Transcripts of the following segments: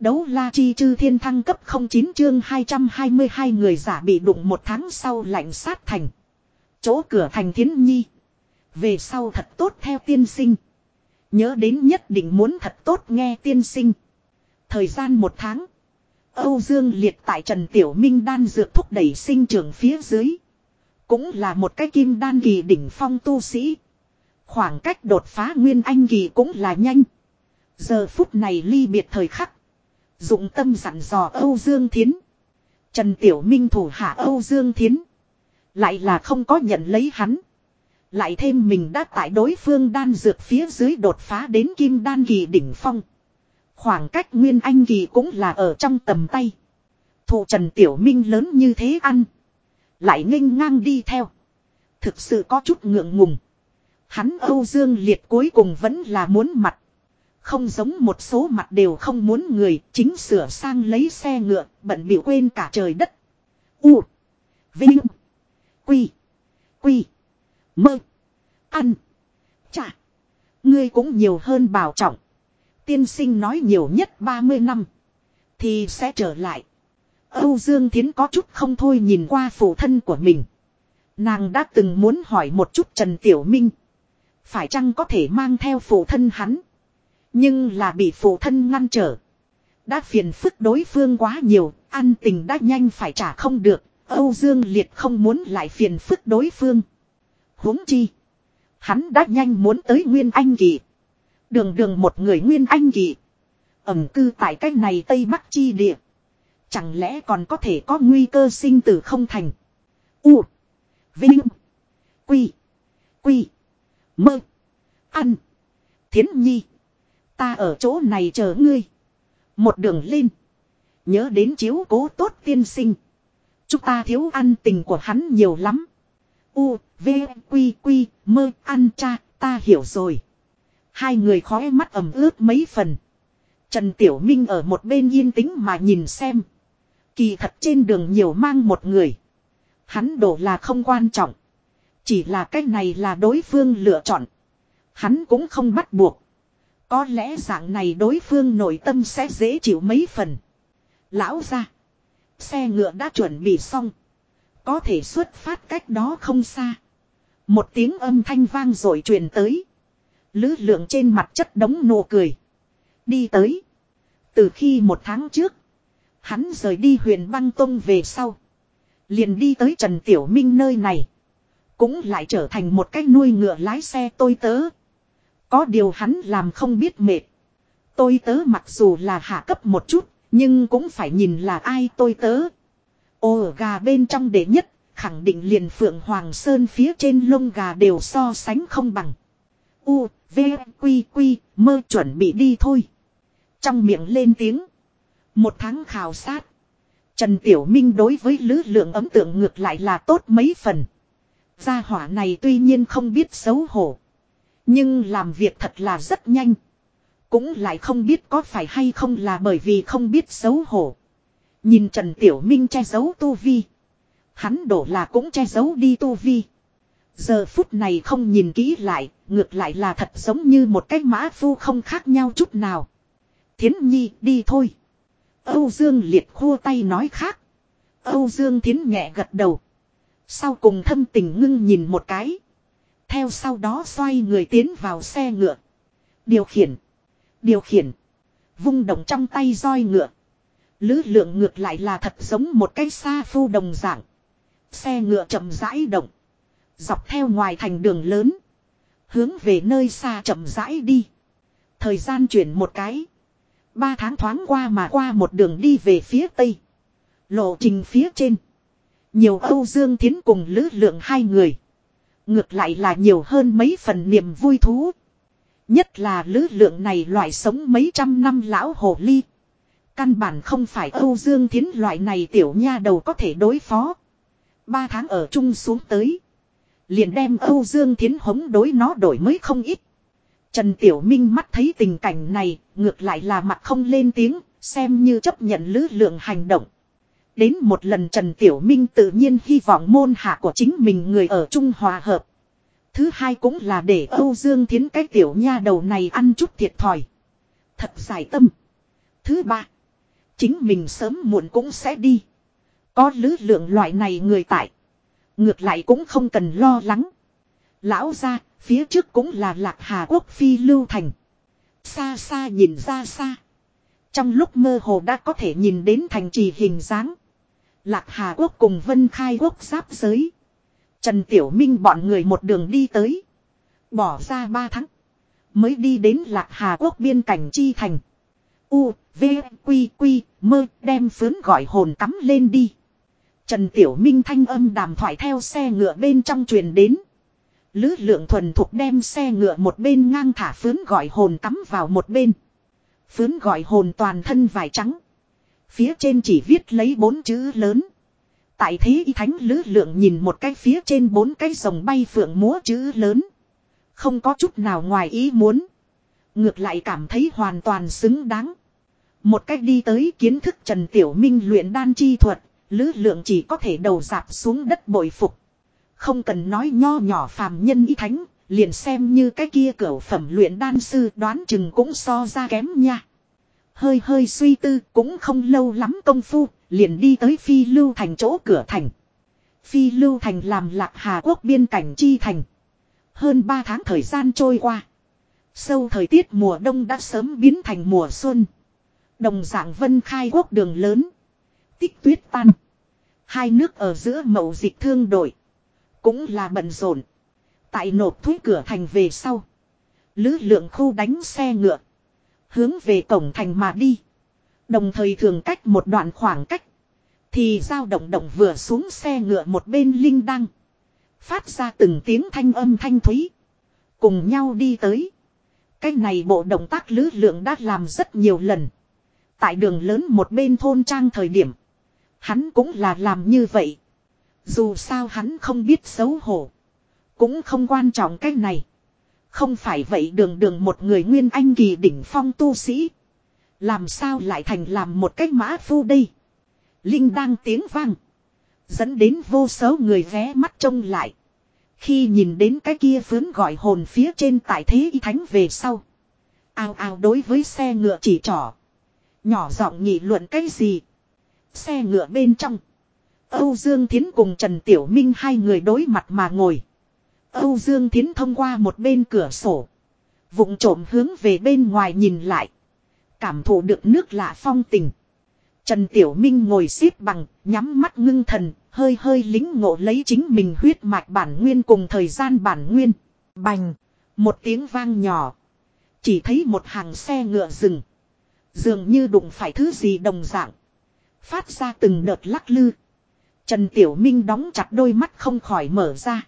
Đấu la chi chư thiên thăng cấp 09 chương 222 người giả bị đụng một tháng sau lạnh sát thành. Chỗ cửa thành thiến nhi. Về sau thật tốt theo tiên sinh. Nhớ đến nhất định muốn thật tốt nghe tiên sinh. Thời gian một tháng. Âu Dương liệt tại Trần Tiểu Minh đan dược thúc đẩy sinh trưởng phía dưới. Cũng là một cái kim đan kỳ đỉnh phong tu sĩ. Khoảng cách đột phá nguyên anh kỳ cũng là nhanh. Giờ phút này ly biệt thời khắc. Dụng tâm dặn dò Âu Dương Thiến. Trần Tiểu Minh thủ hạ Âu Dương Thiến. Lại là không có nhận lấy hắn. Lại thêm mình đã tại đối phương đan dược phía dưới đột phá đến kim đan kỳ đỉnh phong. Khoảng cách nguyên anh kỳ cũng là ở trong tầm tay. Thủ Trần Tiểu Minh lớn như thế ăn. Lại nghênh ngang đi theo. Thực sự có chút ngượng ngùng. Hắn Âu Dương Liệt cuối cùng vẫn là muốn mặt. Không giống một số mặt đều không muốn người, chính sửa sang lấy xe ngựa, bận biểu quên cả trời đất. U. Vinh. Quy. Quy. Mơ. Ăn. Chà. Ngươi cũng nhiều hơn bảo trọng. Tiên sinh nói nhiều nhất 30 năm. Thì sẽ trở lại. Âu Dương Thiến có chút không thôi nhìn qua phụ thân của mình. Nàng đã từng muốn hỏi một chút Trần Tiểu Minh. Phải chăng có thể mang theo phụ thân hắn. Nhưng là bị phụ thân ngăn trở. Đã phiền phức đối phương quá nhiều, ăn tình đã nhanh phải trả không được, Âu Dương Liệt không muốn lại phiền phức đối phương. huống chi. Hắn đã nhanh muốn tới Nguyên Anh Kỳ. Đường đường một người Nguyên Anh Kỳ. Ẩm cư tại cách này Tây Bắc Chi địa. Chẳng lẽ còn có thể có nguy cơ sinh tử không thành. U. Vinh. Quy. Quy. Mơ. Ăn. Thiến Nhi. Ta ở chỗ này chờ ngươi. Một đường lên. Nhớ đến chiếu cố tốt tiên sinh. Chúng ta thiếu ăn tình của hắn nhiều lắm. U, V, Quy, Quy, mơ, ăn cha, ta hiểu rồi. Hai người khói mắt ẩm ướt mấy phần. Trần Tiểu Minh ở một bên yên tĩnh mà nhìn xem. Kỳ thật trên đường nhiều mang một người. Hắn đổ là không quan trọng. Chỉ là cách này là đối phương lựa chọn. Hắn cũng không bắt buộc. Có lẽ dạng này đối phương nội tâm sẽ dễ chịu mấy phần. Lão ra. Xe ngựa đã chuẩn bị xong. Có thể xuất phát cách đó không xa. Một tiếng âm thanh vang rồi truyền tới. Lứ lượng trên mặt chất đống nụ cười. Đi tới. Từ khi một tháng trước. Hắn rời đi huyền băng tông về sau. Liền đi tới Trần Tiểu Minh nơi này. Cũng lại trở thành một cách nuôi ngựa lái xe tôi tớ. Có điều hắn làm không biết mệt. Tôi tớ mặc dù là hạ cấp một chút, nhưng cũng phải nhìn là ai tôi tớ. Ồ gà bên trong đệ nhất, khẳng định liền Phượng Hoàng Sơn phía trên lông gà đều so sánh không bằng. U, V, Quy, Quy, mơ chuẩn bị đi thôi. Trong miệng lên tiếng. Một tháng khảo sát. Trần Tiểu Minh đối với lứ lượng ấm tượng ngược lại là tốt mấy phần. Gia hỏa này tuy nhiên không biết xấu hổ. Nhưng làm việc thật là rất nhanh. Cũng lại không biết có phải hay không là bởi vì không biết xấu hổ. Nhìn Trần Tiểu Minh che giấu tu vi. Hắn đổ là cũng che giấu đi tu vi. Giờ phút này không nhìn kỹ lại, ngược lại là thật giống như một cái mã phu không khác nhau chút nào. Thiến Nhi đi thôi. Âu Dương liệt khua tay nói khác. Âu Dương Thiến nhẹ gật đầu. Sau cùng thâm tình ngưng nhìn một cái. Theo sau đó xoay người tiến vào xe ngựa. Điều khiển. Điều khiển. Vung động trong tay roi ngựa. Lứ lượng ngược lại là thật giống một cái xa phu đồng dạng. Xe ngựa chậm rãi động. Dọc theo ngoài thành đường lớn. Hướng về nơi xa chậm rãi đi. Thời gian chuyển một cái. Ba tháng thoáng qua mà qua một đường đi về phía tây. Lộ trình phía trên. Nhiều Âu Dương Thiến cùng Lữ Lượng hai người. Ngược lại là nhiều hơn mấy phần niềm vui thú. Nhất là lữ lượng này loại sống mấy trăm năm lão hồ ly. Căn bản không phải Âu Dương Thiến loại này tiểu nha đầu có thể đối phó. Ba tháng ở chung xuống tới. Liền đem Âu Dương Thiến hống đối nó đổi mới không ít. Trần Tiểu Minh mắt thấy tình cảnh này, ngược lại là mặt không lên tiếng, xem như chấp nhận lữ lượng hành động. Đến một lần Trần Tiểu Minh tự nhiên hy vọng môn hạ của chính mình người ở Trung Hòa hợp. Thứ hai cũng là để Âu Dương Thiến cái tiểu nha đầu này ăn chút thiệt thòi. Thật giải tâm. Thứ ba. Chính mình sớm muộn cũng sẽ đi. Có lứ lượng loại này người tại. Ngược lại cũng không cần lo lắng. Lão ra, phía trước cũng là lạc hà quốc phi lưu thành. Xa xa nhìn ra xa. Trong lúc mơ hồ đã có thể nhìn đến thành trì hình dáng. Lạc Hà Quốc cùng Vân Khai Quốc giáp giới. Trần Tiểu Minh bọn người một đường đi tới. Bỏ ra ba tháng. Mới đi đến Lạc Hà Quốc biên cảnh chi thành. U, V, Quy, Quy, mơ đem phướn gọi hồn cắm lên đi. Trần Tiểu Minh thanh âm đàm thoại theo xe ngựa bên trong truyền đến. Lứ lượng thuần thục đem xe ngựa một bên ngang thả phướn gọi hồn cắm vào một bên. Phướn gọi hồn toàn thân vải trắng. Phía trên chỉ viết lấy bốn chữ lớn. Tại thế y thánh lữ lượng nhìn một cái phía trên bốn cái rồng bay phượng múa chữ lớn. Không có chút nào ngoài ý muốn. Ngược lại cảm thấy hoàn toàn xứng đáng. Một cách đi tới kiến thức Trần Tiểu Minh luyện đan chi thuật, lữ lượng chỉ có thể đầu dạp xuống đất bội phục. Không cần nói nho nhỏ phàm nhân y thánh, liền xem như cái kia cửa phẩm luyện đan sư đoán chừng cũng so ra kém nha. Hơi hơi suy tư cũng không lâu lắm công phu, liền đi tới phi lưu thành chỗ cửa thành. Phi lưu thành làm lạc hà quốc biên cảnh chi thành. Hơn 3 tháng thời gian trôi qua. Sâu thời tiết mùa đông đã sớm biến thành mùa xuân. Đồng dạng vân khai quốc đường lớn. Tích tuyết tan. Hai nước ở giữa mậu dịch thương đổi. Cũng là bận rộn. Tại nộp thuế cửa thành về sau. Lứ lượng khu đánh xe ngựa. Hướng về cổng thành mà đi. Đồng thời thường cách một đoạn khoảng cách. Thì giao động động vừa xuống xe ngựa một bên linh đăng. Phát ra từng tiếng thanh âm thanh thúy. Cùng nhau đi tới. Cái này bộ động tác lứ lượng đã làm rất nhiều lần. Tại đường lớn một bên thôn trang thời điểm. Hắn cũng là làm như vậy. Dù sao hắn không biết xấu hổ. Cũng không quan trọng cái này. Không phải vậy đường đường một người nguyên anh kỳ đỉnh phong tu sĩ. Làm sao lại thành làm một cách mã phu đây. Linh đang tiếng vang. Dẫn đến vô số người ghé mắt trông lại. Khi nhìn đến cái kia phướn gọi hồn phía trên tại thế y thánh về sau. Ao ao đối với xe ngựa chỉ trỏ. Nhỏ giọng nghị luận cái gì. Xe ngựa bên trong. Âu Dương Thiến cùng Trần Tiểu Minh hai người đối mặt mà ngồi. Âu Dương Thiến thông qua một bên cửa sổ. vụng trộm hướng về bên ngoài nhìn lại. Cảm thụ được nước lạ phong tình. Trần Tiểu Minh ngồi xếp bằng, nhắm mắt ngưng thần, hơi hơi lính ngộ lấy chính mình huyết mạch bản nguyên cùng thời gian bản nguyên. Bành! Một tiếng vang nhỏ. Chỉ thấy một hàng xe ngựa rừng. Dường như đụng phải thứ gì đồng dạng. Phát ra từng đợt lắc lư. Trần Tiểu Minh đóng chặt đôi mắt không khỏi mở ra.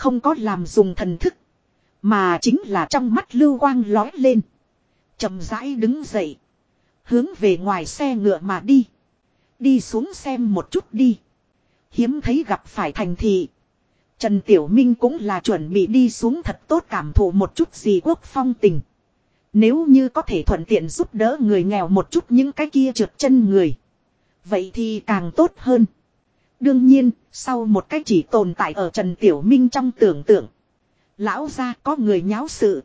Không có làm dùng thần thức. Mà chính là trong mắt lưu quang lói lên. chậm rãi đứng dậy. Hướng về ngoài xe ngựa mà đi. Đi xuống xem một chút đi. Hiếm thấy gặp phải thành thị. Trần Tiểu Minh cũng là chuẩn bị đi xuống thật tốt cảm thụ một chút gì quốc phong tình. Nếu như có thể thuận tiện giúp đỡ người nghèo một chút những cái kia trượt chân người. Vậy thì càng tốt hơn. Đương nhiên, sau một cách chỉ tồn tại ở Trần Tiểu Minh trong tưởng tượng. Lão ra có người nháo sự.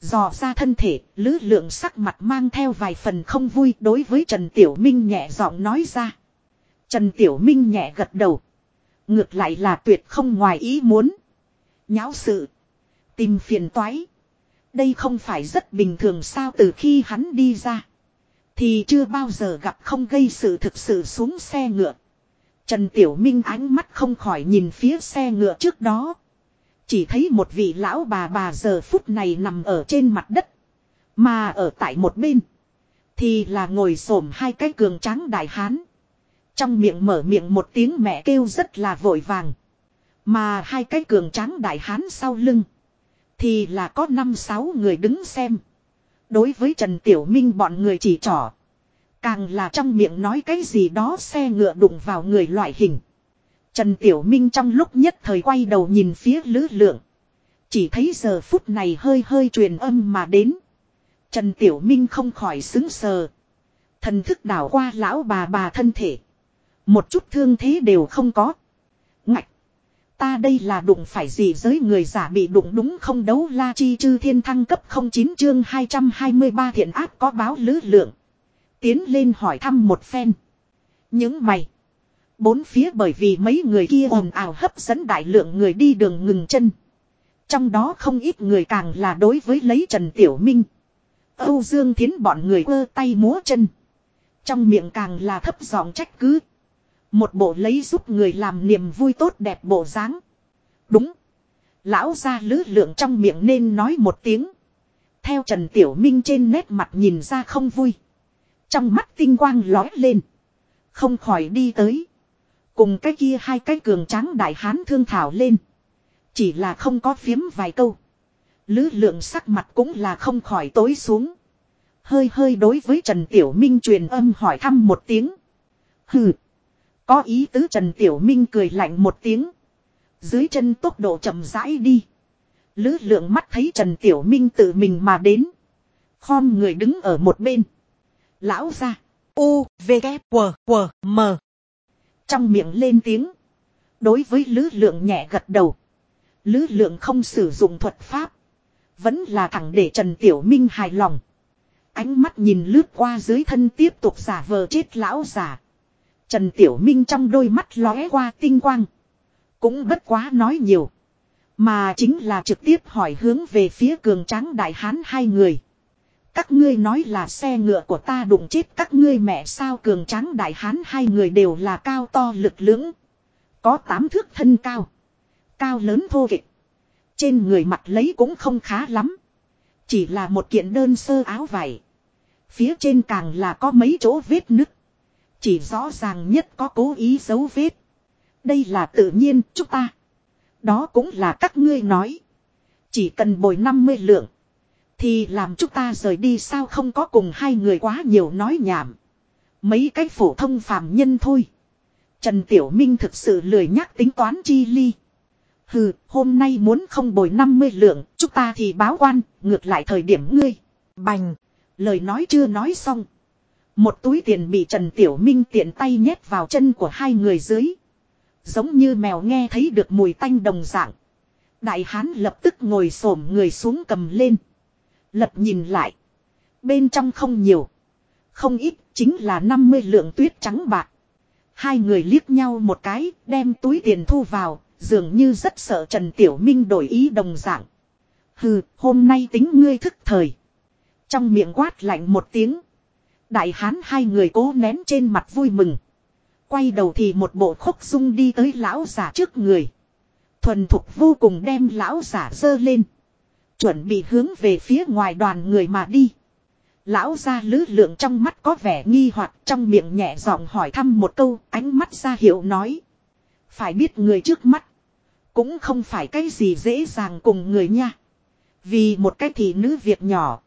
Dò ra thân thể, lứ lượng sắc mặt mang theo vài phần không vui đối với Trần Tiểu Minh nhẹ giọng nói ra. Trần Tiểu Minh nhẹ gật đầu. Ngược lại là tuyệt không ngoài ý muốn. Nháo sự. Tìm phiền toái. Đây không phải rất bình thường sao từ khi hắn đi ra. Thì chưa bao giờ gặp không gây sự thực sự xuống xe ngựa. Trần Tiểu Minh ánh mắt không khỏi nhìn phía xe ngựa trước đó. Chỉ thấy một vị lão bà bà giờ phút này nằm ở trên mặt đất. Mà ở tại một bên. Thì là ngồi xổm hai cái cường tráng đại hán. Trong miệng mở miệng một tiếng mẹ kêu rất là vội vàng. Mà hai cái cường tráng đại hán sau lưng. Thì là có năm sáu người đứng xem. Đối với Trần Tiểu Minh bọn người chỉ trỏ. Càng là trong miệng nói cái gì đó xe ngựa đụng vào người loại hình. Trần Tiểu Minh trong lúc nhất thời quay đầu nhìn phía lữ lượng. Chỉ thấy giờ phút này hơi hơi truyền âm mà đến. Trần Tiểu Minh không khỏi xứng sờ. Thần thức đảo qua lão bà bà thân thể. Một chút thương thế đều không có. Ngạch. Ta đây là đụng phải gì giới người giả bị đụng đúng không đấu la chi chư thiên thăng cấp 09 chương 223 thiện ác có báo lữ lượng. Tiến lên hỏi thăm một phen. Những mày. Bốn phía bởi vì mấy người kia ồn ào hấp dẫn đại lượng người đi đường ngừng chân. Trong đó không ít người càng là đối với lấy Trần Tiểu Minh. Âu Dương Thiến bọn người ơ tay múa chân. Trong miệng càng là thấp giọng trách cứ. Một bộ lấy giúp người làm niềm vui tốt đẹp bộ dáng. Đúng. Lão ra lứ lượng trong miệng nên nói một tiếng. Theo Trần Tiểu Minh trên nét mặt nhìn ra không vui. Trong mắt tinh quang lói lên. Không khỏi đi tới. Cùng cái kia hai cái cường tráng đại hán thương thảo lên. Chỉ là không có phiếm vài câu. Lứ lượng sắc mặt cũng là không khỏi tối xuống. Hơi hơi đối với Trần Tiểu Minh truyền âm hỏi thăm một tiếng. Hừ. Có ý tứ Trần Tiểu Minh cười lạnh một tiếng. Dưới chân tốc độ chậm rãi đi. Lứ lượng mắt thấy Trần Tiểu Minh tự mình mà đến. Khom người đứng ở một bên. Lão ra. U, V, K, W, W, M. Trong miệng lên tiếng. Đối với lứ lượng nhẹ gật đầu. Lứ lượng không sử dụng thuật pháp. Vẫn là thẳng để Trần Tiểu Minh hài lòng. Ánh mắt nhìn lướt qua dưới thân tiếp tục giả vờ chết lão giả. Trần Tiểu Minh trong đôi mắt lóe qua tinh quang. Cũng bất quá nói nhiều. Mà chính là trực tiếp hỏi hướng về phía cường tráng đại hán hai người. Các ngươi nói là xe ngựa của ta đụng chết các ngươi mẹ sao cường tráng đại hán hai người đều là cao to lực lưỡng. Có tám thước thân cao. Cao lớn thô kịch. Trên người mặt lấy cũng không khá lắm. Chỉ là một kiện đơn sơ áo vải. Phía trên càng là có mấy chỗ vết nứt. Chỉ rõ ràng nhất có cố ý giấu vết. Đây là tự nhiên, chúng ta. Đó cũng là các ngươi nói. Chỉ cần bồi 50 lượng. Thì làm chúng ta rời đi sao không có cùng hai người quá nhiều nói nhảm. Mấy cái phổ thông phàm nhân thôi. Trần Tiểu Minh thực sự lười nhắc tính toán chi ly. Hừ, hôm nay muốn không bồi 50 lượng, chúng ta thì báo quan, ngược lại thời điểm ngươi. Bành, lời nói chưa nói xong. Một túi tiền bị Trần Tiểu Minh tiện tay nhét vào chân của hai người dưới. Giống như mèo nghe thấy được mùi tanh đồng dạng. Đại hán lập tức ngồi xổm người xuống cầm lên. Lật nhìn lại. Bên trong không nhiều. Không ít, chính là 50 lượng tuyết trắng bạc. Hai người liếc nhau một cái, đem túi tiền thu vào, dường như rất sợ Trần Tiểu Minh đổi ý đồng dạng. Hừ, hôm nay tính ngươi thức thời. Trong miệng quát lạnh một tiếng. Đại hán hai người cố nén trên mặt vui mừng. Quay đầu thì một bộ khúc dung đi tới lão giả trước người. Thuần thục vô cùng đem lão giả dơ lên. Chuẩn bị hướng về phía ngoài đoàn người mà đi. Lão ra lứ lượng trong mắt có vẻ nghi hoặc trong miệng nhẹ giọng hỏi thăm một câu, ánh mắt ra hiệu nói. Phải biết người trước mắt. Cũng không phải cái gì dễ dàng cùng người nha. Vì một cái thì nữ việc nhỏ.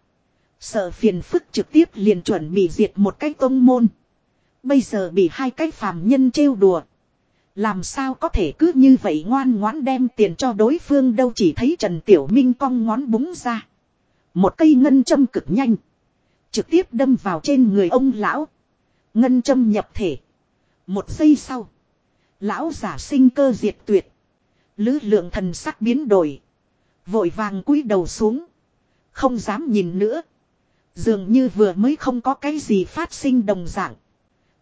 Sợ phiền phức trực tiếp liền chuẩn bị diệt một cái tông môn. Bây giờ bị hai cái phàm nhân trêu đùa. Làm sao có thể cứ như vậy ngoan ngoãn đem tiền cho đối phương đâu chỉ thấy Trần Tiểu Minh cong ngón búng ra. Một cây ngân châm cực nhanh. Trực tiếp đâm vào trên người ông lão. Ngân châm nhập thể. Một giây sau. Lão giả sinh cơ diệt tuyệt. Lứ lượng thần sắc biến đổi. Vội vàng cúi đầu xuống. Không dám nhìn nữa. Dường như vừa mới không có cái gì phát sinh đồng dạng.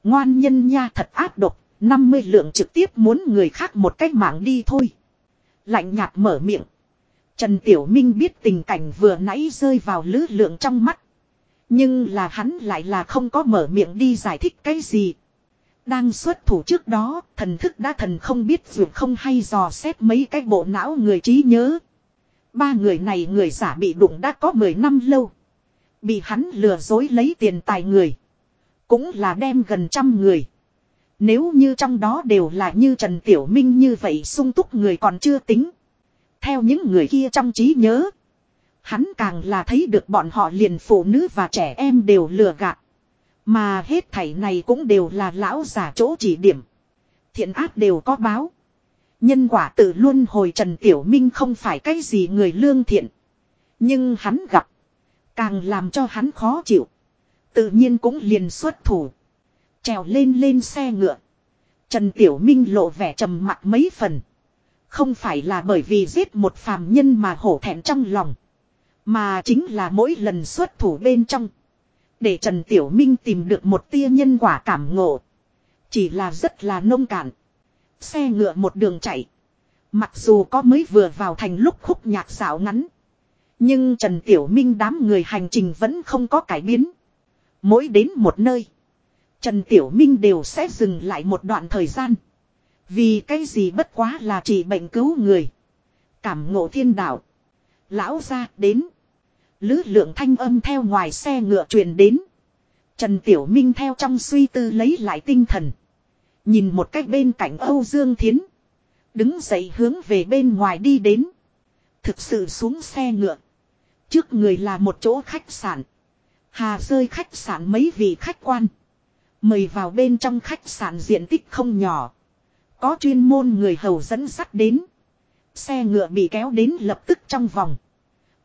Ngoan nhân nha thật ác độc, 50 lượng trực tiếp muốn người khác một cách mạng đi thôi. Lạnh nhạt mở miệng. Trần Tiểu Minh biết tình cảnh vừa nãy rơi vào lứ lượng trong mắt. Nhưng là hắn lại là không có mở miệng đi giải thích cái gì. Đang xuất thủ trước đó, thần thức đã thần không biết dù không hay dò xét mấy cái bộ não người trí nhớ. Ba người này người giả bị đụng đã có 10 năm lâu. Bị hắn lừa dối lấy tiền tài người. Cũng là đem gần trăm người. Nếu như trong đó đều là như Trần Tiểu Minh như vậy sung túc người còn chưa tính. Theo những người kia trong trí nhớ. Hắn càng là thấy được bọn họ liền phụ nữ và trẻ em đều lừa gạt. Mà hết thảy này cũng đều là lão giả chỗ chỉ điểm. Thiện ác đều có báo. Nhân quả tự luôn hồi Trần Tiểu Minh không phải cái gì người lương thiện. Nhưng hắn gặp. Càng làm cho hắn khó chịu. Tự nhiên cũng liền xuất thủ. Trèo lên lên xe ngựa. Trần Tiểu Minh lộ vẻ trầm mặc mấy phần. Không phải là bởi vì giết một phàm nhân mà hổ thẹn trong lòng. Mà chính là mỗi lần xuất thủ bên trong. Để Trần Tiểu Minh tìm được một tia nhân quả cảm ngộ. Chỉ là rất là nông cạn. Xe ngựa một đường chạy. Mặc dù có mới vừa vào thành lúc khúc nhạc xảo ngắn. Nhưng Trần Tiểu Minh đám người hành trình vẫn không có cải biến. Mỗi đến một nơi. Trần Tiểu Minh đều sẽ dừng lại một đoạn thời gian. Vì cái gì bất quá là chỉ bệnh cứu người. Cảm ngộ thiên đạo. Lão ra đến. Lứ lượng thanh âm theo ngoài xe ngựa truyền đến. Trần Tiểu Minh theo trong suy tư lấy lại tinh thần. Nhìn một cách bên cạnh Âu Dương Thiến. Đứng dậy hướng về bên ngoài đi đến. Thực sự xuống xe ngựa. Trước người là một chỗ khách sạn. Hà rơi khách sạn mấy vị khách quan. Mời vào bên trong khách sạn diện tích không nhỏ. Có chuyên môn người hầu dẫn sắt đến. Xe ngựa bị kéo đến lập tức trong vòng.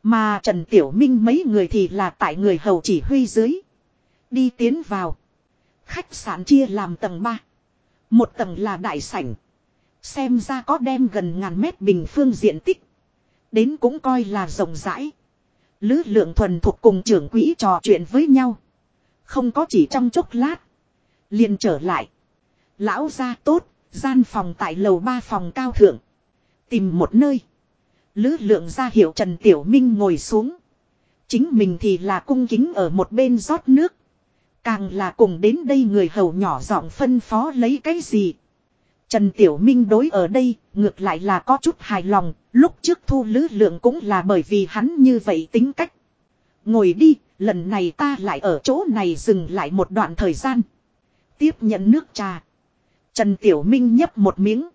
Mà Trần Tiểu Minh mấy người thì là tại người hầu chỉ huy dưới. Đi tiến vào. Khách sạn chia làm tầng 3. Một tầng là đại sảnh. Xem ra có đem gần ngàn mét bình phương diện tích. Đến cũng coi là rộng rãi. Lứ lượng thuần thuộc cùng trưởng quỹ trò chuyện với nhau. Không có chỉ trong chốc lát liền trở lại. Lão ra tốt, gian phòng tại lầu ba phòng cao thượng. Tìm một nơi. lữ lượng ra hiệu Trần Tiểu Minh ngồi xuống. Chính mình thì là cung kính ở một bên rót nước. Càng là cùng đến đây người hầu nhỏ giọng phân phó lấy cái gì. Trần Tiểu Minh đối ở đây, ngược lại là có chút hài lòng, lúc trước thu lữ lượng cũng là bởi vì hắn như vậy tính cách. Ngồi đi, lần này ta lại ở chỗ này dừng lại một đoạn thời gian. Tiếp nhận nước trà. Trần Tiểu Minh nhấp một miếng.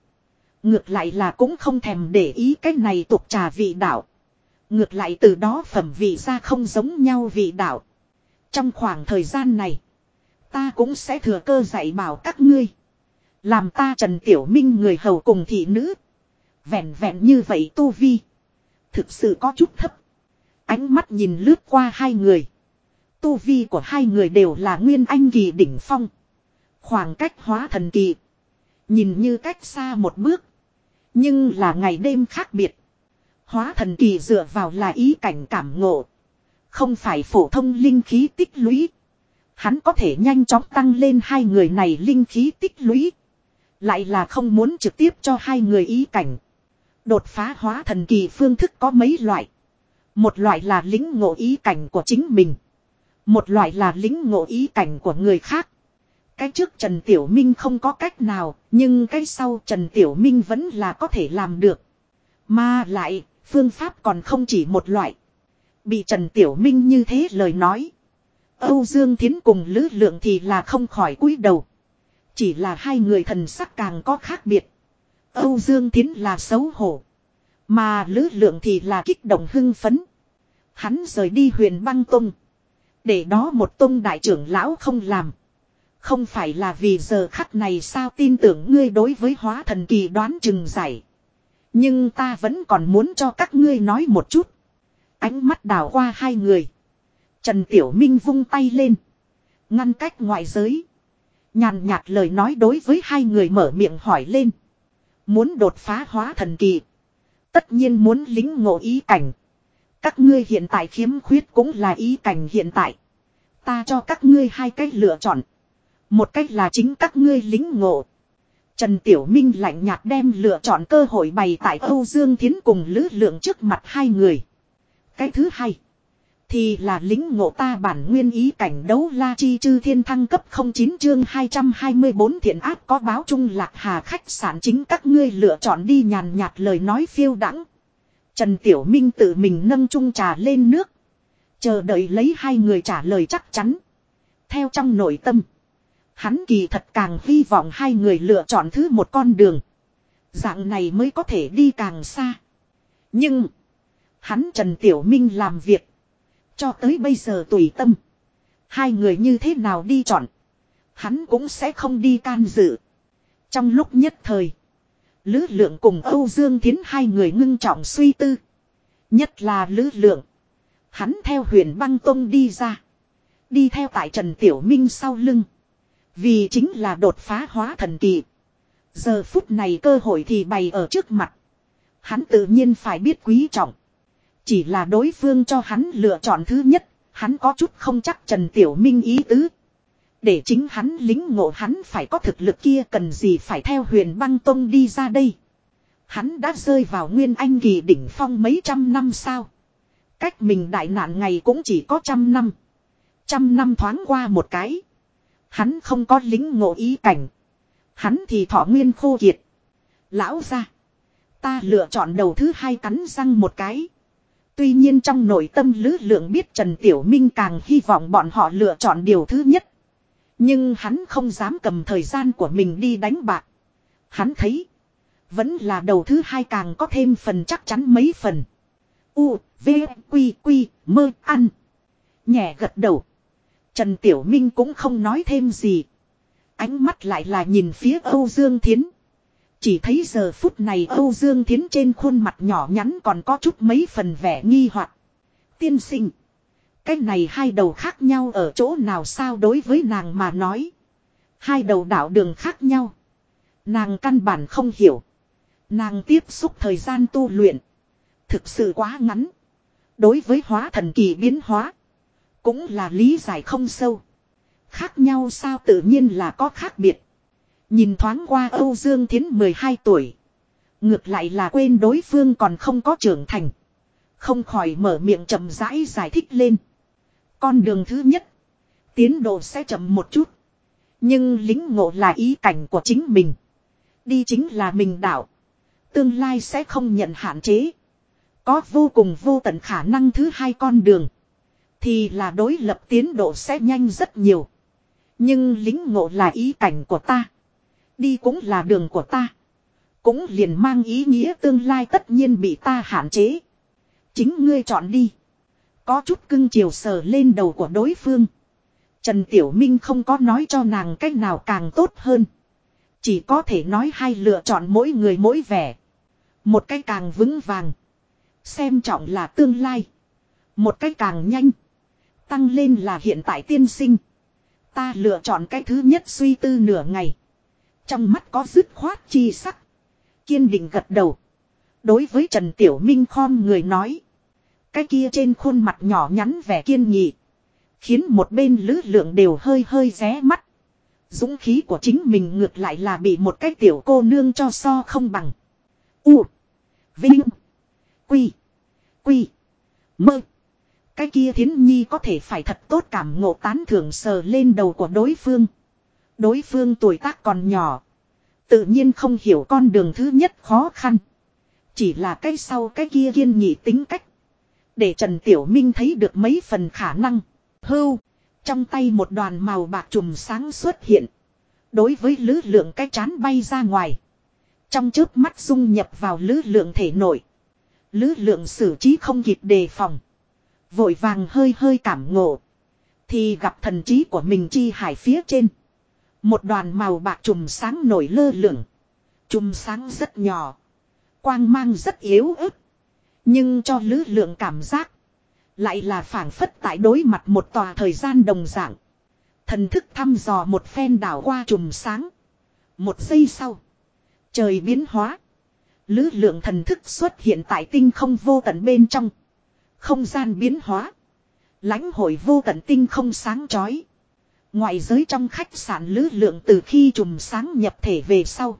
Ngược lại là cũng không thèm để ý cái này tục trà vị đạo. Ngược lại từ đó phẩm vị ra không giống nhau vị đạo. Trong khoảng thời gian này, ta cũng sẽ thừa cơ dạy bảo các ngươi. Làm ta Trần Tiểu Minh người hầu cùng thị nữ. Vẹn vẹn như vậy tu vi. Thực sự có chút thấp. Ánh mắt nhìn lướt qua hai người. Tu vi của hai người đều là nguyên anh kỳ đỉnh phong. Khoảng cách hóa thần kỳ. Nhìn như cách xa một bước. Nhưng là ngày đêm khác biệt. Hóa thần kỳ dựa vào là ý cảnh cảm ngộ. Không phải phổ thông linh khí tích lũy. Hắn có thể nhanh chóng tăng lên hai người này linh khí tích lũy. Lại là không muốn trực tiếp cho hai người ý cảnh. Đột phá hóa thần kỳ phương thức có mấy loại. Một loại là lính ngộ ý cảnh của chính mình. Một loại là lính ngộ ý cảnh của người khác. Cái trước Trần Tiểu Minh không có cách nào, nhưng cái sau Trần Tiểu Minh vẫn là có thể làm được. Mà lại, phương pháp còn không chỉ một loại. Bị Trần Tiểu Minh như thế lời nói. Âu Dương Thiến cùng Lữ Lượng thì là không khỏi cúi đầu. Chỉ là hai người thần sắc càng có khác biệt. Âu Dương Thiến là xấu hổ. Mà Lữ Lượng thì là kích động hưng phấn. Hắn rời đi huyền băng tung Để đó một tung đại trưởng lão không làm. Không phải là vì giờ khắc này sao tin tưởng ngươi đối với hóa thần kỳ đoán chừng giải. Nhưng ta vẫn còn muốn cho các ngươi nói một chút. Ánh mắt đảo qua hai người. Trần Tiểu Minh vung tay lên. Ngăn cách ngoại giới. Nhàn nhạt lời nói đối với hai người mở miệng hỏi lên. Muốn đột phá hóa thần kỳ. Tất nhiên muốn lính ngộ ý cảnh. Các ngươi hiện tại khiếm khuyết cũng là ý cảnh hiện tại. Ta cho các ngươi hai cách lựa chọn. Một cách là chính các ngươi lính ngộ. Trần Tiểu Minh lạnh nhạt đem lựa chọn cơ hội bày tại Âu Dương Thiến cùng Lữ Lượng trước mặt hai người. Cái thứ hai. Thì là lính ngộ ta bản nguyên ý cảnh đấu la chi chư thiên thăng cấp 09 chương 224 thiện ác có báo trung lạc hà khách sạn chính các ngươi lựa chọn đi nhàn nhạt lời nói phiêu đắng. Trần Tiểu Minh tự mình nâng chung trà lên nước. Chờ đợi lấy hai người trả lời chắc chắn. Theo trong nội tâm. Hắn kỳ thật càng hy vọng hai người lựa chọn thứ một con đường. Dạng này mới có thể đi càng xa. Nhưng. Hắn Trần Tiểu Minh làm việc. Cho tới bây giờ tùy tâm. Hai người như thế nào đi chọn. Hắn cũng sẽ không đi can dự. Trong lúc nhất thời. Lữ lượng cùng Âu Dương Thiến hai người ngưng trọng suy tư. Nhất là lữ lượng. Hắn theo huyền băng tông đi ra. Đi theo tại Trần Tiểu Minh sau lưng. Vì chính là đột phá hóa thần kỳ. Giờ phút này cơ hội thì bày ở trước mặt. Hắn tự nhiên phải biết quý trọng. Chỉ là đối phương cho hắn lựa chọn thứ nhất, Hắn có chút không chắc Trần Tiểu Minh ý tứ. Để chính hắn lính ngộ hắn phải có thực lực kia cần gì phải theo huyền băng tông đi ra đây. Hắn đã rơi vào nguyên anh kỳ đỉnh phong mấy trăm năm sao. Cách mình đại nạn ngày cũng chỉ có trăm năm. Trăm năm thoáng qua một cái. Hắn không có lính ngộ ý cảnh. Hắn thì thọ nguyên khô kiệt. Lão ra. Ta lựa chọn đầu thứ hai cắn răng một cái. Tuy nhiên trong nội tâm lứ lượng biết Trần Tiểu Minh càng hy vọng bọn họ lựa chọn điều thứ nhất. Nhưng hắn không dám cầm thời gian của mình đi đánh bạc. Hắn thấy. Vẫn là đầu thứ hai càng có thêm phần chắc chắn mấy phần. U, V, Quy, Quy, mơ, ăn. Nhẹ gật đầu. Trần Tiểu Minh cũng không nói thêm gì. Ánh mắt lại là nhìn phía Âu Dương Thiến. Chỉ thấy giờ phút này Âu Dương Thiến trên khuôn mặt nhỏ nhắn còn có chút mấy phần vẻ nghi hoặc. Tiên sinh. Cái này hai đầu khác nhau ở chỗ nào sao đối với nàng mà nói. Hai đầu đạo đường khác nhau. Nàng căn bản không hiểu. Nàng tiếp xúc thời gian tu luyện. Thực sự quá ngắn. Đối với hóa thần kỳ biến hóa. Cũng là lý giải không sâu. Khác nhau sao tự nhiên là có khác biệt. Nhìn thoáng qua Âu Dương Thiến 12 tuổi. Ngược lại là quên đối phương còn không có trưởng thành. Không khỏi mở miệng chậm rãi giải thích lên. Con đường thứ nhất. Tiến độ sẽ chậm một chút. Nhưng lính ngộ là ý cảnh của chính mình. Đi chính là mình đạo. Tương lai sẽ không nhận hạn chế. Có vô cùng vô tận khả năng thứ hai con đường. Thì là đối lập tiến độ sẽ nhanh rất nhiều. Nhưng lính ngộ là ý cảnh của ta. Đi cũng là đường của ta. Cũng liền mang ý nghĩa tương lai tất nhiên bị ta hạn chế. Chính ngươi chọn đi. Có chút cưng chiều sờ lên đầu của đối phương. Trần Tiểu Minh không có nói cho nàng cách nào càng tốt hơn. Chỉ có thể nói hai lựa chọn mỗi người mỗi vẻ. Một cách càng vững vàng. Xem trọng là tương lai. Một cách càng nhanh. Tăng lên là hiện tại tiên sinh. Ta lựa chọn cái thứ nhất suy tư nửa ngày. Trong mắt có dứt khoát chi sắc. Kiên định gật đầu. Đối với Trần Tiểu Minh khom người nói. Cái kia trên khuôn mặt nhỏ nhắn vẻ kiên nghị. Khiến một bên lữ lượng đều hơi hơi ré mắt. Dũng khí của chính mình ngược lại là bị một cái tiểu cô nương cho so không bằng. U. Vinh. Quy. Quy. Mơ. Cái kia thiến nhi có thể phải thật tốt cảm ngộ tán thưởng sờ lên đầu của đối phương. Đối phương tuổi tác còn nhỏ. Tự nhiên không hiểu con đường thứ nhất khó khăn. Chỉ là cái sau cái kia kiên nhị tính cách. Để Trần Tiểu Minh thấy được mấy phần khả năng. Hưu. Trong tay một đoàn màu bạc trùm sáng xuất hiện. Đối với lứ lượng cái chán bay ra ngoài. Trong chớp mắt dung nhập vào lứ lượng thể nội. Lứ lượng xử trí không kịp đề phòng. Vội vàng hơi hơi cảm ngộ. Thì gặp thần trí của mình chi hải phía trên. Một đoàn màu bạc trùm sáng nổi lơ lửng. Trùm sáng rất nhỏ. Quang mang rất yếu ớt. Nhưng cho lữ lượng cảm giác. Lại là phảng phất tại đối mặt một tòa thời gian đồng dạng. Thần thức thăm dò một phen đảo qua trùm sáng. Một giây sau. Trời biến hóa. lữ lượng thần thức xuất hiện tại tinh không vô tận bên trong. Không gian biến hóa. lãnh hội vô tận tinh không sáng chói. Ngoại giới trong khách sạn lữ lượng từ khi trùm sáng nhập thể về sau.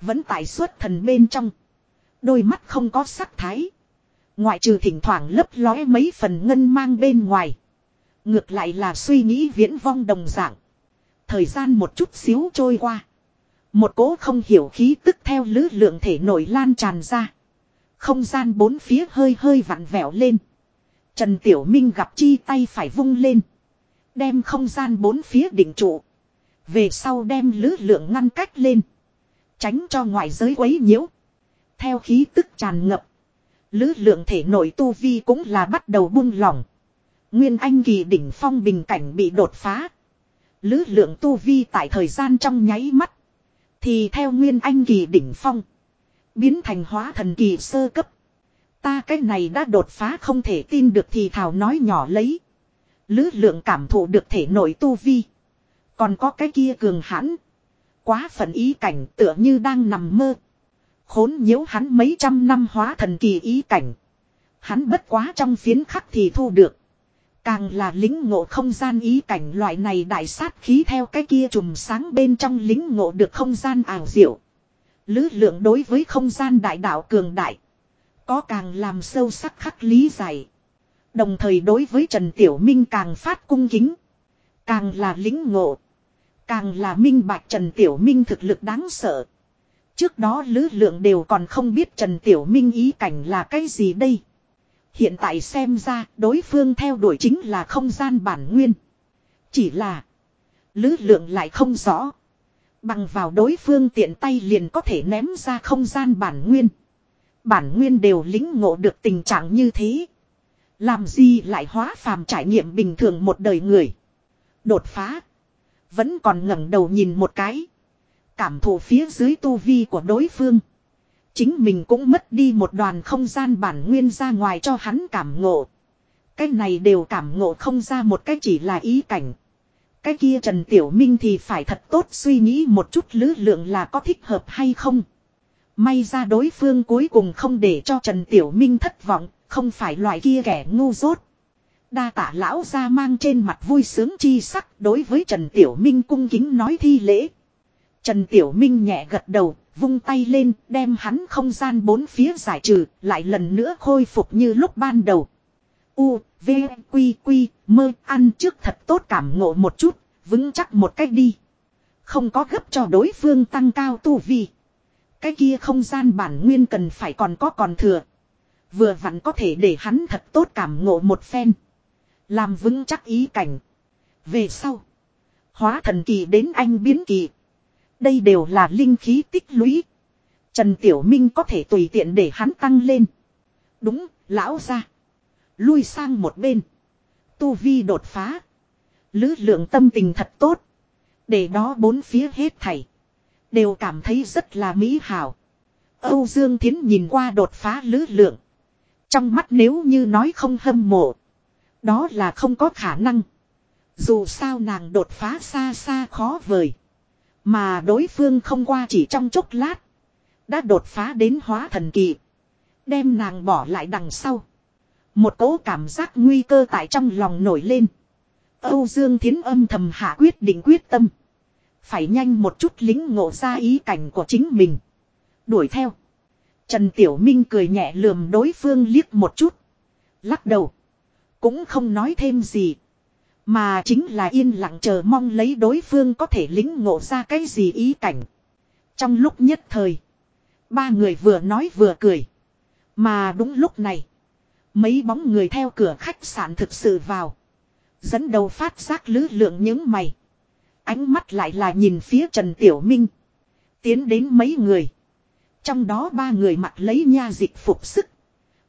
Vẫn tại suốt thần bên trong. Đôi mắt không có sắc thái. Ngoại trừ thỉnh thoảng lấp lóe mấy phần ngân mang bên ngoài. Ngược lại là suy nghĩ viễn vong đồng dạng. Thời gian một chút xíu trôi qua. Một cố không hiểu khí tức theo lữ lượng thể nổi lan tràn ra. Không gian bốn phía hơi hơi vặn vẹo lên. Trần Tiểu Minh gặp chi tay phải vung lên. Đem không gian bốn phía đỉnh trụ. Về sau đem lứ lượng ngăn cách lên. Tránh cho ngoại giới quấy nhiễu. Theo khí tức tràn ngập. Lứ lượng thể nội tu vi cũng là bắt đầu buông lỏng. Nguyên anh kỳ đỉnh phong bình cảnh bị đột phá. Lứ lượng tu vi tại thời gian trong nháy mắt. Thì theo nguyên anh kỳ đỉnh phong. Biến thành hóa thần kỳ sơ cấp. Ta cái này đã đột phá không thể tin được thì thảo nói nhỏ lấy. Lứ lượng cảm thụ được thể nội tu vi. Còn có cái kia cường hãn. Quá phận ý cảnh tựa như đang nằm mơ. Khốn nhiễu hắn mấy trăm năm hóa thần kỳ ý cảnh. Hắn bất quá trong phiến khắc thì thu được. Càng là lính ngộ không gian ý cảnh loại này đại sát khí theo cái kia trùm sáng bên trong lính ngộ được không gian ảo diệu. Lứ lượng đối với không gian đại đạo cường đại. Có càng làm sâu sắc khắc lý giải. Đồng thời đối với Trần Tiểu Minh càng phát cung kính. Càng là lính ngộ. Càng là minh bạch Trần Tiểu Minh thực lực đáng sợ. Trước đó lứ lượng đều còn không biết Trần Tiểu Minh ý cảnh là cái gì đây. Hiện tại xem ra đối phương theo đuổi chính là không gian bản nguyên. Chỉ là lứ lượng lại không rõ. Bằng vào đối phương tiện tay liền có thể ném ra không gian bản nguyên. Bản nguyên đều lính ngộ được tình trạng như thế. Làm gì lại hóa phàm trải nghiệm bình thường một đời người. Đột phá. Vẫn còn ngẩng đầu nhìn một cái. Cảm thụ phía dưới tu vi của đối phương. Chính mình cũng mất đi một đoàn không gian bản nguyên ra ngoài cho hắn cảm ngộ. Cái này đều cảm ngộ không ra một cái chỉ là ý cảnh. Cái kia Trần Tiểu Minh thì phải thật tốt suy nghĩ một chút lứ lượng là có thích hợp hay không. May ra đối phương cuối cùng không để cho Trần Tiểu Minh thất vọng, không phải loại kia kẻ ngu dốt. Đa tả lão ra mang trên mặt vui sướng chi sắc đối với Trần Tiểu Minh cung kính nói thi lễ. Trần Tiểu Minh nhẹ gật đầu, vung tay lên, đem hắn không gian bốn phía giải trừ, lại lần nữa khôi phục như lúc ban đầu. U, V, Quy, Quy, mơ, ăn trước thật tốt cảm ngộ một chút, vững chắc một cách đi. Không có gấp cho đối phương tăng cao tu vi. Cái kia không gian bản nguyên cần phải còn có còn thừa. Vừa vặn có thể để hắn thật tốt cảm ngộ một phen. Làm vững chắc ý cảnh. Về sau. Hóa thần kỳ đến anh biến kỳ. Đây đều là linh khí tích lũy. Trần Tiểu Minh có thể tùy tiện để hắn tăng lên. Đúng, lão ra. Lui sang một bên. Tu vi đột phá. Lứ lượng tâm tình thật tốt. Để đó bốn phía hết thảy. Đều cảm thấy rất là mỹ hảo. Âu Dương Thiến nhìn qua đột phá lứ lượng. Trong mắt nếu như nói không hâm mộ. Đó là không có khả năng. Dù sao nàng đột phá xa xa khó vời. Mà đối phương không qua chỉ trong chốc lát. Đã đột phá đến hóa thần kỳ. Đem nàng bỏ lại đằng sau. Một cỗ cảm giác nguy cơ tại trong lòng nổi lên. Âu Dương Thiến âm thầm hạ quyết định quyết tâm. Phải nhanh một chút lính ngộ ra ý cảnh của chính mình. Đuổi theo. Trần Tiểu Minh cười nhẹ lườm đối phương liếc một chút. Lắc đầu. Cũng không nói thêm gì. Mà chính là yên lặng chờ mong lấy đối phương có thể lính ngộ ra cái gì ý cảnh. Trong lúc nhất thời. Ba người vừa nói vừa cười. Mà đúng lúc này. Mấy bóng người theo cửa khách sạn thực sự vào. Dẫn đầu phát giác lứ lượng những mày. Ánh mắt lại là nhìn phía Trần Tiểu Minh. Tiến đến mấy người. Trong đó ba người mặc lấy nha dịch phục sức.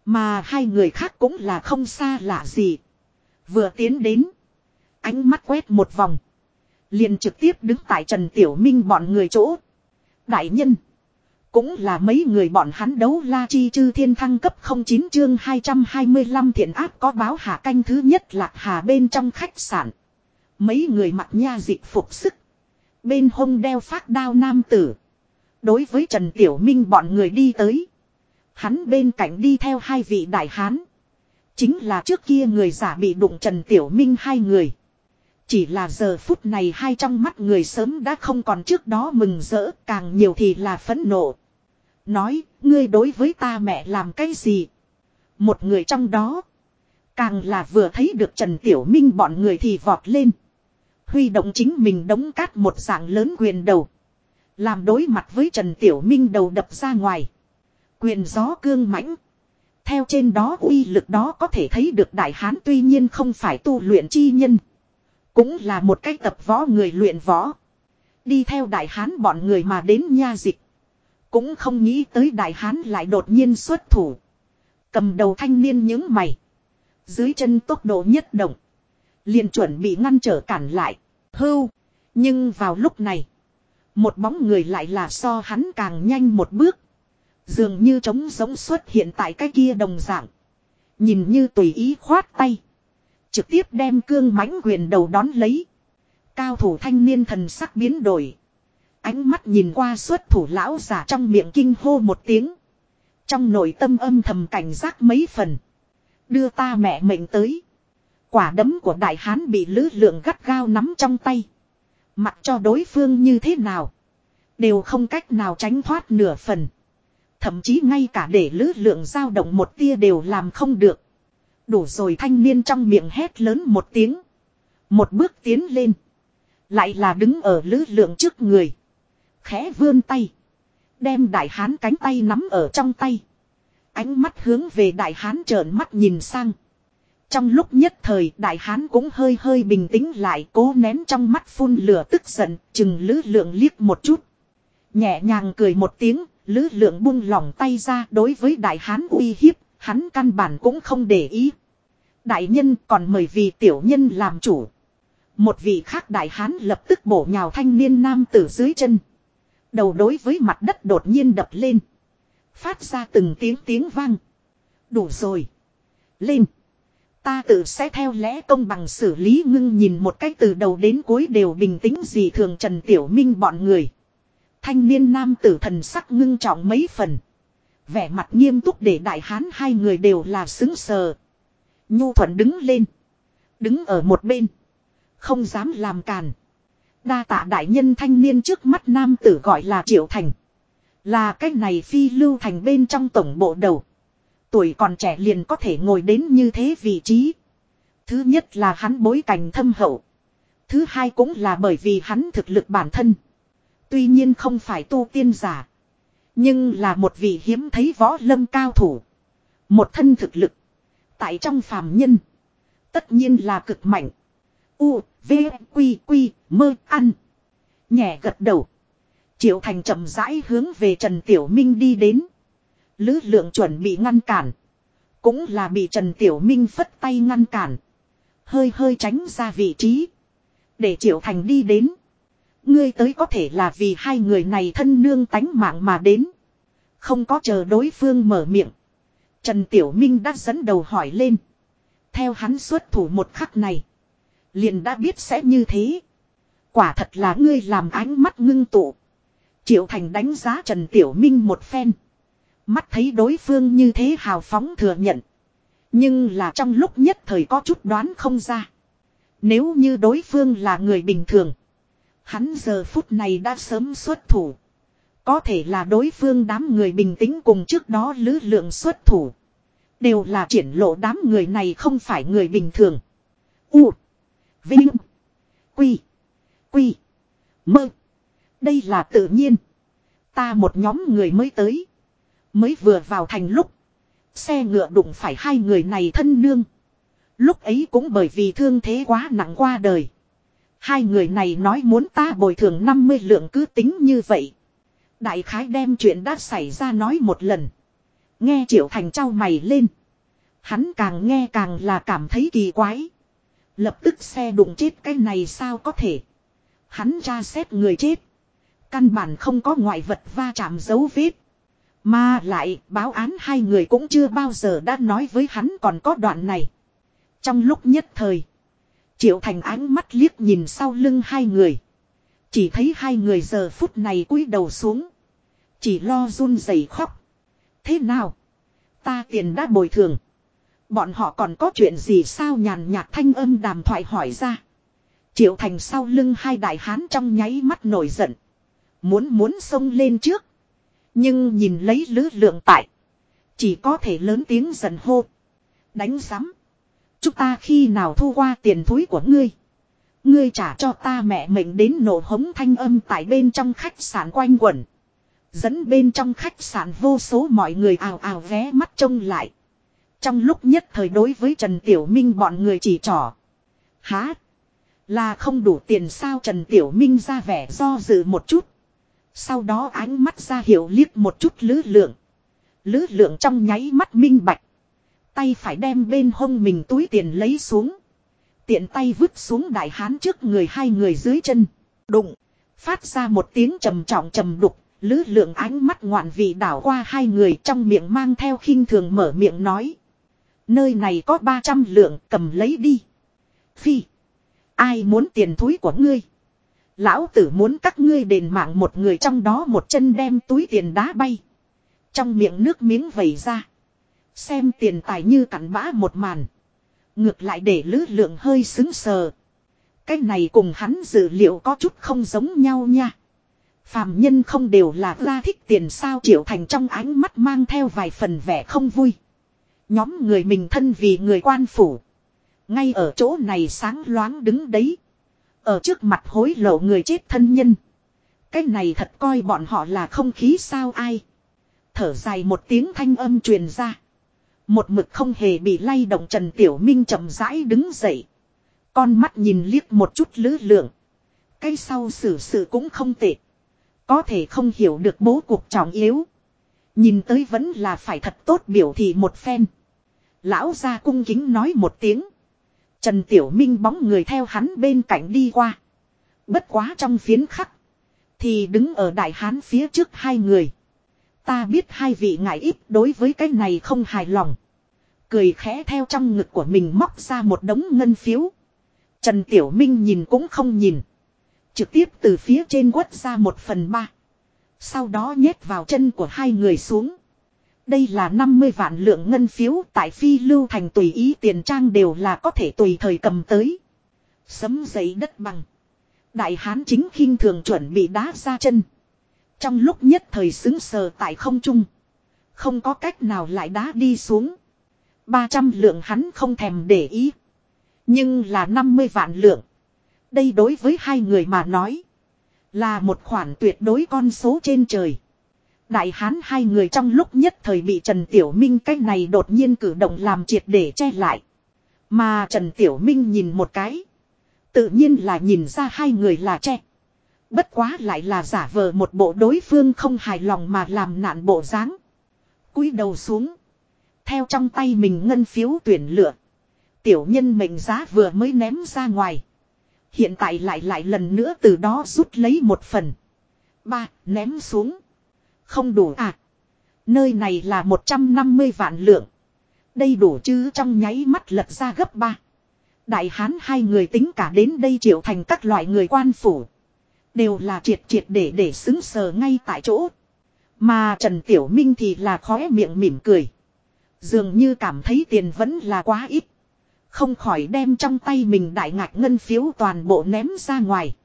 Mà hai người khác cũng là không xa lạ gì. Vừa tiến đến. Ánh mắt quét một vòng. Liền trực tiếp đứng tại Trần Tiểu Minh bọn người chỗ. Đại nhân. Cũng là mấy người bọn hắn đấu la chi chư thiên thăng cấp 09 chương 225 thiện ác có báo hạ canh thứ nhất lạc hà bên trong khách sạn. Mấy người mặc nha dịch phục sức. Bên hông đeo phát đao nam tử. Đối với Trần Tiểu Minh bọn người đi tới. Hắn bên cạnh đi theo hai vị đại hán. Chính là trước kia người giả bị đụng Trần Tiểu Minh hai người. Chỉ là giờ phút này hai trong mắt người sớm đã không còn trước đó mừng rỡ, càng nhiều thì là phẫn nộ. Nói, ngươi đối với ta mẹ làm cái gì? Một người trong đó, càng là vừa thấy được Trần Tiểu Minh bọn người thì vọt lên. Huy động chính mình đống cát một dạng lớn quyền đầu. Làm đối mặt với Trần Tiểu Minh đầu đập ra ngoài. Quyền gió cương mãnh. Theo trên đó uy lực đó có thể thấy được đại hán tuy nhiên không phải tu luyện chi nhân. Cũng là một cách tập võ người luyện võ. Đi theo đại hán bọn người mà đến nha dịch. Cũng không nghĩ tới đại hán lại đột nhiên xuất thủ. Cầm đầu thanh niên những mày. Dưới chân tốc độ nhất động. Liền chuẩn bị ngăn trở cản lại. Hưu. Nhưng vào lúc này. Một bóng người lại là so hắn càng nhanh một bước. Dường như trống giống xuất hiện tại cái kia đồng dạng. Nhìn như tùy ý khoát tay. Trực tiếp đem cương mãnh quyền đầu đón lấy. Cao thủ thanh niên thần sắc biến đổi. Ánh mắt nhìn qua xuất thủ lão giả trong miệng kinh hô một tiếng. Trong nội tâm âm thầm cảnh giác mấy phần. Đưa ta mẹ mệnh tới. Quả đấm của đại hán bị lữ lượng gắt gao nắm trong tay. Mặc cho đối phương như thế nào. Đều không cách nào tránh thoát nửa phần. Thậm chí ngay cả để lữ lượng dao động một tia đều làm không được. Đủ rồi thanh niên trong miệng hét lớn một tiếng. Một bước tiến lên. Lại là đứng ở lữ lượng trước người. Khẽ vươn tay. Đem đại hán cánh tay nắm ở trong tay. Ánh mắt hướng về đại hán trợn mắt nhìn sang. Trong lúc nhất thời đại hán cũng hơi hơi bình tĩnh lại cố nén trong mắt phun lửa tức giận chừng lứ lượng liếc một chút. Nhẹ nhàng cười một tiếng, lứ lượng buông lỏng tay ra đối với đại hán uy hiếp, hắn căn bản cũng không để ý. Đại nhân còn mời vì tiểu nhân làm chủ. Một vị khác đại hán lập tức bổ nhào thanh niên nam tử dưới chân. Đầu đối với mặt đất đột nhiên đập lên. Phát ra từng tiếng tiếng vang. Đủ rồi. Lên. Ta tự sẽ theo lẽ công bằng xử lý ngưng nhìn một cách từ đầu đến cuối đều bình tĩnh gì thường Trần Tiểu Minh bọn người. Thanh niên nam tử thần sắc ngưng trọng mấy phần. Vẻ mặt nghiêm túc để đại hán hai người đều là xứng sờ. Nhu thuận đứng lên. Đứng ở một bên. Không dám làm càn. Đa tạ đại nhân thanh niên trước mắt nam tử gọi là Triệu Thành. Là cái này phi lưu thành bên trong tổng bộ đầu. Tuổi còn trẻ liền có thể ngồi đến như thế vị trí. Thứ nhất là hắn bối cảnh thâm hậu. Thứ hai cũng là bởi vì hắn thực lực bản thân. Tuy nhiên không phải tu tiên giả. Nhưng là một vị hiếm thấy võ lâm cao thủ. Một thân thực lực. Tại trong phàm nhân. Tất nhiên là cực mạnh. U, V, Quy, Quy, mơ, ăn. Nhẹ gật đầu. Triệu Thành chậm rãi hướng về Trần Tiểu Minh đi đến. Lữ lượng chuẩn bị ngăn cản. Cũng là bị Trần Tiểu Minh phất tay ngăn cản. Hơi hơi tránh ra vị trí. Để Triệu Thành đi đến. Ngươi tới có thể là vì hai người này thân nương tánh mạng mà đến. Không có chờ đối phương mở miệng. Trần Tiểu Minh đã dẫn đầu hỏi lên. Theo hắn xuất thủ một khắc này. Liền đã biết sẽ như thế. Quả thật là ngươi làm ánh mắt ngưng tụ. Triệu Thành đánh giá Trần Tiểu Minh một phen. Mắt thấy đối phương như thế hào phóng thừa nhận. Nhưng là trong lúc nhất thời có chút đoán không ra. Nếu như đối phương là người bình thường. Hắn giờ phút này đã sớm xuất thủ. Có thể là đối phương đám người bình tĩnh cùng trước đó lứ lượng xuất thủ. Đều là triển lộ đám người này không phải người bình thường. U. Vinh. Quy. Quy. Mơ. Đây là tự nhiên. Ta một nhóm người mới tới. Mới vừa vào thành lúc. Xe ngựa đụng phải hai người này thân nương. Lúc ấy cũng bởi vì thương thế quá nặng qua đời. Hai người này nói muốn ta bồi thường 50 lượng cứ tính như vậy. Đại khái đem chuyện đã xảy ra nói một lần. Nghe Triệu Thành trao mày lên. Hắn càng nghe càng là cảm thấy kỳ quái. Lập tức xe đụng chết cái này sao có thể. Hắn tra xét người chết. Căn bản không có ngoại vật va chạm dấu vết. Mà lại, báo án hai người cũng chưa bao giờ đã nói với hắn còn có đoạn này. Trong lúc nhất thời. Triệu Thành ánh mắt liếc nhìn sau lưng hai người. Chỉ thấy hai người giờ phút này cúi đầu xuống. Chỉ lo run rẩy khóc. Thế nào? Ta tiền đã bồi thường. Bọn họ còn có chuyện gì sao nhàn nhạt thanh âm đàm thoại hỏi ra. Triệu Thành sau lưng hai đại hán trong nháy mắt nổi giận. Muốn muốn xông lên trước. Nhưng nhìn lấy lứ lượng tại. Chỉ có thể lớn tiếng giận hô. Đánh sắm. Chúng ta khi nào thu qua tiền thúi của ngươi. Ngươi trả cho ta mẹ mình đến nổ hống thanh âm tại bên trong khách sạn quanh quẩn. Dẫn bên trong khách sạn vô số mọi người ào ào ghé mắt trông lại. Trong lúc nhất thời đối với Trần Tiểu Minh bọn người chỉ trỏ. Há. Là không đủ tiền sao Trần Tiểu Minh ra vẻ do dự một chút. Sau đó ánh mắt ra hiệu liếc một chút lứ lượng. Lứ lượng trong nháy mắt minh bạch. Tay phải đem bên hông mình túi tiền lấy xuống. Tiện tay vứt xuống đại hán trước người hai người dưới chân. Đụng. Phát ra một tiếng trầm trọng trầm đục. Lứ lượng ánh mắt ngoạn vị đảo qua hai người trong miệng mang theo khinh thường mở miệng nói. Nơi này có 300 lượng, cầm lấy đi. Phi. Ai muốn tiền túi của ngươi? Lão tử muốn các ngươi đền mạng một người trong đó một chân đem túi tiền đá bay. Trong miệng nước miếng vẩy ra. Xem tiền tài như cặn bã một màn. Ngược lại để lữ lượng hơi xứng sờ. Cái này cùng hắn dự liệu có chút không giống nhau nha. Phàm nhân không đều là ra thích tiền sao triệu thành trong ánh mắt mang theo vài phần vẻ không vui. Nhóm người mình thân vì người quan phủ. Ngay ở chỗ này sáng loáng đứng đấy. Ở trước mặt hối lộ người chết thân nhân. Cái này thật coi bọn họ là không khí sao ai. Thở dài một tiếng thanh âm truyền ra. Một mực không hề bị lay động Trần Tiểu Minh chậm rãi đứng dậy. Con mắt nhìn liếc một chút lứ lượng. Cái sau xử sự cũng không tệ. Có thể không hiểu được bố cuộc trọng yếu. Nhìn tới vẫn là phải thật tốt biểu thị một phen. Lão ra cung kính nói một tiếng. Trần Tiểu Minh bóng người theo hắn bên cạnh đi qua. Bất quá trong phiến khắc. Thì đứng ở đại hán phía trước hai người. Ta biết hai vị ngại ít đối với cái này không hài lòng. Cười khẽ theo trong ngực của mình móc ra một đống ngân phiếu. Trần Tiểu Minh nhìn cũng không nhìn. Trực tiếp từ phía trên quất ra một phần ba. Sau đó nhét vào chân của hai người xuống. Đây là 50 vạn lượng ngân phiếu tại phi lưu thành tùy ý tiền trang đều là có thể tùy thời cầm tới. Sấm giấy đất bằng. Đại hán chính khinh thường chuẩn bị đá ra chân. Trong lúc nhất thời xứng sờ tại không trung. Không có cách nào lại đá đi xuống. 300 lượng hắn không thèm để ý. Nhưng là 50 vạn lượng. Đây đối với hai người mà nói. Là một khoản tuyệt đối con số trên trời. Đại hán hai người trong lúc nhất thời bị Trần Tiểu Minh cách này đột nhiên cử động làm triệt để che lại. Mà Trần Tiểu Minh nhìn một cái. Tự nhiên là nhìn ra hai người là che. Bất quá lại là giả vờ một bộ đối phương không hài lòng mà làm nạn bộ dáng. cúi đầu xuống. Theo trong tay mình ngân phiếu tuyển lựa. Tiểu nhân mệnh giá vừa mới ném ra ngoài. Hiện tại lại lại lần nữa từ đó rút lấy một phần. Ba, ném xuống. Không đủ à. Nơi này là 150 vạn lượng. Đây đủ chứ trong nháy mắt lật ra gấp ba. Đại hán hai người tính cả đến đây triệu thành các loại người quan phủ. Đều là triệt triệt để để xứng sờ ngay tại chỗ. Mà Trần Tiểu Minh thì là khóe miệng mỉm cười. Dường như cảm thấy tiền vẫn là quá ít. Không khỏi đem trong tay mình đại ngạc ngân phiếu toàn bộ ném ra ngoài.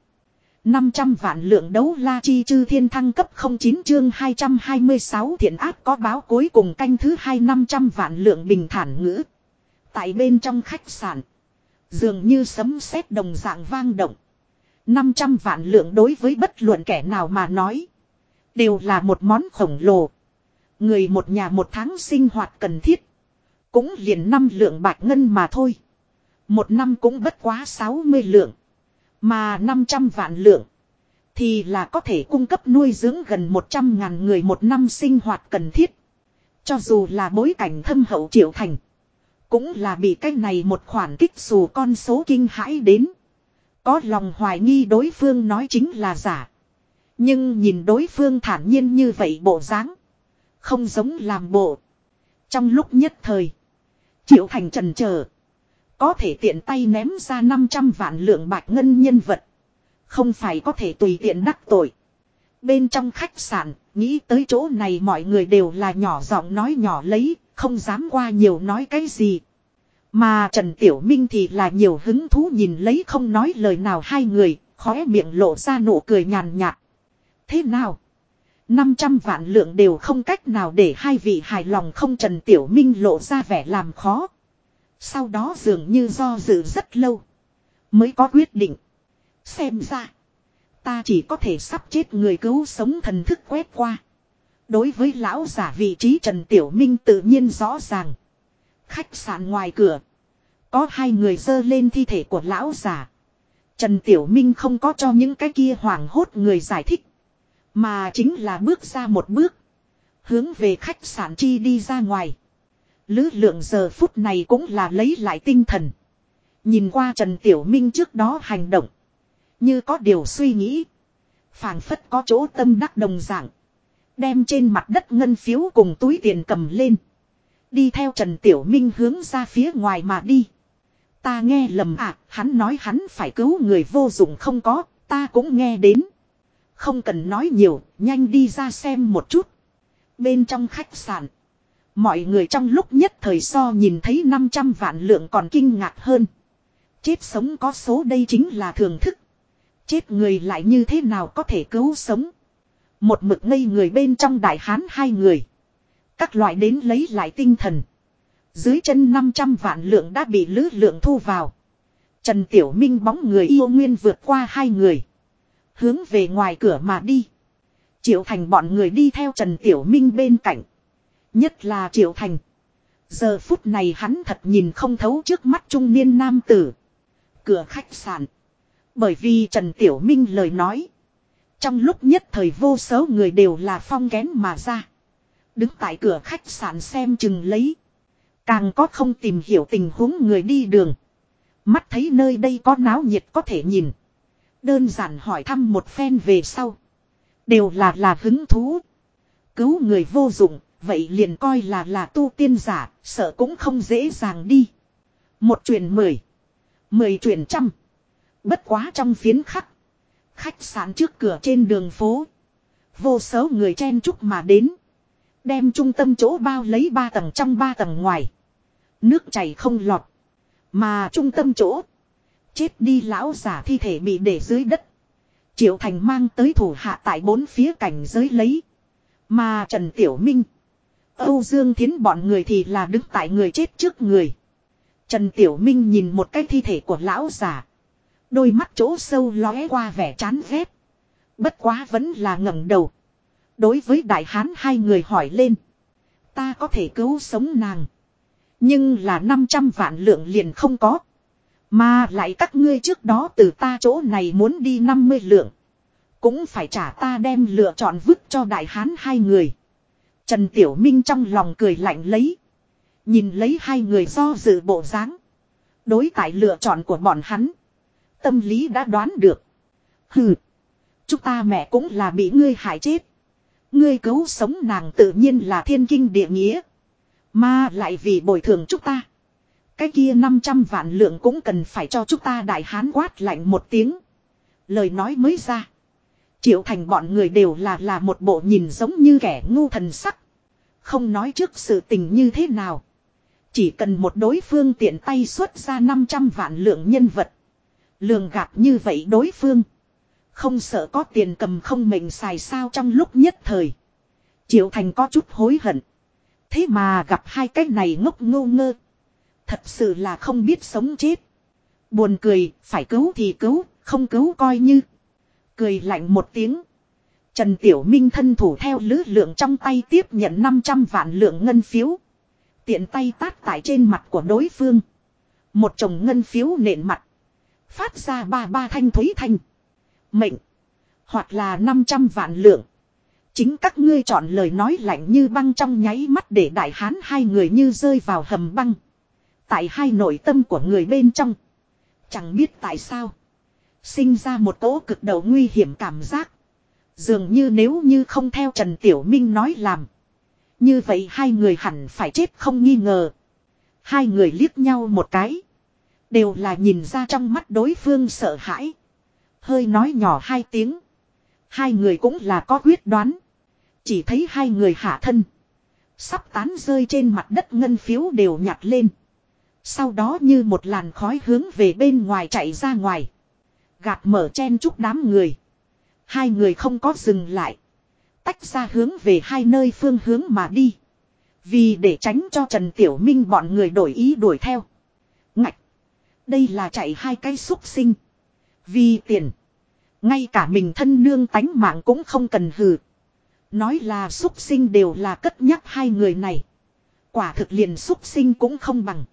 500 vạn lượng đấu la chi chư thiên thăng cấp 09 chương 226 thiện ác có báo cuối cùng canh thứ hai 500 vạn lượng bình thản ngữ. Tại bên trong khách sạn. Dường như sấm sét đồng dạng vang động. 500 vạn lượng đối với bất luận kẻ nào mà nói. Đều là một món khổng lồ. Người một nhà một tháng sinh hoạt cần thiết. Cũng liền năm lượng bạc ngân mà thôi. Một năm cũng bất quá 60 lượng. Mà 500 vạn lượng. Thì là có thể cung cấp nuôi dưỡng gần 100 ngàn người một năm sinh hoạt cần thiết. Cho dù là bối cảnh thâm hậu triệu thành. Cũng là bị cái này một khoản kích dù con số kinh hãi đến. Có lòng hoài nghi đối phương nói chính là giả. Nhưng nhìn đối phương thản nhiên như vậy bộ dáng, Không giống làm bộ. Trong lúc nhất thời. Triệu thành trần chờ Có thể tiện tay ném ra 500 vạn lượng bạc ngân nhân vật. Không phải có thể tùy tiện đắc tội. Bên trong khách sạn, nghĩ tới chỗ này mọi người đều là nhỏ giọng nói nhỏ lấy, không dám qua nhiều nói cái gì. Mà Trần Tiểu Minh thì là nhiều hứng thú nhìn lấy không nói lời nào hai người, khóe miệng lộ ra nụ cười nhàn nhạt. Thế nào? 500 vạn lượng đều không cách nào để hai vị hài lòng không Trần Tiểu Minh lộ ra vẻ làm khó. Sau đó dường như do dự rất lâu. Mới có quyết định. Xem ra. Ta chỉ có thể sắp chết người cứu sống thần thức quét qua. Đối với lão giả vị trí Trần Tiểu Minh tự nhiên rõ ràng. Khách sạn ngoài cửa. Có hai người dơ lên thi thể của lão giả. Trần Tiểu Minh không có cho những cái kia hoảng hốt người giải thích. Mà chính là bước ra một bước. Hướng về khách sạn chi đi ra ngoài. Lứ lượng giờ phút này cũng là lấy lại tinh thần. Nhìn qua Trần Tiểu Minh trước đó hành động. Như có điều suy nghĩ. phảng phất có chỗ tâm đắc đồng dạng. Đem trên mặt đất ngân phiếu cùng túi tiền cầm lên. Đi theo Trần Tiểu Minh hướng ra phía ngoài mà đi. Ta nghe lầm à, hắn nói hắn phải cứu người vô dụng không có, ta cũng nghe đến. Không cần nói nhiều, nhanh đi ra xem một chút. Bên trong khách sạn, Mọi người trong lúc nhất thời so nhìn thấy 500 vạn lượng còn kinh ngạc hơn. Chết sống có số đây chính là thưởng thức. Chết người lại như thế nào có thể cứu sống. Một mực ngây người bên trong đại hán hai người. Các loại đến lấy lại tinh thần. Dưới chân 500 vạn lượng đã bị lứ lượng thu vào. Trần Tiểu Minh bóng người yêu nguyên vượt qua hai người. Hướng về ngoài cửa mà đi. Triệu Thành bọn người đi theo Trần Tiểu Minh bên cạnh. Nhất là Triệu Thành. Giờ phút này hắn thật nhìn không thấu trước mắt trung niên nam tử. Cửa khách sạn. Bởi vì Trần Tiểu Minh lời nói. Trong lúc nhất thời vô số người đều là phong kén mà ra. Đứng tại cửa khách sạn xem chừng lấy. Càng có không tìm hiểu tình huống người đi đường. Mắt thấy nơi đây có náo nhiệt có thể nhìn. Đơn giản hỏi thăm một phen về sau. Đều là là hứng thú. Cứu người vô dụng, vậy liền coi là là tu tiên giả, sợ cũng không dễ dàng đi. Một truyền mười. Mười truyền trăm. Bất quá trong phiến khắc. Khách sạn trước cửa trên đường phố. Vô số người chen chúc mà đến. Đem trung tâm chỗ bao lấy ba tầng trong ba tầng ngoài. Nước chảy không lọt. Mà trung tâm chỗ. Chết đi lão giả thi thể bị để dưới đất. Triệu Thành mang tới thủ hạ tại bốn phía cảnh giới lấy. Mà Trần Tiểu Minh. Âu Dương Thiến bọn người thì là đứng tại người chết trước người. Trần Tiểu Minh nhìn một cái thi thể của lão giả. Đôi mắt chỗ sâu lóe qua vẻ chán ghét. Bất quá vẫn là ngẩng đầu. Đối với đại hán hai người hỏi lên. Ta có thể cứu sống nàng. Nhưng là 500 vạn lượng liền không có. Mà lại các ngươi trước đó từ ta chỗ này muốn đi 50 lượng. Cũng phải trả ta đem lựa chọn vứt cho đại hán hai người. Trần Tiểu Minh trong lòng cười lạnh lấy. Nhìn lấy hai người do dự bộ dáng. Đối tại lựa chọn của bọn hắn. Tâm lý đã đoán được. Hừ. Chúng ta mẹ cũng là bị ngươi hại chết. Ngươi cứu sống nàng tự nhiên là thiên kinh địa nghĩa. Mà lại vì bồi thường chúng ta. Cái kia 500 vạn lượng cũng cần phải cho chúng ta đại hán quát lạnh một tiếng. Lời nói mới ra. Triệu thành bọn người đều là là một bộ nhìn giống như kẻ ngu thần sắc. Không nói trước sự tình như thế nào. Chỉ cần một đối phương tiện tay xuất ra 500 vạn lượng nhân vật. Lường gạt như vậy đối phương. Không sợ có tiền cầm không mệnh xài sao trong lúc nhất thời. Triệu Thành có chút hối hận. Thế mà gặp hai cái này ngốc ngô ngơ. Thật sự là không biết sống chết. Buồn cười, phải cứu thì cứu, không cứu coi như. Cười lạnh một tiếng. Trần Tiểu Minh thân thủ theo lứ lượng trong tay tiếp nhận 500 vạn lượng ngân phiếu. Tiện tay tát tại trên mặt của đối phương. Một chồng ngân phiếu nện mặt. Phát ra ba ba thanh thúy thanh. Mệnh. Hoặc là 500 vạn lượng. Chính các ngươi chọn lời nói lạnh như băng trong nháy mắt để đại hán hai người như rơi vào hầm băng. Tại hai nội tâm của người bên trong. Chẳng biết tại sao. Sinh ra một cỗ cực đầu nguy hiểm cảm giác. Dường như nếu như không theo Trần Tiểu Minh nói làm. Như vậy hai người hẳn phải chết không nghi ngờ. Hai người liếc nhau một cái. Đều là nhìn ra trong mắt đối phương sợ hãi. Hơi nói nhỏ hai tiếng. Hai người cũng là có quyết đoán. Chỉ thấy hai người hạ thân. Sắp tán rơi trên mặt đất ngân phiếu đều nhặt lên. Sau đó như một làn khói hướng về bên ngoài chạy ra ngoài. Gạt mở chen chúc đám người. Hai người không có dừng lại. Tách ra hướng về hai nơi phương hướng mà đi. Vì để tránh cho Trần Tiểu Minh bọn người đổi ý đuổi theo. Ngạch. Đây là chạy hai cái xúc sinh. Vì tiền. Ngay cả mình thân nương tánh mạng cũng không cần hừ. Nói là xúc sinh đều là cất nhắc hai người này. Quả thực liền xúc sinh cũng không bằng.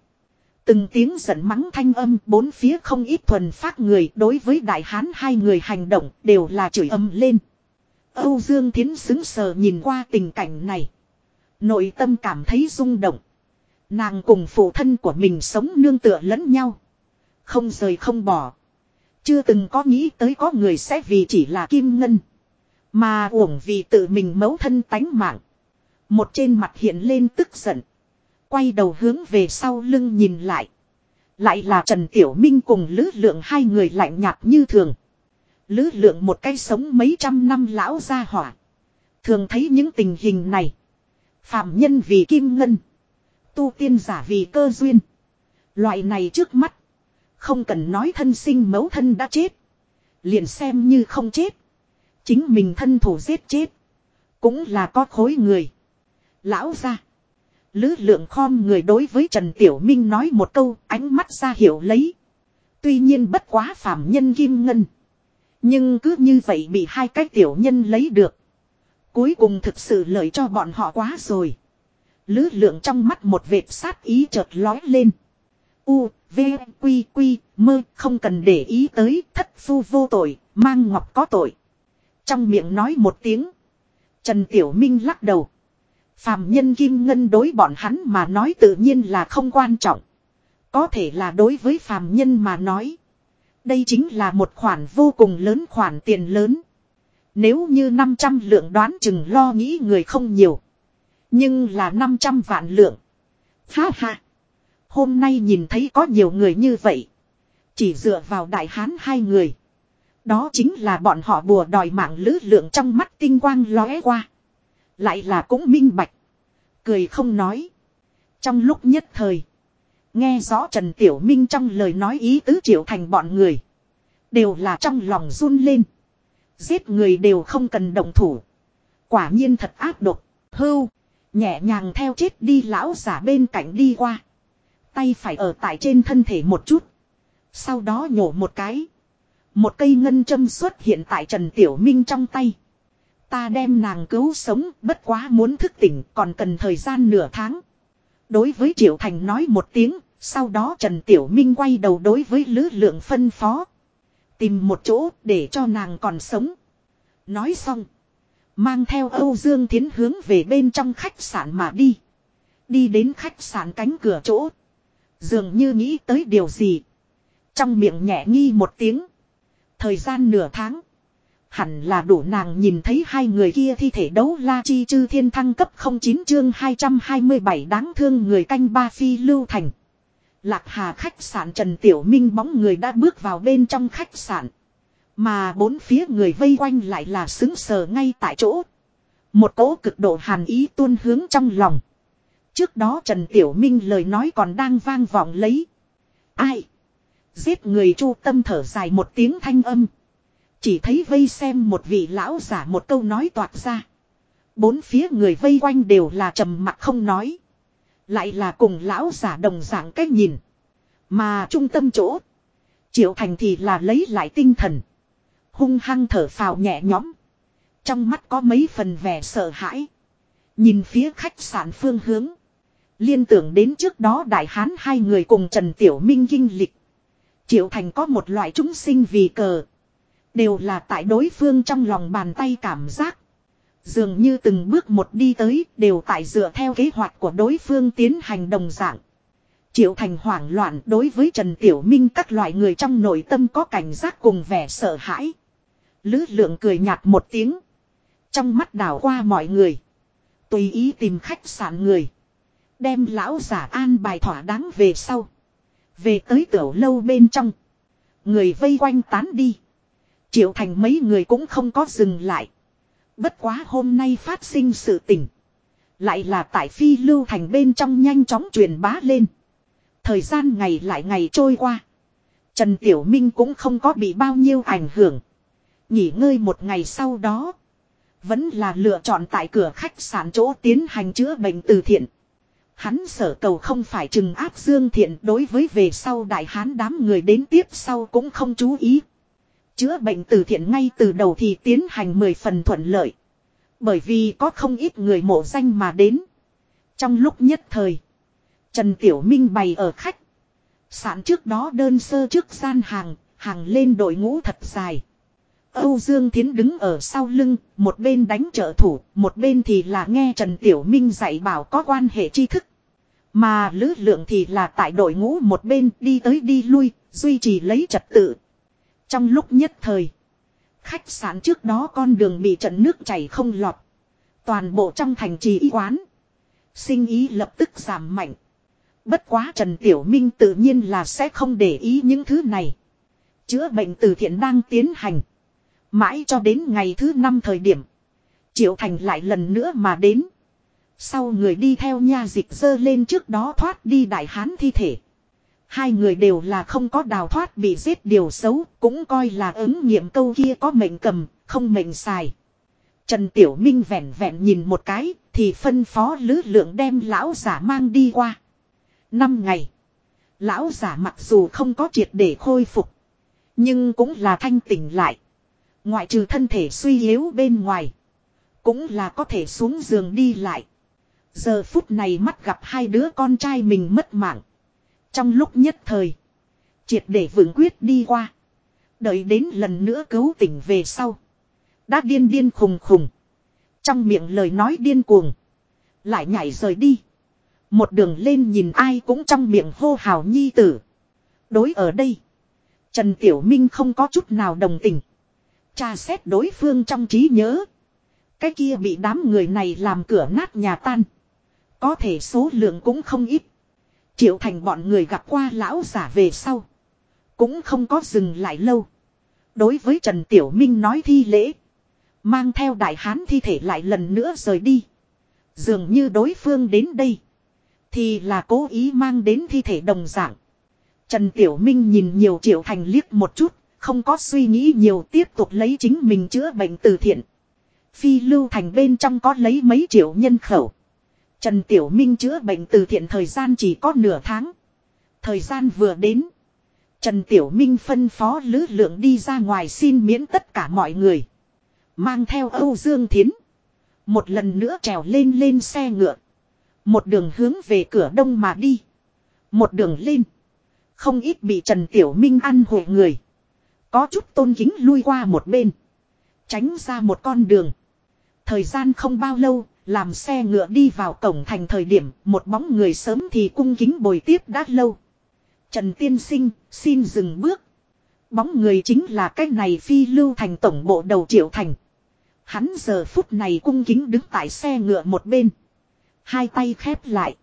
Từng tiếng giận mắng thanh âm, bốn phía không ít thuần phát người đối với đại hán hai người hành động đều là chửi âm lên. Âu Dương Thiến xứng sờ nhìn qua tình cảnh này. Nội tâm cảm thấy rung động. Nàng cùng phụ thân của mình sống nương tựa lẫn nhau. Không rời không bỏ. Chưa từng có nghĩ tới có người sẽ vì chỉ là kim ngân. Mà uổng vì tự mình mấu thân tánh mạng. Một trên mặt hiện lên tức giận. Quay đầu hướng về sau lưng nhìn lại. Lại là Trần Tiểu Minh cùng Lữ Lượng hai người lạnh nhạt như thường. Lữ Lượng một cây sống mấy trăm năm lão ra hỏa. Thường thấy những tình hình này. Phạm nhân vì kim ngân. Tu tiên giả vì cơ duyên. Loại này trước mắt. Không cần nói thân sinh mẫu thân đã chết. Liền xem như không chết. Chính mình thân thủ giết chết. Cũng là có khối người. Lão ra. Lứ lượng khom người đối với Trần Tiểu Minh nói một câu ánh mắt ra hiểu lấy. Tuy nhiên bất quá phạm nhân kim ngân. Nhưng cứ như vậy bị hai cái tiểu nhân lấy được. Cuối cùng thực sự lợi cho bọn họ quá rồi. Lứ lượng trong mắt một vệt sát ý chợt lói lên. U, V, Quy, Quy, mơ, không cần để ý tới, thất phu vô tội, mang ngọc có tội. Trong miệng nói một tiếng. Trần Tiểu Minh lắc đầu. Phàm nhân kim ngân đối bọn hắn mà nói tự nhiên là không quan trọng. Có thể là đối với phàm nhân mà nói. Đây chính là một khoản vô cùng lớn khoản tiền lớn. Nếu như 500 lượng đoán chừng lo nghĩ người không nhiều. Nhưng là 500 vạn lượng. Ha ha. Hôm nay nhìn thấy có nhiều người như vậy. Chỉ dựa vào đại hán hai người. Đó chính là bọn họ bùa đòi mạng lữ lượng trong mắt tinh quang lóe qua. Lại là cũng minh bạch. Cười không nói. Trong lúc nhất thời. Nghe rõ Trần Tiểu Minh trong lời nói ý tứ triệu thành bọn người. Đều là trong lòng run lên. Giết người đều không cần động thủ. Quả nhiên thật áp độc. Hưu. Nhẹ nhàng theo chết đi lão giả bên cạnh đi qua. Tay phải ở tại trên thân thể một chút. Sau đó nhổ một cái. Một cây ngân châm xuất hiện tại Trần Tiểu Minh trong tay. Ta đem nàng cứu sống bất quá muốn thức tỉnh còn cần thời gian nửa tháng. Đối với Triệu Thành nói một tiếng, sau đó Trần Tiểu Minh quay đầu đối với Lữ Lượng phân phó. Tìm một chỗ để cho nàng còn sống. Nói xong. Mang theo Âu Dương Thiến hướng về bên trong khách sạn mà đi. Đi đến khách sạn cánh cửa chỗ. Dường như nghĩ tới điều gì. Trong miệng nhẹ nghi một tiếng. Thời gian nửa tháng. Hẳn là đủ nàng nhìn thấy hai người kia thi thể đấu la chi chư thiên thăng cấp 09 chương 227 đáng thương người canh ba phi lưu thành. Lạc hà khách sạn Trần Tiểu Minh bóng người đã bước vào bên trong khách sạn. Mà bốn phía người vây quanh lại là xứng sờ ngay tại chỗ. Một cỗ cực độ hàn ý tuôn hướng trong lòng. Trước đó Trần Tiểu Minh lời nói còn đang vang vọng lấy. Ai? Giết người chu tâm thở dài một tiếng thanh âm. Chỉ thấy vây xem một vị lão giả một câu nói toạc ra. Bốn phía người vây quanh đều là trầm mặc không nói. Lại là cùng lão giả đồng dạng cách nhìn. Mà trung tâm chỗ. Triệu thành thì là lấy lại tinh thần. Hung hăng thở phào nhẹ nhõm. Trong mắt có mấy phần vẻ sợ hãi. Nhìn phía khách sạn phương hướng. Liên tưởng đến trước đó đại hán hai người cùng Trần Tiểu Minh kinh lịch. Triệu Thành có một loại chúng sinh vì cờ. Đều là tại đối phương trong lòng bàn tay cảm giác. Dường như từng bước một đi tới, đều tại dựa theo kế hoạch của đối phương tiến hành đồng dạng. Triệu Thành hoảng loạn đối với Trần Tiểu Minh các loại người trong nội tâm có cảnh giác cùng vẻ sợ hãi. Lứ lượng cười nhạt một tiếng. Trong mắt đảo qua mọi người. Tùy ý tìm khách sạn người. Đem lão giả an bài thỏa đáng về sau. Về tới tiểu lâu bên trong. Người vây quanh tán đi. Triệu thành mấy người cũng không có dừng lại. Bất quá hôm nay phát sinh sự tình. Lại là tại phi lưu thành bên trong nhanh chóng truyền bá lên. Thời gian ngày lại ngày trôi qua. Trần Tiểu Minh cũng không có bị bao nhiêu ảnh hưởng. Nghỉ ngơi một ngày sau đó. Vẫn là lựa chọn tại cửa khách sạn chỗ tiến hành chữa bệnh từ thiện. Hắn sở cầu không phải trừng áp dương thiện đối với về sau đại hán đám người đến tiếp sau cũng không chú ý. Chữa bệnh từ thiện ngay từ đầu thì tiến hành mười phần thuận lợi. Bởi vì có không ít người mộ danh mà đến. Trong lúc nhất thời, Trần Tiểu Minh bày ở khách. Sản trước đó đơn sơ trước gian hàng, hàng lên đội ngũ thật dài. Âu Dương Thiến đứng ở sau lưng, một bên đánh trợ thủ, một bên thì là nghe Trần Tiểu Minh dạy bảo có quan hệ tri thức. Mà lữ lượng thì là tại đội ngũ một bên đi tới đi lui, duy trì lấy trật tự. Trong lúc nhất thời, khách sạn trước đó con đường bị trận nước chảy không lọt. Toàn bộ trong thành trì y quán. Sinh ý lập tức giảm mạnh. Bất quá Trần Tiểu Minh tự nhiên là sẽ không để ý những thứ này. Chữa bệnh từ thiện đang tiến hành. Mãi cho đến ngày thứ năm thời điểm. Triệu Thành lại lần nữa mà đến. Sau người đi theo nha dịch dơ lên trước đó thoát đi đại hán thi thể. Hai người đều là không có đào thoát bị giết điều xấu, cũng coi là ứng nghiệm câu kia có mệnh cầm, không mệnh xài. Trần Tiểu Minh vẹn vẹn nhìn một cái, thì phân phó lữ lượng đem lão giả mang đi qua. Năm ngày. Lão giả mặc dù không có triệt để khôi phục. Nhưng cũng là thanh tỉnh lại. Ngoại trừ thân thể suy yếu bên ngoài. Cũng là có thể xuống giường đi lại. Giờ phút này mắt gặp hai đứa con trai mình mất mạng. Trong lúc nhất thời. Triệt để vững quyết đi qua. Đợi đến lần nữa cứu tỉnh về sau. Đã điên điên khùng khùng. Trong miệng lời nói điên cuồng. Lại nhảy rời đi. Một đường lên nhìn ai cũng trong miệng hô hào nhi tử. Đối ở đây. Trần Tiểu Minh không có chút nào đồng tình. Tra xét đối phương trong trí nhớ. Cái kia bị đám người này làm cửa nát nhà tan. Có thể số lượng cũng không ít. Triệu thành bọn người gặp qua lão giả về sau. Cũng không có dừng lại lâu. Đối với Trần Tiểu Minh nói thi lễ. Mang theo đại hán thi thể lại lần nữa rời đi. Dường như đối phương đến đây. Thì là cố ý mang đến thi thể đồng dạng. Trần Tiểu Minh nhìn nhiều triệu thành liếc một chút. Không có suy nghĩ nhiều tiếp tục lấy chính mình chữa bệnh từ thiện. Phi lưu thành bên trong có lấy mấy triệu nhân khẩu. Trần Tiểu Minh chữa bệnh từ thiện thời gian chỉ có nửa tháng. Thời gian vừa đến. Trần Tiểu Minh phân phó lữ lượng đi ra ngoài xin miễn tất cả mọi người. Mang theo Âu Dương Thiến. Một lần nữa trèo lên lên xe ngựa. Một đường hướng về cửa đông mà đi. Một đường lên. Không ít bị Trần Tiểu Minh ăn hội người. Có chút tôn kính lui qua một bên. Tránh ra một con đường. Thời gian không bao lâu, làm xe ngựa đi vào cổng thành thời điểm, một bóng người sớm thì cung kính bồi tiếp đã lâu. Trần Tiên Sinh, xin dừng bước. Bóng người chính là cái này phi lưu thành tổng bộ đầu triệu thành. Hắn giờ phút này cung kính đứng tại xe ngựa một bên. Hai tay khép lại.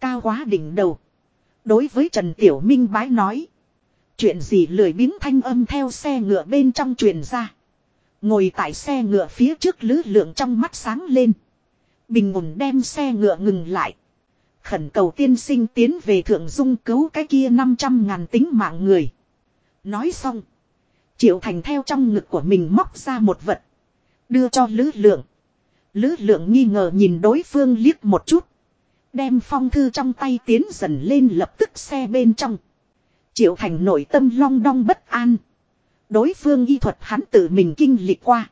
Cao quá đỉnh đầu. Đối với Trần Tiểu Minh bái nói. Chuyện gì lười biếng thanh âm theo xe ngựa bên trong truyền ra. Ngồi tại xe ngựa phía trước lứ lượng trong mắt sáng lên. Bình ổn đem xe ngựa ngừng lại. Khẩn cầu tiên sinh tiến về thượng dung cứu cái kia 500 ngàn tính mạng người. Nói xong. Triệu Thành theo trong ngực của mình móc ra một vật. Đưa cho Lữ Lượng. Lữ Lượng nghi ngờ nhìn đối phương liếc một chút. Đem phong thư trong tay tiến dần lên lập tức xe bên trong. Triệu Thành nội tâm long đong bất an. Đối phương y thuật hắn tự mình kinh lịch qua.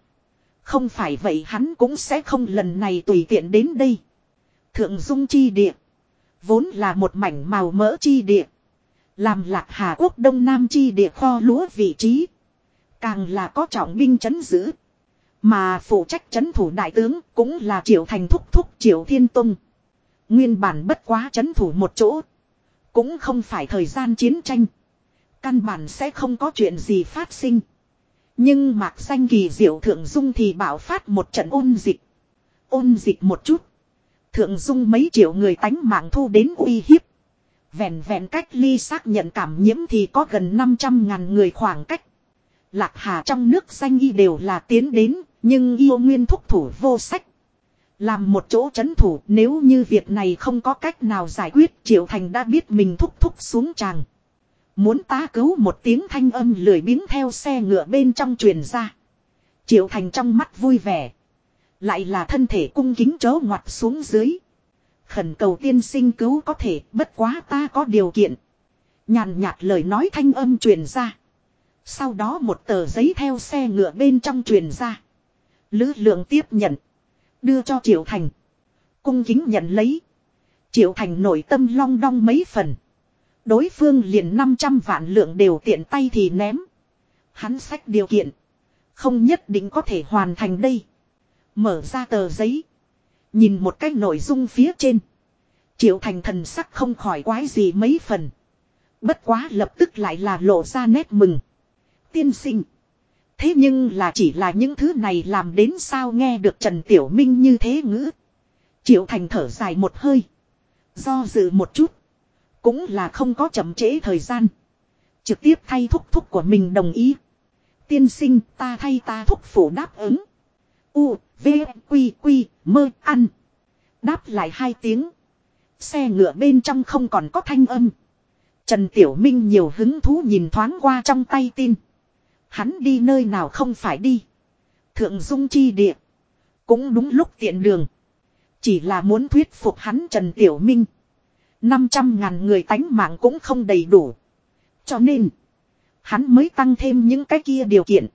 Không phải vậy hắn cũng sẽ không lần này tùy tiện đến đây. Thượng Dung chi địa. Vốn là một mảnh màu mỡ chi địa. Làm lạc Hà Quốc Đông Nam chi địa kho lúa vị trí. Càng là có trọng binh chấn giữ. Mà phụ trách chấn thủ đại tướng cũng là Triệu Thành Thúc Thúc Triệu Thiên Tông. Nguyên bản bất quá chấn thủ một chỗ. Cũng không phải thời gian chiến tranh. Căn bản sẽ không có chuyện gì phát sinh. Nhưng mạc xanh kỳ diệu thượng dung thì bảo phát một trận ôn dịch. Ôn dịch một chút. Thượng dung mấy triệu người tánh mạng thu đến uy hiếp. Vẹn vẹn cách ly xác nhận cảm nhiễm thì có gần 500 ngàn người khoảng cách. Lạc hà trong nước xanh y đều là tiến đến, nhưng yêu nguyên thúc thủ vô sách. Làm một chỗ chấn thủ nếu như việc này không có cách nào giải quyết Triệu Thành đã biết mình thúc thúc xuống tràng. Muốn ta cứu một tiếng thanh âm lười biếng theo xe ngựa bên trong truyền ra. Triệu Thành trong mắt vui vẻ. Lại là thân thể cung kính chớ ngoặt xuống dưới. Khẩn cầu tiên sinh cứu có thể, bất quá ta có điều kiện. Nhàn nhạt lời nói thanh âm truyền ra. Sau đó một tờ giấy theo xe ngựa bên trong truyền ra. Lữ lượng tiếp nhận. Đưa cho Triệu Thành. Cung kính nhận lấy. Triệu Thành nội tâm long đong mấy phần. Đối phương liền 500 vạn lượng đều tiện tay thì ném. Hắn sách điều kiện. Không nhất định có thể hoàn thành đây. Mở ra tờ giấy. Nhìn một cách nội dung phía trên. Triệu thành thần sắc không khỏi quái gì mấy phần. Bất quá lập tức lại là lộ ra nét mừng. Tiên sinh. Thế nhưng là chỉ là những thứ này làm đến sao nghe được Trần Tiểu Minh như thế ngữ. Triệu thành thở dài một hơi. Do dự một chút. Cũng là không có chậm trễ thời gian. Trực tiếp thay thúc thúc của mình đồng ý. Tiên sinh ta thay ta thúc phủ đáp ứng. U, V, Quy, Quy, mơ, ăn. Đáp lại hai tiếng. Xe ngựa bên trong không còn có thanh âm. Trần Tiểu Minh nhiều hứng thú nhìn thoáng qua trong tay tin. Hắn đi nơi nào không phải đi. Thượng Dung chi địa. Cũng đúng lúc tiện đường. Chỉ là muốn thuyết phục hắn Trần Tiểu Minh. 500 ngàn người tánh mạng cũng không đầy đủ. Cho nên. Hắn mới tăng thêm những cái kia điều kiện.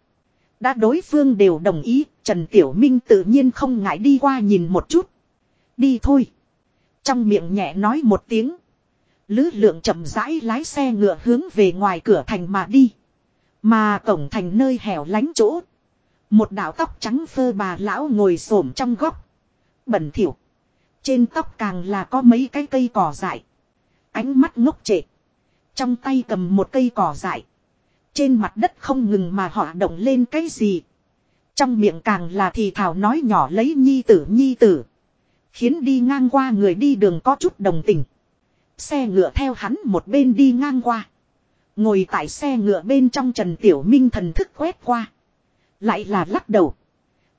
Đã đối phương đều đồng ý. Trần Tiểu Minh tự nhiên không ngại đi qua nhìn một chút. Đi thôi. Trong miệng nhẹ nói một tiếng. Lứ lượng chậm rãi lái xe ngựa hướng về ngoài cửa thành mà đi. Mà cổng thành nơi hẻo lánh chỗ. Một đạo tóc trắng phơ bà lão ngồi xổm trong góc. Bẩn thỉu. Trên tóc càng là có mấy cái cây cỏ dại. Ánh mắt ngốc trệ. Trong tay cầm một cây cỏ dại. Trên mặt đất không ngừng mà họ động lên cái gì. Trong miệng càng là thì thảo nói nhỏ lấy nhi tử nhi tử. Khiến đi ngang qua người đi đường có chút đồng tình. Xe ngựa theo hắn một bên đi ngang qua. Ngồi tại xe ngựa bên trong Trần Tiểu Minh thần thức quét qua. Lại là lắc đầu.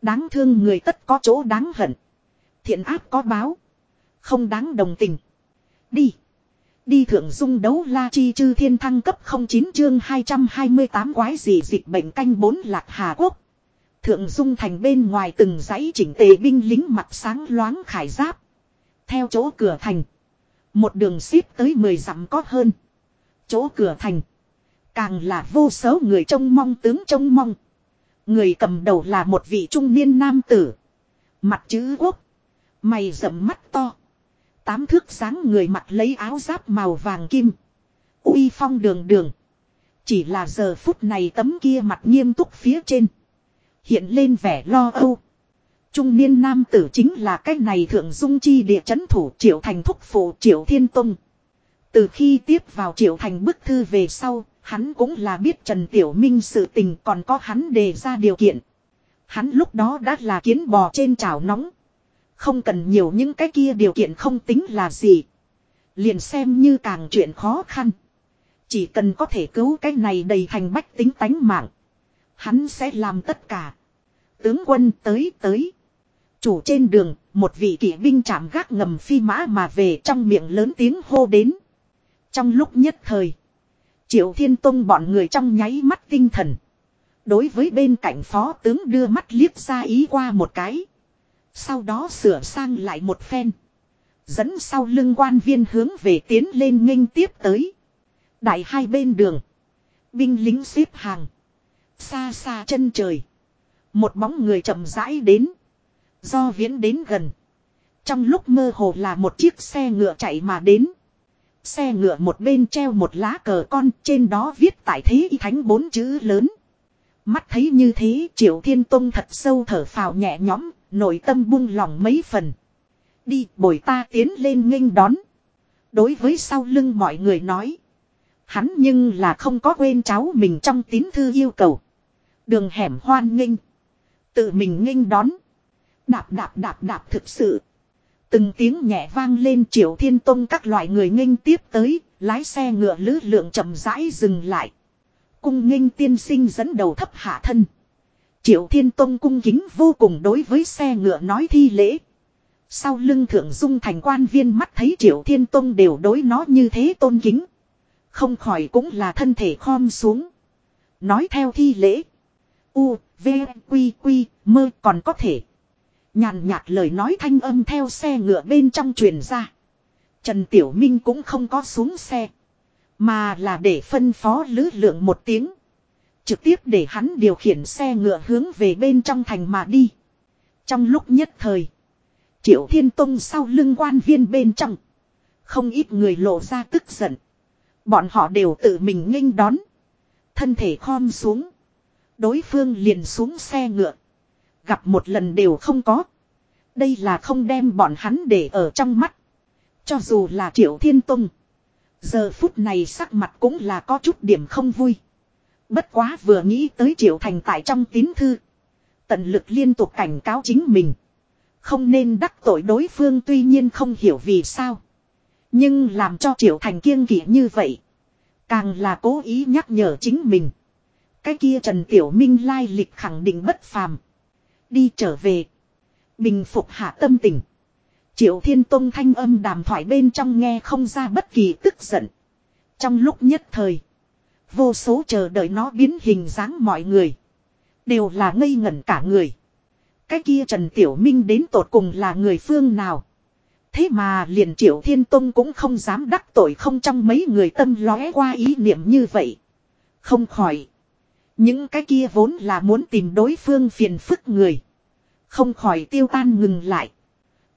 Đáng thương người tất có chỗ đáng hận. Thiện áp có báo. Không đáng đồng tình. Đi. Đi thượng dung đấu la chi chư thiên thăng cấp 09 chương 228 quái gì dịch bệnh canh bốn lạc Hà Quốc. Thượng dung thành bên ngoài từng dãy chỉnh tề binh lính mặt sáng loáng khải giáp. Theo chỗ cửa thành. Một đường ship tới 10 dặm có hơn. Chỗ cửa thành. Càng là vô số người trông mong tướng trông mong. Người cầm đầu là một vị trung niên nam tử. Mặt chữ quốc. Mày rậm mắt to. Tám thước sáng người mặt lấy áo giáp màu vàng kim. uy phong đường đường. Chỉ là giờ phút này tấm kia mặt nghiêm túc phía trên. Hiện lên vẻ lo âu. Trung niên nam tử chính là cái này thượng dung chi địa chấn thủ triệu thành thúc phụ triệu thiên tông. Từ khi tiếp vào triệu thành bức thư về sau, hắn cũng là biết Trần Tiểu Minh sự tình còn có hắn đề ra điều kiện. Hắn lúc đó đã là kiến bò trên chảo nóng. Không cần nhiều những cái kia điều kiện không tính là gì. Liền xem như càng chuyện khó khăn. Chỉ cần có thể cứu cái này đầy thành bách tính tánh mạng. Hắn sẽ làm tất cả. Tướng quân tới tới. Chủ trên đường, một vị kỵ binh chạm gác ngầm phi mã mà về trong miệng lớn tiếng hô đến. Trong lúc nhất thời, Triệu Thiên Tông bọn người trong nháy mắt tinh thần. Đối với bên cạnh phó tướng đưa mắt liếc ra ý qua một cái. Sau đó sửa sang lại một phen. Dẫn sau lưng quan viên hướng về tiến lên nghênh tiếp tới. Đại hai bên đường. Binh lính xếp hàng. Xa xa chân trời. Một bóng người chậm rãi đến. Do viễn đến gần. Trong lúc mơ hồ là một chiếc xe ngựa chạy mà đến. Xe ngựa một bên treo một lá cờ con trên đó viết tại thế y thánh bốn chữ lớn. Mắt thấy như thế triệu thiên tông thật sâu thở phào nhẹ nhõm, nội tâm buông lòng mấy phần. Đi bồi ta tiến lên nghênh đón. Đối với sau lưng mọi người nói. Hắn nhưng là không có quên cháu mình trong tín thư yêu cầu. Đường hẻm hoan nghênh. Tự mình nghênh đón. Đạp đạp đạp đạp thực sự. Từng tiếng nhẹ vang lên triệu thiên tông các loại người nghênh tiếp tới, lái xe ngựa lứ lượng chậm rãi dừng lại. Cung nghênh tiên sinh dẫn đầu thấp hạ thân. Triệu thiên tông cung kính vô cùng đối với xe ngựa nói thi lễ. Sau lưng thượng dung thành quan viên mắt thấy triệu thiên tông đều đối nó như thế tôn kính. Không khỏi cũng là thân thể khom xuống. Nói theo thi lễ. U, V, Quy, Quy, mơ còn có thể. Nhàn nhạt lời nói thanh âm theo xe ngựa bên trong truyền ra. Trần Tiểu Minh cũng không có xuống xe. Mà là để phân phó lứ lượng một tiếng. Trực tiếp để hắn điều khiển xe ngựa hướng về bên trong thành mà đi. Trong lúc nhất thời. Triệu Thiên Tông sau lưng quan viên bên trong. Không ít người lộ ra tức giận. Bọn họ đều tự mình nghênh đón. Thân thể khom xuống. Đối phương liền xuống xe ngựa. Gặp một lần đều không có. Đây là không đem bọn hắn để ở trong mắt. Cho dù là Triệu Thiên Tông. Giờ phút này sắc mặt cũng là có chút điểm không vui. Bất quá vừa nghĩ tới Triệu Thành tại trong tín thư. Tận lực liên tục cảnh cáo chính mình. Không nên đắc tội đối phương tuy nhiên không hiểu vì sao. Nhưng làm cho Triệu Thành kiêng kỵ như vậy. Càng là cố ý nhắc nhở chính mình. Cái kia Trần Tiểu Minh lai lịch khẳng định bất phàm. Đi trở về. Bình phục hạ tâm tình. Triệu Thiên Tông thanh âm đàm thoại bên trong nghe không ra bất kỳ tức giận. Trong lúc nhất thời. Vô số chờ đợi nó biến hình dáng mọi người. Đều là ngây ngẩn cả người. Cái kia Trần Tiểu Minh đến tột cùng là người phương nào. Thế mà liền Triệu Thiên Tông cũng không dám đắc tội không trong mấy người tâm lóe qua ý niệm như vậy. Không khỏi. Những cái kia vốn là muốn tìm đối phương phiền phức người. Không khỏi tiêu tan ngừng lại.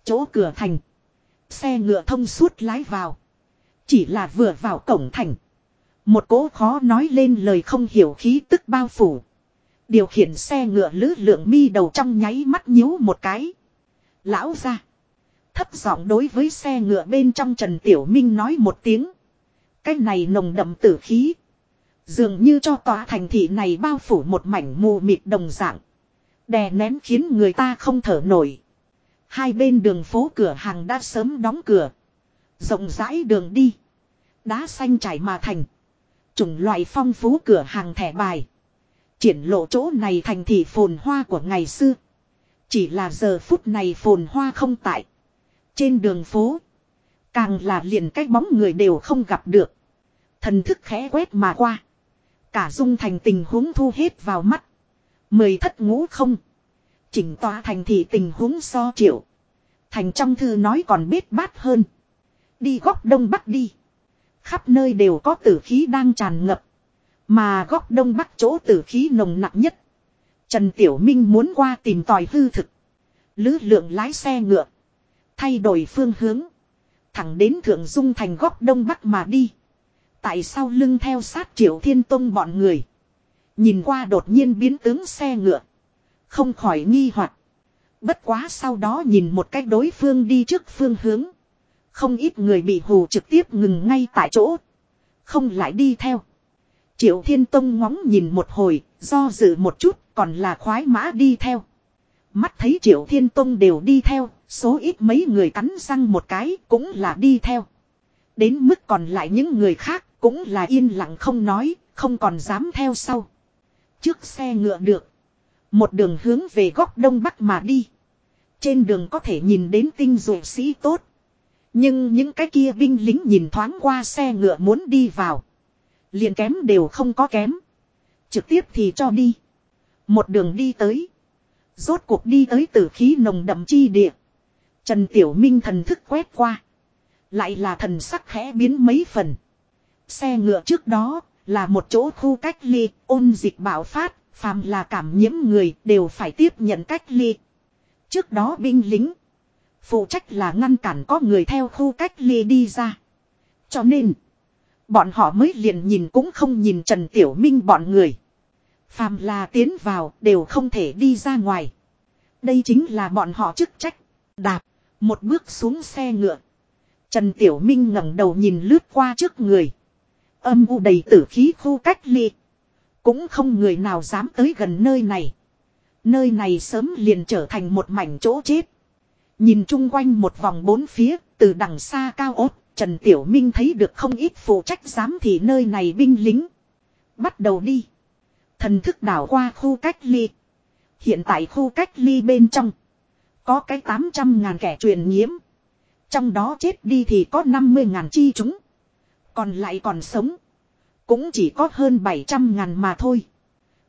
Chỗ cửa thành. Xe ngựa thông suốt lái vào. Chỉ là vừa vào cổng thành. Một cố khó nói lên lời không hiểu khí tức bao phủ. Điều khiển xe ngựa lữ lượng mi đầu trong nháy mắt nhíu một cái. Lão ra. Thấp giọng đối với xe ngựa bên trong Trần Tiểu Minh nói một tiếng. Cái này nồng đậm tử khí. Dường như cho tòa thành thị này bao phủ một mảnh mù mịt đồng dạng. Đè nén khiến người ta không thở nổi. Hai bên đường phố cửa hàng đã sớm đóng cửa. Rộng rãi đường đi. Đá xanh trải mà thành. Chủng loại phong phú cửa hàng thẻ bài. Triển lộ chỗ này thành thị phồn hoa của ngày xưa. Chỉ là giờ phút này phồn hoa không tại. Trên đường phố. Càng là liền cách bóng người đều không gặp được. Thần thức khẽ quét mà qua. Cả dung thành tình huống thu hết vào mắt. Mười thất ngũ không. Chỉnh tòa thành thị tình huống so triệu. Thành trong thư nói còn biết bát hơn. Đi góc đông bắc đi. Khắp nơi đều có tử khí đang tràn ngập. Mà góc đông bắc chỗ tử khí nồng nặng nhất. Trần Tiểu Minh muốn qua tìm tòi hư thực. Lứ lượng lái xe ngựa. Thay đổi phương hướng. Thẳng đến Thượng Dung thành góc đông bắc mà đi. Tại sao lưng theo sát Triệu Thiên Tông bọn người. Nhìn qua đột nhiên biến tướng xe ngựa. Không khỏi nghi hoặc Bất quá sau đó nhìn một cách đối phương đi trước phương hướng. Không ít người bị hù trực tiếp ngừng ngay tại chỗ. Không lại đi theo. Triệu Thiên Tông ngóng nhìn một hồi, do dự một chút, còn là khoái mã đi theo. Mắt thấy Triệu Thiên Tông đều đi theo, số ít mấy người cắn răng một cái cũng là đi theo. Đến mức còn lại những người khác cũng là yên lặng không nói, không còn dám theo sau. Trước xe ngựa được. Một đường hướng về góc đông bắc mà đi. Trên đường có thể nhìn đến tinh dụ sĩ tốt. Nhưng những cái kia binh lính nhìn thoáng qua xe ngựa muốn đi vào. Liền kém đều không có kém. Trực tiếp thì cho đi. Một đường đi tới. Rốt cuộc đi tới tử khí nồng đậm chi địa. Trần Tiểu Minh thần thức quét qua. Lại là thần sắc khẽ biến mấy phần. Xe ngựa trước đó là một chỗ khu cách ly, ôn dịch bạo phát, phàm là cảm nhiễm người đều phải tiếp nhận cách ly. Trước đó binh lính, phụ trách là ngăn cản có người theo khu cách ly đi ra. Cho nên, bọn họ mới liền nhìn cũng không nhìn Trần Tiểu Minh bọn người. Phàm là tiến vào đều không thể đi ra ngoài. Đây chính là bọn họ chức trách. Đạp, một bước xuống xe ngựa. Trần Tiểu Minh ngẩng đầu nhìn lướt qua trước người. Âm u đầy tử khí khu cách ly. Cũng không người nào dám tới gần nơi này. Nơi này sớm liền trở thành một mảnh chỗ chết. Nhìn chung quanh một vòng bốn phía, từ đằng xa cao ốt, Trần Tiểu Minh thấy được không ít phụ trách giám thị nơi này binh lính. Bắt đầu đi. Thần thức đảo qua khu cách ly. Hiện tại khu cách ly bên trong. Có cái 800 ngàn kẻ truyền nhiễm. Trong đó chết đi thì có 50 ngàn chi chúng. Còn lại còn sống. Cũng chỉ có hơn 700 ngàn mà thôi.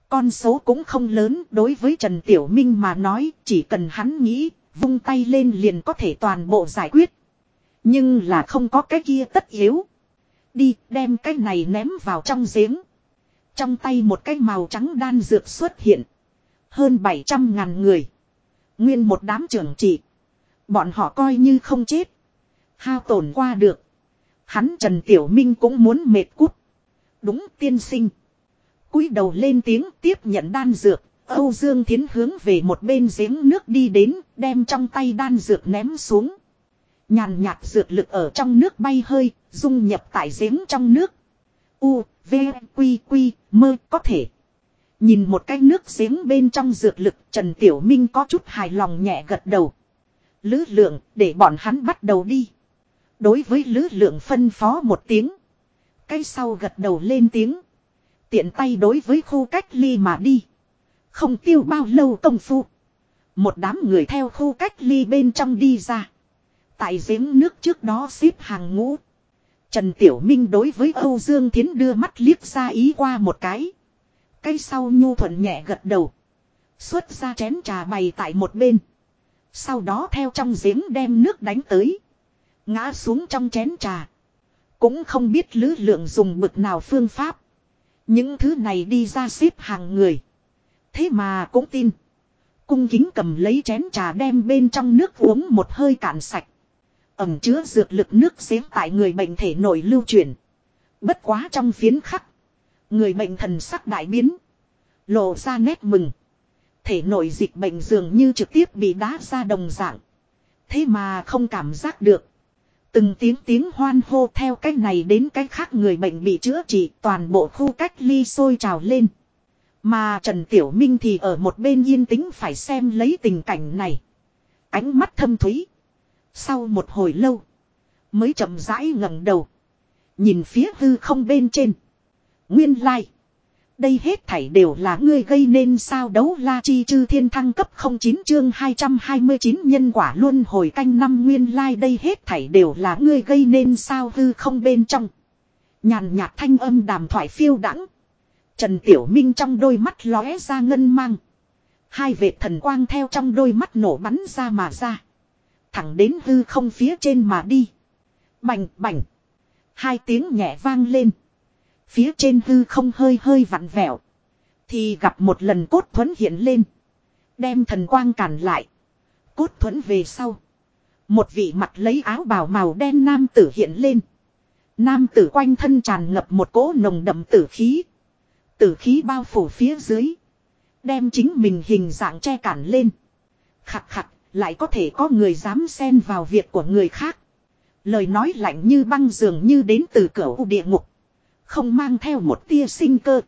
Con số cũng không lớn đối với Trần Tiểu Minh mà nói chỉ cần hắn nghĩ vung tay lên liền có thể toàn bộ giải quyết. Nhưng là không có cái kia tất yếu. Đi, đem cái này ném vào trong giếng. Trong tay một cái màu trắng đan dược xuất hiện. Hơn 700 ngàn người. Nguyên một đám trưởng trị. Bọn họ coi như không chết. Hao tổn qua được. Hắn Trần Tiểu Minh cũng muốn mệt cút. Đúng, tiên sinh. cúi đầu lên tiếng tiếp nhận đan dược. Âu Dương Thiến hướng về một bên giếng nước đi đến, đem trong tay đan dược ném xuống. Nhàn nhạt dược lực ở trong nước bay hơi, dung nhập tại giếng trong nước. U, V, Quy, Quy, mơ có thể. Nhìn một cái nước giếng bên trong dược lực, Trần Tiểu Minh có chút hài lòng nhẹ gật đầu. Lứ lượng, để bọn hắn bắt đầu đi. Đối với lứ lượng phân phó một tiếng. Cái sau gật đầu lên tiếng. Tiện tay đối với khu cách ly mà đi. Không tiêu bao lâu công phu. Một đám người theo khu cách ly bên trong đi ra. Tại giếng nước trước đó xếp hàng ngũ. Trần Tiểu Minh đối với Âu Dương Thiến đưa mắt liếc ra ý qua một cái. Cây sau nhu thuận nhẹ gật đầu. Xuất ra chén trà bày tại một bên. Sau đó theo trong giếng đem nước đánh tới. Ngã xuống trong chén trà. Cũng không biết lứ lượng dùng bực nào phương pháp. Những thứ này đi ra xếp hàng người. Thế mà cũng tin. Cung kính cầm lấy chén trà đem bên trong nước uống một hơi cạn sạch. Ẩm chứa dược lực nước giếng tại người bệnh thể nội lưu chuyển. Bất quá trong phiến khắc. Người bệnh thần sắc đại biến. Lộ ra nét mừng. Thể nội dịch bệnh dường như trực tiếp bị đá ra đồng dạng. Thế mà không cảm giác được. Từng tiếng tiếng hoan hô theo cách này đến cách khác người bệnh bị chữa trị toàn bộ khu cách ly sôi trào lên. Mà Trần Tiểu Minh thì ở một bên yên tĩnh phải xem lấy tình cảnh này. Ánh mắt thâm thúy. Sau một hồi lâu. Mới chậm rãi ngẩng đầu. Nhìn phía hư không bên trên. Nguyên lai. Like. Đây hết thảy đều là ngươi gây nên sao đấu la chi chư thiên thăng cấp 09 chương 229 nhân quả luôn hồi canh năm nguyên lai like đây hết thảy đều là ngươi gây nên sao hư không bên trong. Nhàn nhạt thanh âm đàm thoại phiêu đãng Trần Tiểu Minh trong đôi mắt lóe ra ngân mang. Hai vệt thần quang theo trong đôi mắt nổ bắn ra mà ra. Thẳng đến hư không phía trên mà đi. Bành bành. Hai tiếng nhẹ vang lên. Phía trên hư không hơi hơi vặn vẹo. Thì gặp một lần cốt thuẫn hiện lên. Đem thần quang cản lại. Cốt thuẫn về sau. Một vị mặt lấy áo bào màu đen nam tử hiện lên. Nam tử quanh thân tràn ngập một cỗ nồng đậm tử khí. Tử khí bao phủ phía dưới. Đem chính mình hình dạng che cản lên. Khặt khặt, lại có thể có người dám xen vào việc của người khác. Lời nói lạnh như băng dường như đến từ cửa u địa ngục. Không mang theo một tia sinh cơ.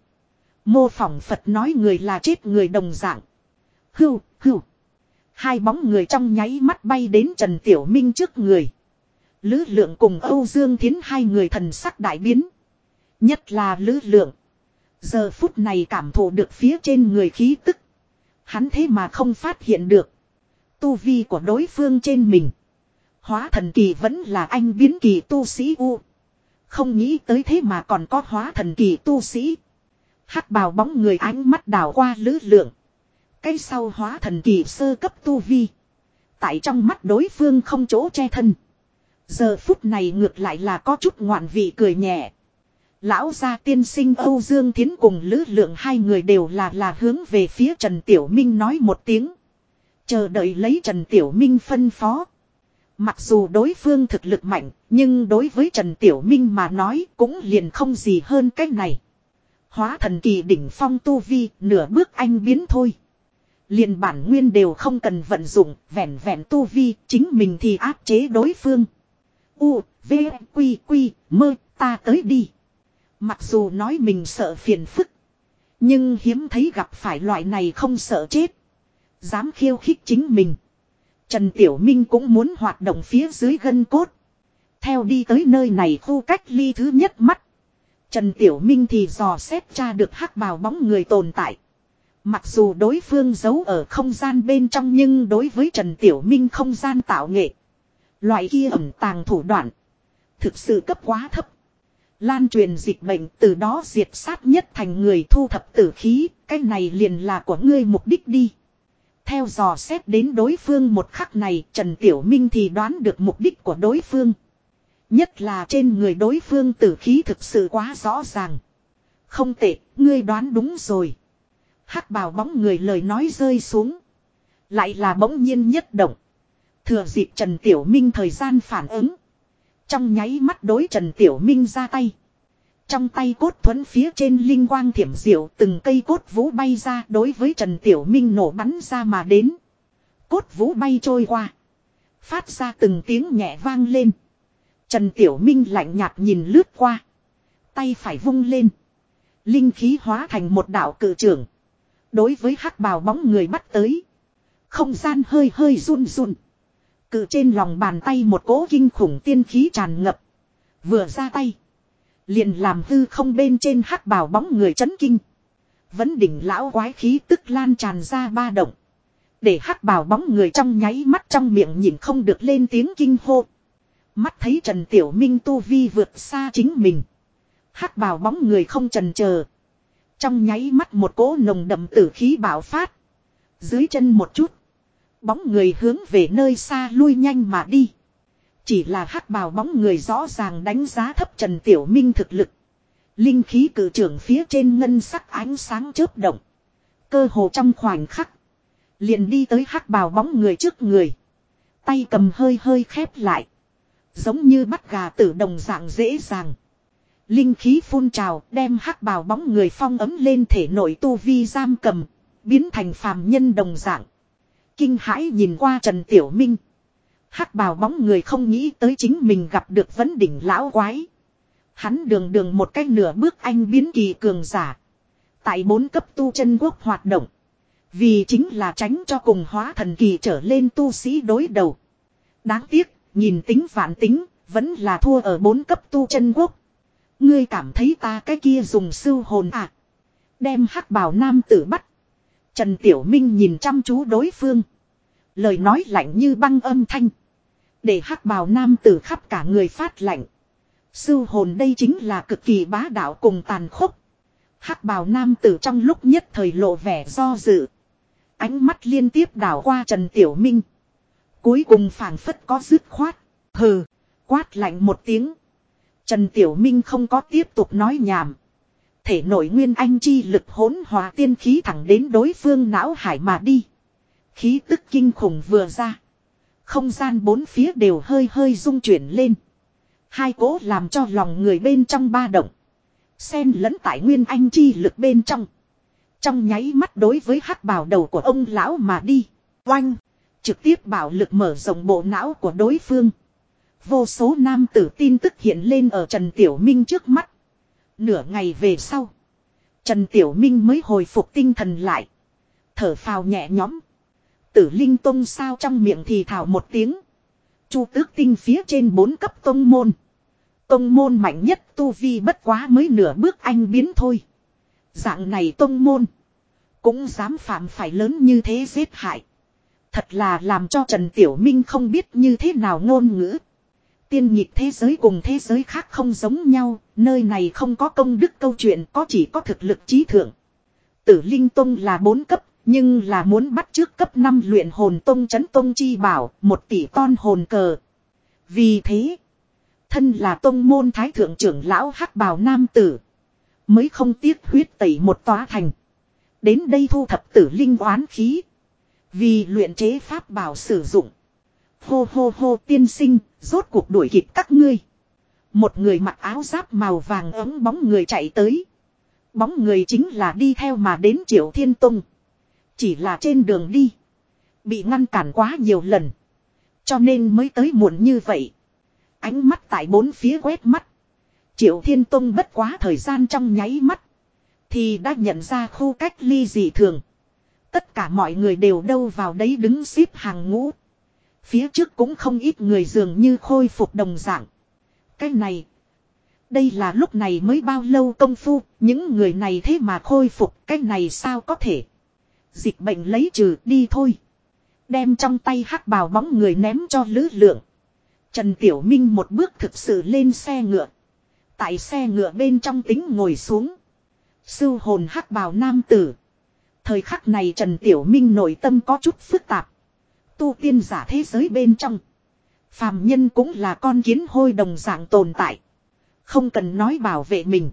Mô phỏng Phật nói người là chết người đồng dạng. Hưu, hưu. Hai bóng người trong nháy mắt bay đến Trần Tiểu Minh trước người. Lữ lượng cùng Âu Dương Thiến hai người thần sắc đại biến. Nhất là lữ lượng. Giờ phút này cảm thụ được phía trên người khí tức. Hắn thế mà không phát hiện được. Tu vi của đối phương trên mình. Hóa thần kỳ vẫn là anh biến kỳ tu sĩ U. Không nghĩ tới thế mà còn có hóa thần kỳ tu sĩ. hắc bào bóng người ánh mắt đảo qua lữ lượng. Cái sau hóa thần kỳ sơ cấp tu vi. Tại trong mắt đối phương không chỗ che thân. Giờ phút này ngược lại là có chút ngoạn vị cười nhẹ. Lão gia tiên sinh Âu Dương Thiến cùng Lữ Lượng hai người đều là là hướng về phía Trần Tiểu Minh nói một tiếng. Chờ đợi lấy Trần Tiểu Minh phân phó. Mặc dù đối phương thực lực mạnh, nhưng đối với Trần Tiểu Minh mà nói cũng liền không gì hơn cách này. Hóa thần kỳ đỉnh phong tu vi, nửa bước anh biến thôi. Liền bản nguyên đều không cần vận dụng, vẹn vẹn tu vi, chính mình thì áp chế đối phương. U, V, Quy, Quy, mơ, ta tới đi. Mặc dù nói mình sợ phiền phức. Nhưng hiếm thấy gặp phải loại này không sợ chết. Dám khiêu khích chính mình. Trần Tiểu Minh cũng muốn hoạt động phía dưới gân cốt. Theo đi tới nơi này khu cách ly thứ nhất mắt. Trần Tiểu Minh thì dò xét ra được hắc bào bóng người tồn tại. Mặc dù đối phương giấu ở không gian bên trong nhưng đối với Trần Tiểu Minh không gian tạo nghệ. Loại kia ẩm tàng thủ đoạn. Thực sự cấp quá thấp. Lan truyền dịch bệnh từ đó diệt sát nhất thành người thu thập tử khí. Cái này liền là của ngươi mục đích đi. Theo dò xét đến đối phương một khắc này Trần Tiểu Minh thì đoán được mục đích của đối phương. Nhất là trên người đối phương tử khí thực sự quá rõ ràng. Không tệ, ngươi đoán đúng rồi. hắc bào bóng người lời nói rơi xuống. Lại là bỗng nhiên nhất động. Thừa dịp Trần Tiểu Minh thời gian phản ứng. Trong nháy mắt đối Trần Tiểu Minh ra tay. Trong tay cốt thuẫn phía trên linh quang thiểm diệu, từng cây cốt vũ bay ra, đối với Trần Tiểu Minh nổ bắn ra mà đến. Cốt vũ bay trôi qua. Phát ra từng tiếng nhẹ vang lên. Trần Tiểu Minh lạnh nhạt nhìn lướt qua. Tay phải vung lên. Linh khí hóa thành một đạo cự trưởng. Đối với hắc bào bóng người bắt tới. Không gian hơi hơi run run. Cự trên lòng bàn tay một cỗ kinh khủng tiên khí tràn ngập. Vừa ra tay. Liền làm hư không bên trên hắc bào bóng người chấn kinh. Vẫn đỉnh lão quái khí tức lan tràn ra ba động. Để hắc bào bóng người trong nháy mắt trong miệng nhìn không được lên tiếng kinh hô. Mắt thấy Trần Tiểu Minh tu vi vượt xa chính mình. hắc bào bóng người không trần chờ Trong nháy mắt một cỗ nồng đậm tử khí bạo phát. Dưới chân một chút. Bóng người hướng về nơi xa lui nhanh mà đi. Chỉ là hắc bào bóng người rõ ràng đánh giá thấp Trần Tiểu Minh thực lực. Linh khí cử trưởng phía trên ngân sắc ánh sáng chớp động. Cơ hồ trong khoảnh khắc. Liền đi tới hắc bào bóng người trước người. Tay cầm hơi hơi khép lại. Giống như bắt gà tử đồng dạng dễ dàng. Linh khí phun trào, đem hắc bào bóng người phong ấm lên thể nội tu vi giam cầm. Biến thành phàm nhân đồng dạng. Kinh hãi nhìn qua Trần Tiểu Minh. hắc bào bóng người không nghĩ tới chính mình gặp được vấn đỉnh lão quái. Hắn đường đường một cách nửa bước anh biến kỳ cường giả. Tại bốn cấp tu chân quốc hoạt động. Vì chính là tránh cho cùng hóa thần kỳ trở lên tu sĩ đối đầu. Đáng tiếc, nhìn tính vạn tính, vẫn là thua ở bốn cấp tu chân quốc. Ngươi cảm thấy ta cái kia dùng sư hồn à. Đem hắc bào nam tử bắt. Trần Tiểu Minh nhìn chăm chú đối phương. Lời nói lạnh như băng âm thanh. Để hắc bào nam tử khắp cả người phát lạnh. Sư hồn đây chính là cực kỳ bá đạo cùng tàn khốc. hắc bào nam tử trong lúc nhất thời lộ vẻ do dự. Ánh mắt liên tiếp đảo qua Trần Tiểu Minh. Cuối cùng phảng phất có dứt khoát. Hừ, quát lạnh một tiếng. Trần Tiểu Minh không có tiếp tục nói nhảm. Thể nội nguyên anh chi lực hỗn hòa tiên khí thẳng đến đối phương não hải mà đi. Khí tức kinh khủng vừa ra. Không gian bốn phía đều hơi hơi rung chuyển lên. Hai cố làm cho lòng người bên trong ba động. Xen lẫn tại nguyên anh chi lực bên trong. Trong nháy mắt đối với hắc bào đầu của ông lão mà đi. Oanh. Trực tiếp bảo lực mở rộng bộ não của đối phương. Vô số nam tử tin tức hiện lên ở Trần Tiểu Minh trước mắt. Nửa ngày về sau. Trần Tiểu Minh mới hồi phục tinh thần lại. Thở phào nhẹ nhõm. Tử Linh Tông sao trong miệng thì thảo một tiếng. Chu tước tinh phía trên bốn cấp tông môn. Tông môn mạnh nhất tu vi bất quá mới nửa bước anh biến thôi. Dạng này tông môn. Cũng dám phạm phải lớn như thế giết hại. Thật là làm cho Trần Tiểu Minh không biết như thế nào ngôn ngữ. Tiên nhịp thế giới cùng thế giới khác không giống nhau, nơi này không có công đức câu chuyện có chỉ có thực lực trí thượng. Tử Linh Tông là bốn cấp, nhưng là muốn bắt trước cấp 5 luyện hồn Tông chấn Tông chi bảo, một tỷ con hồn cờ. Vì thế, thân là Tông môn thái thượng trưởng lão hắc bào nam tử. Mới không tiếc huyết tẩy một tóa thành. Đến đây thu thập tử linh oán khí. Vì luyện chế pháp bảo sử dụng. Hô hô hô tiên sinh, rốt cuộc đuổi kịp các ngươi. Một người mặc áo giáp màu vàng ấm bóng người chạy tới. Bóng người chính là đi theo mà đến Triệu Thiên Tông. Chỉ là trên đường đi. Bị ngăn cản quá nhiều lần. Cho nên mới tới muộn như vậy. Ánh mắt tại bốn phía quét mắt. Triệu Thiên Tông bất quá thời gian trong nháy mắt. Thì đã nhận ra khu cách ly dị thường. Tất cả mọi người đều đâu vào đấy đứng xếp hàng ngũ. Phía trước cũng không ít người dường như khôi phục đồng dạng. Cái này. Đây là lúc này mới bao lâu công phu. Những người này thế mà khôi phục. Cái này sao có thể. Dịch bệnh lấy trừ đi thôi. Đem trong tay hắc bào bóng người ném cho lữ lượng. Trần Tiểu Minh một bước thực sự lên xe ngựa. Tại xe ngựa bên trong tính ngồi xuống. Sư hồn hắc bào nam tử. Thời khắc này Trần Tiểu Minh nội tâm có chút phức tạp. Tu tiên giả thế giới bên trong. Phàm nhân cũng là con kiến hôi đồng dạng tồn tại. Không cần nói bảo vệ mình.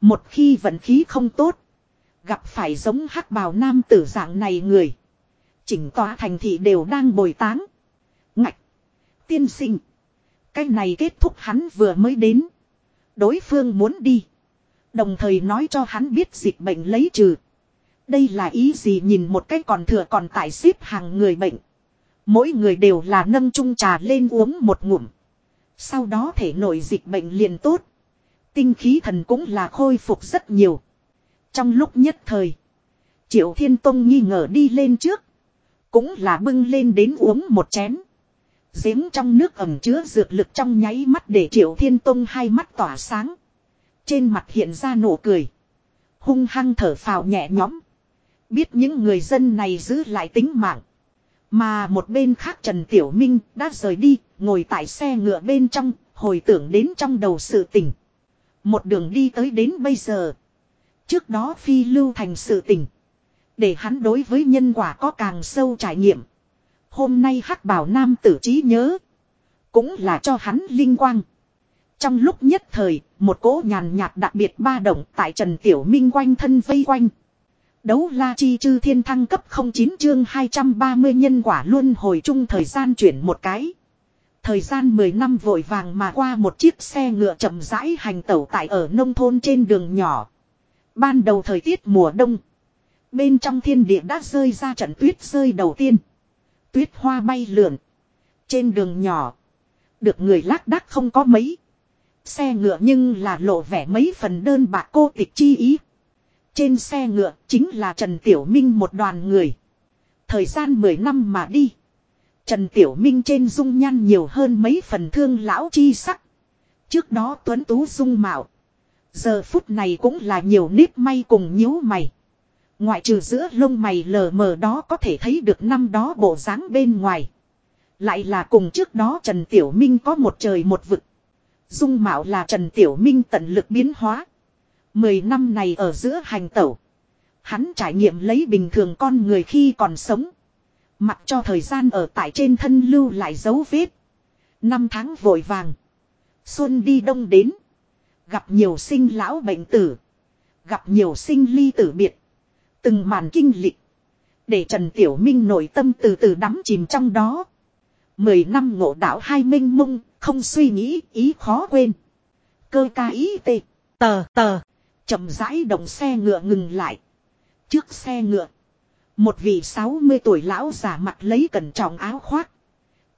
Một khi vận khí không tốt. Gặp phải giống hắc bào nam tử dạng này người. Chỉnh tòa thành thị đều đang bồi táng. Ngạch. Tiên sinh. Cái này kết thúc hắn vừa mới đến. Đối phương muốn đi. Đồng thời nói cho hắn biết dịch bệnh lấy trừ. Đây là ý gì nhìn một cái còn thừa còn tại xếp hàng người bệnh. Mỗi người đều là nâng chung trà lên uống một ngụm. Sau đó thể nội dịch bệnh liền tốt. Tinh khí thần cũng là khôi phục rất nhiều. Trong lúc nhất thời. Triệu Thiên Tông nghi ngờ đi lên trước. Cũng là bưng lên đến uống một chén. Giếng trong nước ẩm chứa dược lực trong nháy mắt để Triệu Thiên Tông hai mắt tỏa sáng. Trên mặt hiện ra nụ cười. Hung hăng thở phào nhẹ nhõm. Biết những người dân này giữ lại tính mạng. Mà một bên khác Trần Tiểu Minh đã rời đi, ngồi tại xe ngựa bên trong, hồi tưởng đến trong đầu sự tình. Một đường đi tới đến bây giờ. Trước đó phi lưu thành sự tình. Để hắn đối với nhân quả có càng sâu trải nghiệm. Hôm nay hắc bảo nam tử trí nhớ. Cũng là cho hắn linh quang. Trong lúc nhất thời, một cỗ nhàn nhạt đặc biệt ba động tại Trần Tiểu Minh quanh thân vây quanh. Đấu la chi chư thiên thăng cấp 09 chương 230 nhân quả luôn hồi chung thời gian chuyển một cái. Thời gian 10 năm vội vàng mà qua một chiếc xe ngựa chậm rãi hành tẩu tại ở nông thôn trên đường nhỏ. Ban đầu thời tiết mùa đông. Bên trong thiên địa đã rơi ra trận tuyết rơi đầu tiên. Tuyết hoa bay lượn. Trên đường nhỏ. Được người lác đác không có mấy. Xe ngựa nhưng là lộ vẻ mấy phần đơn bạc cô tịch chi ý. Trên xe ngựa chính là Trần Tiểu Minh một đoàn người. Thời gian 10 năm mà đi. Trần Tiểu Minh trên dung nhan nhiều hơn mấy phần thương lão chi sắc. Trước đó tuấn tú dung mạo. Giờ phút này cũng là nhiều nếp may cùng nhíu mày. Ngoại trừ giữa lông mày lờ mờ đó có thể thấy được năm đó bộ dáng bên ngoài. Lại là cùng trước đó Trần Tiểu Minh có một trời một vực. Dung mạo là Trần Tiểu Minh tận lực biến hóa. Mười năm này ở giữa hành tẩu. Hắn trải nghiệm lấy bình thường con người khi còn sống. Mặc cho thời gian ở tại trên thân lưu lại dấu vết. Năm tháng vội vàng. Xuân đi đông đến. Gặp nhiều sinh lão bệnh tử. Gặp nhiều sinh ly tử biệt. Từng màn kinh lịch. Để Trần Tiểu Minh nội tâm từ từ đắm chìm trong đó. Mười năm ngộ đạo hai minh mông, không suy nghĩ, ý khó quên. Cơ ca ý tê, tờ tờ, chậm rãi động xe ngựa ngừng lại. Trước xe ngựa, một vị 60 tuổi lão giả mặt lấy cẩn trọng áo khoác.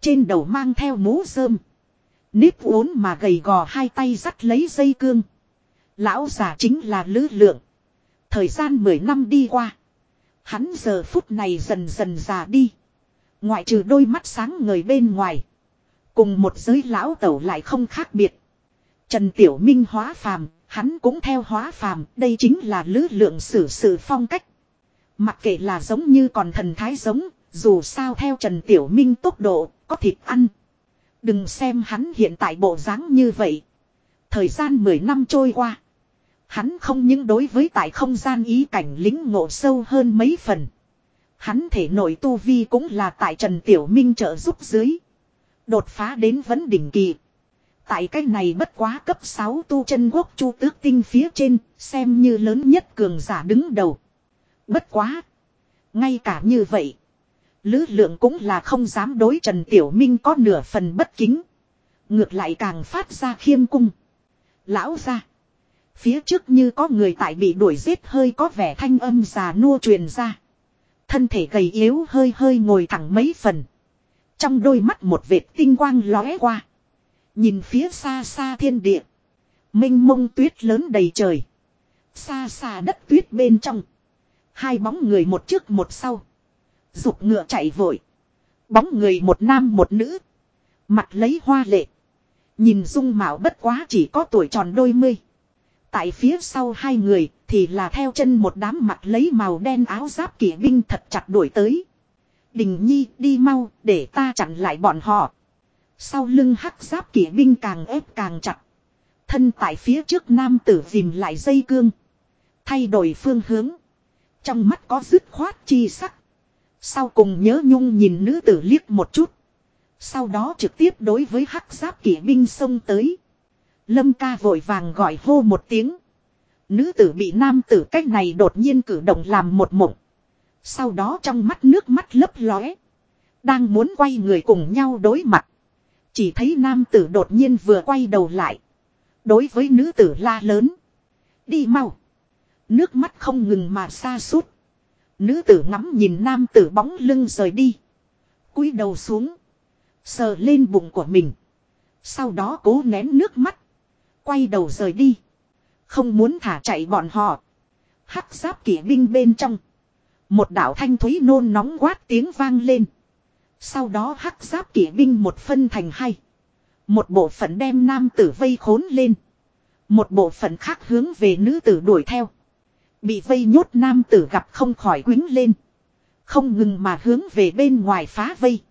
Trên đầu mang theo mũ rơm. Nếp uốn mà gầy gò hai tay dắt lấy dây cương. Lão giả chính là Lữ Lượng. Thời gian 10 năm đi qua. Hắn giờ phút này dần dần già đi. Ngoại trừ đôi mắt sáng người bên ngoài. Cùng một giới lão tẩu lại không khác biệt. Trần Tiểu Minh hóa phàm, hắn cũng theo hóa phàm, đây chính là lữ lượng xử sự phong cách. Mặc kệ là giống như còn thần thái giống, dù sao theo Trần Tiểu Minh tốc độ, có thịt ăn. Đừng xem hắn hiện tại bộ dáng như vậy. Thời gian 10 năm trôi qua. Hắn không những đối với tại không gian ý cảnh lính ngộ sâu hơn mấy phần. Hắn thể nội tu vi cũng là tại Trần Tiểu Minh trợ giúp dưới. Đột phá đến vấn đỉnh kỳ. Tại cái này bất quá cấp 6 tu chân quốc chu tước tinh phía trên, xem như lớn nhất cường giả đứng đầu. Bất quá. Ngay cả như vậy. Lữ lượng cũng là không dám đối Trần Tiểu Minh có nửa phần bất kính. Ngược lại càng phát ra khiêm cung. Lão ra. Phía trước như có người tại bị đuổi giết hơi có vẻ thanh âm già nua truyền ra. Thân thể gầy yếu hơi hơi ngồi thẳng mấy phần. Trong đôi mắt một vệt tinh quang lóe qua. Nhìn phía xa xa thiên địa. Minh mông tuyết lớn đầy trời. Xa xa đất tuyết bên trong. Hai bóng người một trước một sau. Dục ngựa chạy vội. Bóng người một nam một nữ. Mặt lấy hoa lệ. Nhìn dung mạo bất quá chỉ có tuổi tròn đôi mươi. Tại phía sau hai người thì là theo chân một đám mặt lấy màu đen áo giáp kỵ binh thật chặt đuổi tới. Đình Nhi, đi mau, để ta chặn lại bọn họ. Sau lưng hắc giáp kỵ binh càng ép càng chặt. Thân tại phía trước nam tử dìm lại dây cương. Thay đổi phương hướng. Trong mắt có dứt khoát chi sắc. Sau cùng nhớ nhung nhìn nữ tử liếc một chút. Sau đó trực tiếp đối với hắc giáp kỵ binh xông tới. Lâm ca vội vàng gọi hô một tiếng. Nữ tử bị nam tử cách này đột nhiên cử động làm một mộng. Sau đó trong mắt nước mắt lấp lóe. Đang muốn quay người cùng nhau đối mặt. Chỉ thấy nam tử đột nhiên vừa quay đầu lại. Đối với nữ tử la lớn. Đi mau. Nước mắt không ngừng mà xa suốt. Nữ tử ngắm nhìn nam tử bóng lưng rời đi. cúi đầu xuống. Sờ lên bụng của mình. Sau đó cố nén nước mắt. Quay đầu rời đi. Không muốn thả chạy bọn họ. Hắc giáp kỵ binh bên trong. Một đạo thanh thúy nôn nóng quát tiếng vang lên. Sau đó hắc giáp kỵ binh một phân thành hai. Một bộ phận đem nam tử vây khốn lên. Một bộ phận khác hướng về nữ tử đuổi theo. Bị vây nhốt nam tử gặp không khỏi quính lên. Không ngừng mà hướng về bên ngoài phá vây.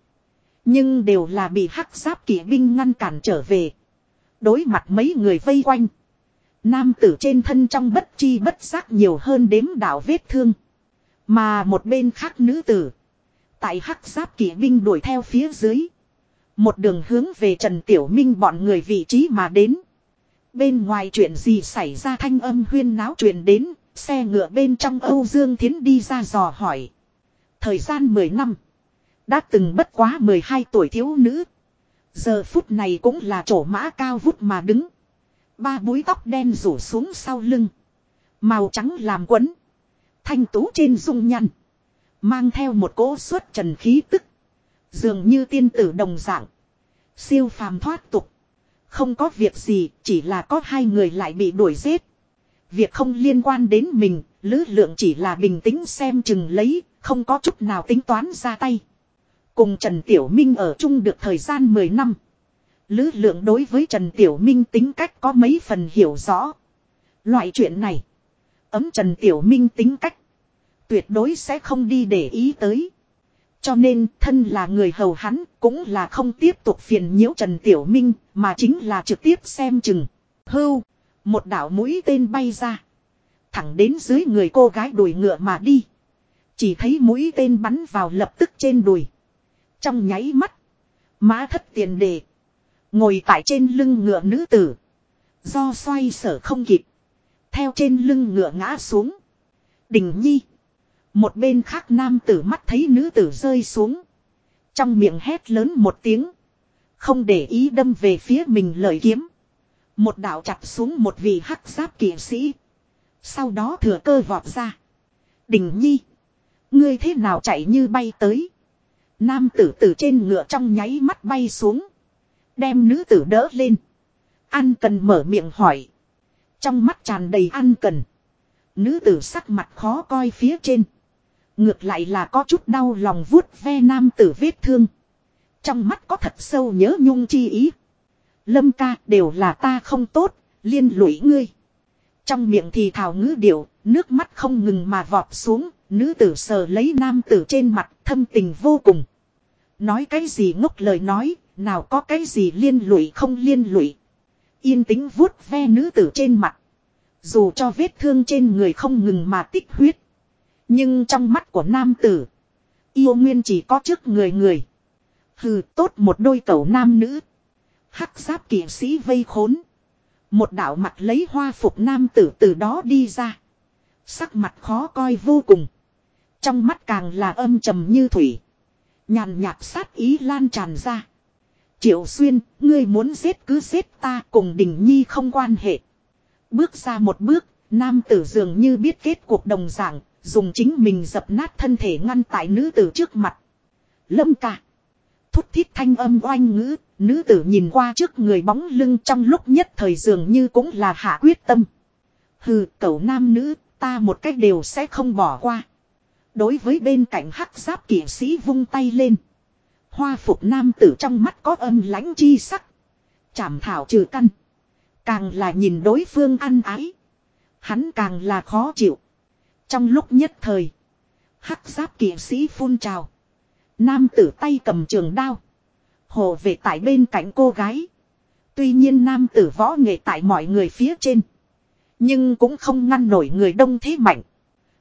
Nhưng đều là bị hắc giáp kỵ binh ngăn cản trở về. Đối mặt mấy người vây quanh. Nam tử trên thân trong bất chi bất giác nhiều hơn đếm đảo vết thương. Mà một bên khác nữ tử. Tại hắc giáp kỵ binh đuổi theo phía dưới. Một đường hướng về Trần Tiểu Minh bọn người vị trí mà đến. Bên ngoài chuyện gì xảy ra thanh âm huyên náo truyền đến, xe ngựa bên trong Âu Dương Thiến đi ra dò hỏi. Thời gian 10 năm. Đã từng bất quá 12 tuổi thiếu nữ. Giờ phút này cũng là chỗ mã cao vút mà đứng. Ba búi tóc đen rủ xuống sau lưng. Màu trắng làm quấn. Thanh tú trên dung nhăn. Mang theo một cỗ suất trần khí tức. Dường như tiên tử đồng dạng. Siêu phàm thoát tục. Không có việc gì, chỉ là có hai người lại bị đuổi giết. Việc không liên quan đến mình, lữ lượng chỉ là bình tĩnh xem chừng lấy, không có chút nào tính toán ra tay. Cùng Trần Tiểu Minh ở chung được thời gian 10 năm. Lữ lượng đối với Trần Tiểu Minh tính cách có mấy phần hiểu rõ. Loại chuyện này. Ấm Trần Tiểu Minh tính cách. Tuyệt đối sẽ không đi để ý tới. Cho nên, thân là người hầu hắn, cũng là không tiếp tục phiền nhiễu Trần Tiểu Minh, mà chính là trực tiếp xem chừng. Hưu. Một đảo mũi tên bay ra. Thẳng đến dưới người cô gái đuổi ngựa mà đi. Chỉ thấy mũi tên bắn vào lập tức trên đùi. Trong nháy mắt. má thất tiền đề. Ngồi tại trên lưng ngựa nữ tử. Do xoay sở không kịp. Theo trên lưng ngựa ngã xuống. Đình nhi. Một bên khác nam tử mắt thấy nữ tử rơi xuống. Trong miệng hét lớn một tiếng. Không để ý đâm về phía mình lời kiếm. Một đạo chặt xuống một vị hắc giáp kỵ sĩ. Sau đó thừa cơ vọt ra. Đình nhi. Ngươi thế nào chạy như bay tới. Nam tử từ trên ngựa trong nháy mắt bay xuống. Đem nữ tử đỡ lên. An cần mở miệng hỏi. Trong mắt tràn đầy an cần. Nữ tử sắc mặt khó coi phía trên. Ngược lại là có chút đau lòng vuốt ve nam tử vết thương. Trong mắt có thật sâu nhớ nhung chi ý. Lâm ca đều là ta không tốt, liên lụy ngươi. Trong miệng thì thảo ngữ điệu, nước mắt không ngừng mà vọt xuống, nữ tử sờ lấy nam tử trên mặt, thâm tình vô cùng. Nói cái gì ngốc lời nói, nào có cái gì liên lụy không liên lụy. Yên tĩnh vuốt ve nữ tử trên mặt. Dù cho vết thương trên người không ngừng mà tích huyết. Nhưng trong mắt của nam tử. Yêu nguyên chỉ có trước người người. Hừ tốt một đôi cầu nam nữ. Hắc giáp kỵ sĩ vây khốn. Một đạo mặt lấy hoa phục nam tử từ đó đi ra. Sắc mặt khó coi vô cùng. Trong mắt càng là âm trầm như thủy. Nhàn nhạt sát ý lan tràn ra. Triệu xuyên, ngươi muốn giết cứ giết ta cùng đình nhi không quan hệ. Bước ra một bước, nam tử dường như biết kết cuộc đồng dạng, dùng chính mình dập nát thân thể ngăn tại nữ tử trước mặt. Lâm cả. Thút thít thanh âm oanh ngữ, nữ tử nhìn qua trước người bóng lưng trong lúc nhất thời dường như cũng là hạ quyết tâm. Hừ, cậu nam nữ, ta một cách đều sẽ không bỏ qua. Đối với bên cạnh hắc giáp kỷ sĩ vung tay lên. Hoa phục nam tử trong mắt có âm lãnh chi sắc. Chảm thảo trừ căn. Càng là nhìn đối phương ăn ái. Hắn càng là khó chịu. Trong lúc nhất thời. Hắc giáp kỵ sĩ phun trào. Nam tử tay cầm trường đao. Hồ về tại bên cạnh cô gái. Tuy nhiên nam tử võ nghệ tại mọi người phía trên. Nhưng cũng không ngăn nổi người đông thế mạnh.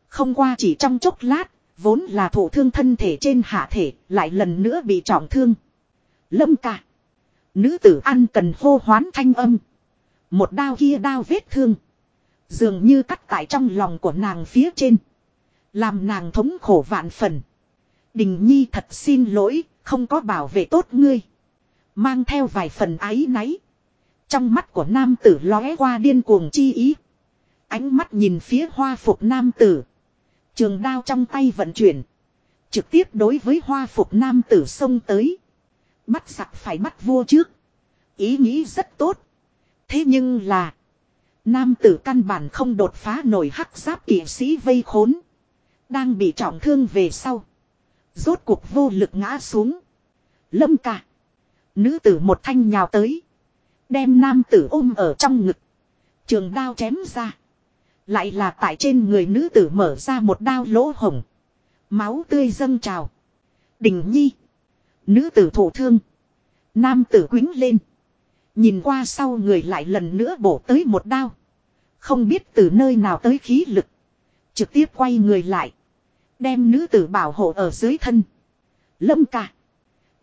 Không qua chỉ trong chốc lát, vốn là thổ thương thân thể trên hạ thể, lại lần nữa bị trọng thương. Lâm cả. Nữ tử ăn cần hô hoán thanh âm. Một đao kia đao vết thương. Dường như cắt tại trong lòng của nàng phía trên. Làm nàng thống khổ vạn phần. Đình Nhi thật xin lỗi, không có bảo vệ tốt ngươi. Mang theo vài phần ái náy. Trong mắt của nam tử lóe qua điên cuồng chi ý. Ánh mắt nhìn phía hoa phục nam tử. Trường đao trong tay vận chuyển. Trực tiếp đối với hoa phục nam tử xông tới. Bắt sặc phải bắt vua trước. Ý nghĩ rất tốt. Thế nhưng là. Nam tử căn bản không đột phá nổi hắc giáp kỵ sĩ vây khốn. Đang bị trọng thương về sau. Rốt cuộc vô lực ngã xuống. Lâm cả. Nữ tử một thanh nhào tới. Đem nam tử ôm ở trong ngực. Trường đao chém ra. Lại là tại trên người nữ tử mở ra một đao lỗ hồng. Máu tươi dâng trào. Đình nhi. Nữ tử thổ thương. Nam tử quính lên. Nhìn qua sau người lại lần nữa bổ tới một đao. Không biết từ nơi nào tới khí lực. Trực tiếp quay người lại. Đem nữ tử bảo hộ ở dưới thân. Lâm cả.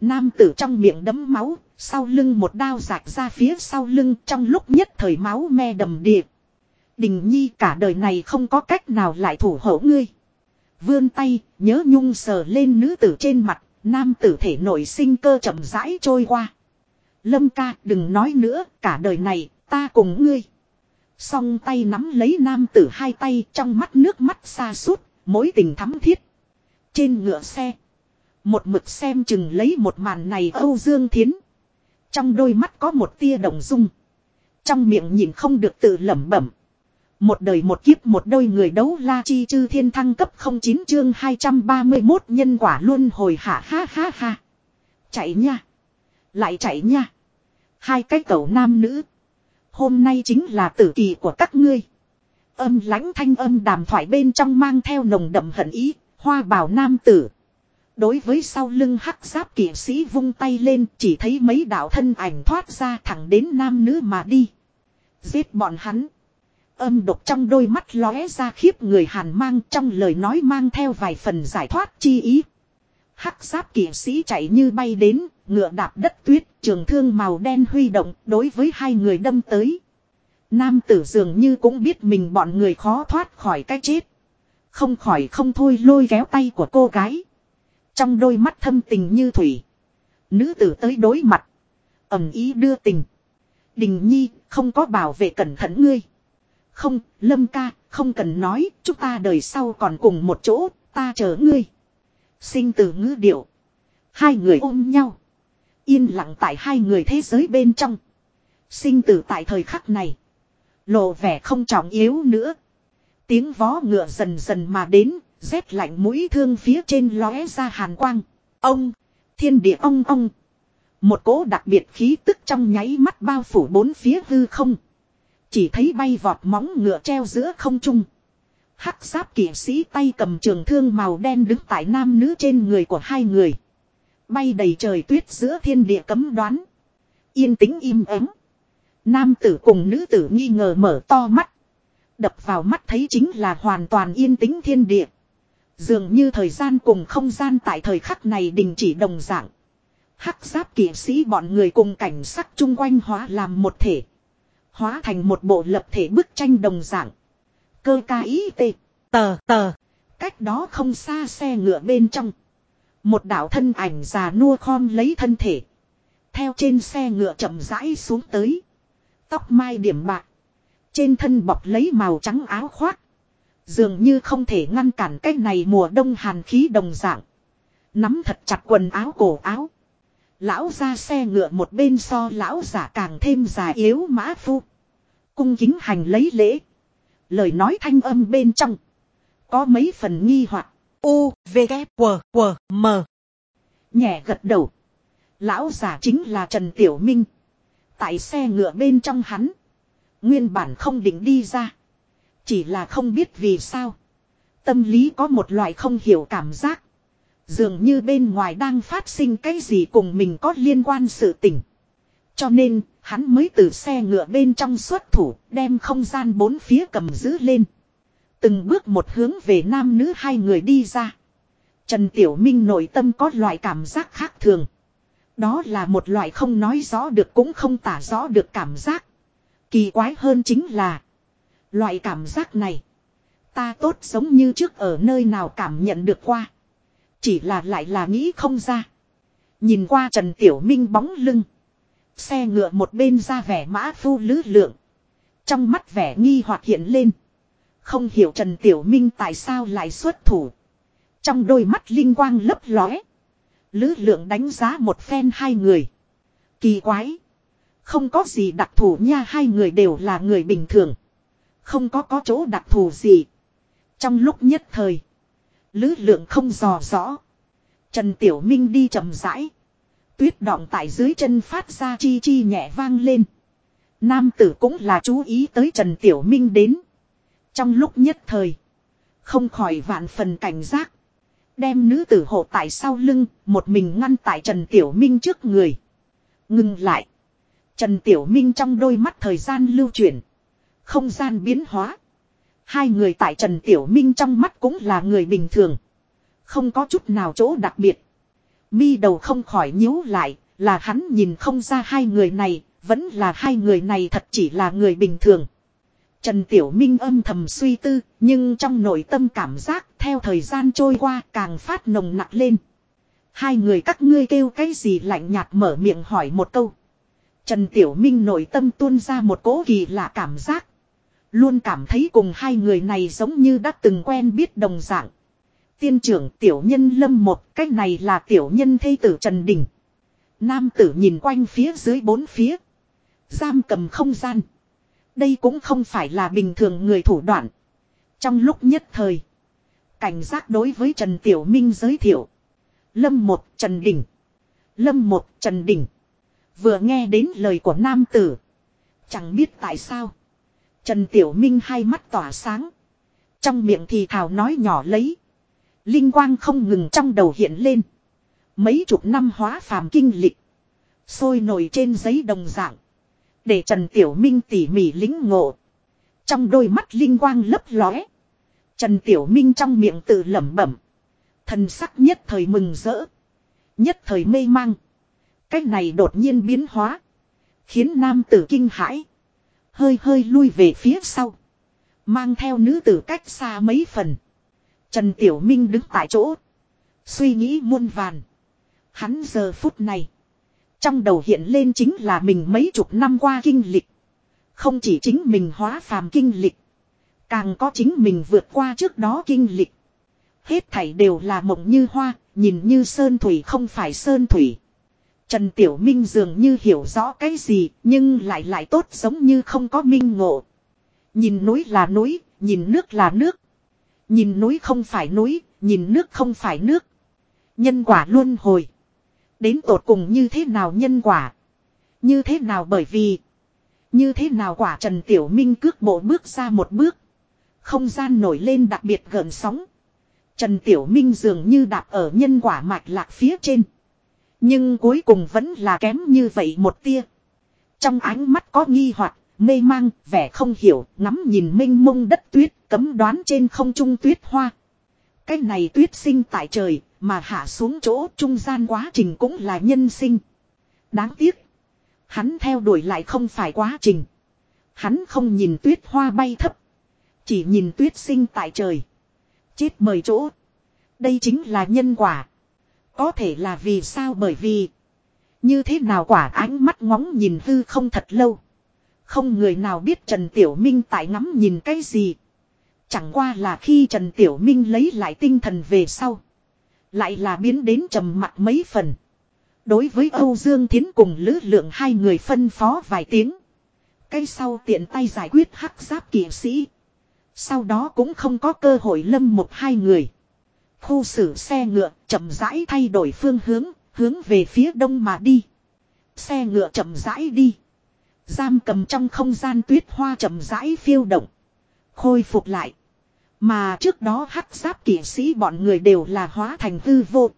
Nam tử trong miệng đấm máu. Sau lưng một đao rạc ra phía sau lưng trong lúc nhất thời máu me đầm điệp. Đình nhi cả đời này không có cách nào lại thủ hộ ngươi. Vươn tay, nhớ nhung sờ lên nữ tử trên mặt, nam tử thể nội sinh cơ chậm rãi trôi qua. Lâm ca đừng nói nữa, cả đời này, ta cùng ngươi. Song tay nắm lấy nam tử hai tay trong mắt nước mắt xa suốt, mối tình thắm thiết. Trên ngựa xe, một mực xem chừng lấy một màn này Âu Dương Thiến. Trong đôi mắt có một tia đồng dung. Trong miệng nhìn không được tự lẩm bẩm. Một đời một kiếp một đôi người đấu la chi chư thiên thăng cấp 09 chương 231 nhân quả luôn hồi hạ ha ha ha. Chạy nha. Lại chạy nha. Hai cái cậu nam nữ. Hôm nay chính là tử kỳ của các ngươi. Âm lãnh thanh âm đàm thoại bên trong mang theo nồng đậm hận ý, hoa bảo nam tử. Đối với sau lưng hắc giáp kỵ sĩ vung tay lên chỉ thấy mấy đạo thân ảnh thoát ra thẳng đến nam nữ mà đi. Giết bọn hắn. Âm độc trong đôi mắt lóe ra khiếp người hàn mang trong lời nói mang theo vài phần giải thoát chi ý. Hắc giáp kỵ sĩ chạy như bay đến, ngựa đạp đất tuyết, trường thương màu đen huy động, đối với hai người đâm tới. Nam tử dường như cũng biết mình bọn người khó thoát khỏi cái chết. Không khỏi không thôi lôi kéo tay của cô gái. Trong đôi mắt thâm tình như thủy. Nữ tử tới đối mặt. ầm ý đưa tình. Đình nhi, không có bảo vệ cẩn thận ngươi. Không, lâm ca, không cần nói, chúng ta đời sau còn cùng một chỗ, ta chờ ngươi. Sinh từ ngữ điệu. Hai người ôm nhau. Yên lặng tại hai người thế giới bên trong. Sinh tử tại thời khắc này. Lộ vẻ không trọng yếu nữa. Tiếng vó ngựa dần dần mà đến, rét lạnh mũi thương phía trên lóe ra hàn quang. Ông, thiên địa ông ông, Một cỗ đặc biệt khí tức trong nháy mắt bao phủ bốn phía hư không. Chỉ thấy bay vọt móng ngựa treo giữa không trung. Hắc giáp kỵ sĩ tay cầm trường thương màu đen đứng tại nam nữ trên người của hai người. Bay đầy trời tuyết giữa thiên địa cấm đoán. Yên tĩnh im ắng. Nam tử cùng nữ tử nghi ngờ mở to mắt. Đập vào mắt thấy chính là hoàn toàn yên tĩnh thiên địa. Dường như thời gian cùng không gian tại thời khắc này đình chỉ đồng dạng. Hắc giáp kỵ sĩ bọn người cùng cảnh sắc chung quanh hóa làm một thể. Hóa thành một bộ lập thể bức tranh đồng dạng. Cơ ca ý tê. Tờ tờ. Cách đó không xa xe ngựa bên trong. Một đạo thân ảnh già nua khom lấy thân thể. Theo trên xe ngựa chậm rãi xuống tới. Tóc mai điểm bạc. Trên thân bọc lấy màu trắng áo khoác. Dường như không thể ngăn cản cái này mùa đông hàn khí đồng dạng. Nắm thật chặt quần áo cổ áo. Lão ra xe ngựa một bên so lão giả càng thêm già yếu mã phu. Cung kính hành lấy lễ. Lời nói thanh âm bên trong. Có mấy phần nghi hoặc U, V, K, W, W, M. Nhẹ gật đầu. Lão giả chính là Trần Tiểu Minh. Tại xe ngựa bên trong hắn. Nguyên bản không định đi ra. Chỉ là không biết vì sao. Tâm lý có một loại không hiểu cảm giác. Dường như bên ngoài đang phát sinh cái gì cùng mình có liên quan sự tình. Cho nên, hắn mới từ xe ngựa bên trong xuất thủ, đem không gian bốn phía cầm giữ lên. Từng bước một hướng về nam nữ hai người đi ra. Trần Tiểu Minh nội tâm có loại cảm giác khác thường. Đó là một loại không nói rõ được cũng không tả rõ được cảm giác. Kỳ quái hơn chính là. Loại cảm giác này. Ta tốt giống như trước ở nơi nào cảm nhận được qua. Chỉ là lại là nghĩ không ra. Nhìn qua Trần Tiểu Minh bóng lưng. Xe ngựa một bên ra vẻ mã phu lứ lượng. Trong mắt vẻ nghi hoặc hiện lên. Không hiểu Trần Tiểu Minh tại sao lại xuất thủ. Trong đôi mắt linh quang lấp lóe. Lứ lượng đánh giá một phen hai người. Kỳ quái. Không có gì đặc thù nha, hai người đều là người bình thường. Không có có chỗ đặc thù gì. Trong lúc nhất thời. Lứ lượng không dò rõ. Trần Tiểu Minh đi chậm rãi. Tuyết đọng tại dưới chân phát ra chi chi nhẹ vang lên. Nam tử cũng là chú ý tới Trần Tiểu Minh đến. Trong lúc nhất thời. Không khỏi vạn phần cảnh giác. Đem nữ tử hộ tại sau lưng, một mình ngăn tại Trần Tiểu Minh trước người. Ngừng lại. Trần Tiểu Minh trong đôi mắt thời gian lưu chuyển. Không gian biến hóa. Hai người tại Trần Tiểu Minh trong mắt cũng là người bình thường. Không có chút nào chỗ đặc biệt. Mi đầu không khỏi nhíu lại, là hắn nhìn không ra hai người này, vẫn là hai người này thật chỉ là người bình thường. Trần Tiểu Minh âm thầm suy tư, nhưng trong nội tâm cảm giác theo thời gian trôi qua càng phát nồng nặng lên. Hai người các ngươi kêu cái gì lạnh nhạt mở miệng hỏi một câu. Trần Tiểu Minh nội tâm tuôn ra một cố kỳ lạ cảm giác. Luôn cảm thấy cùng hai người này giống như đã từng quen biết đồng dạng. Tiên trưởng tiểu nhân lâm một cách này là tiểu nhân thây tử Trần Đình. Nam tử nhìn quanh phía dưới bốn phía. Giam cầm không gian. Đây cũng không phải là bình thường người thủ đoạn. Trong lúc nhất thời. Cảnh giác đối với Trần Tiểu Minh giới thiệu. Lâm một, Trần Đình. Lâm một, Trần Đình. Vừa nghe đến lời của nam tử. Chẳng biết tại sao. Trần Tiểu Minh hai mắt tỏa sáng. Trong miệng thì thảo nói nhỏ lấy. Linh quang không ngừng trong đầu hiện lên. Mấy chục năm hóa phàm kinh lịch. Sôi nổi trên giấy đồng dạng. Để Trần Tiểu Minh tỉ mỉ lính ngộ. Trong đôi mắt linh quang lấp lóe. Trần Tiểu Minh trong miệng tự lẩm bẩm. Thần sắc nhất thời mừng rỡ. Nhất thời mê mang. Cách này đột nhiên biến hóa. Khiến nam tử kinh hãi. Hơi hơi lui về phía sau. Mang theo nữ tử cách xa mấy phần. Trần Tiểu Minh đứng tại chỗ. Suy nghĩ muôn vàn. Hắn giờ phút này. Trong đầu hiện lên chính là mình mấy chục năm qua kinh lịch. Không chỉ chính mình hóa phàm kinh lịch. Càng có chính mình vượt qua trước đó kinh lịch. Hết thảy đều là mộng như hoa, nhìn như sơn thủy không phải sơn thủy. Trần Tiểu Minh dường như hiểu rõ cái gì, nhưng lại lại tốt giống như không có minh ngộ. Nhìn núi là núi, nhìn nước là nước. Nhìn núi không phải núi, nhìn nước không phải nước. Nhân quả luôn hồi. Đến tột cùng như thế nào nhân quả? Như thế nào bởi vì? Như thế nào quả Trần Tiểu Minh cước bộ bước ra một bước. Không gian nổi lên đặc biệt gần sóng. Trần Tiểu Minh dường như đạp ở nhân quả mạch lạc phía trên. Nhưng cuối cùng vẫn là kém như vậy một tia. Trong ánh mắt có nghi hoặc mê mang, vẻ không hiểu, ngắm nhìn mênh mông đất tuyết, cấm đoán trên không trung tuyết hoa. Cái này tuyết sinh tại trời, mà hạ xuống chỗ trung gian quá trình cũng là nhân sinh. Đáng tiếc. Hắn theo đuổi lại không phải quá trình. Hắn không nhìn tuyết hoa bay thấp. Chỉ nhìn tuyết sinh tại trời. Chết mời chỗ. Đây chính là nhân quả. Có thể là vì sao bởi vì. Như thế nào quả ánh mắt ngóng nhìn hư không thật lâu. Không người nào biết Trần Tiểu Minh tại ngắm nhìn cái gì. Chẳng qua là khi Trần Tiểu Minh lấy lại tinh thần về sau. Lại là biến đến trầm mặt mấy phần. Đối với Âu Dương Thiến cùng Lữ Lượng hai người phân phó vài tiếng. Cái sau tiện tay giải quyết hắc giáp kỵ sĩ. Sau đó cũng không có cơ hội lâm một hai người. Khu xử xe ngựa chậm rãi thay đổi phương hướng, hướng về phía đông mà đi. Xe ngựa chậm rãi đi. Giam cầm trong không gian tuyết hoa chậm rãi phiêu động. Khôi phục lại. Mà trước đó hắc giáp kỷ sĩ bọn người đều là hóa thành hư vô.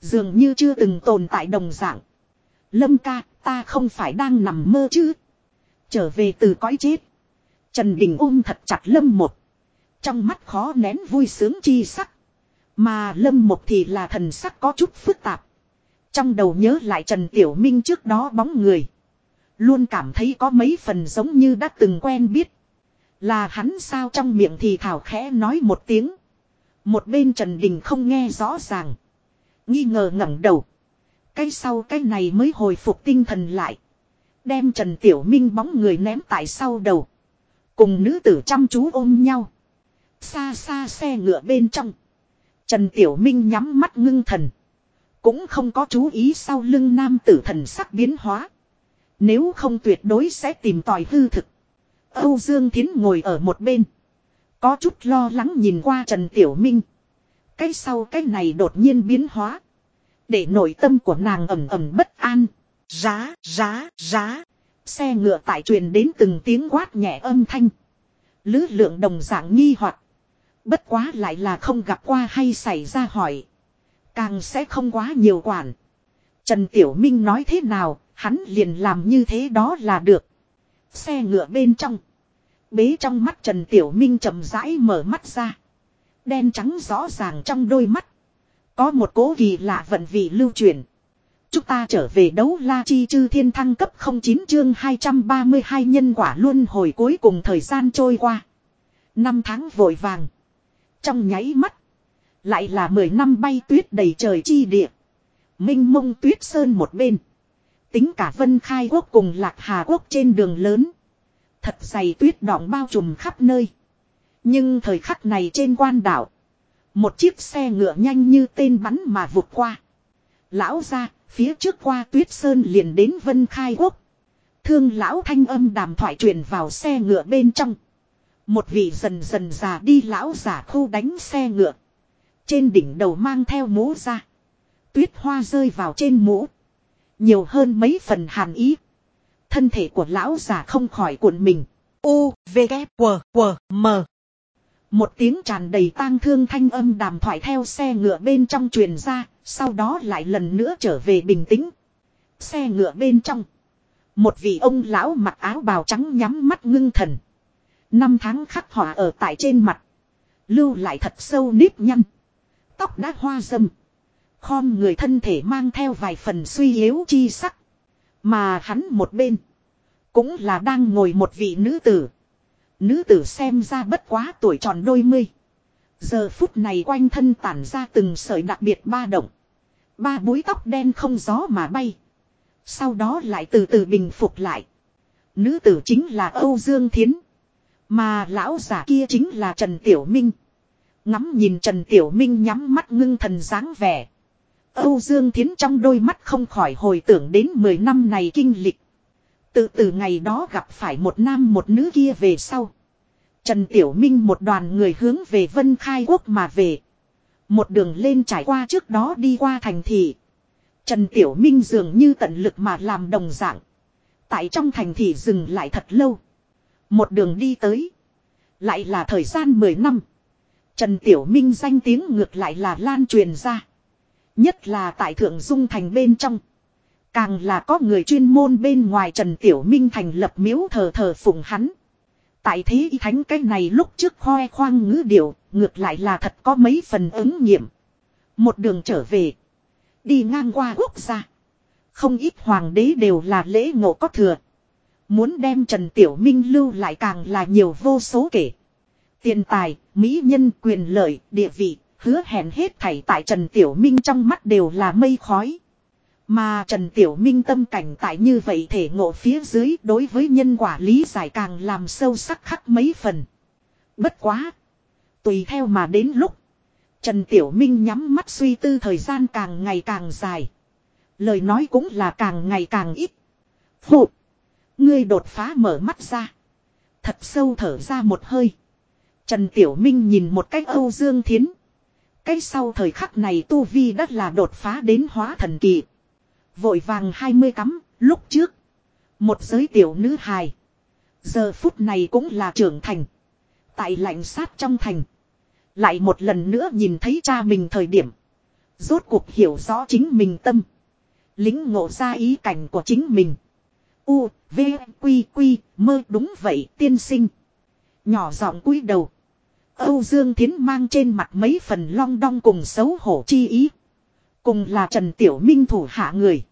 Dường như chưa từng tồn tại đồng dạng. Lâm ca, ta không phải đang nằm mơ chứ. Trở về từ cõi chết. Trần Đình ôm thật chặt Lâm một. Trong mắt khó nén vui sướng chi sắc. Mà Lâm một thì là thần sắc có chút phức tạp. Trong đầu nhớ lại Trần Tiểu Minh trước đó bóng người. Luôn cảm thấy có mấy phần giống như đã từng quen biết. Là hắn sao trong miệng thì thảo khẽ nói một tiếng. Một bên Trần Đình không nghe rõ ràng. Nghi ngờ ngẩng đầu. Cái sau cái này mới hồi phục tinh thần lại. Đem Trần Tiểu Minh bóng người ném tại sau đầu. Cùng nữ tử chăm chú ôm nhau. Xa xa xe ngựa bên trong. Trần Tiểu Minh nhắm mắt ngưng thần. Cũng không có chú ý sau lưng nam tử thần sắc biến hóa. Nếu không tuyệt đối sẽ tìm tòi hư thực. Âu Dương Thiến ngồi ở một bên. Có chút lo lắng nhìn qua Trần Tiểu Minh. Cái sau cái này đột nhiên biến hóa. Để nội tâm của nàng ẩm ẩm bất an. Giá, giá, giá. Xe ngựa tải truyền đến từng tiếng quát nhẹ âm thanh. Lứ lượng đồng dạng nghi hoặc Bất quá lại là không gặp qua hay xảy ra hỏi. Càng sẽ không quá nhiều quản. Trần Tiểu Minh nói thế nào, hắn liền làm như thế đó là được. Xe ngựa bên trong. Bế trong mắt Trần Tiểu Minh chậm rãi mở mắt ra. Đen trắng rõ ràng trong đôi mắt. Có một cố kỳ lạ vận vị lưu truyền. Chúng ta trở về đấu la chi chư thiên thăng cấp 09 chương 232 nhân quả luôn hồi cuối cùng thời gian trôi qua. Năm tháng vội vàng. Trong nháy mắt. Lại là 10 năm bay tuyết đầy trời chi địa. Minh mông tuyết sơn một bên. Tính cả vân khai quốc cùng lạc hà quốc trên đường lớn. Thật dày tuyết đọng bao trùm khắp nơi. Nhưng thời khắc này trên quan đảo. Một chiếc xe ngựa nhanh như tên bắn mà vụt qua. Lão ra, phía trước qua tuyết sơn liền đến vân khai quốc. Thương lão thanh âm đàm thoại truyền vào xe ngựa bên trong. Một vị dần dần già đi lão giả khu đánh xe ngựa. Trên đỉnh đầu mang theo mũ ra. Tuyết hoa rơi vào trên mũ. Nhiều hơn mấy phần hàn ý. Thân thể của lão già không khỏi cuộn mình. U, V, K, W, W, M. Một tiếng tràn đầy tang thương thanh âm đàm thoại theo xe ngựa bên trong truyền ra, sau đó lại lần nữa trở về bình tĩnh. Xe ngựa bên trong. Một vị ông lão mặc áo bào trắng nhắm mắt ngưng thần. Năm tháng khắc họa ở tại trên mặt. Lưu lại thật sâu nếp nhăn. Tóc đã hoa râm. Khom người thân thể mang theo vài phần suy yếu chi sắc. Mà hắn một bên. Cũng là đang ngồi một vị nữ tử. Nữ tử xem ra bất quá tuổi tròn đôi mươi. Giờ phút này quanh thân tản ra từng sợi đặc biệt ba động. Ba búi tóc đen không gió mà bay. Sau đó lại từ từ bình phục lại. Nữ tử chính là Âu Dương Thiến. Mà lão giả kia chính là Trần Tiểu Minh. Ngắm nhìn Trần Tiểu Minh nhắm mắt ngưng thần dáng vẻ. Âu Dương Thiến trong đôi mắt không khỏi hồi tưởng đến 10 năm này kinh lịch. Từ từ ngày đó gặp phải một nam một nữ kia về sau. Trần Tiểu Minh một đoàn người hướng về Vân Khai Quốc mà về. Một đường lên trải qua trước đó đi qua thành thị. Trần Tiểu Minh dường như tận lực mà làm đồng dạng. Tại trong thành thị dừng lại thật lâu. Một đường đi tới. Lại là thời gian 10 năm. Trần Tiểu Minh danh tiếng ngược lại là lan truyền ra. Nhất là tại Thượng Dung Thành bên trong. Càng là có người chuyên môn bên ngoài Trần Tiểu Minh thành lập miếu thờ thờ phụng hắn. Tại thế y thánh cái này lúc trước khoe khoang ngữ điệu, ngược lại là thật có mấy phần ứng nghiệm. Một đường trở về. Đi ngang qua quốc gia. Không ít hoàng đế đều là lễ ngộ có thừa. Muốn đem Trần Tiểu Minh lưu lại càng là nhiều vô số kể. Tiền tài, mỹ nhân quyền lợi, địa vị, hứa hẹn hết thảy tại Trần Tiểu Minh trong mắt đều là mây khói. Mà Trần Tiểu Minh tâm cảnh tại như vậy thể ngộ phía dưới đối với nhân quả lý giải càng làm sâu sắc khắc mấy phần. Bất quá. Tùy theo mà đến lúc. Trần Tiểu Minh nhắm mắt suy tư thời gian càng ngày càng dài. Lời nói cũng là càng ngày càng ít. Phụ. Ngươi đột phá mở mắt ra. Thật sâu thở ra một hơi. Trần Tiểu Minh nhìn một cách Âu Dương Thiến. Cái sau thời khắc này Tu Vi đất là đột phá đến hóa thần kỳ. Vội vàng hai mươi cắm, lúc trước. Một giới tiểu nữ hài. Giờ phút này cũng là trưởng thành. Tại lạnh sát trong thành. Lại một lần nữa nhìn thấy cha mình thời điểm. Rốt cuộc hiểu rõ chính mình tâm. Lính ngộ ra ý cảnh của chính mình. U, V, Quy, Quy, mơ đúng vậy tiên sinh. Nhỏ giọng cúi đầu. Âu Dương Thiến mang trên mặt mấy phần long đong cùng xấu hổ chi ý. Cùng là Trần Tiểu Minh thủ hạ người.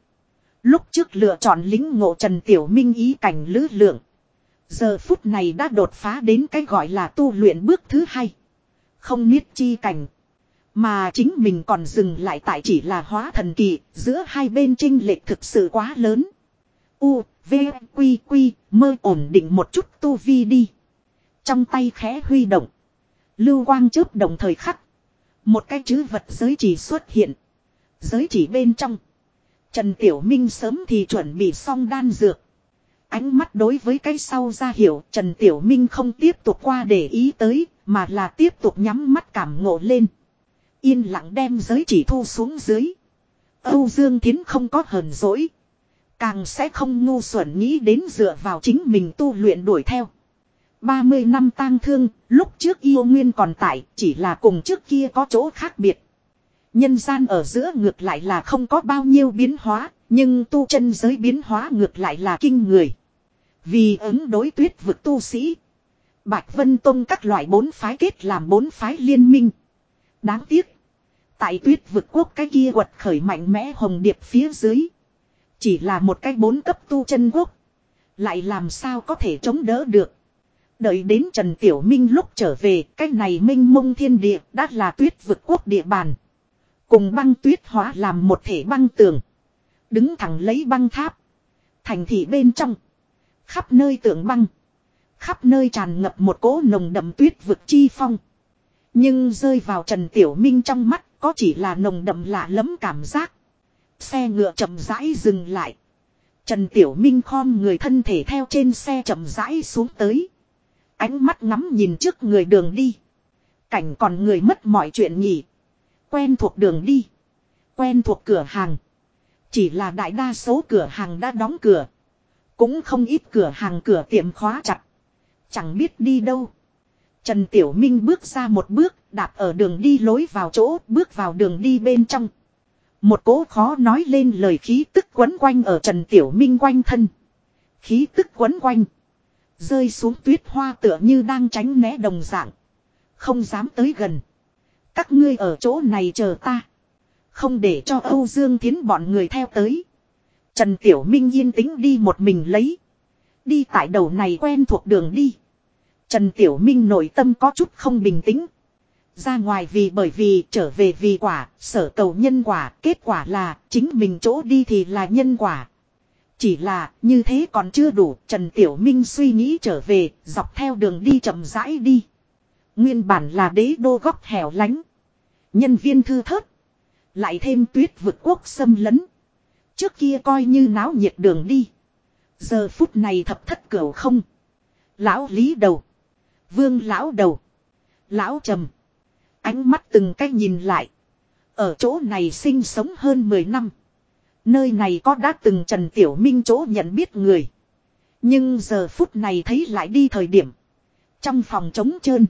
Lúc trước lựa chọn lính ngộ Trần Tiểu Minh ý cảnh lứ lượng. Giờ phút này đã đột phá đến cái gọi là tu luyện bước thứ hai. Không biết chi cảnh. Mà chính mình còn dừng lại tại chỉ là hóa thần kỳ, giữa hai bên trinh lệch thực sự quá lớn. U, V, Quy, Quy, mơ ổn định một chút tu vi đi. Trong tay khẽ huy động. Lưu quang chớp đồng thời khắc. Một cái chữ vật giới chỉ xuất hiện. Giới chỉ bên trong. Trần Tiểu Minh sớm thì chuẩn bị xong đan dược. Ánh mắt đối với cái sau ra hiểu, Trần Tiểu Minh không tiếp tục qua để ý tới, mà là tiếp tục nhắm mắt cảm ngộ lên. Yên lặng đem giới chỉ thu xuống dưới. Âu Dương Thiến không có hờn dỗi. Càng sẽ không ngu xuẩn nghĩ đến dựa vào chính mình tu luyện đuổi theo. 30 năm tang thương, lúc trước yêu nguyên còn tại, chỉ là cùng trước kia có chỗ khác biệt. Nhân gian ở giữa ngược lại là không có bao nhiêu biến hóa, nhưng tu chân giới biến hóa ngược lại là kinh người. Vì ứng đối tuyết vực tu sĩ. Bạch Vân Tông các loại bốn phái kết làm bốn phái liên minh. Đáng tiếc. Tại tuyết vực quốc cái kia quật khởi mạnh mẽ hồng điệp phía dưới. Chỉ là một cái bốn cấp tu chân quốc. Lại làm sao có thể chống đỡ được. Đợi đến Trần Tiểu Minh lúc trở về, cái này minh mông thiên địa đã là tuyết vực quốc địa bàn. Cùng băng tuyết hóa làm một thể băng tường. Đứng thẳng lấy băng tháp. Thành thị bên trong. Khắp nơi tượng băng. Khắp nơi tràn ngập một cỗ nồng đậm tuyết vực chi phong. Nhưng rơi vào Trần Tiểu Minh trong mắt có chỉ là nồng đậm lạ lẫm cảm giác. Xe ngựa chậm rãi dừng lại. Trần Tiểu Minh khom người thân thể theo trên xe chậm rãi xuống tới. Ánh mắt ngắm nhìn trước người đường đi. Cảnh còn người mất mọi chuyện nhỉ. Quen thuộc đường đi. Quen thuộc cửa hàng. Chỉ là đại đa số cửa hàng đã đóng cửa. Cũng không ít cửa hàng cửa tiệm khóa chặt. Chẳng biết đi đâu. Trần Tiểu Minh bước ra một bước, đạp ở đường đi lối vào chỗ, bước vào đường đi bên trong. Một cố khó nói lên lời khí tức quấn quanh ở Trần Tiểu Minh quanh thân. Khí tức quấn quanh. Rơi xuống tuyết hoa tựa như đang tránh né đồng dạng. Không dám tới gần. Các ngươi ở chỗ này chờ ta. Không để cho Âu Dương Thiến bọn người theo tới. Trần Tiểu Minh yên tĩnh đi một mình lấy. Đi tại đầu này quen thuộc đường đi. Trần Tiểu Minh nội tâm có chút không bình tĩnh. Ra ngoài vì bởi vì trở về vì quả, sở cầu nhân quả, kết quả là chính mình chỗ đi thì là nhân quả. Chỉ là như thế còn chưa đủ, Trần Tiểu Minh suy nghĩ trở về, dọc theo đường đi chậm rãi đi. Nguyên bản là đế đô góc hẻo lánh. Nhân viên thư thớt. Lại thêm tuyết vực quốc xâm lấn. Trước kia coi như náo nhiệt đường đi. Giờ phút này thập thất cửu không. Lão lý đầu. Vương lão đầu. Lão trầm. Ánh mắt từng cách nhìn lại. Ở chỗ này sinh sống hơn 10 năm. Nơi này có đã từng Trần Tiểu Minh chỗ nhận biết người. Nhưng giờ phút này thấy lại đi thời điểm. Trong phòng trống trơn.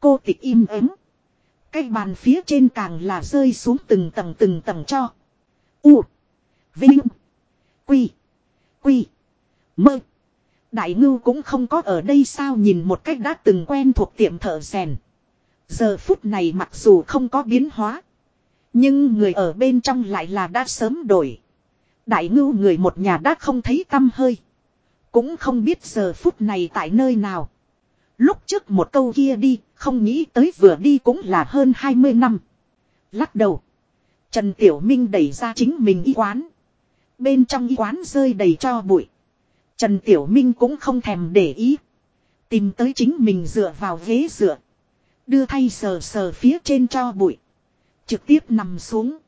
Cô tịch im ắng. Cái bàn phía trên càng là rơi xuống từng tầng từng tầng cho. U. Vinh. Quy. Quy. Mơ. Đại ngưu cũng không có ở đây sao nhìn một cách đã từng quen thuộc tiệm thợ rèn. Giờ phút này mặc dù không có biến hóa. Nhưng người ở bên trong lại là đã sớm đổi. Đại ngưu người một nhà đã không thấy tâm hơi. Cũng không biết giờ phút này tại nơi nào. Lúc trước một câu kia đi, không nghĩ tới vừa đi cũng là hơn 20 năm. Lắc đầu. Trần Tiểu Minh đẩy ra chính mình y quán. Bên trong y quán rơi đầy cho bụi. Trần Tiểu Minh cũng không thèm để ý. Tìm tới chính mình dựa vào ghế dựa. Đưa thay sờ sờ phía trên cho bụi. Trực tiếp nằm xuống.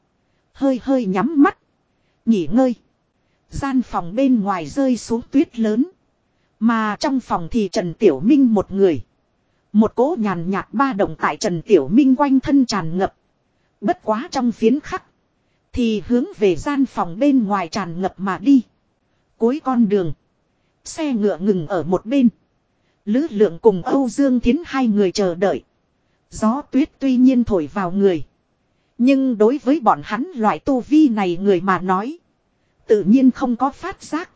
Hơi hơi nhắm mắt. Nghỉ ngơi. Gian phòng bên ngoài rơi xuống tuyết lớn. Mà trong phòng thì Trần Tiểu Minh một người. Một cỗ nhàn nhạt ba động tại Trần Tiểu Minh quanh thân tràn ngập. Bất quá trong phiến khắc. Thì hướng về gian phòng bên ngoài tràn ngập mà đi. Cuối con đường. Xe ngựa ngừng ở một bên. Lữ lượng cùng Âu Dương Thiến hai người chờ đợi. Gió tuyết tuy nhiên thổi vào người. Nhưng đối với bọn hắn loại tu vi này người mà nói. Tự nhiên không có phát giác.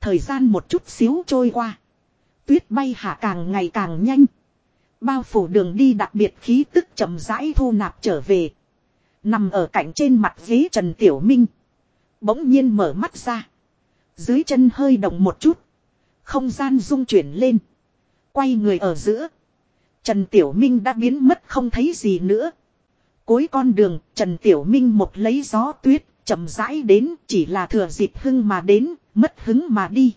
Thời gian một chút xíu trôi qua. Tuyết bay hạ càng ngày càng nhanh. Bao phủ đường đi đặc biệt khí tức chậm rãi thu nạp trở về. Nằm ở cạnh trên mặt ghế Trần Tiểu Minh. Bỗng nhiên mở mắt ra. Dưới chân hơi động một chút. Không gian rung chuyển lên. Quay người ở giữa. Trần Tiểu Minh đã biến mất không thấy gì nữa. Cuối con đường, Trần Tiểu Minh một lấy gió tuyết, chậm rãi đến, chỉ là thừa dịp hưng mà đến, mất hứng mà đi.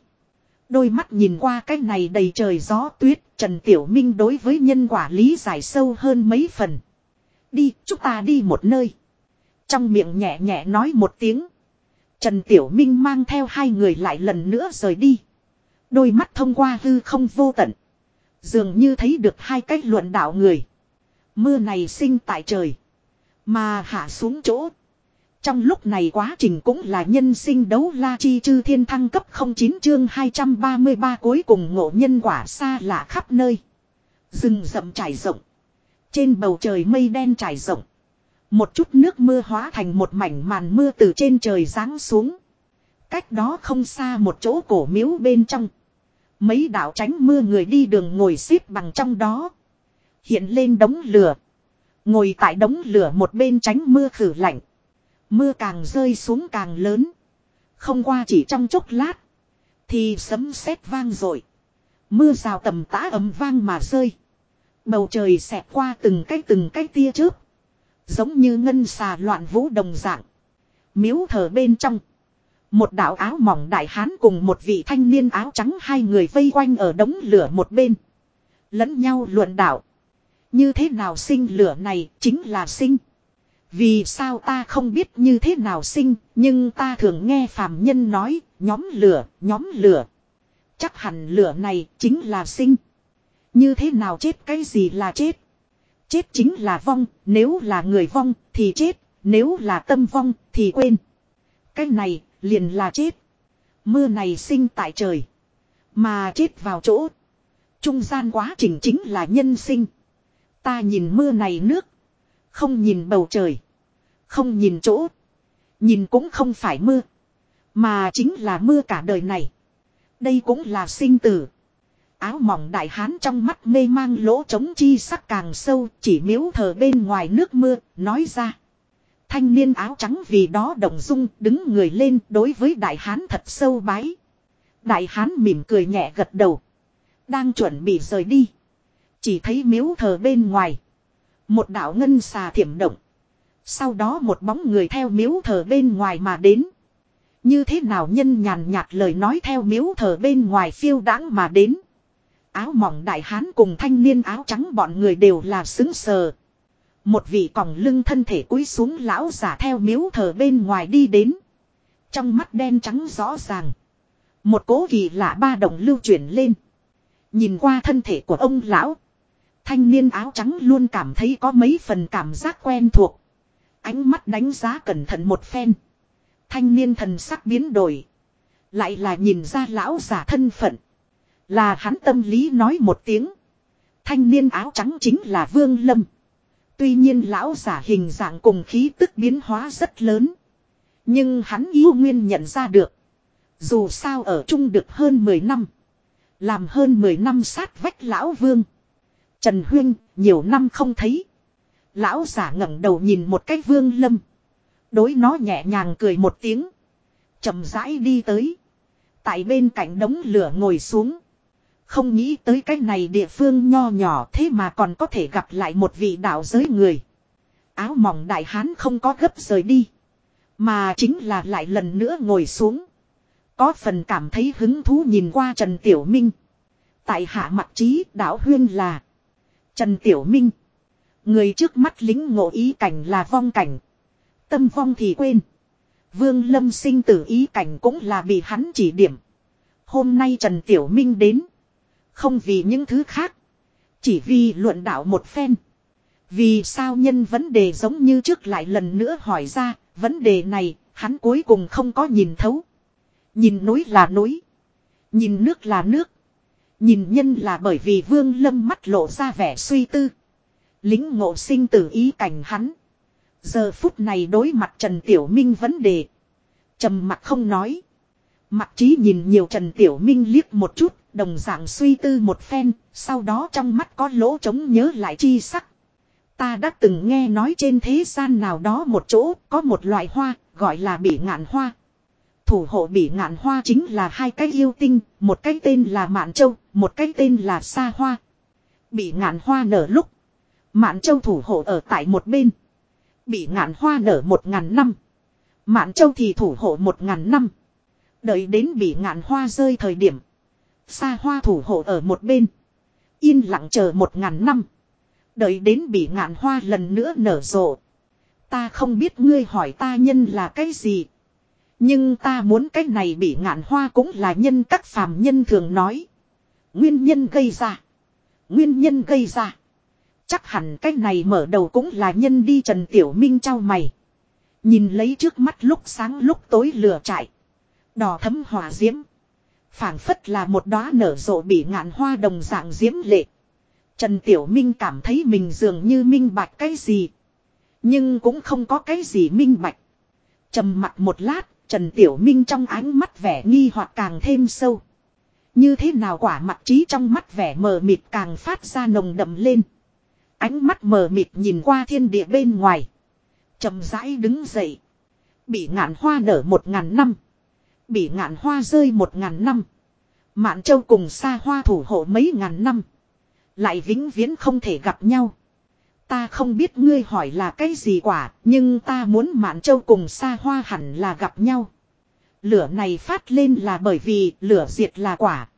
Đôi mắt nhìn qua cái này đầy trời gió tuyết, Trần Tiểu Minh đối với nhân quả lý giải sâu hơn mấy phần. Đi, chúng ta đi một nơi. Trong miệng nhẹ nhẹ nói một tiếng. Trần Tiểu Minh mang theo hai người lại lần nữa rời đi. Đôi mắt thông qua hư không vô tận. Dường như thấy được hai cách luận đạo người. Mưa này sinh tại trời. Mà hạ xuống chỗ. Trong lúc này quá trình cũng là nhân sinh đấu la chi chư thiên thăng cấp 09 chương 233 cuối cùng ngộ nhân quả xa lạ khắp nơi. Rừng rậm trải rộng. Trên bầu trời mây đen trải rộng. Một chút nước mưa hóa thành một mảnh màn mưa từ trên trời giáng xuống. Cách đó không xa một chỗ cổ miếu bên trong. Mấy đạo tránh mưa người đi đường ngồi xếp bằng trong đó. Hiện lên đống lửa. Ngồi tại đống lửa một bên tránh mưa khử lạnh. Mưa càng rơi xuống càng lớn. Không qua chỉ trong chốc lát. Thì sấm sét vang rồi. Mưa rào tầm tã ấm vang mà rơi. Bầu trời xẹt qua từng cái từng cái tia chớp. Giống như ngân xà loạn vũ đồng dạng. Miếu thờ bên trong. Một đạo áo mỏng đại hán cùng một vị thanh niên áo trắng hai người vây quanh ở đống lửa một bên. Lẫn nhau luận đạo. Như thế nào sinh lửa này chính là sinh. Vì sao ta không biết như thế nào sinh, nhưng ta thường nghe phàm nhân nói, nhóm lửa, nhóm lửa. Chắc hẳn lửa này chính là sinh. Như thế nào chết cái gì là chết? Chết chính là vong, nếu là người vong thì chết, nếu là tâm vong thì quên. Cái này liền là chết. Mưa này sinh tại trời. Mà chết vào chỗ. Trung gian quá trình chính là nhân sinh. Ta nhìn mưa này nước. Không nhìn bầu trời. Không nhìn chỗ. Nhìn cũng không phải mưa. Mà chính là mưa cả đời này. Đây cũng là sinh tử. Áo mỏng đại hán trong mắt mê mang lỗ trống chi sắc càng sâu chỉ miếu thờ bên ngoài nước mưa, nói ra. Thanh niên áo trắng vì đó động dung đứng người lên đối với đại hán thật sâu bái. Đại hán mỉm cười nhẹ gật đầu. Đang chuẩn bị rời đi. Chỉ thấy miếu thờ bên ngoài. Một đạo ngân xà thiểm động. Sau đó một bóng người theo miếu thờ bên ngoài mà đến. Như thế nào nhân nhàn nhạt lời nói theo miếu thờ bên ngoài phiêu đãng mà đến. Áo mỏng đại hán cùng thanh niên áo trắng bọn người đều là xứng sờ. Một vị còng lưng thân thể cúi xuống lão giả theo miếu thờ bên ngoài đi đến. Trong mắt đen trắng rõ ràng. Một cố kỳ lạ ba động lưu chuyển lên. Nhìn qua thân thể của ông lão. Thanh niên áo trắng luôn cảm thấy có mấy phần cảm giác quen thuộc. Ánh mắt đánh giá cẩn thận một phen. Thanh niên thần sắc biến đổi. Lại là nhìn ra lão giả thân phận. Là hắn tâm lý nói một tiếng. Thanh niên áo trắng chính là Vương Lâm. Tuy nhiên lão giả hình dạng cùng khí tức biến hóa rất lớn. Nhưng hắn yêu nguyên nhận ra được. Dù sao ở chung được hơn 10 năm. Làm hơn 10 năm sát vách lão vương. Trần Huyên, nhiều năm không thấy. Lão giả ngẩng đầu nhìn một cách vương lâm. Đối nó nhẹ nhàng cười một tiếng. chậm rãi đi tới. Tại bên cạnh đống lửa ngồi xuống. Không nghĩ tới cái này địa phương nho nhỏ thế mà còn có thể gặp lại một vị đạo giới người. Áo mỏng đại hán không có gấp rời đi. Mà chính là lại lần nữa ngồi xuống. Có phần cảm thấy hứng thú nhìn qua Trần Tiểu Minh. Tại hạ mặt trí đạo huyên là Trần Tiểu Minh. Người trước mắt lính ngộ ý cảnh là vong cảnh. Tâm vong thì quên. Vương Lâm sinh tử ý cảnh cũng là bị hắn chỉ điểm. Hôm nay Trần Tiểu Minh đến. Không vì những thứ khác. Chỉ vì luận đạo một phen. Vì sao nhân vấn đề giống như trước lại lần nữa hỏi ra. Vấn đề này, hắn cuối cùng không có nhìn thấu. Nhìn núi là núi. Nhìn nước là nước. Nhìn nhân là bởi vì vương lâm mắt lộ ra vẻ suy tư. Lính ngộ sinh tử ý cảnh hắn. Giờ phút này đối mặt Trần Tiểu Minh vấn đề. trầm mặt không nói. Mặt trí nhìn nhiều Trần Tiểu Minh liếc một chút, đồng dạng suy tư một phen, sau đó trong mắt có lỗ trống nhớ lại chi sắc. Ta đã từng nghe nói trên thế gian nào đó một chỗ có một loại hoa, gọi là bỉ ngạn hoa. Thủ hộ bị ngạn hoa chính là hai cái yêu tinh, một cái tên là Mạn Châu, một cái tên là Sa Hoa. Bị ngạn hoa nở lúc. Mạn Châu thủ hộ ở tại một bên. bị ngạn hoa nở một ngàn năm. Mạn Châu thì thủ hộ một ngàn năm. Đợi đến bị ngạn hoa rơi thời điểm. Sa hoa thủ hộ ở một bên. Yên lặng chờ một ngàn năm. Đợi đến bị ngạn hoa lần nữa nở rộ. Ta không biết ngươi hỏi ta nhân là cái gì. Nhưng ta muốn cái này bị ngạn hoa cũng là nhân các phàm nhân thường nói. Nguyên nhân gây ra. Nguyên nhân gây ra. Chắc hẳn cái này mở đầu cũng là nhân đi Trần Tiểu Minh trao mày. Nhìn lấy trước mắt lúc sáng lúc tối lửa trại. Đỏ thấm hỏa diễm. phảng phất là một đóa nở rộ bị ngạn hoa đồng dạng diễm lệ. Trần Tiểu Minh cảm thấy mình dường như minh bạch cái gì. Nhưng cũng không có cái gì minh bạch. trầm mặt một lát, Trần Tiểu Minh trong ánh mắt vẻ nghi hoặc càng thêm sâu. Như thế nào quả mặt trí trong mắt vẻ mờ mịt càng phát ra nồng đậm lên. Ánh mắt mờ mịt nhìn qua thiên địa bên ngoài. chậm rãi đứng dậy. Bị ngạn hoa nở một ngàn năm. Bị ngạn hoa rơi một ngàn năm. Mạn châu cùng xa hoa thủ hộ mấy ngàn năm. Lại vĩnh viễn không thể gặp nhau. Ta không biết ngươi hỏi là cái gì quả, nhưng ta muốn Mạn Châu cùng xa hoa hẳn là gặp nhau. Lửa này phát lên là bởi vì lửa diệt là quả.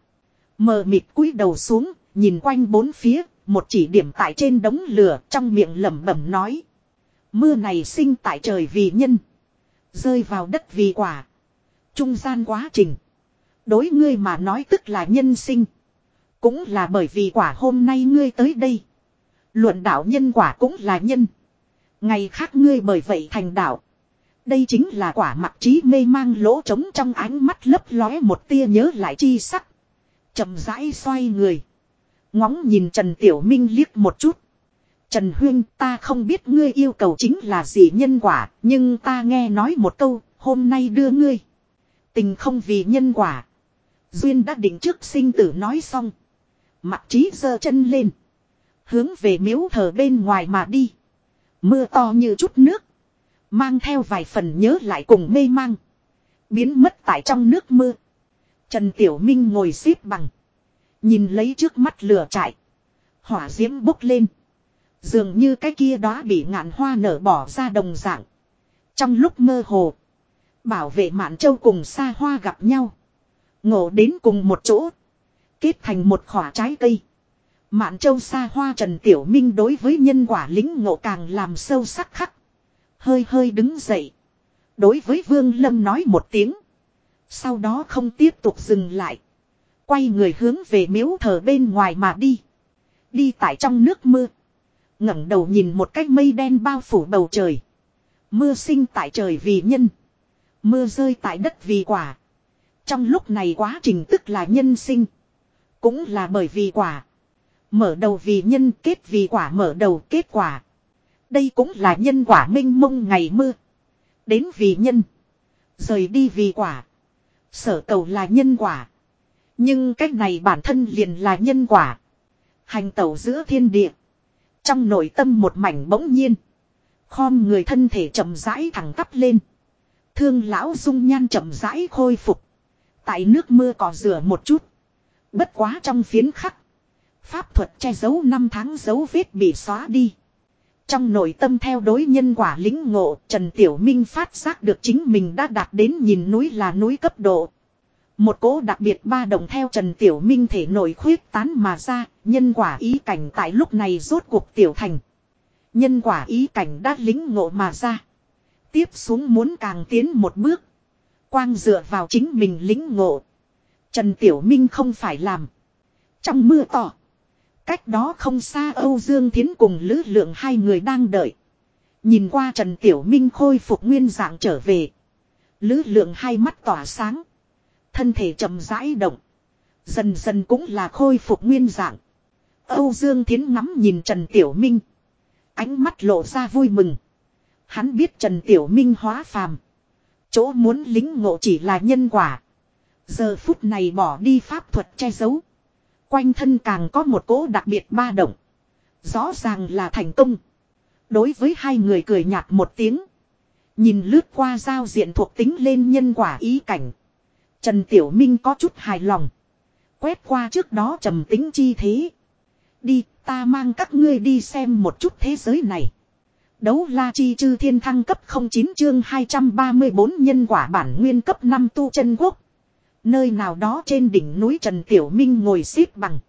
Mờ mịt cúi đầu xuống, nhìn quanh bốn phía, một chỉ điểm tại trên đống lửa trong miệng lẩm bẩm nói. Mưa này sinh tại trời vì nhân. Rơi vào đất vì quả. Trung gian quá trình. Đối ngươi mà nói tức là nhân sinh. Cũng là bởi vì quả hôm nay ngươi tới đây. Luận đạo nhân quả cũng là nhân. Ngày khác ngươi bởi vậy thành đạo. Đây chính là quả mặt trí mê mang lỗ trống trong ánh mắt lấp lóe một tia nhớ lại chi sắc. chậm rãi xoay người. Ngóng nhìn Trần Tiểu Minh liếc một chút. Trần Huyên ta không biết ngươi yêu cầu chính là gì nhân quả, nhưng ta nghe nói một câu, hôm nay đưa ngươi. Tình không vì nhân quả. Duyên đã định trước sinh tử nói xong. Mặt trí giơ chân lên. Hướng về miếu thờ bên ngoài mà đi. Mưa to như chút nước. Mang theo vài phần nhớ lại cùng mê mang. Biến mất tại trong nước mưa. Trần Tiểu Minh ngồi xếp bằng. Nhìn lấy trước mắt lửa trại. Hỏa diễm bốc lên. Dường như cái kia đó bị ngạn hoa nở bỏ ra đồng dạng. Trong lúc mơ hồ. Bảo vệ Mạn Châu cùng xa hoa gặp nhau. Ngộ đến cùng một chỗ. Kết thành một khỏa trái cây. Mạn Châu xa hoa Trần Tiểu Minh đối với nhân quả lính ngộ càng làm sâu sắc khắc. Hơi hơi đứng dậy. Đối với Vương Lâm nói một tiếng. Sau đó không tiếp tục dừng lại. Quay người hướng về miếu thờ bên ngoài mà đi. Đi tại trong nước mưa. ngẩng đầu nhìn một cái mây đen bao phủ bầu trời. Mưa sinh tại trời vì nhân. Mưa rơi tại đất vì quả. Trong lúc này quá trình tức là nhân sinh. Cũng là bởi vì quả. Mở đầu vì nhân kết vì quả, mở đầu kết quả. Đây cũng là nhân quả minh mông ngày mưa. Đến vì nhân. Rời đi vì quả. Sở cầu là nhân quả. Nhưng cách này bản thân liền là nhân quả. Hành tẩu giữa thiên địa. Trong nội tâm một mảnh bỗng nhiên. Khom người thân thể chậm rãi thẳng tắp lên. Thương lão dung nhan chậm rãi khôi phục. Tại nước mưa cỏ rửa một chút. Bất quá trong phiến khắc. Pháp thuật che giấu năm tháng dấu vết bị xóa đi. Trong nội tâm theo đối nhân quả lính ngộ, Trần Tiểu Minh phát giác được chính mình đã đạt đến nhìn núi là núi cấp độ. Một cố đặc biệt ba đồng theo Trần Tiểu Minh thể nổi khuyết tán mà ra, nhân quả ý cảnh tại lúc này rốt cuộc tiểu thành. Nhân quả ý cảnh đã lính ngộ mà ra. Tiếp xuống muốn càng tiến một bước. Quang dựa vào chính mình lính ngộ. Trần Tiểu Minh không phải làm. Trong mưa to. Cách đó không xa Âu Dương Thiến cùng Lữ Lượng hai người đang đợi. Nhìn qua Trần Tiểu Minh khôi phục nguyên dạng trở về. Lữ Lượng hai mắt tỏa sáng. Thân thể chậm rãi động. Dần dần cũng là khôi phục nguyên dạng. Âu Dương Thiến ngắm nhìn Trần Tiểu Minh. Ánh mắt lộ ra vui mừng. Hắn biết Trần Tiểu Minh hóa phàm. Chỗ muốn lính ngộ chỉ là nhân quả. Giờ phút này bỏ đi pháp thuật che giấu. Quanh thân càng có một cỗ đặc biệt ba động. Rõ ràng là thành công. Đối với hai người cười nhạt một tiếng. Nhìn lướt qua giao diện thuộc tính lên nhân quả ý cảnh. Trần Tiểu Minh có chút hài lòng. Quét qua trước đó trầm tính chi thế. Đi, ta mang các ngươi đi xem một chút thế giới này. Đấu la chi chư thiên thăng cấp 09 chương 234 nhân quả bản nguyên cấp 5 tu chân quốc. Nơi nào đó trên đỉnh núi Trần Tiểu Minh ngồi xếp bằng.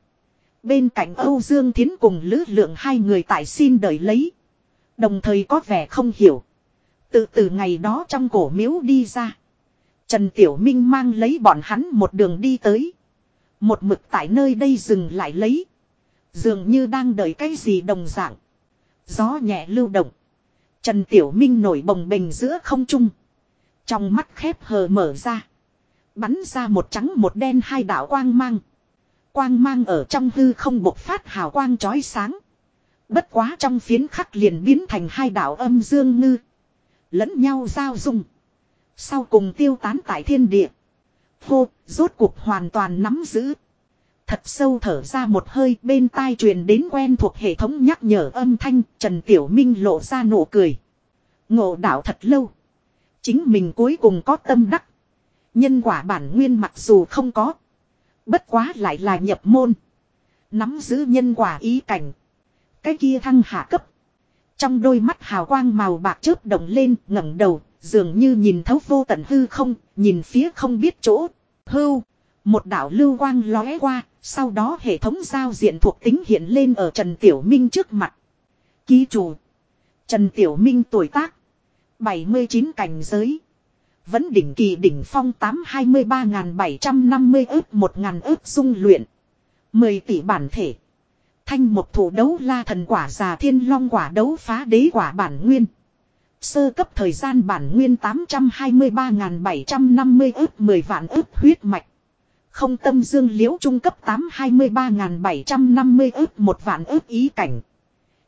Bên cạnh Âu Dương Thiến cùng Lữ Lượng hai người tại xin đợi lấy. Đồng thời có vẻ không hiểu. Từ từ ngày đó trong cổ miếu đi ra. Trần Tiểu Minh mang lấy bọn hắn một đường đi tới. Một mực tại nơi đây dừng lại lấy. Dường như đang đợi cái gì đồng dạng. Gió nhẹ lưu động. Trần Tiểu Minh nổi bồng bềnh giữa không trung. Trong mắt khép hờ mở ra. Bắn ra một trắng một đen hai đạo quang mang. Quang mang ở trong hư không bộc phát hào quang chói sáng. Bất quá trong phiến khắc liền biến thành hai đạo âm dương ngư. Lẫn nhau giao dung. Sau cùng tiêu tán tại thiên địa. Hô, rốt cuộc hoàn toàn nắm giữ. Thật sâu thở ra một hơi bên tai truyền đến quen thuộc hệ thống nhắc nhở âm thanh Trần Tiểu Minh lộ ra nụ cười. Ngộ đạo thật lâu. Chính mình cuối cùng có tâm đắc. Nhân quả bản nguyên mặc dù không có. Bất quá lại là nhập môn. Nắm giữ nhân quả ý cảnh. Cái kia thăng hạ cấp. Trong đôi mắt hào quang màu bạc chớp động lên, ngẩng đầu. Dường như nhìn thấu vô tận hư không. Nhìn phía không biết chỗ. Hưu. Một đạo lưu quang lóe qua. Sau đó hệ thống giao diện thuộc tính hiện lên ở Trần Tiểu Minh trước mặt. Ký chủ. Trần Tiểu Minh tuổi tác. 79 cảnh giới. Vẫn đỉnh kỳ đỉnh phong 823.750 ước 1.000 ước dung luyện. 10 tỷ bản thể. Thanh một thủ đấu la thần quả già thiên long quả đấu phá đế quả bản nguyên. Sơ cấp thời gian bản nguyên 823.750 ước 10 vạn ước huyết mạch. Không tâm dương liễu trung cấp 823.750 ước, một vạn ước ý cảnh.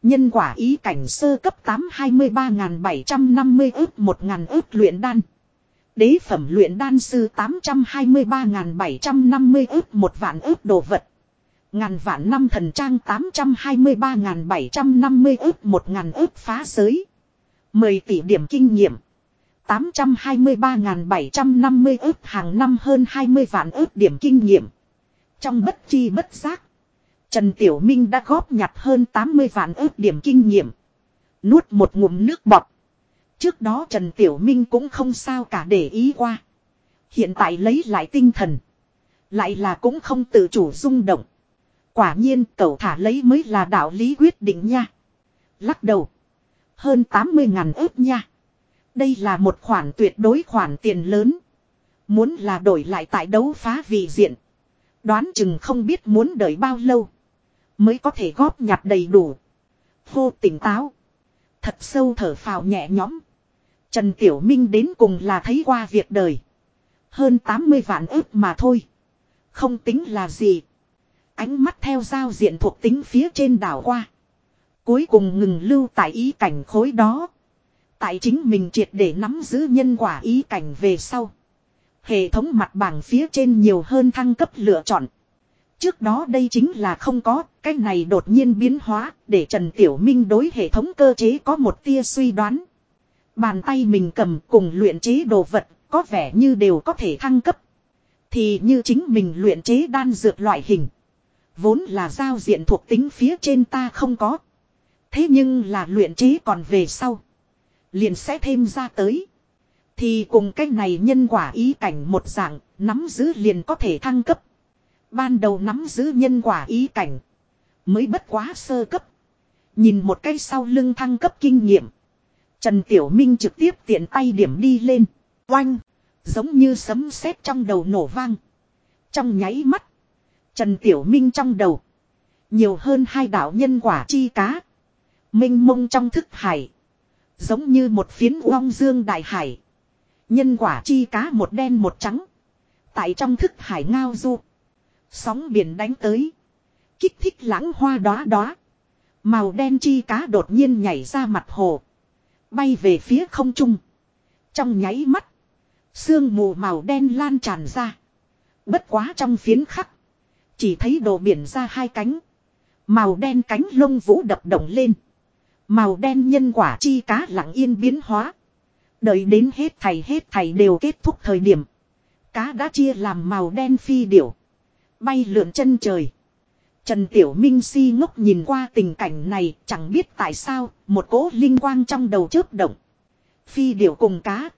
Nhân quả ý cảnh sơ cấp 823.750 ước, một ngàn ước luyện đan. Đế phẩm luyện đan sư 823.750 ước một vạn ước đồ vật. Ngàn vạn năm thần trang 823.750 ước một ngàn ước phá giới. 10 tỷ điểm kinh nghiệm. 823.750 ước hàng năm hơn 20 vạn ước điểm kinh nghiệm. Trong bất chi bất giác. Trần Tiểu Minh đã góp nhặt hơn 80 vạn ước điểm kinh nghiệm. Nuốt một ngụm nước bọt. Trước đó Trần Tiểu Minh cũng không sao cả để ý qua. Hiện tại lấy lại tinh thần. Lại là cũng không tự chủ rung động. Quả nhiên cậu thả lấy mới là đạo lý quyết định nha. Lắc đầu. Hơn 80 ngàn ước nha. Đây là một khoản tuyệt đối khoản tiền lớn. Muốn là đổi lại tại đấu phá vị diện. Đoán chừng không biết muốn đợi bao lâu. Mới có thể góp nhặt đầy đủ. Hô tỉnh táo. Thật sâu thở phào nhẹ nhõm. Trần Tiểu Minh đến cùng là thấy qua việc đời. Hơn 80 vạn ước mà thôi. Không tính là gì. Ánh mắt theo giao diện thuộc tính phía trên đảo qua. Cuối cùng ngừng lưu tại ý cảnh khối đó. Tại chính mình triệt để nắm giữ nhân quả ý cảnh về sau. Hệ thống mặt bảng phía trên nhiều hơn thăng cấp lựa chọn. Trước đó đây chính là không có, cái này đột nhiên biến hóa, để Trần Tiểu Minh đối hệ thống cơ chế có một tia suy đoán. Bàn tay mình cầm cùng luyện chế đồ vật, có vẻ như đều có thể thăng cấp. Thì như chính mình luyện chế đan dược loại hình. Vốn là giao diện thuộc tính phía trên ta không có. Thế nhưng là luyện chế còn về sau. Liền sẽ thêm ra tới. Thì cùng cái này nhân quả ý cảnh một dạng, nắm giữ liền có thể thăng cấp. Ban đầu nắm giữ nhân quả ý cảnh. Mới bất quá sơ cấp. Nhìn một cái sau lưng thăng cấp kinh nghiệm. Trần Tiểu Minh trực tiếp tiện tay điểm đi lên. Oanh. Giống như sấm sét trong đầu nổ vang. Trong nháy mắt. Trần Tiểu Minh trong đầu. Nhiều hơn hai đạo nhân quả chi cá. Minh mông trong thức hải. Giống như một phiến uong dương đại hải. Nhân quả chi cá một đen một trắng. Tại trong thức hải ngao du. Sóng biển đánh tới. Kích thích lãng hoa đóa đóa. Màu đen chi cá đột nhiên nhảy ra mặt hồ. Bay về phía không trung. Trong nháy mắt. Sương mù màu đen lan tràn ra. Bất quá trong phiến khắc. Chỉ thấy đồ biển ra hai cánh. Màu đen cánh lông vũ đập động lên. Màu đen nhân quả chi cá lặng yên biến hóa. Đợi đến hết thầy hết thầy đều kết thúc thời điểm. Cá đã chia làm màu đen phi điểu. Bay lượn chân trời. Trần Tiểu Minh si ngốc nhìn qua tình cảnh này chẳng biết tại sao một cỗ linh quang trong đầu chớp động. Phi điểu cùng cá.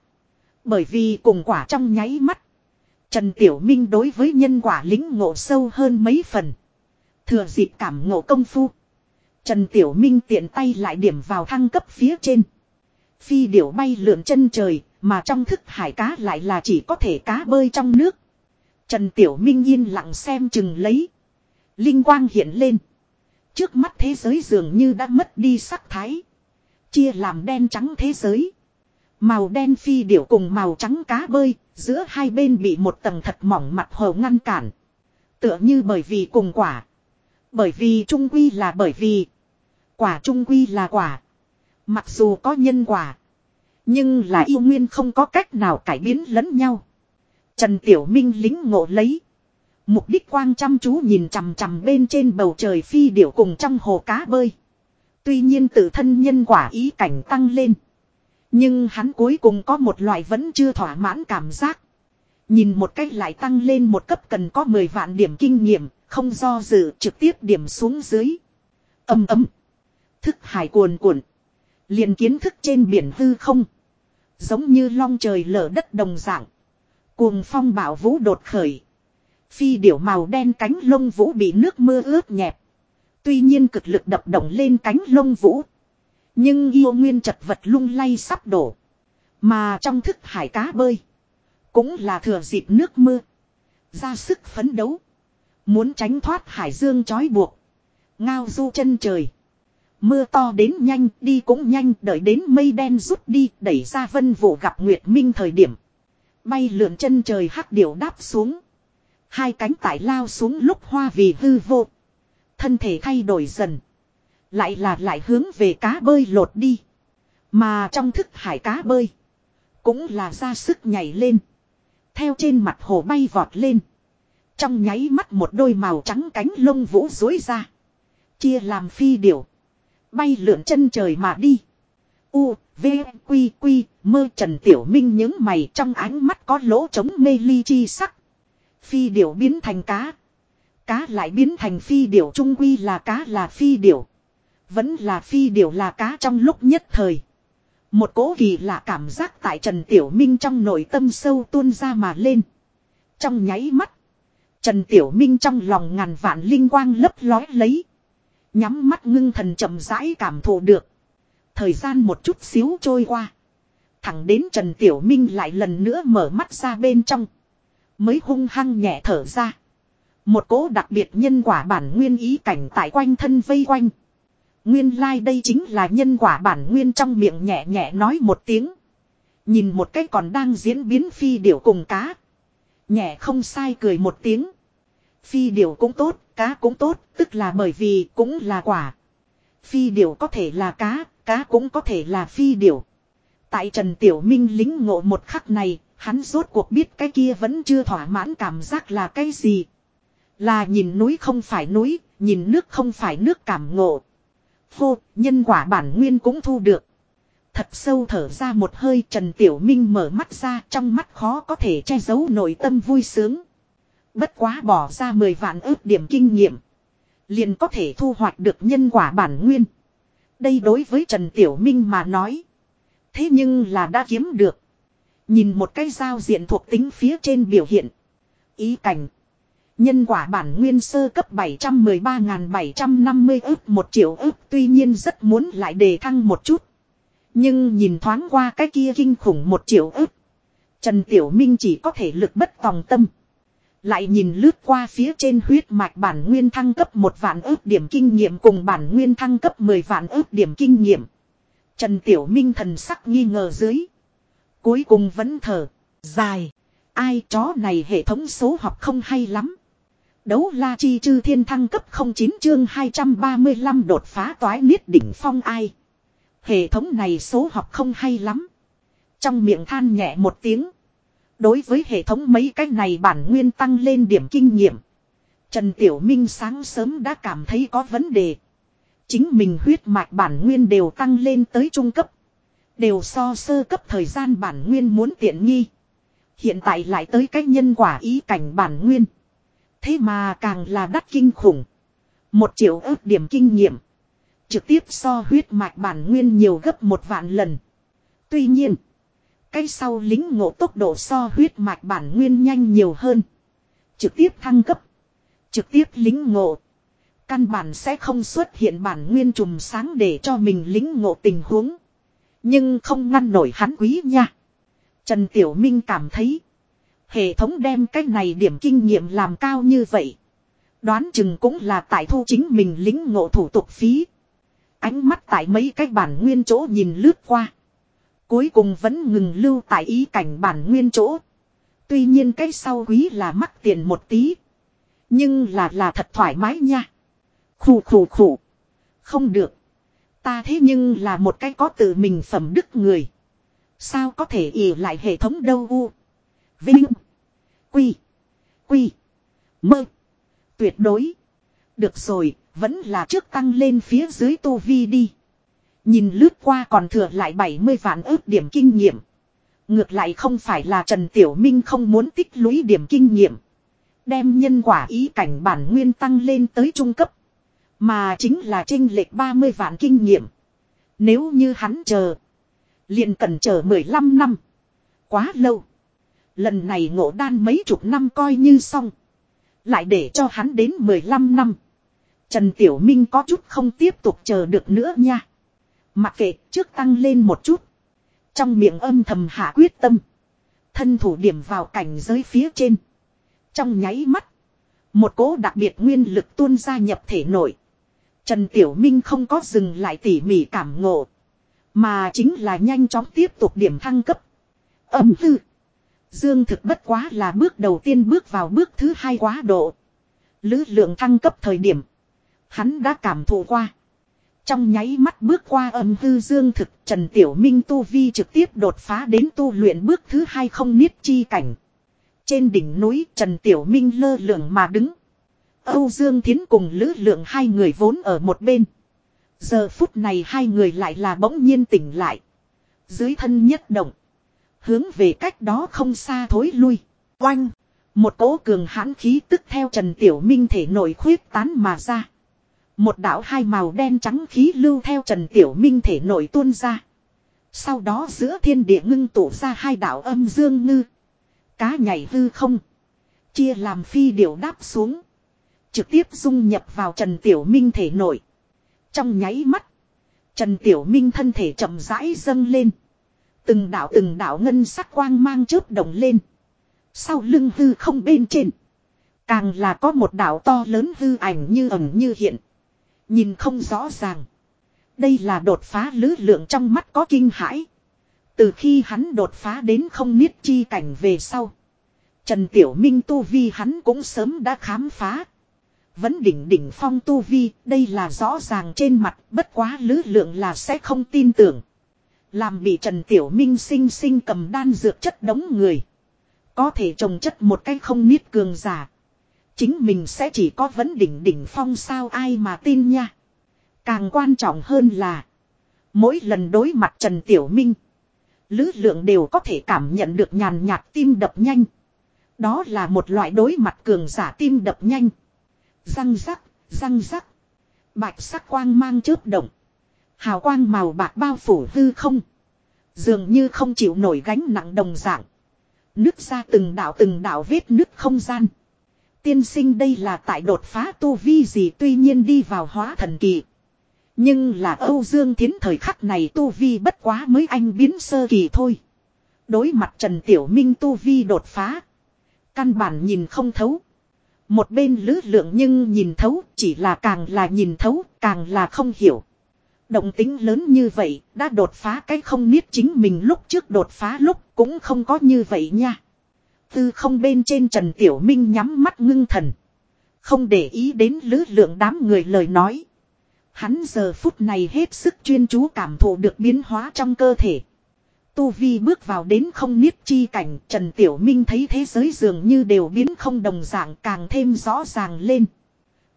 Bởi vì cùng quả trong nháy mắt. Trần Tiểu Minh đối với nhân quả lính ngộ sâu hơn mấy phần. Thừa dịp cảm ngộ công phu. Trần Tiểu Minh tiện tay lại điểm vào thăng cấp phía trên. Phi điểu bay lượn chân trời, mà trong thức hải cá lại là chỉ có thể cá bơi trong nước. Trần Tiểu Minh yên lặng xem chừng lấy. Linh quang hiện lên. Trước mắt thế giới dường như đã mất đi sắc thái. Chia làm đen trắng thế giới. Màu đen phi điểu cùng màu trắng cá bơi, giữa hai bên bị một tầng thật mỏng mặt hồ ngăn cản. Tựa như bởi vì cùng quả. Bởi vì trung quy là bởi vì. Quả trung quy là quả. Mặc dù có nhân quả. Nhưng là yêu nguyên không có cách nào cải biến lẫn nhau. Trần Tiểu Minh lính ngộ lấy. Mục đích quang chăm chú nhìn chằm chằm bên trên bầu trời phi điểu cùng trong hồ cá bơi. Tuy nhiên tự thân nhân quả ý cảnh tăng lên. Nhưng hắn cuối cùng có một loại vẫn chưa thỏa mãn cảm giác. Nhìn một cách lại tăng lên một cấp cần có 10 vạn điểm kinh nghiệm, không do dự trực tiếp điểm xuống dưới. Âm ấm. Thức hải cuồn cuộn. liền kiến thức trên biển hư không. Giống như long trời lở đất đồng dạng. Cuồng phong bảo vũ đột khởi. Phi điểu màu đen cánh lông vũ bị nước mưa ướt nhẹp. Tuy nhiên cực lực đập động lên cánh lông vũ. Nhưng yêu nguyên chật vật lung lay sắp đổ. Mà trong thức hải cá bơi. Cũng là thừa dịp nước mưa. Ra sức phấn đấu. Muốn tránh thoát hải dương trói buộc. Ngao du chân trời. Mưa to đến nhanh, đi cũng nhanh, đợi đến mây đen rút đi, đẩy ra vân vụ gặp Nguyệt Minh thời điểm. Bay lượn chân trời hắc điểu đáp xuống. Hai cánh tải lao xuống lúc hoa vì hư vô. Thân thể thay đổi dần. Lại là lại hướng về cá bơi lột đi. Mà trong thức hải cá bơi. Cũng là ra sức nhảy lên. Theo trên mặt hồ bay vọt lên. Trong nháy mắt một đôi màu trắng cánh lông vũ dối ra. Chia làm phi điểu. Bay lượn chân trời mà đi. U, V, Quy, Quy, mơ Trần Tiểu Minh những mày trong ánh mắt có lỗ trống mê ly chi sắc. Phi điểu biến thành cá. Cá lại biến thành phi điểu trung quy là cá là phi điểu. Vẫn là phi điểu là cá trong lúc nhất thời. Một cố kỳ lạ cảm giác tại Trần Tiểu Minh trong nội tâm sâu tuôn ra mà lên. Trong nháy mắt. Trần Tiểu Minh trong lòng ngàn vạn linh quang lấp lói lấy. Nhắm mắt ngưng thần chậm rãi cảm thụ được. Thời gian một chút xíu trôi qua. Thẳng đến Trần Tiểu Minh lại lần nữa mở mắt ra bên trong. Mới hung hăng nhẹ thở ra. Một cố đặc biệt nhân quả bản nguyên ý cảnh tại quanh thân vây quanh. Nguyên lai like đây chính là nhân quả bản nguyên trong miệng nhẹ nhẹ nói một tiếng. Nhìn một cái còn đang diễn biến phi điểu cùng cá. Nhẹ không sai cười một tiếng. Phi điểu cũng tốt, cá cũng tốt, tức là bởi vì cũng là quả. Phi điểu có thể là cá, cá cũng có thể là phi điểu. Tại Trần Tiểu Minh lính ngộ một khắc này, hắn rốt cuộc biết cái kia vẫn chưa thỏa mãn cảm giác là cái gì. Là nhìn núi không phải núi, nhìn nước không phải nước cảm ngộ. phô nhân quả bản nguyên cũng thu được. Thật sâu thở ra một hơi Trần Tiểu Minh mở mắt ra trong mắt khó có thể che giấu nội tâm vui sướng. Bất quá bỏ ra 10 vạn ước điểm kinh nghiệm. Liền có thể thu hoạch được nhân quả bản nguyên. Đây đối với Trần Tiểu Minh mà nói. Thế nhưng là đã kiếm được. Nhìn một cái giao diện thuộc tính phía trên biểu hiện. Ý cảnh. Nhân quả bản nguyên sơ cấp 713.750 ức 1 triệu ức tuy nhiên rất muốn lại đề thăng một chút. Nhưng nhìn thoáng qua cái kia kinh khủng một triệu ức Trần Tiểu Minh chỉ có thể lực bất tòng tâm. Lại nhìn lướt qua phía trên huyết mạch bản nguyên thăng cấp một vạn ước điểm kinh nghiệm cùng bản nguyên thăng cấp 10 vạn ước điểm kinh nghiệm. Trần Tiểu Minh thần sắc nghi ngờ dưới. Cuối cùng vẫn thở. Dài. Ai chó này hệ thống số học không hay lắm. Đấu la chi chư thiên thăng cấp 09 chương 235 đột phá toái niết đỉnh phong ai. Hệ thống này số học không hay lắm. Trong miệng than nhẹ một tiếng. Đối với hệ thống mấy cái này bản nguyên tăng lên điểm kinh nghiệm. Trần Tiểu Minh sáng sớm đã cảm thấy có vấn đề. Chính mình huyết mạch bản nguyên đều tăng lên tới trung cấp. Đều so sơ cấp thời gian bản nguyên muốn tiện nghi. Hiện tại lại tới cách nhân quả ý cảnh bản nguyên. Thế mà càng là đắt kinh khủng. Một triệu ước điểm kinh nghiệm. Trực tiếp so huyết mạch bản nguyên nhiều gấp một vạn lần. Tuy nhiên. Cái sau lính ngộ tốc độ so huyết mạch bản nguyên nhanh nhiều hơn. Trực tiếp thăng cấp. Trực tiếp lính ngộ. Căn bản sẽ không xuất hiện bản nguyên trùm sáng để cho mình lính ngộ tình huống. Nhưng không ngăn nổi hắn quý nha. Trần Tiểu Minh cảm thấy. Hệ thống đem cái này điểm kinh nghiệm làm cao như vậy. Đoán chừng cũng là tại thu chính mình lính ngộ thủ tục phí. Ánh mắt tại mấy cái bản nguyên chỗ nhìn lướt qua. Cuối cùng vẫn ngừng lưu tại ý cảnh bản nguyên chỗ. Tuy nhiên cái sau quý là mắc tiền một tí. Nhưng là là thật thoải mái nha. Khủ khủ khủ. Không được. Ta thế nhưng là một cái có tự mình phẩm đức người. Sao có thể ỉ lại hệ thống đâu u. Vinh. Quy. Quy. Mơ. Tuyệt đối. Được rồi, vẫn là trước tăng lên phía dưới tô vi đi. Nhìn lướt qua còn thừa lại 70 vạn ước điểm kinh nghiệm. Ngược lại không phải là Trần Tiểu Minh không muốn tích lũy điểm kinh nghiệm. Đem nhân quả ý cảnh bản nguyên tăng lên tới trung cấp. Mà chính là trinh lệch 30 vạn kinh nghiệm. Nếu như hắn chờ. liền cần chờ 15 năm. Quá lâu. Lần này ngộ đan mấy chục năm coi như xong. Lại để cho hắn đến 15 năm. Trần Tiểu Minh có chút không tiếp tục chờ được nữa nha. Mặc kệ, trước tăng lên một chút. Trong miệng âm thầm hạ quyết tâm. Thân thủ điểm vào cảnh giới phía trên. Trong nháy mắt. Một cố đặc biệt nguyên lực tuôn ra nhập thể nội. Trần Tiểu Minh không có dừng lại tỉ mỉ cảm ngộ. Mà chính là nhanh chóng tiếp tục điểm thăng cấp. Âm hư. Dương thực bất quá là bước đầu tiên bước vào bước thứ hai quá độ. lữ lượng thăng cấp thời điểm. Hắn đã cảm thụ qua. Trong nháy mắt bước qua âm hư dương thực, Trần Tiểu Minh tu vi trực tiếp đột phá đến tu luyện bước thứ hai không niết chi cảnh. Trên đỉnh núi, Trần Tiểu Minh lơ lửng mà đứng. Âu Dương Thiến cùng Lữ Lượng hai người vốn ở một bên. Giờ phút này hai người lại là bỗng nhiên tỉnh lại. Dưới thân nhất động. Hướng về cách đó không xa thối lui. Oanh. Một cỗ cường hãn khí tức theo Trần Tiểu Minh thể nội khuyết tán mà ra. Một đạo hai màu đen trắng khí lưu theo Trần Tiểu Minh thể nội tuôn ra. Sau đó giữa thiên địa ngưng tụ ra hai đạo âm dương ngư. Cá nhảy hư không. Chia làm phi điểu đáp xuống. Trực tiếp dung nhập vào Trần Tiểu Minh thể nội. Trong nháy mắt. Trần Tiểu Minh thân thể chậm rãi dâng lên. Từng đạo từng đạo ngân sắc quang mang chớp động lên. Sau lưng hư không bên trên. Càng là có một đạo to lớn hư ảnh như ẩn như hiện. Nhìn không rõ ràng. Đây là đột phá lứ lượng trong mắt có kinh hãi. Từ khi hắn đột phá đến không niết chi cảnh về sau. Trần Tiểu Minh tu vi hắn cũng sớm đã khám phá. Vẫn đỉnh đỉnh phong tu vi, đây là rõ ràng trên mặt, bất quá lứ lượng là sẽ không tin tưởng. Làm bị Trần Tiểu Minh sinh sinh cầm đan dược chất đống người. Có thể trồng chất một cách không niết cường giả. Chính mình sẽ chỉ có vấn đỉnh đỉnh phong sao ai mà tin nha. Càng quan trọng hơn là. Mỗi lần đối mặt Trần Tiểu Minh. Lứ lượng đều có thể cảm nhận được nhàn nhạt tim đập nhanh. Đó là một loại đối mặt cường giả tim đập nhanh. Răng rắc, răng rắc. Bạch sắc quang mang chớp động. Hào quang màu bạc bao phủ hư không. Dường như không chịu nổi gánh nặng đồng dạng. Nước ra từng đạo từng đạo vết nước không gian. Tiên sinh đây là tại đột phá tu vi gì tuy nhiên đi vào hóa thần kỳ. Nhưng là Âu Dương Thiến thời khắc này tu vi bất quá mới anh biến sơ kỳ thôi. Đối mặt Trần Tiểu Minh tu vi đột phá. Căn bản nhìn không thấu. Một bên lứ lượng nhưng nhìn thấu, chỉ là càng là nhìn thấu, càng là không hiểu. Động tính lớn như vậy, đã đột phá cái không biết chính mình lúc trước đột phá lúc cũng không có như vậy nha. Tư không bên trên Trần Tiểu Minh nhắm mắt ngưng thần. Không để ý đến lứ lượng đám người lời nói. Hắn giờ phút này hết sức chuyên chú cảm thụ được biến hóa trong cơ thể. Tu Vi bước vào đến không niết chi cảnh, Trần Tiểu Minh thấy thế giới dường như đều biến không đồng dạng càng thêm rõ ràng lên.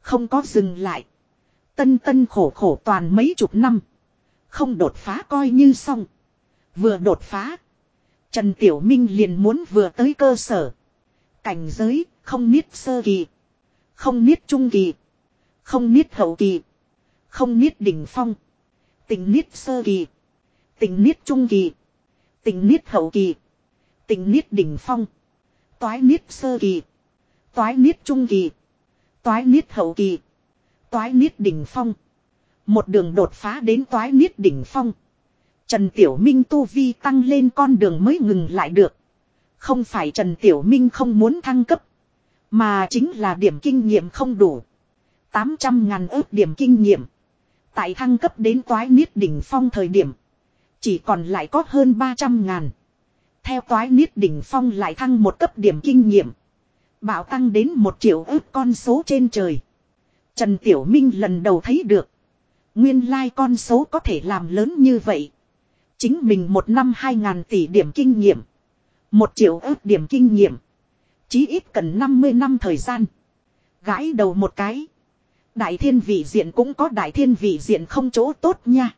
Không có dừng lại. Tân tân khổ khổ toàn mấy chục năm. Không đột phá coi như xong. Vừa đột phá. Trần Tiểu Minh liền muốn vừa tới cơ sở. Cảnh giới, không niết sơ kỳ. Không niết trung kỳ. Không niết hậu kỳ. Không niết đỉnh phong. Tình niết sơ kỳ. Tình niết trung kỳ. Tình niết hậu kỳ. Tình niết đỉnh phong. Toái niết sơ kỳ. Toái niết trung kỳ. Toái niết hậu kỳ. Toái niết đỉnh phong. Một đường đột phá đến toái niết đỉnh phong. Trần Tiểu Minh tu vi tăng lên con đường mới ngừng lại được. Không phải Trần Tiểu Minh không muốn thăng cấp. Mà chính là điểm kinh nghiệm không đủ. 800 ngàn ước điểm kinh nghiệm. Tại thăng cấp đến toái niết đỉnh phong thời điểm. Chỉ còn lại có hơn 300 ngàn. Theo toái niết đỉnh phong lại thăng một cấp điểm kinh nghiệm. Bảo tăng đến một triệu ước con số trên trời. Trần Tiểu Minh lần đầu thấy được. Nguyên lai con số có thể làm lớn như vậy. Chính mình một năm hai ngàn tỷ điểm kinh nghiệm. Một triệu ước điểm kinh nghiệm. Chí ít cần 50 năm thời gian. Gãi đầu một cái. Đại thiên vị diện cũng có đại thiên vị diện không chỗ tốt nha.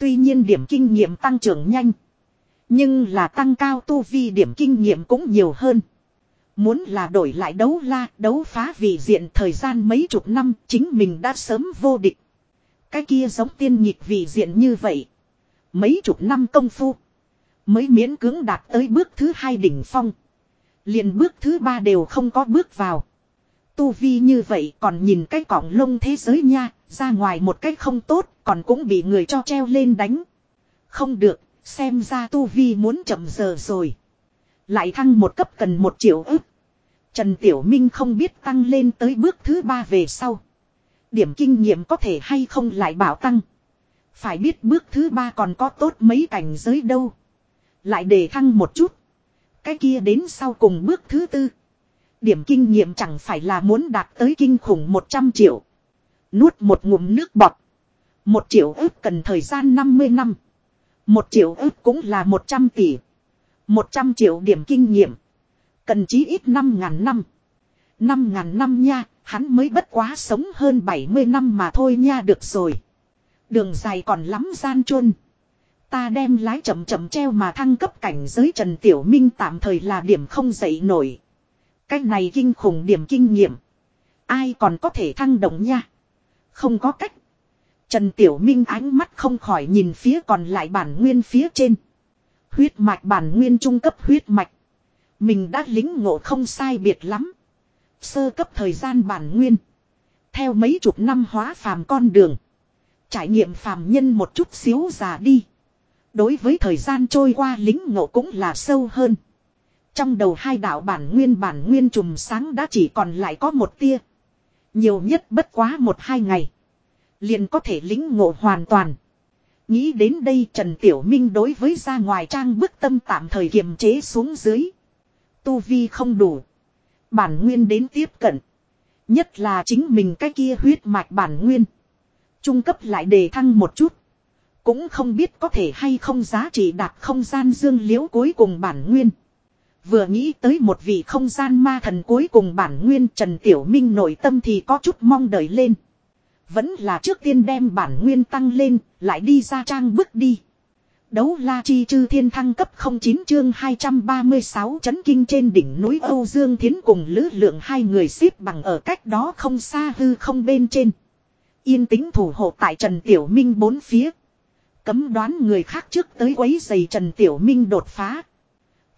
Tuy nhiên điểm kinh nghiệm tăng trưởng nhanh. Nhưng là tăng cao tu vi điểm kinh nghiệm cũng nhiều hơn. Muốn là đổi lại đấu la, đấu phá vị diện thời gian mấy chục năm chính mình đã sớm vô địch. Cái kia giống tiên nhịp vị diện như vậy. Mấy chục năm công phu. Mới miễn cưỡng đạt tới bước thứ hai đỉnh phong. liền bước thứ ba đều không có bước vào. Tu vi như vậy còn nhìn cái cỏng lông thế giới nha, ra ngoài một cách không tốt, còn cũng bị người cho treo lên đánh. Không được, xem ra tu vi muốn chậm giờ rồi. Lại thăng một cấp cần một triệu ức. Trần Tiểu Minh không biết tăng lên tới bước thứ ba về sau. Điểm kinh nghiệm có thể hay không lại bảo tăng. Phải biết bước thứ ba còn có tốt mấy cảnh giới đâu. Lại để thăng một chút. Cái kia đến sau cùng bước thứ tư. Điểm kinh nghiệm chẳng phải là muốn đạt tới kinh khủng 100 triệu. Nuốt một ngụm nước bọt. Một triệu ước cần thời gian 50 năm. Một triệu ước cũng là 100 tỷ. 100 triệu điểm kinh nghiệm. Cần chí ít 5.000 năm. 5.000 năm nha, hắn mới bất quá sống hơn 70 năm mà thôi nha được rồi. Đường dài còn lắm gian chôn Ta đem lái chậm chậm treo mà thăng cấp cảnh giới Trần Tiểu Minh tạm thời là điểm không dậy nổi cái này kinh khủng điểm kinh nghiệm. Ai còn có thể thăng động nha. Không có cách. Trần Tiểu Minh ánh mắt không khỏi nhìn phía còn lại bản nguyên phía trên. Huyết mạch bản nguyên trung cấp huyết mạch. Mình đã lính ngộ không sai biệt lắm. Sơ cấp thời gian bản nguyên. Theo mấy chục năm hóa phàm con đường. Trải nghiệm phàm nhân một chút xíu già đi. Đối với thời gian trôi qua lính ngộ cũng là sâu hơn. Trong đầu hai đạo bản nguyên bản nguyên trùm sáng đã chỉ còn lại có một tia. Nhiều nhất bất quá một hai ngày. Liền có thể lính ngộ hoàn toàn. Nghĩ đến đây Trần Tiểu Minh đối với ra ngoài trang bức tâm tạm thời kiềm chế xuống dưới. Tu vi không đủ. Bản nguyên đến tiếp cận. Nhất là chính mình cái kia huyết mạch bản nguyên. Trung cấp lại đề thăng một chút. Cũng không biết có thể hay không giá trị đạt không gian dương liễu cuối cùng bản nguyên. Vừa nghĩ tới một vị không gian ma thần cuối cùng bản nguyên Trần Tiểu Minh nội tâm thì có chút mong đợi lên. Vẫn là trước tiên đem bản nguyên tăng lên, lại đi ra trang bước đi. Đấu la chi chư thiên thăng cấp 09 chương 236 chấn kinh trên đỉnh núi Âu Dương Thiến cùng lữ lượng hai người xếp bằng ở cách đó không xa hư không bên trên. Yên tĩnh thủ hộ tại Trần Tiểu Minh bốn phía. Cấm đoán người khác trước tới quấy giày Trần Tiểu Minh đột phá.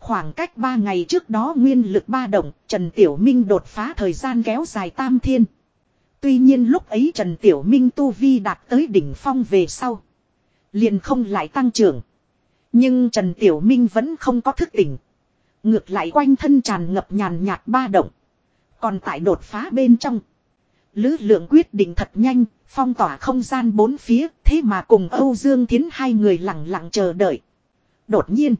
Khoảng cách 3 ngày trước đó nguyên lực ba động, Trần Tiểu Minh đột phá thời gian kéo dài tam thiên. Tuy nhiên lúc ấy Trần Tiểu Minh tu vi đạt tới đỉnh phong về sau. Liền không lại tăng trưởng. Nhưng Trần Tiểu Minh vẫn không có thức tỉnh. Ngược lại quanh thân tràn ngập nhàn nhạt ba động. Còn tại đột phá bên trong. Lữ lượng quyết định thật nhanh, phong tỏa không gian bốn phía, thế mà cùng Âu Dương Thiến hai người lặng lặng chờ đợi. Đột nhiên,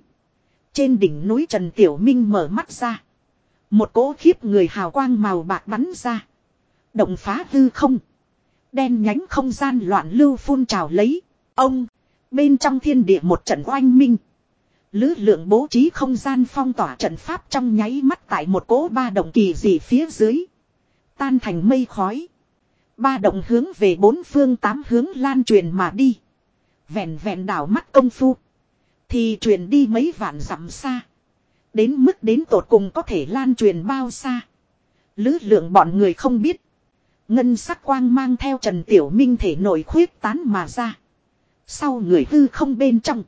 trên đỉnh núi Trần Tiểu Minh mở mắt ra. Một cỗ khiếp người hào quang màu bạc bắn ra. Động phá hư không. Đen nhánh không gian loạn lưu phun trào lấy. Ông, bên trong thiên địa một trận oanh minh. Lứ lượng bố trí không gian phong tỏa trận pháp trong nháy mắt tại một cỗ ba động kỳ dị phía dưới. Tan thành mây khói. Ba động hướng về bốn phương tám hướng lan truyền mà đi. Vẹn vẹn đảo mắt công phu. Thì truyền đi mấy vạn dặm xa. Đến mức đến tột cùng có thể lan truyền bao xa. Lứ lượng bọn người không biết. Ngân sắc quang mang theo Trần Tiểu Minh thể nổi khuyết tán mà ra. Sau người hư không bên trong.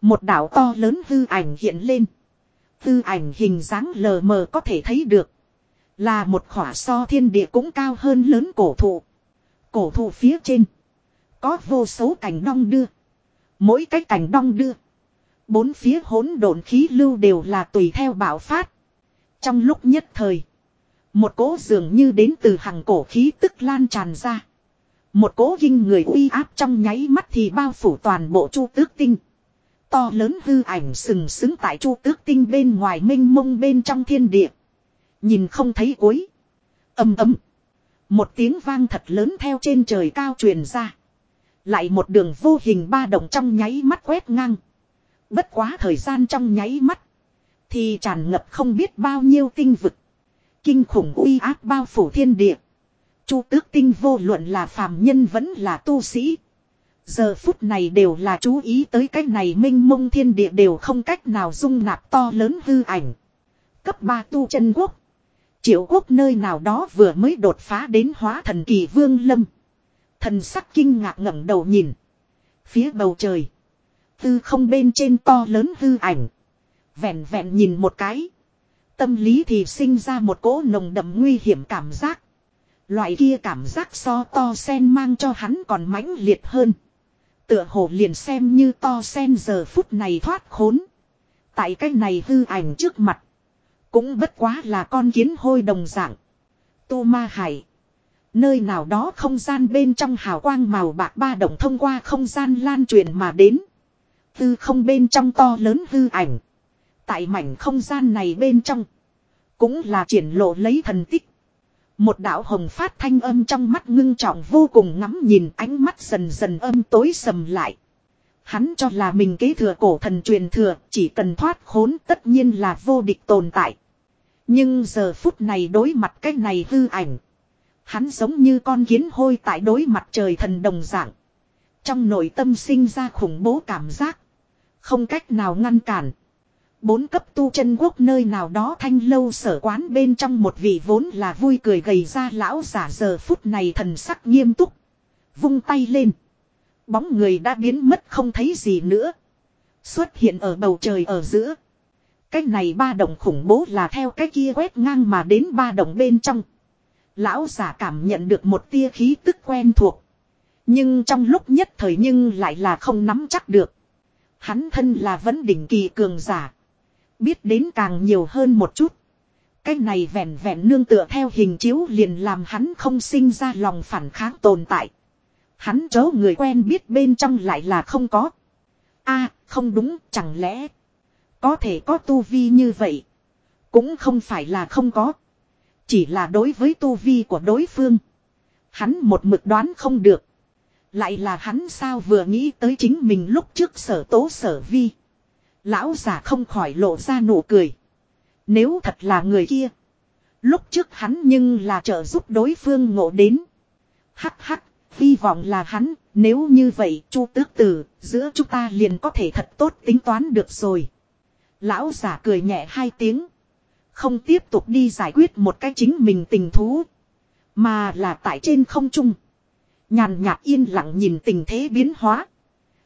Một đảo to lớn hư ảnh hiện lên. Hư ảnh hình dáng lờ mờ có thể thấy được. Là một khỏa so thiên địa cũng cao hơn lớn cổ thụ. Cổ thụ phía trên. Có vô số cảnh đong đưa. Mỗi cái cảnh đong đưa. Bốn phía hỗn độn khí lưu đều là tùy theo bạo phát. Trong lúc nhất thời. Một cỗ dường như đến từ hàng cổ khí tức lan tràn ra. Một cỗ kinh người uy áp trong nháy mắt thì bao phủ toàn bộ chu tước tinh. To lớn hư ảnh sừng sững tại chu tước tinh bên ngoài minh mông bên trong thiên địa. Nhìn không thấy cuối. ầm ầm Một tiếng vang thật lớn theo trên trời cao truyền ra. Lại một đường vô hình ba động trong nháy mắt quét ngang. Bất quá thời gian trong nháy mắt. Thì tràn ngập không biết bao nhiêu tinh vực. Kinh khủng uy áp bao phủ thiên địa. Chu tước tinh vô luận là phàm nhân vẫn là tu sĩ. Giờ phút này đều là chú ý tới cái này minh mông thiên địa đều không cách nào dung nạp to lớn hư ảnh. Cấp 3 tu chân quốc. Triệu quốc nơi nào đó vừa mới đột phá đến hóa thần kỳ vương lâm. Thần sắc kinh ngạc ngẩng đầu nhìn. Phía bầu trời. Tư không bên trên to lớn hư ảnh. Vẹn vẹn nhìn một cái. Tâm lý thì sinh ra một cỗ nồng đậm nguy hiểm cảm giác. Loại kia cảm giác so to sen mang cho hắn còn mãnh liệt hơn. Tựa hồ liền xem như to sen giờ phút này thoát khốn. Tại cái này hư ảnh trước mặt. Cũng bất quá là con kiến hôi đồng dạng. Tô Ma Hải. Nơi nào đó không gian bên trong hào quang màu bạc ba động thông qua không gian lan truyền mà đến. Tư không bên trong to lớn hư ảnh. Tại mảnh không gian này bên trong. Cũng là triển lộ lấy thần tích. Một đạo hồng phát thanh âm trong mắt ngưng trọng vô cùng ngắm nhìn ánh mắt dần dần âm tối sầm lại. Hắn cho là mình kế thừa cổ thần truyền thừa, chỉ cần thoát khốn tất nhiên là vô địch tồn tại. Nhưng giờ phút này đối mặt cái này hư ảnh. Hắn giống như con kiến hôi tại đối mặt trời thần đồng dạng. Trong nội tâm sinh ra khủng bố cảm giác. Không cách nào ngăn cản. Bốn cấp tu chân quốc nơi nào đó thanh lâu sở quán bên trong một vị vốn là vui cười gầy ra lão giả giờ phút này thần sắc nghiêm túc. Vung tay lên. Bóng người đã biến mất không thấy gì nữa. Xuất hiện ở bầu trời ở giữa. Cái này ba đồng khủng bố là theo cái kia quét ngang mà đến ba đồng bên trong. Lão giả cảm nhận được một tia khí tức quen thuộc. Nhưng trong lúc nhất thời nhưng lại là không nắm chắc được. Hắn thân là vấn đỉnh kỳ cường giả. Biết đến càng nhiều hơn một chút. Cái này vẹn vẹn nương tựa theo hình chiếu liền làm hắn không sinh ra lòng phản kháng tồn tại. Hắn chớ người quen biết bên trong lại là không có. a không đúng, chẳng lẽ. Có thể có tu vi như vậy. Cũng không phải là không có. Chỉ là đối với tu vi của đối phương. Hắn một mực đoán không được. Lại là hắn sao vừa nghĩ tới chính mình lúc trước sở tố sở vi. Lão già không khỏi lộ ra nụ cười. Nếu thật là người kia. Lúc trước hắn nhưng là trợ giúp đối phương ngộ đến. Hắc hắc, hy vọng là hắn, nếu như vậy chu tước tử, giữa chúng ta liền có thể thật tốt tính toán được rồi. Lão giả cười nhẹ hai tiếng. Không tiếp tục đi giải quyết một cái chính mình tình thú. Mà là tại trên không trung. Nhàn nhạt yên lặng nhìn tình thế biến hóa.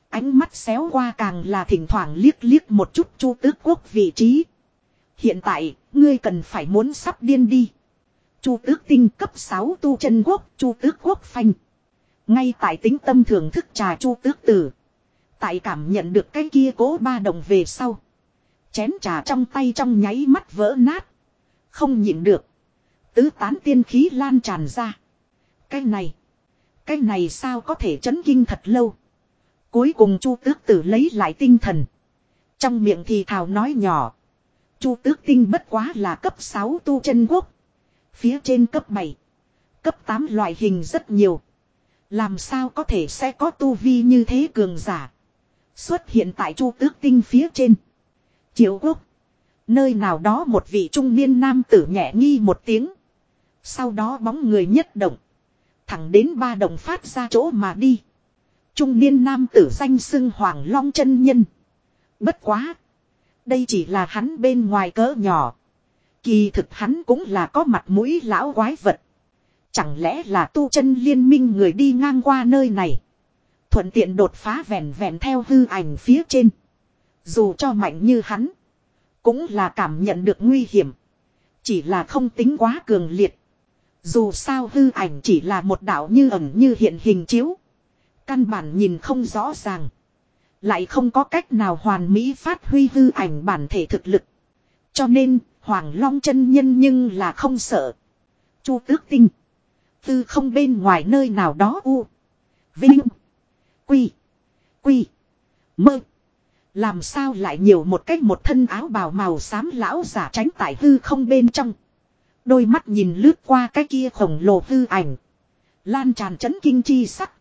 Ánh mắt xéo qua càng là thỉnh thoảng liếc liếc một chút chu tước quốc vị trí. Hiện tại, ngươi cần phải muốn sắp điên đi. Chu tước tinh cấp 6 tu chân quốc, chu tước quốc phanh. Ngay tại tính tâm thưởng thức trà chu tước tử. Tại cảm nhận được cái kia cố ba đồng về sau. Chén trà trong tay trong nháy mắt vỡ nát. Không nhịn được. Tứ tán tiên khí lan tràn ra. Cái này. Cái này sao có thể chấn kinh thật lâu. Cuối cùng Chu Tước Tử lấy lại tinh thần. Trong miệng thì thào nói nhỏ. Chu Tước Tinh bất quá là cấp 6 tu chân quốc. Phía trên cấp 7. Cấp 8 loại hình rất nhiều. Làm sao có thể sẽ có tu vi như thế cường giả. Xuất hiện tại Chu Tước Tinh phía trên. Triệu quốc. Nơi nào đó một vị trung niên nam tử nhẹ nghi một tiếng. Sau đó bóng người nhất động. Thẳng đến ba đồng phát ra chỗ mà đi. Trung niên nam tử danh xưng Hoàng Long chân Nhân. Bất quá. Đây chỉ là hắn bên ngoài cỡ nhỏ. Kỳ thực hắn cũng là có mặt mũi lão quái vật. Chẳng lẽ là tu chân liên minh người đi ngang qua nơi này. Thuận tiện đột phá vẹn vẹn theo hư ảnh phía trên. Dù cho mạnh như hắn. Cũng là cảm nhận được nguy hiểm. Chỉ là không tính quá cường liệt. Dù sao hư ảnh chỉ là một đạo như ẩn như hiện hình chiếu. Căn bản nhìn không rõ ràng. Lại không có cách nào hoàn mỹ phát huy hư ảnh bản thể thực lực. Cho nên, Hoàng Long chân nhân nhưng là không sợ. Chu tước tinh. Tư không bên ngoài nơi nào đó u. Vinh. Quy. Quy. Mơ. Làm sao lại nhiều một cách một thân áo bào màu xám lão giả tránh tại hư không bên trong. Đôi mắt nhìn lướt qua cái kia khổng lồ hư ảnh. Lan tràn chấn kinh chi sắc.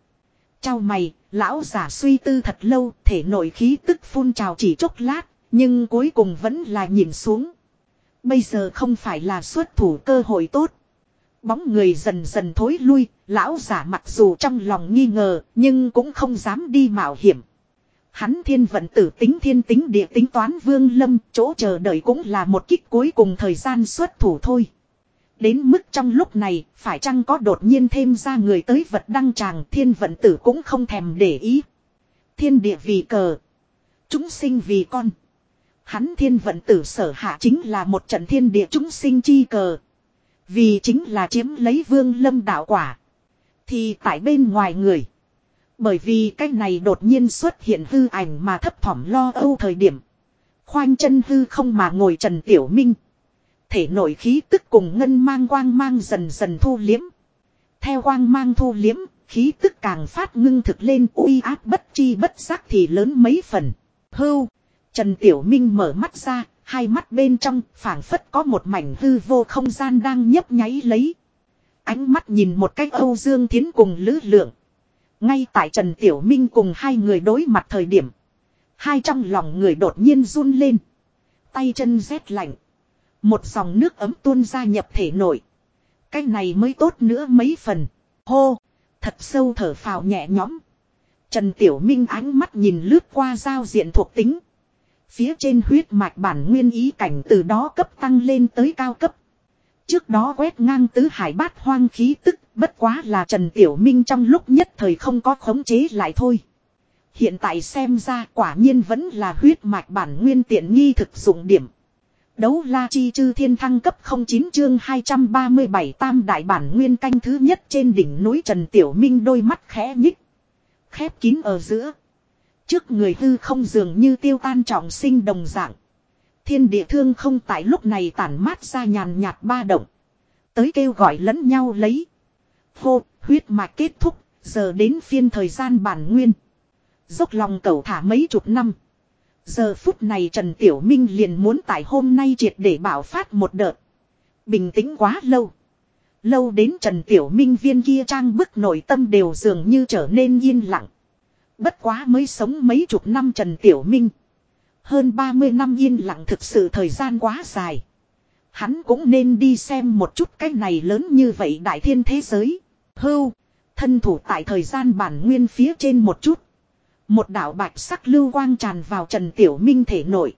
Chào mày, lão giả suy tư thật lâu, thể nội khí tức phun trào chỉ chốc lát, nhưng cuối cùng vẫn là nhìn xuống. Bây giờ không phải là xuất thủ cơ hội tốt. Bóng người dần dần thối lui, lão giả mặc dù trong lòng nghi ngờ, nhưng cũng không dám đi mạo hiểm. Hắn thiên vận tử tính thiên tính địa tính toán vương lâm, chỗ chờ đợi cũng là một kích cuối cùng thời gian xuất thủ thôi. Đến mức trong lúc này, phải chăng có đột nhiên thêm ra người tới vật đăng tràng thiên vận tử cũng không thèm để ý. Thiên địa vì cờ. Chúng sinh vì con. Hắn thiên vận tử sở hạ chính là một trận thiên địa chúng sinh chi cờ. Vì chính là chiếm lấy vương lâm đạo quả. Thì tại bên ngoài người. Bởi vì cái này đột nhiên xuất hiện hư ảnh mà thấp thỏm lo âu thời điểm. Khoanh chân hư không mà ngồi Trần Tiểu Minh. Thể nội khí tức cùng ngân mang quang mang dần dần thu liếm. Theo quang mang thu liếm, khí tức càng phát ngưng thực lên uy áp bất chi bất giác thì lớn mấy phần. Hưu. Trần Tiểu Minh mở mắt ra, hai mắt bên trong phảng phất có một mảnh hư vô không gian đang nhấp nháy lấy. Ánh mắt nhìn một cách Âu Dương Thiến cùng Lữ Lượng. Ngay tại Trần Tiểu Minh cùng hai người đối mặt thời điểm. Hai trong lòng người đột nhiên run lên. Tay chân rét lạnh. Một dòng nước ấm tuôn ra nhập thể nội. Cái này mới tốt nữa mấy phần. Hô, thật sâu thở phào nhẹ nhõm. Trần Tiểu Minh ánh mắt nhìn lướt qua giao diện thuộc tính. Phía trên huyết mạch bản nguyên ý cảnh từ đó cấp tăng lên tới cao cấp. Trước đó quét ngang tứ hải bát hoang khí tức, bất quá là Trần Tiểu Minh trong lúc nhất thời không có khống chế lại thôi. Hiện tại xem ra quả nhiên vẫn là huyết mạch bản nguyên tiện nghi thực dụng điểm. Đấu la chi chư thiên thăng cấp 09 chương 237 tam đại bản nguyên canh thứ nhất trên đỉnh núi Trần Tiểu Minh đôi mắt khẽ nhích. Khép kín ở giữa. Trước người hư không dường như tiêu tan trọng sinh đồng dạng. Thiên địa thương không tại lúc này tản mát ra nhàn nhạt ba động. Tới kêu gọi lẫn nhau lấy. Hô, huyết mạch kết thúc, giờ đến phiên thời gian bản nguyên. Dốc lòng cầu thả mấy chục năm. Giờ phút này Trần Tiểu Minh liền muốn tại hôm nay triệt để bảo phát một đợt. Bình tĩnh quá lâu. Lâu đến Trần Tiểu Minh viên kia trang bức nội tâm đều dường như trở nên yên lặng. Bất quá mới sống mấy chục năm Trần Tiểu Minh. Hơn 30 năm yên lặng thực sự thời gian quá dài. Hắn cũng nên đi xem một chút cái này lớn như vậy đại thiên thế giới. Hưu, thân thủ tại thời gian bản nguyên phía trên một chút. Một đạo bạch sắc lưu quang tràn vào Trần Tiểu Minh thể nội.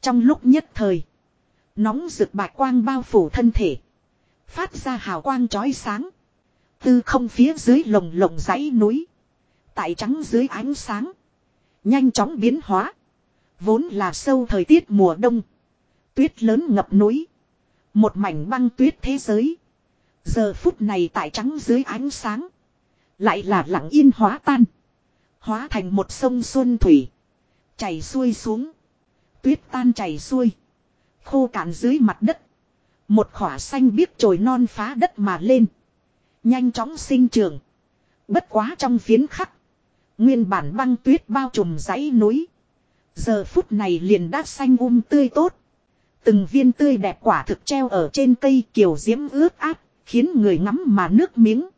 Trong lúc nhất thời, nóng rực bạch quang bao phủ thân thể. Phát ra hào quang chói sáng. Tư không phía dưới lồng lồng dãy núi. Tại trắng dưới ánh sáng. Nhanh chóng biến hóa. Vốn là sâu thời tiết mùa đông. Tuyết lớn ngập núi. Một mảnh băng tuyết thế giới. Giờ phút này tại trắng dưới ánh sáng. Lại là lặng yên hóa tan. Hóa thành một sông xuân thủy. Chảy xuôi xuống. Tuyết tan chảy xuôi. Khô cạn dưới mặt đất. Một khỏa xanh biếc trồi non phá đất mà lên. Nhanh chóng sinh trường. Bất quá trong phiến khắc. Nguyên bản băng tuyết bao trùm dãy núi. Giờ phút này liền đã xanh um tươi tốt. Từng viên tươi đẹp quả thực treo ở trên cây kiều diễm ướt át, khiến người ngắm mà nước miếng.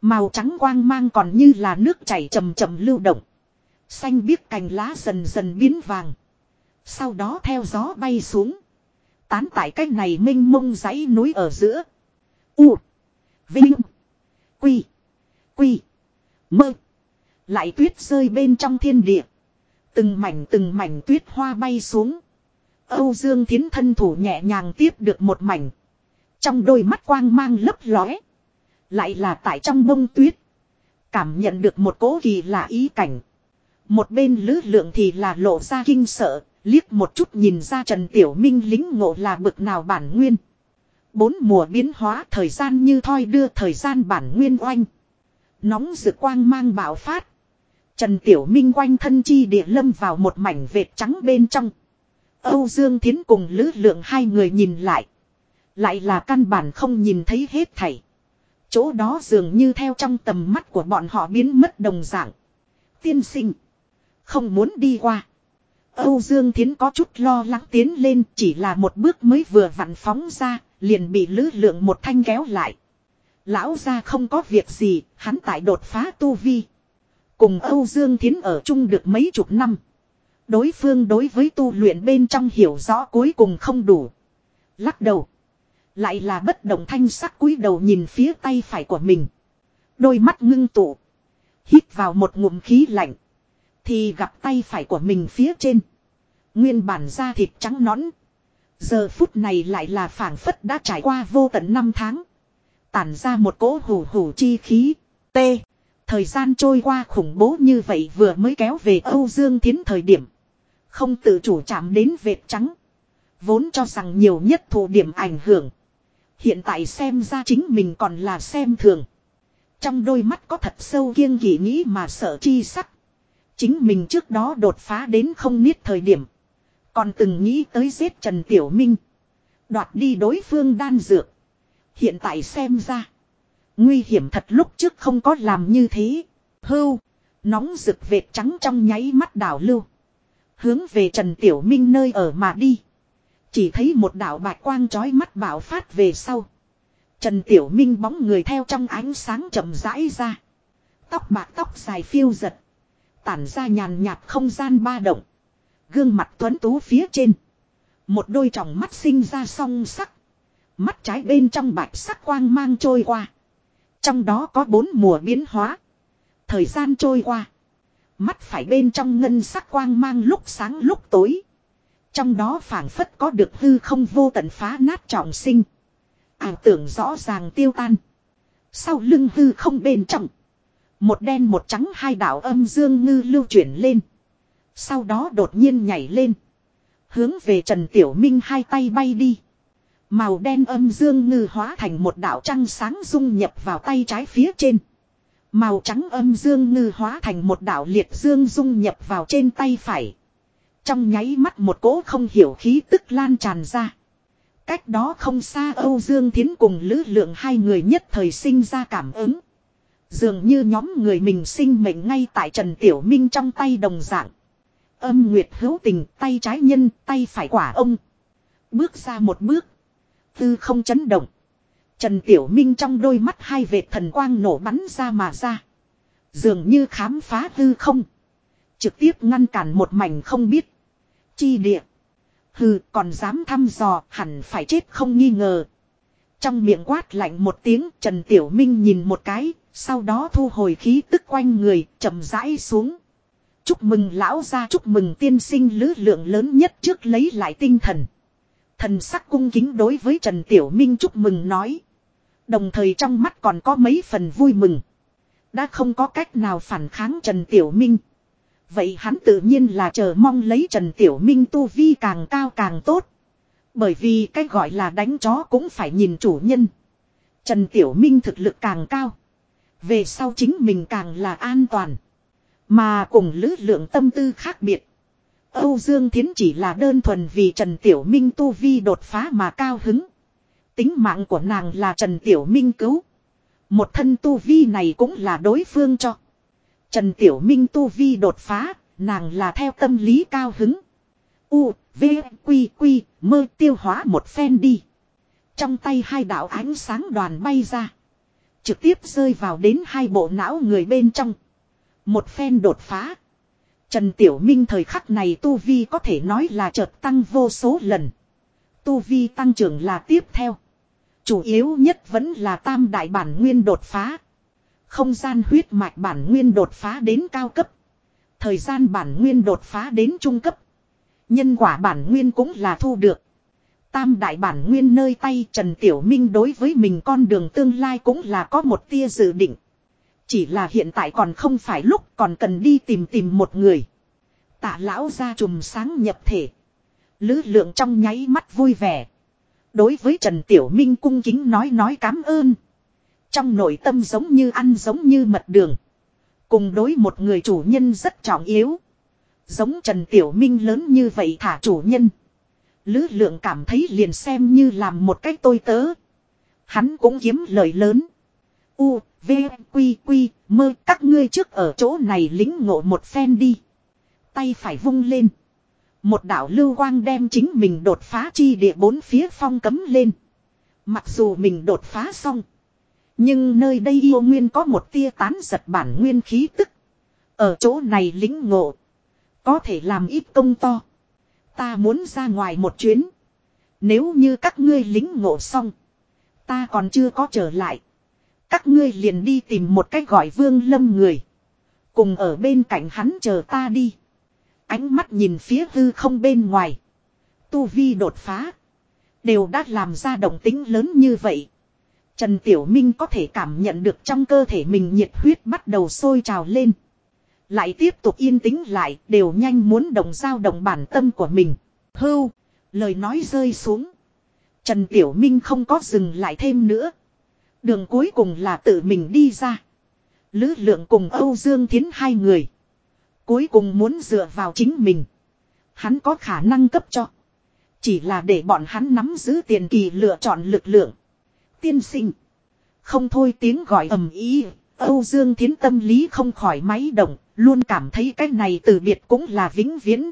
Màu trắng quang mang còn như là nước chảy chậm chậm lưu động. Xanh biếc cành lá dần dần biến vàng. Sau đó theo gió bay xuống. Tán tại cách này minh mông dãy núi ở giữa. U. Vinh. Quy. Quy. Mơ. Lại tuyết rơi bên trong thiên địa. Từng mảnh từng mảnh tuyết hoa bay xuống. Âu Dương Thiến thân thủ nhẹ nhàng tiếp được một mảnh. Trong đôi mắt quang mang lấp lóe. Lại là tại trong bông tuyết. Cảm nhận được một cố kỳ lạ ý cảnh. Một bên lữ lượng thì là lộ ra kinh sợ, liếc một chút nhìn ra Trần Tiểu Minh lính ngộ là bực nào bản nguyên. Bốn mùa biến hóa thời gian như thoi đưa thời gian bản nguyên oanh. Nóng rực quang mang bạo phát. Trần Tiểu Minh quanh thân chi địa lâm vào một mảnh vệt trắng bên trong. Âu Dương Thiến cùng Lữ Lượng hai người nhìn lại. Lại là căn bản không nhìn thấy hết thảy. Chỗ đó dường như theo trong tầm mắt của bọn họ biến mất đồng dạng. Tiên sinh. Không muốn đi qua. Âu Dương Thiến có chút lo lắng tiến lên chỉ là một bước mới vừa vặn phóng ra, liền bị lữ lượng một thanh kéo lại. Lão ra không có việc gì, hắn tại đột phá tu vi. Cùng Âu Dương Thiến ở chung được mấy chục năm. Đối phương đối với tu luyện bên trong hiểu rõ cuối cùng không đủ. Lắc đầu. Lại là bất động thanh sắc cúi đầu nhìn phía tay phải của mình. Đôi mắt ngưng tụ. Hít vào một ngụm khí lạnh. Thì gặp tay phải của mình phía trên. Nguyên bản da thịt trắng nõn. Giờ phút này lại là phảng phất đã trải qua vô tận năm tháng. Tản ra một cỗ hủ hủ chi khí. T. Thời gian trôi qua khủng bố như vậy vừa mới kéo về Âu Dương Thiến thời điểm. Không tự chủ chạm đến vệt trắng. Vốn cho rằng nhiều nhất thụ điểm ảnh hưởng. Hiện tại xem ra chính mình còn là xem thường. Trong đôi mắt có thật sâu kiêng kỵ nghĩ mà sợ chi sắc. Chính mình trước đó đột phá đến không niết thời điểm. Còn từng nghĩ tới giết Trần Tiểu Minh. Đoạt đi đối phương đan dược. Hiện tại xem ra. Nguy hiểm thật lúc trước không có làm như thế. Hưu. Nóng rực vệt trắng trong nháy mắt đảo lưu. Hướng về Trần Tiểu Minh nơi ở mà đi. Chỉ thấy một đạo bạch quang chói mắt bảo phát về sau. Trần Tiểu Minh bóng người theo trong ánh sáng chậm rãi ra. Tóc bạc tóc dài phiêu giật. Tản ra nhàn nhạt không gian ba động. Gương mặt tuấn tú phía trên. Một đôi tròng mắt sinh ra song sắc. Mắt trái bên trong bạch sắc quang mang trôi qua. Trong đó có bốn mùa biến hóa. Thời gian trôi qua. Mắt phải bên trong ngân sắc quang mang lúc sáng lúc tối. Trong đó phảng phất có được hư không vô tận phá nát trọng sinh. Ảo tưởng rõ ràng tiêu tan. Sau lưng hư không bên trong. Một đen một trắng hai đạo âm dương ngư lưu chuyển lên. Sau đó đột nhiên nhảy lên. Hướng về Trần Tiểu Minh hai tay bay đi. Màu đen âm dương ngư hóa thành một đạo trăng sáng dung nhập vào tay trái phía trên. Màu trắng âm dương ngư hóa thành một đạo liệt dương dung nhập vào trên tay phải. Trong nháy mắt một cỗ không hiểu khí tức lan tràn ra. Cách đó không xa Âu Dương Thiến cùng Lữ Lượng hai người nhất thời sinh ra cảm ứng. Dường như nhóm người mình sinh mệnh ngay tại Trần Tiểu Minh trong tay đồng dạng. Âm Nguyệt hữu tình, tay trái nhân, tay phải quả ông. Bước ra một bước. Tư không chấn động. Trần Tiểu Minh trong đôi mắt hai vệt thần quang nổ bắn ra mà ra. Dường như khám phá tư không. Trực tiếp ngăn cản một mảnh không biết. Chi địa. Hừ, còn dám thăm dò, hẳn phải chết không nghi ngờ. Trong miệng quát lạnh một tiếng, Trần Tiểu Minh nhìn một cái. Sau đó thu hồi khí tức quanh người, chậm rãi xuống. Chúc mừng lão gia, chúc mừng tiên sinh lứ lượng lớn nhất trước lấy lại tinh thần. Thần sắc cung kính đối với Trần Tiểu Minh chúc mừng nói. Đồng thời trong mắt còn có mấy phần vui mừng. Đã không có cách nào phản kháng Trần Tiểu Minh. Vậy hắn tự nhiên là chờ mong lấy Trần Tiểu Minh tu vi càng cao càng tốt. Bởi vì cái gọi là đánh chó cũng phải nhìn chủ nhân. Trần Tiểu Minh thực lực càng cao. Về sau chính mình càng là an toàn. Mà cùng lữ lượng tâm tư khác biệt. Âu Dương Thiến chỉ là đơn thuần vì Trần Tiểu Minh tu vi đột phá mà cao hứng. Tính mạng của nàng là Trần Tiểu Minh cứu. Một thân tu vi này cũng là đối phương cho. Trần Tiểu Minh tu vi đột phá, nàng là theo tâm lý cao hứng. U, V, Quy, Quy, mơ tiêu hóa một phen đi. Trong tay hai đạo ánh sáng đoàn bay ra. Trực tiếp rơi vào đến hai bộ não người bên trong. Một phen đột phá. Trần Tiểu Minh thời khắc này Tu Vi có thể nói là chợt tăng vô số lần. Tu Vi tăng trưởng là tiếp theo. Chủ yếu nhất vẫn là tam đại bản nguyên đột phá. Không gian huyết mạch bản nguyên đột phá đến cao cấp. Thời gian bản nguyên đột phá đến trung cấp. Nhân quả bản nguyên cũng là thu được. Tam đại bản nguyên nơi tay Trần Tiểu Minh đối với mình con đường tương lai cũng là có một tia dự định. Chỉ là hiện tại còn không phải lúc, còn cần đi tìm tìm một người. Tạ lão ra chùm sáng nhập thể. Lứ lượng trong nháy mắt vui vẻ. Đối với Trần Tiểu Minh cung kính nói nói cám ơn. Trong nội tâm giống như ăn giống như mật đường. Cùng đối một người chủ nhân rất trọng yếu. Giống Trần Tiểu Minh lớn như vậy thả chủ nhân. Lứ lượng cảm thấy liền xem như làm một cách tôi tớ. Hắn cũng kiếm lời lớn. U, V, Quy, Quy, mơ các ngươi trước ở chỗ này lính ngộ một phen đi. Tay phải vung lên. Một đạo lưu quang đem chính mình đột phá chi địa bốn phía phong cấm lên. Mặc dù mình đột phá xong. Nhưng nơi đây yêu nguyên có một tia tán giật bản nguyên khí tức. Ở chỗ này lính ngộ. Có thể làm ít công to. Ta muốn ra ngoài một chuyến. Nếu như các ngươi lính ngộ xong. Ta còn chưa có trở lại. Các ngươi liền đi tìm một cách gọi vương lâm người. Cùng ở bên cạnh hắn chờ ta đi. Ánh mắt nhìn phía hư không bên ngoài. Tu vi đột phá. Đều đã làm ra động tính lớn như vậy. Trần Tiểu Minh có thể cảm nhận được trong cơ thể mình nhiệt huyết bắt đầu sôi trào lên. Lại tiếp tục yên tĩnh lại đều nhanh muốn đồng giao động bản tâm của mình. Hưu, lời nói rơi xuống. Trần Tiểu Minh không có dừng lại thêm nữa. Đường cuối cùng là tự mình đi ra. Lữ lượng cùng Âu Dương Thiến hai người. Cuối cùng muốn dựa vào chính mình. Hắn có khả năng cấp cho. Chỉ là để bọn hắn nắm giữ tiền kỳ lựa chọn lực lượng. Tiên sinh. Không thôi tiếng gọi ầm ý. Âu Dương Thiến tâm lý không khỏi máy động. Luôn cảm thấy cái này từ biệt cũng là vĩnh viễn.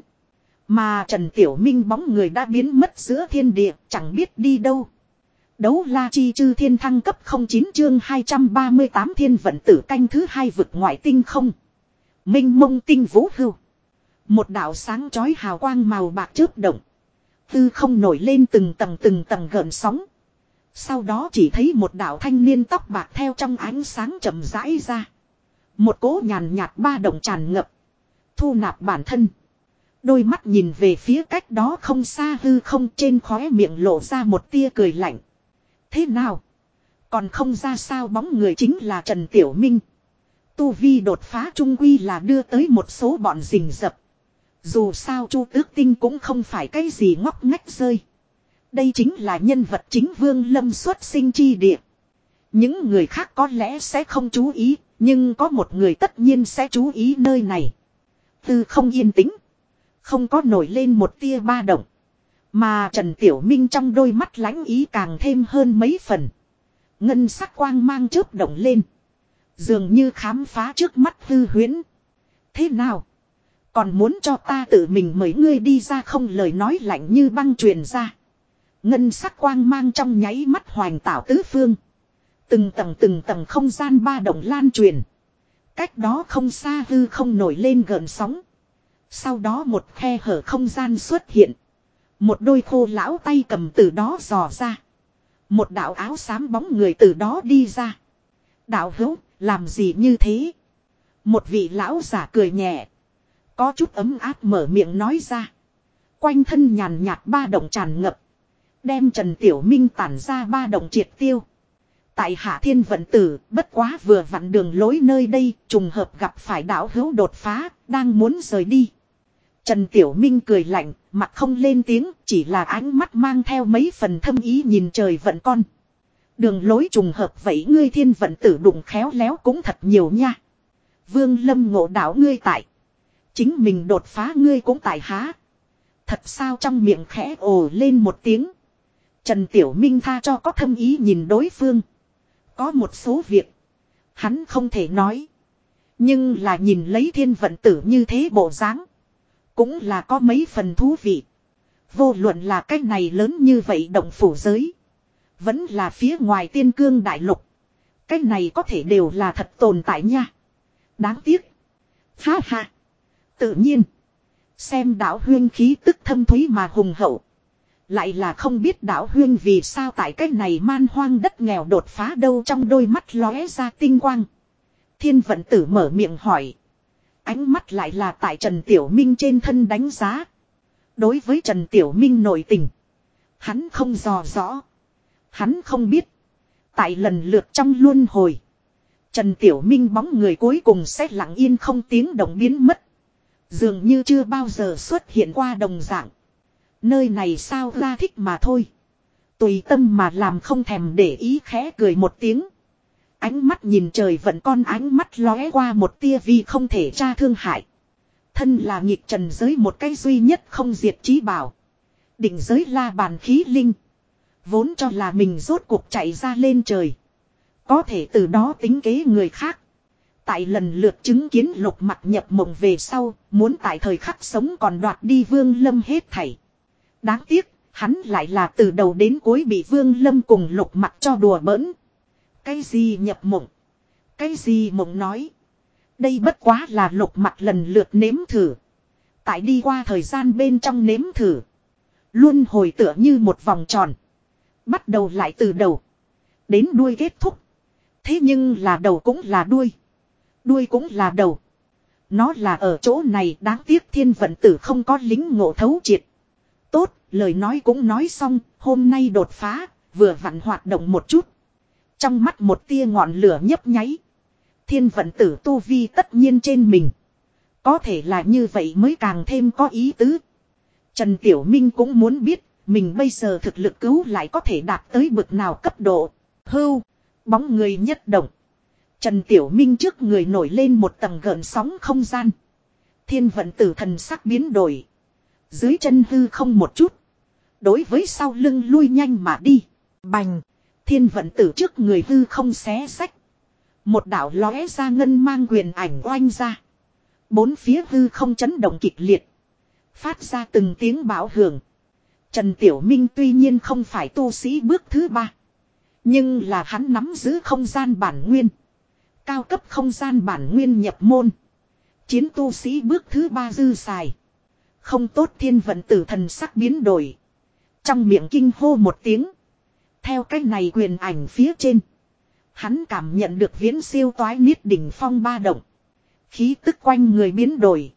Mà Trần Tiểu Minh bóng người đã biến mất giữa thiên địa. Chẳng biết đi đâu. Đấu la chi chư thiên thăng cấp 09 chương 238 thiên vận tử canh thứ hai vực ngoại tinh không. Minh mông tinh vũ hưu. Một đạo sáng chói hào quang màu bạc chớp động. Tư không nổi lên từng tầng từng tầng gợn sóng. Sau đó chỉ thấy một đạo thanh niên tóc bạc theo trong ánh sáng chậm rãi ra. Một cỗ nhàn nhạt ba động tràn ngập. Thu nạp bản thân. Đôi mắt nhìn về phía cách đó không xa hư không, trên khóe miệng lộ ra một tia cười lạnh. Thế nào? Còn không ra sao bóng người chính là Trần Tiểu Minh. Tu Vi đột phá trung quy là đưa tới một số bọn rình rập. Dù sao Chu Tước Tinh cũng không phải cái gì ngóc ngách rơi. Đây chính là nhân vật chính Vương Lâm xuất sinh chi địa. Những người khác có lẽ sẽ không chú ý, nhưng có một người tất nhiên sẽ chú ý nơi này. Tư không yên tĩnh. Không có nổi lên một tia ba động. Mà Trần Tiểu Minh trong đôi mắt lãnh ý càng thêm hơn mấy phần. Ngân sắc quang mang chớp động lên. Dường như khám phá trước mắt hư huyễn. Thế nào? Còn muốn cho ta tự mình mời ngươi đi ra không lời nói lạnh như băng truyền ra. Ngân sắc quang mang trong nháy mắt hoành tạo tứ phương. Từng tầng từng tầng không gian ba động lan truyền. Cách đó không xa hư không nổi lên gợn sóng. Sau đó một khe hở không gian xuất hiện. Một đôi khô lão tay cầm từ đó dò ra. Một đạo áo xám bóng người từ đó đi ra. Đạo hữu, làm gì như thế? Một vị lão giả cười nhẹ. Có chút ấm áp mở miệng nói ra. Quanh thân nhàn nhạt ba động tràn ngập. Đem Trần Tiểu Minh tản ra ba đồng triệt tiêu. Tại Hạ Thiên Vận Tử, bất quá vừa vặn đường lối nơi đây, trùng hợp gặp phải Đảo hữu đột phá, đang muốn rời đi. Trần Tiểu Minh cười lạnh, mặt không lên tiếng, chỉ là ánh mắt mang theo mấy phần thâm ý nhìn trời vận con. Đường lối trùng hợp vậy ngươi thiên vận tử đụng khéo léo cũng thật nhiều nha. Vương lâm ngộ đảo ngươi tại. Chính mình đột phá ngươi cũng tại há. Thật sao trong miệng khẽ ồ lên một tiếng. Trần Tiểu Minh tha cho có thâm ý nhìn đối phương. Có một số việc. Hắn không thể nói. Nhưng là nhìn lấy thiên vận tử như thế bộ dáng, Cũng là có mấy phần thú vị. Vô luận là cách này lớn như vậy động phủ giới. Vẫn là phía ngoài tiên cương đại lục. Cái này có thể đều là thật tồn tại nha. Đáng tiếc. Ha ha. Tự nhiên. Xem đạo huyên khí tức thâm thúy mà hùng hậu. Lại là không biết đạo huyên vì sao tại cái này man hoang đất nghèo đột phá đâu trong đôi mắt lóe ra tinh quang. Thiên vận tử mở miệng hỏi. Ánh mắt lại là tại Trần Tiểu Minh trên thân đánh giá. Đối với Trần Tiểu Minh nội tình. Hắn không dò rõ. Hắn không biết. Tại lần lượt trong luân hồi. Trần Tiểu Minh bóng người cuối cùng sẽ lặng yên không tiếng động biến mất. Dường như chưa bao giờ xuất hiện qua đồng dạng. Nơi này sao ra thích mà thôi. Tùy tâm mà làm không thèm để ý khẽ cười một tiếng. Ánh mắt nhìn trời vẫn con ánh mắt lóe qua một tia vì không thể tra thương hại. Thân là nghịch trần giới một cái duy nhất không diệt trí bảo. đỉnh giới la bàn khí linh. Vốn cho là mình rốt cuộc chạy ra lên trời. Có thể từ đó tính kế người khác. Tại lần lượt chứng kiến lục mặt nhập mộng về sau, muốn tại thời khắc sống còn đoạt đi vương lâm hết thảy. Đáng tiếc, hắn lại là từ đầu đến cuối bị vương lâm cùng lục mặt cho đùa bỡn. Cái gì nhập mộng? Cái gì mộng nói? Đây bất quá là lục mặt lần lượt nếm thử. Tại đi qua thời gian bên trong nếm thử. Luôn hồi tựa như một vòng tròn. Bắt đầu lại từ đầu. Đến đuôi kết thúc. Thế nhưng là đầu cũng là đuôi. Đuôi cũng là đầu. Nó là ở chỗ này đáng tiếc thiên vận tử không có lính ngộ thấu triệt. Lời nói cũng nói xong, hôm nay đột phá, vừa vặn hoạt động một chút. Trong mắt một tia ngọn lửa nhấp nháy. Thiên vận tử tu vi tất nhiên trên mình. Có thể là như vậy mới càng thêm có ý tứ. Trần Tiểu Minh cũng muốn biết, mình bây giờ thực lực cứu lại có thể đạt tới bực nào cấp độ. Hưu, bóng người nhất động. Trần Tiểu Minh trước người nổi lên một tầng gợn sóng không gian. Thiên vận tử thần sắc biến đổi. Dưới chân hư không một chút. Đối với sau lưng lui nhanh mà đi. Bành. Thiên vận tử trước người hư không xé sách. Một đạo lóe ra ngân mang quyền ảnh oanh ra. Bốn phía hư không chấn động kịch liệt. Phát ra từng tiếng bão hưởng. Trần Tiểu Minh tuy nhiên không phải tu sĩ bước thứ ba. Nhưng là hắn nắm giữ không gian bản nguyên. Cao cấp không gian bản nguyên nhập môn. Chiến tu sĩ bước thứ ba dư xài. Không tốt thiên vận tử thần sắc biến đổi. Trong miệng kinh hô một tiếng. Theo cách này quyền ảnh phía trên. Hắn cảm nhận được viễn siêu toái niết đỉnh phong ba động. Khí tức quanh người biến đổi.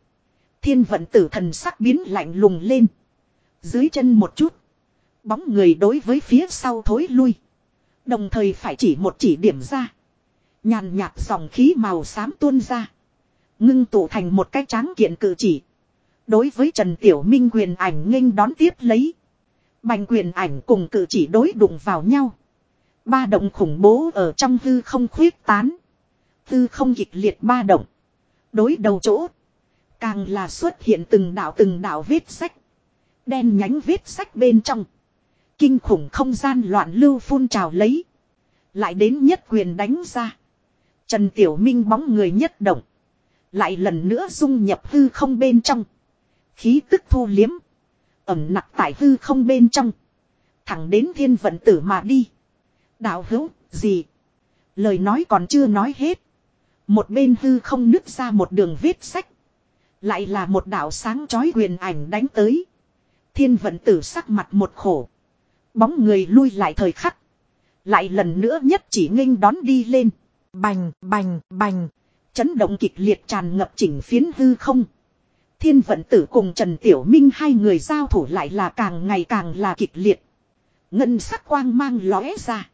Thiên vận tử thần sắc biến lạnh lùng lên. Dưới chân một chút. Bóng người đối với phía sau thối lui. Đồng thời phải chỉ một chỉ điểm ra. Nhàn nhạt dòng khí màu xám tuôn ra. Ngưng tụ thành một cái tráng kiện cử chỉ. Đối với Trần Tiểu Minh quyền ảnh nghênh đón tiếp lấy. Bành quyền ảnh cùng cử chỉ đối đụng vào nhau. Ba động khủng bố ở trong hư không khuyết tán. Hư không kịch liệt ba động. Đối đầu chỗ. Càng là xuất hiện từng đạo từng đạo vết sách. Đen nhánh vết sách bên trong. Kinh khủng không gian loạn lưu phun trào lấy. Lại đến nhất quyền đánh ra. Trần Tiểu Minh bóng người nhất động. Lại lần nữa dung nhập hư không bên trong. Khí tức thu liếm. Ẩm nặc tại hư không bên trong. Thẳng đến thiên vận tử mà đi. Đạo hữu, gì? Lời nói còn chưa nói hết. Một bên hư không nứt ra một đường viết sách. Lại là một đạo sáng chói quyền ảnh đánh tới. Thiên vận tử sắc mặt một khổ. Bóng người lui lại thời khắc. Lại lần nữa nhất chỉ nghênh đón đi lên. Bành, bành, bành. Chấn động kịch liệt tràn ngập chỉnh phiến hư không. Thiên vận tử cùng Trần Tiểu Minh hai người giao thủ lại là càng ngày càng là kịch liệt. Ngân sắc quang mang lóe ra.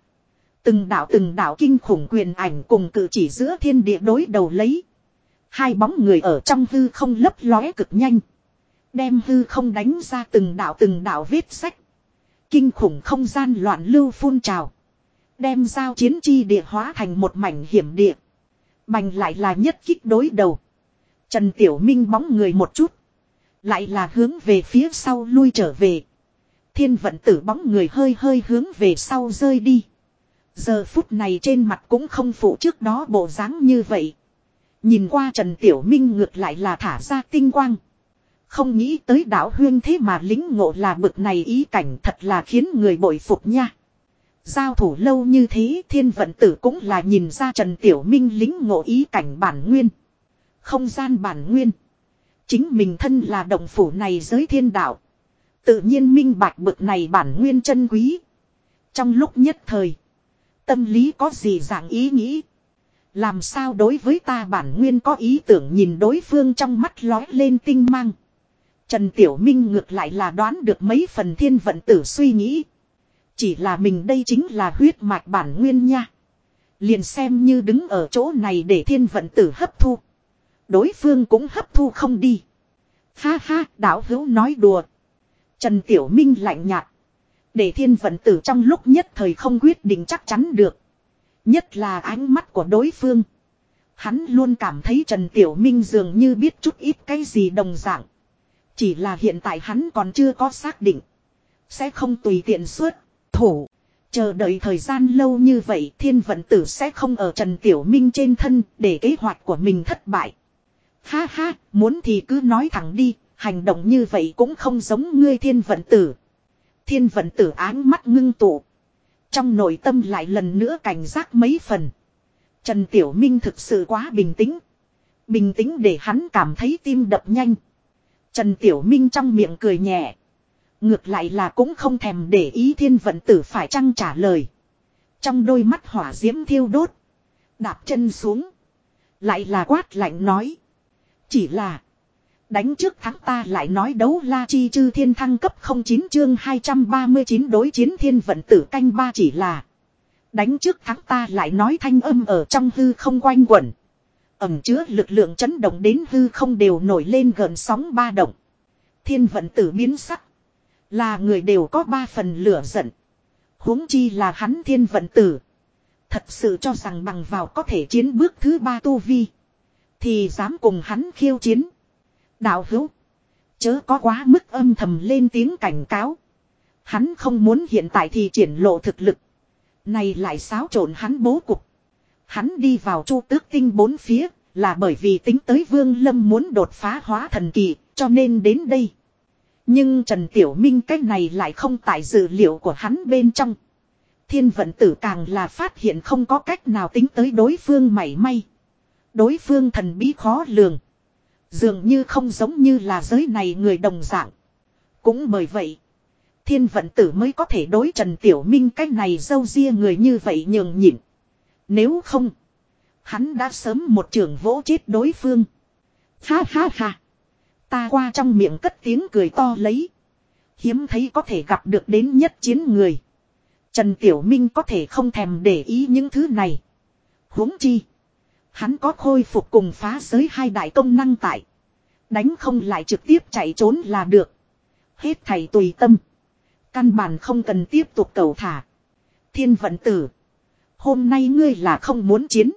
Từng đạo từng đạo kinh khủng quyền ảnh cùng cử chỉ giữa thiên địa đối đầu lấy. Hai bóng người ở trong hư không lấp lóe cực nhanh. Đem hư không đánh ra từng đạo từng đạo vết sách. Kinh khủng không gian loạn lưu phun trào. Đem giao chiến chi địa hóa thành một mảnh hiểm địa. Bành lại là nhất kích đối đầu. Trần Tiểu Minh bóng người một chút. Lại là hướng về phía sau lui trở về. Thiên vận tử bóng người hơi hơi hướng về sau rơi đi. Giờ phút này trên mặt cũng không phụ trước đó bộ dáng như vậy. Nhìn qua Trần Tiểu Minh ngược lại là thả ra tinh quang. Không nghĩ tới đảo huyên thế mà lính ngộ là bực này ý cảnh thật là khiến người bội phục nha. Giao thủ lâu như thế thiên vận tử cũng là nhìn ra Trần Tiểu Minh lính ngộ ý cảnh bản nguyên. Không gian bản nguyên. Chính mình thân là động phủ này giới thiên đạo. Tự nhiên minh bạch bực này bản nguyên chân quý. Trong lúc nhất thời. Tâm lý có gì dạng ý nghĩ. Làm sao đối với ta bản nguyên có ý tưởng nhìn đối phương trong mắt lói lên tinh mang. Trần Tiểu Minh ngược lại là đoán được mấy phần thiên vận tử suy nghĩ. Chỉ là mình đây chính là huyết mạch bản nguyên nha. Liền xem như đứng ở chỗ này để thiên vận tử hấp thu. Đối phương cũng hấp thu không đi. Ha ha, đạo hữu nói đùa. Trần Tiểu Minh lạnh nhạt. Để thiên vận tử trong lúc nhất thời không quyết định chắc chắn được. Nhất là ánh mắt của đối phương. Hắn luôn cảm thấy Trần Tiểu Minh dường như biết chút ít cái gì đồng dạng. Chỉ là hiện tại hắn còn chưa có xác định. Sẽ không tùy tiện suốt, thủ. Chờ đợi thời gian lâu như vậy thiên vận tử sẽ không ở Trần Tiểu Minh trên thân để kế hoạch của mình thất bại. Ha ha, muốn thì cứ nói thẳng đi, hành động như vậy cũng không giống ngươi thiên vận tử. Thiên vận tử áng mắt ngưng tụ. Trong nội tâm lại lần nữa cảnh giác mấy phần. Trần Tiểu Minh thực sự quá bình tĩnh. Bình tĩnh để hắn cảm thấy tim đập nhanh. Trần Tiểu Minh trong miệng cười nhẹ. Ngược lại là cũng không thèm để ý thiên vận tử phải chăng trả lời. Trong đôi mắt hỏa diễm thiêu đốt. Đạp chân xuống. Lại là quát lạnh nói. Chỉ là. Đánh trước thắng ta lại nói đấu la chi chư thiên thăng cấp 09 chương 239 đối chiến thiên vận tử canh ba chỉ là. Đánh trước thắng ta lại nói thanh âm ở trong hư không quanh quẩn. Ẩm chứa lực lượng chấn động đến hư không đều nổi lên gần sóng ba động. Thiên vận tử biến sắc. Là người đều có ba phần lửa giận. huống chi là hắn thiên vận tử. Thật sự cho rằng bằng vào có thể chiến bước thứ ba tu vi. Thì dám cùng hắn khiêu chiến. Đạo hữu. Chớ có quá mức âm thầm lên tiếng cảnh cáo. Hắn không muốn hiện tại thì triển lộ thực lực. Này lại xáo trộn hắn bố cục. Hắn đi vào chu tước tinh bốn phía là bởi vì tính tới Vương Lâm muốn đột phá hóa thần kỳ, cho nên đến đây. Nhưng Trần Tiểu Minh cách này lại không tại dự liệu của hắn bên trong. Thiên vận tử càng là phát hiện không có cách nào tính tới đối phương mảy may. Đối phương thần bí khó lường. Dường như không giống như là giới này người đồng dạng. Cũng bởi vậy. Thiên vận tử mới có thể đối Trần Tiểu Minh cách này dâu ria người như vậy nhường nhịn. Nếu không. Hắn đã sớm một trường vỗ chết đối phương. Ha ha ha. Ta qua trong miệng cất tiếng cười to lấy. Hiếm thấy có thể gặp được đến nhất chiến người. Trần Tiểu Minh có thể không thèm để ý những thứ này. huống chi. Hắn có khôi phục cùng phá giới hai đại công năng tại. Đánh không lại trực tiếp chạy trốn là được. Hết thầy tùy tâm. Căn bản không cần tiếp tục cầu thả. Thiên vận tử. Hôm nay ngươi là không muốn chiến.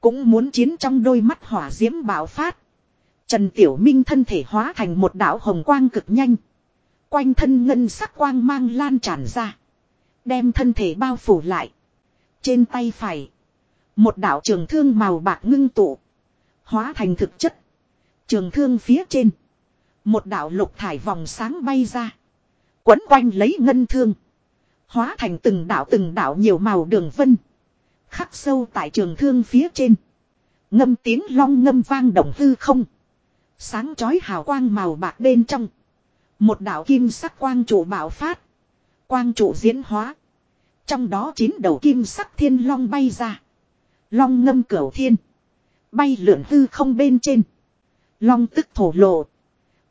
Cũng muốn chiến trong đôi mắt hỏa diễm bạo phát. Trần Tiểu Minh thân thể hóa thành một đạo hồng quang cực nhanh. Quanh thân ngân sắc quang mang lan tràn ra. Đem thân thể bao phủ lại. Trên tay phải. Một đạo trường thương màu bạc ngưng tụ. Hóa thành thực chất. Trường thương phía trên. Một đạo lục thải vòng sáng bay ra. Quấn quanh lấy ngân thương. Hóa thành từng đạo từng đạo nhiều màu đường vân. Khắc sâu tại trường thương phía trên. Ngâm tiếng long ngâm vang động hư không. Sáng chói hào quang màu bạc bên trong. Một đạo kim sắc quang trụ bạo phát. Quang trụ diễn hóa. Trong đó chín đầu kim sắc thiên long bay ra. Long ngâm cửu thiên. Bay lượn hư không bên trên. Long tức thổ lộ.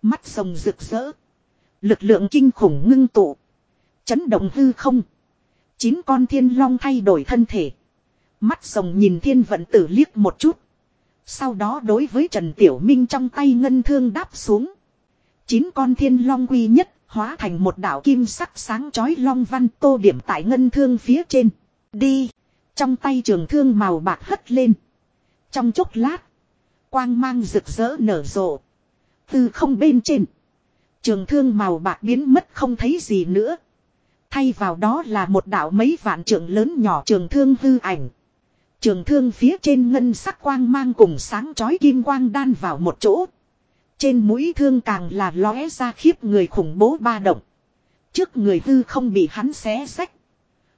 Mắt rồng rực rỡ. Lực lượng kinh khủng ngưng tụ. Chấn động hư không. Chín con thiên long thay đổi thân thể. Mắt rồng nhìn thiên vận tử liếc một chút. Sau đó đối với Trần Tiểu Minh trong tay ngân thương đáp xuống. Chín con thiên long quy nhất hóa thành một đảo kim sắc sáng chói long văn tô điểm tại ngân thương phía trên. Đi. Trong tay trường thương màu bạc hất lên. Trong chốc lát. Quang mang rực rỡ nở rộ. Từ không bên trên. Trường thương màu bạc biến mất không thấy gì nữa. Thay vào đó là một đảo mấy vạn trường lớn nhỏ trường thương hư ảnh. Trường thương phía trên ngân sắc quang mang cùng sáng chói kim quang đan vào một chỗ. Trên mũi thương càng là lóe ra khiếp người khủng bố ba động. Trước người hư không bị hắn xé sách.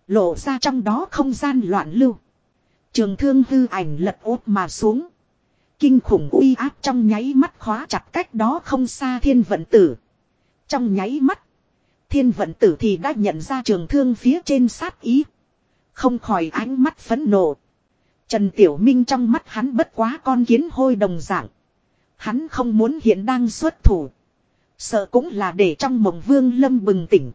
Lộ ra trong đó không gian loạn lưu. Trường thương hư ảnh lật ốt mà xuống. Kinh khủng uy áp trong nháy mắt khóa chặt cách đó không xa thiên vận tử. Trong nháy mắt. Thiên vận tử thì đã nhận ra trường thương phía trên sát ý. Không khỏi ánh mắt phấn nộ. Trần Tiểu Minh trong mắt hắn bất quá con kiến hôi đồng dạng. Hắn không muốn hiện đang xuất thủ. Sợ cũng là để trong mộng vương lâm bừng tỉnh.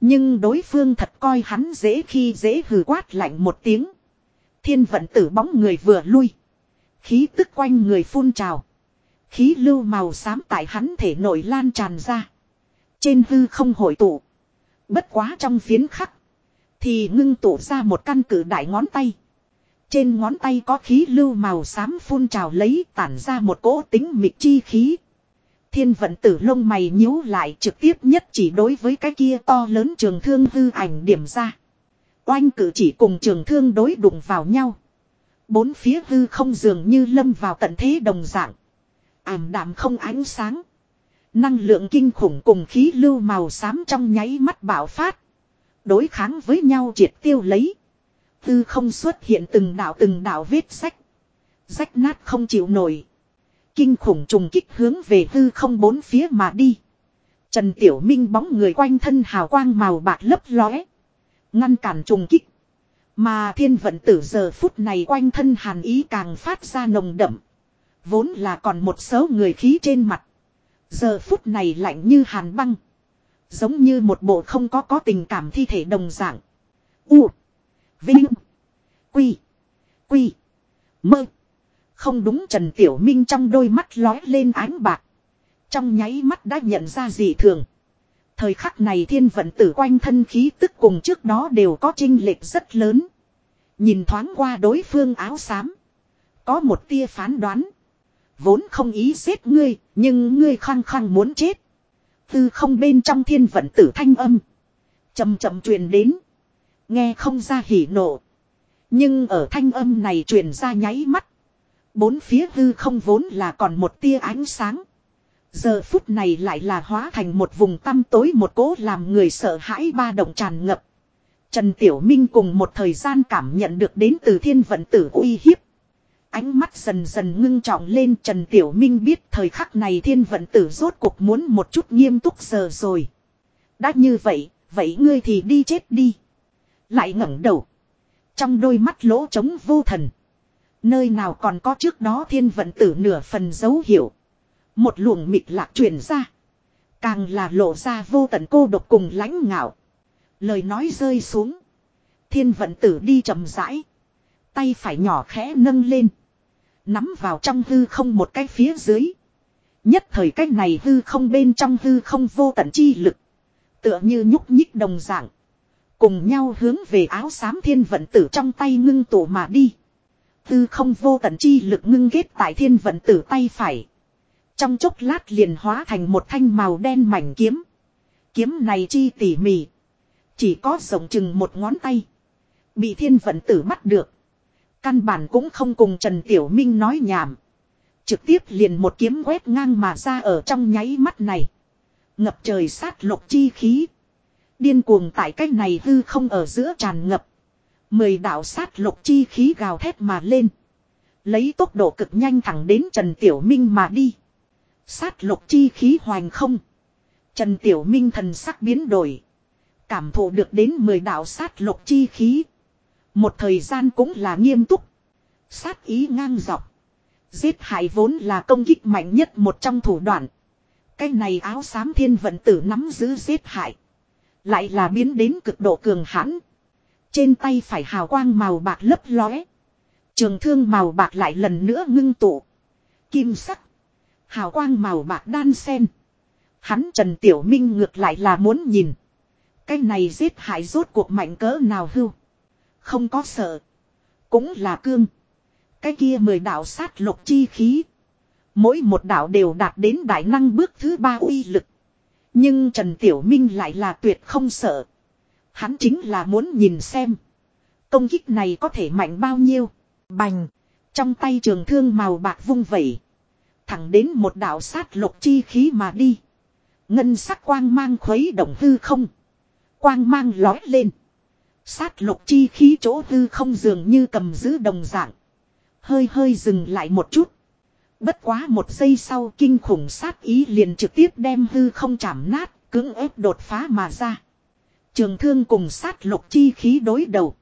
Nhưng đối phương thật coi hắn dễ khi dễ hừ quát lạnh một tiếng. Thiên vận tử bóng người vừa lui. Khí tức quanh người phun trào. Khí lưu màu xám tại hắn thể nổi lan tràn ra. Trên hư không hội tụ. Bất quá trong phiến khắc. Thì ngưng tụ ra một căn cử đại ngón tay. Trên ngón tay có khí lưu màu xám phun trào lấy tản ra một cỗ tính mịt chi khí. Thiên vận tử lông mày nhíu lại trực tiếp nhất chỉ đối với cái kia to lớn trường thương hư ảnh điểm ra. Oanh cử chỉ cùng trường thương đối đụng vào nhau. Bốn phía hư không dường như lâm vào tận thế đồng dạng. Ảm đạm không ánh sáng. Năng lượng kinh khủng cùng khí lưu màu xám trong nháy mắt bạo phát. Đối kháng với nhau triệt tiêu lấy. Hư không xuất hiện từng đạo từng đạo vết sách. Rách nát không chịu nổi. Kinh khủng trùng kích hướng về hư không bốn phía mà đi. Trần Tiểu Minh bóng người quanh thân hào quang màu bạc lấp lóe. Ngăn cản trùng kích. Mà thiên vận tử giờ phút này quanh thân hàn ý càng phát ra nồng đậm. Vốn là còn một số người khí trên mặt. Giờ phút này lạnh như hàn băng. Giống như một bộ không có có tình cảm thi thể đồng dạng. U. Vinh. Quy. Quy. Mơ. Không đúng Trần Tiểu Minh trong đôi mắt lói lên ánh bạc. Trong nháy mắt đã nhận ra gì thường. Thời khắc này thiên vận tử quanh thân khí tức cùng trước đó đều có trinh lệch rất lớn. Nhìn thoáng qua đối phương áo xám. Có một tia phán đoán. Vốn không ý giết ngươi, nhưng ngươi khăng khăng muốn chết. Tư không bên trong thiên vận tử thanh âm. chậm chậm truyền đến. Nghe không ra hỉ nộ. Nhưng ở thanh âm này truyền ra nháy mắt. Bốn phía hư không vốn là còn một tia ánh sáng. Giờ phút này lại là hóa thành một vùng tăm tối một cố làm người sợ hãi ba động tràn ngập. Trần Tiểu Minh cùng một thời gian cảm nhận được đến từ thiên vận tử uy hiếp. Ánh mắt dần dần ngưng trọng lên Trần Tiểu Minh biết thời khắc này thiên vận tử rốt cuộc muốn một chút nghiêm túc giờ rồi. Đã như vậy, vậy ngươi thì đi chết đi. Lại ngẩng đầu. Trong đôi mắt lỗ trống vô thần. Nơi nào còn có trước đó thiên vận tử nửa phần dấu hiệu. Một luồng mịt lạc truyền ra. Càng là lộ ra vô tận cô độc cùng lãnh ngạo. Lời nói rơi xuống. Thiên vận tử đi chậm rãi. Tay phải nhỏ khẽ nâng lên. Nắm vào trong hư không một cái phía dưới. Nhất thời cách này hư không bên trong hư không vô tận chi lực. Tựa như nhúc nhích đồng dạng. Cùng nhau hướng về áo xám thiên vận tử trong tay ngưng tụ mà đi tư không vô tận chi lực ngưng ghét tại thiên vận tử tay phải. Trong chốc lát liền hóa thành một thanh màu đen mảnh kiếm. Kiếm này chi tỉ mỉ. Chỉ có rộng chừng một ngón tay. Bị thiên vận tử bắt được. Căn bản cũng không cùng Trần Tiểu Minh nói nhảm. Trực tiếp liền một kiếm quét ngang mà ra ở trong nháy mắt này. Ngập trời sát lục chi khí. Điên cuồng tại cách này hư không ở giữa tràn ngập. Mười đạo sát lục chi khí gào thét mà lên. Lấy tốc độ cực nhanh thẳng đến Trần Tiểu Minh mà đi. Sát lục chi khí hoành không. Trần Tiểu Minh thần sắc biến đổi. Cảm thụ được đến mười đạo sát lục chi khí. Một thời gian cũng là nghiêm túc. Sát ý ngang dọc. Giết hại vốn là công kích mạnh nhất một trong thủ đoạn. Cái này áo xám thiên vận tử nắm giữ giết hại. Lại là biến đến cực độ cường hãn. Trên tay phải hào quang màu bạc lấp lóe. Trường thương màu bạc lại lần nữa ngưng tụ. Kim sắc. Hào quang màu bạc đan sen. Hắn Trần Tiểu Minh ngược lại là muốn nhìn. Cái này giết hại rốt cuộc mạnh cỡ nào hưu. Không có sợ. Cũng là cương. Cái kia mười đạo sát lục chi khí. Mỗi một đạo đều đạt đến đại năng bước thứ ba uy lực. Nhưng Trần Tiểu Minh lại là tuyệt không sợ. Hắn chính là muốn nhìn xem. Công kích này có thể mạnh bao nhiêu. Bành. Trong tay trường thương màu bạc vung vẩy. Thẳng đến một đạo sát lục chi khí mà đi. Ngân sắc quang mang khuấy động hư không. Quang mang lói lên. Sát lục chi khí chỗ hư không dường như cầm giữ đồng dạng. Hơi hơi dừng lại một chút. Bất quá một giây sau kinh khủng sát ý liền trực tiếp đem hư không chạm nát, cứng ép đột phá mà ra. Trường thương cùng sát lục chi khí đối đầu.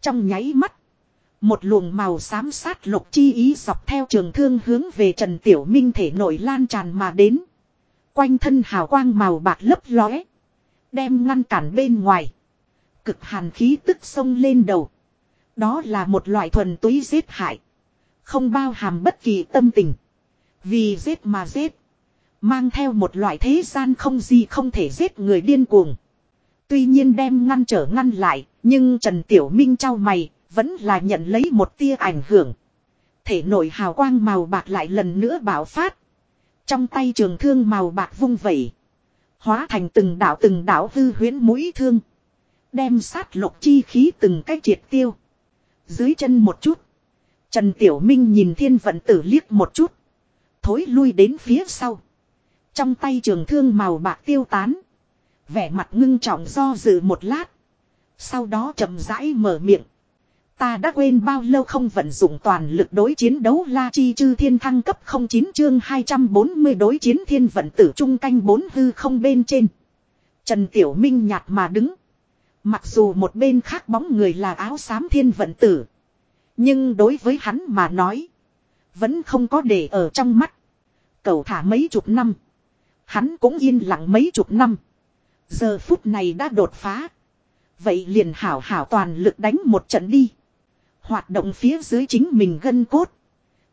Trong nháy mắt. Một luồng màu xám sát lục chi ý dọc theo trường thương hướng về Trần Tiểu Minh thể nổi lan tràn mà đến. Quanh thân hào quang màu bạc lấp lóe. Đem ngăn cản bên ngoài. Cực hàn khí tức sông lên đầu. Đó là một loại thuần túy giết hại. Không bao hàm bất kỳ tâm tình. Vì giết mà giết. Mang theo một loại thế gian không gì không thể giết người điên cuồng. Tuy nhiên đem ngăn trở ngăn lại, nhưng Trần Tiểu Minh trao mày, vẫn là nhận lấy một tia ảnh hưởng. Thể nội hào quang màu bạc lại lần nữa bảo phát. Trong tay trường thương màu bạc vung vẩy. Hóa thành từng đảo từng đảo hư huyến mũi thương. Đem sát lục chi khí từng cách triệt tiêu. Dưới chân một chút. Trần Tiểu Minh nhìn thiên vận tử liếc một chút. Thối lui đến phía sau. Trong tay trường thương màu bạc tiêu tán. Vẻ mặt ngưng trọng do dự một lát. Sau đó chậm rãi mở miệng. Ta đã quên bao lâu không vận dụng toàn lực đối chiến đấu La Chi Chư Thiên thăng cấp 09 chương 240 đối chiến thiên vận tử trung canh bốn hư không bên trên. Trần Tiểu Minh nhạt mà đứng. Mặc dù một bên khác bóng người là áo xám thiên vận tử. Nhưng đối với hắn mà nói. Vẫn không có để ở trong mắt. Cầu thả mấy chục năm. Hắn cũng yên lặng mấy chục năm. Giờ phút này đã đột phá. Vậy liền hảo hảo toàn lực đánh một trận đi. Hoạt động phía dưới chính mình gân cốt.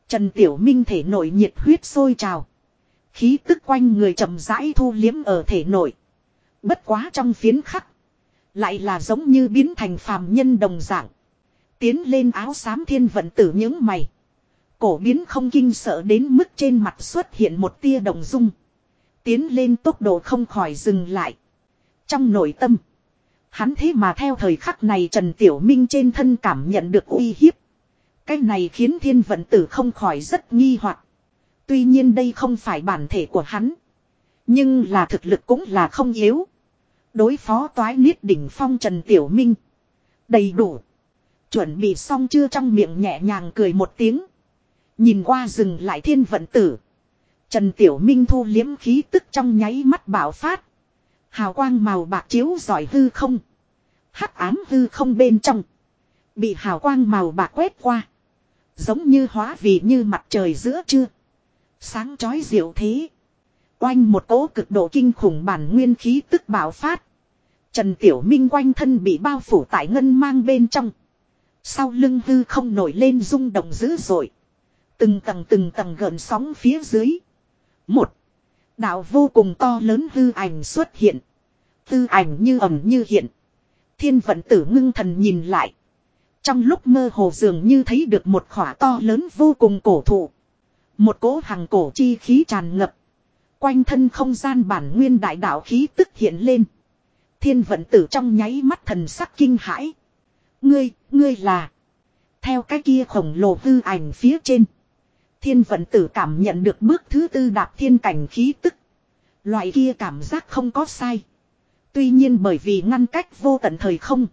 Trần Tiểu Minh thể nội nhiệt huyết sôi trào. Khí tức quanh người chậm rãi thu liếm ở thể nội. Bất quá trong phiến khắc. Lại là giống như biến thành phàm nhân đồng dạng. Tiến lên áo xám thiên vận tử những mày. Cổ biến không kinh sợ đến mức trên mặt xuất hiện một tia đồng dung. Tiến lên tốc độ không khỏi dừng lại. Trong nội tâm. Hắn thế mà theo thời khắc này Trần Tiểu Minh trên thân cảm nhận được uy hiếp. Cái này khiến thiên vận tử không khỏi rất nghi hoặc. Tuy nhiên đây không phải bản thể của hắn. Nhưng là thực lực cũng là không yếu. Đối phó toái niết đỉnh phong Trần Tiểu Minh. Đầy đủ. Chuẩn bị xong chưa trong miệng nhẹ nhàng cười một tiếng. Nhìn qua dừng lại thiên vận tử. Trần Tiểu Minh thu liếm khí tức trong nháy mắt bảo phát. Hào quang màu bạc chiếu giỏi hư không. hắc ám hư không bên trong. Bị hào quang màu bạc quét qua. Giống như hóa vì như mặt trời giữa trưa. Sáng chói diệu thế. Oanh một cỗ cực độ kinh khủng bản nguyên khí tức bạo phát. Trần Tiểu Minh quanh thân bị bao phủ tại ngân mang bên trong. Sau lưng hư không nổi lên rung động dữ dội. Từng tầng từng tầng gợn sóng phía dưới. Một. Đạo vô cùng to lớn hư ảnh xuất hiện. Hư ảnh như ẩm như hiện. Thiên vận tử ngưng thần nhìn lại. Trong lúc mơ hồ dường như thấy được một khỏa to lớn vô cùng cổ thụ. Một cỗ hàng cổ chi khí tràn ngập. Quanh thân không gian bản nguyên đại đạo khí tức hiện lên. Thiên vận tử trong nháy mắt thần sắc kinh hãi. Ngươi, ngươi là. Theo cái kia khổng lồ hư ảnh phía trên. Thiên vận tử cảm nhận được bước thứ tư đạp thiên cảnh khí tức. Loại kia cảm giác không có sai. Tuy nhiên bởi vì ngăn cách vô tận thời không.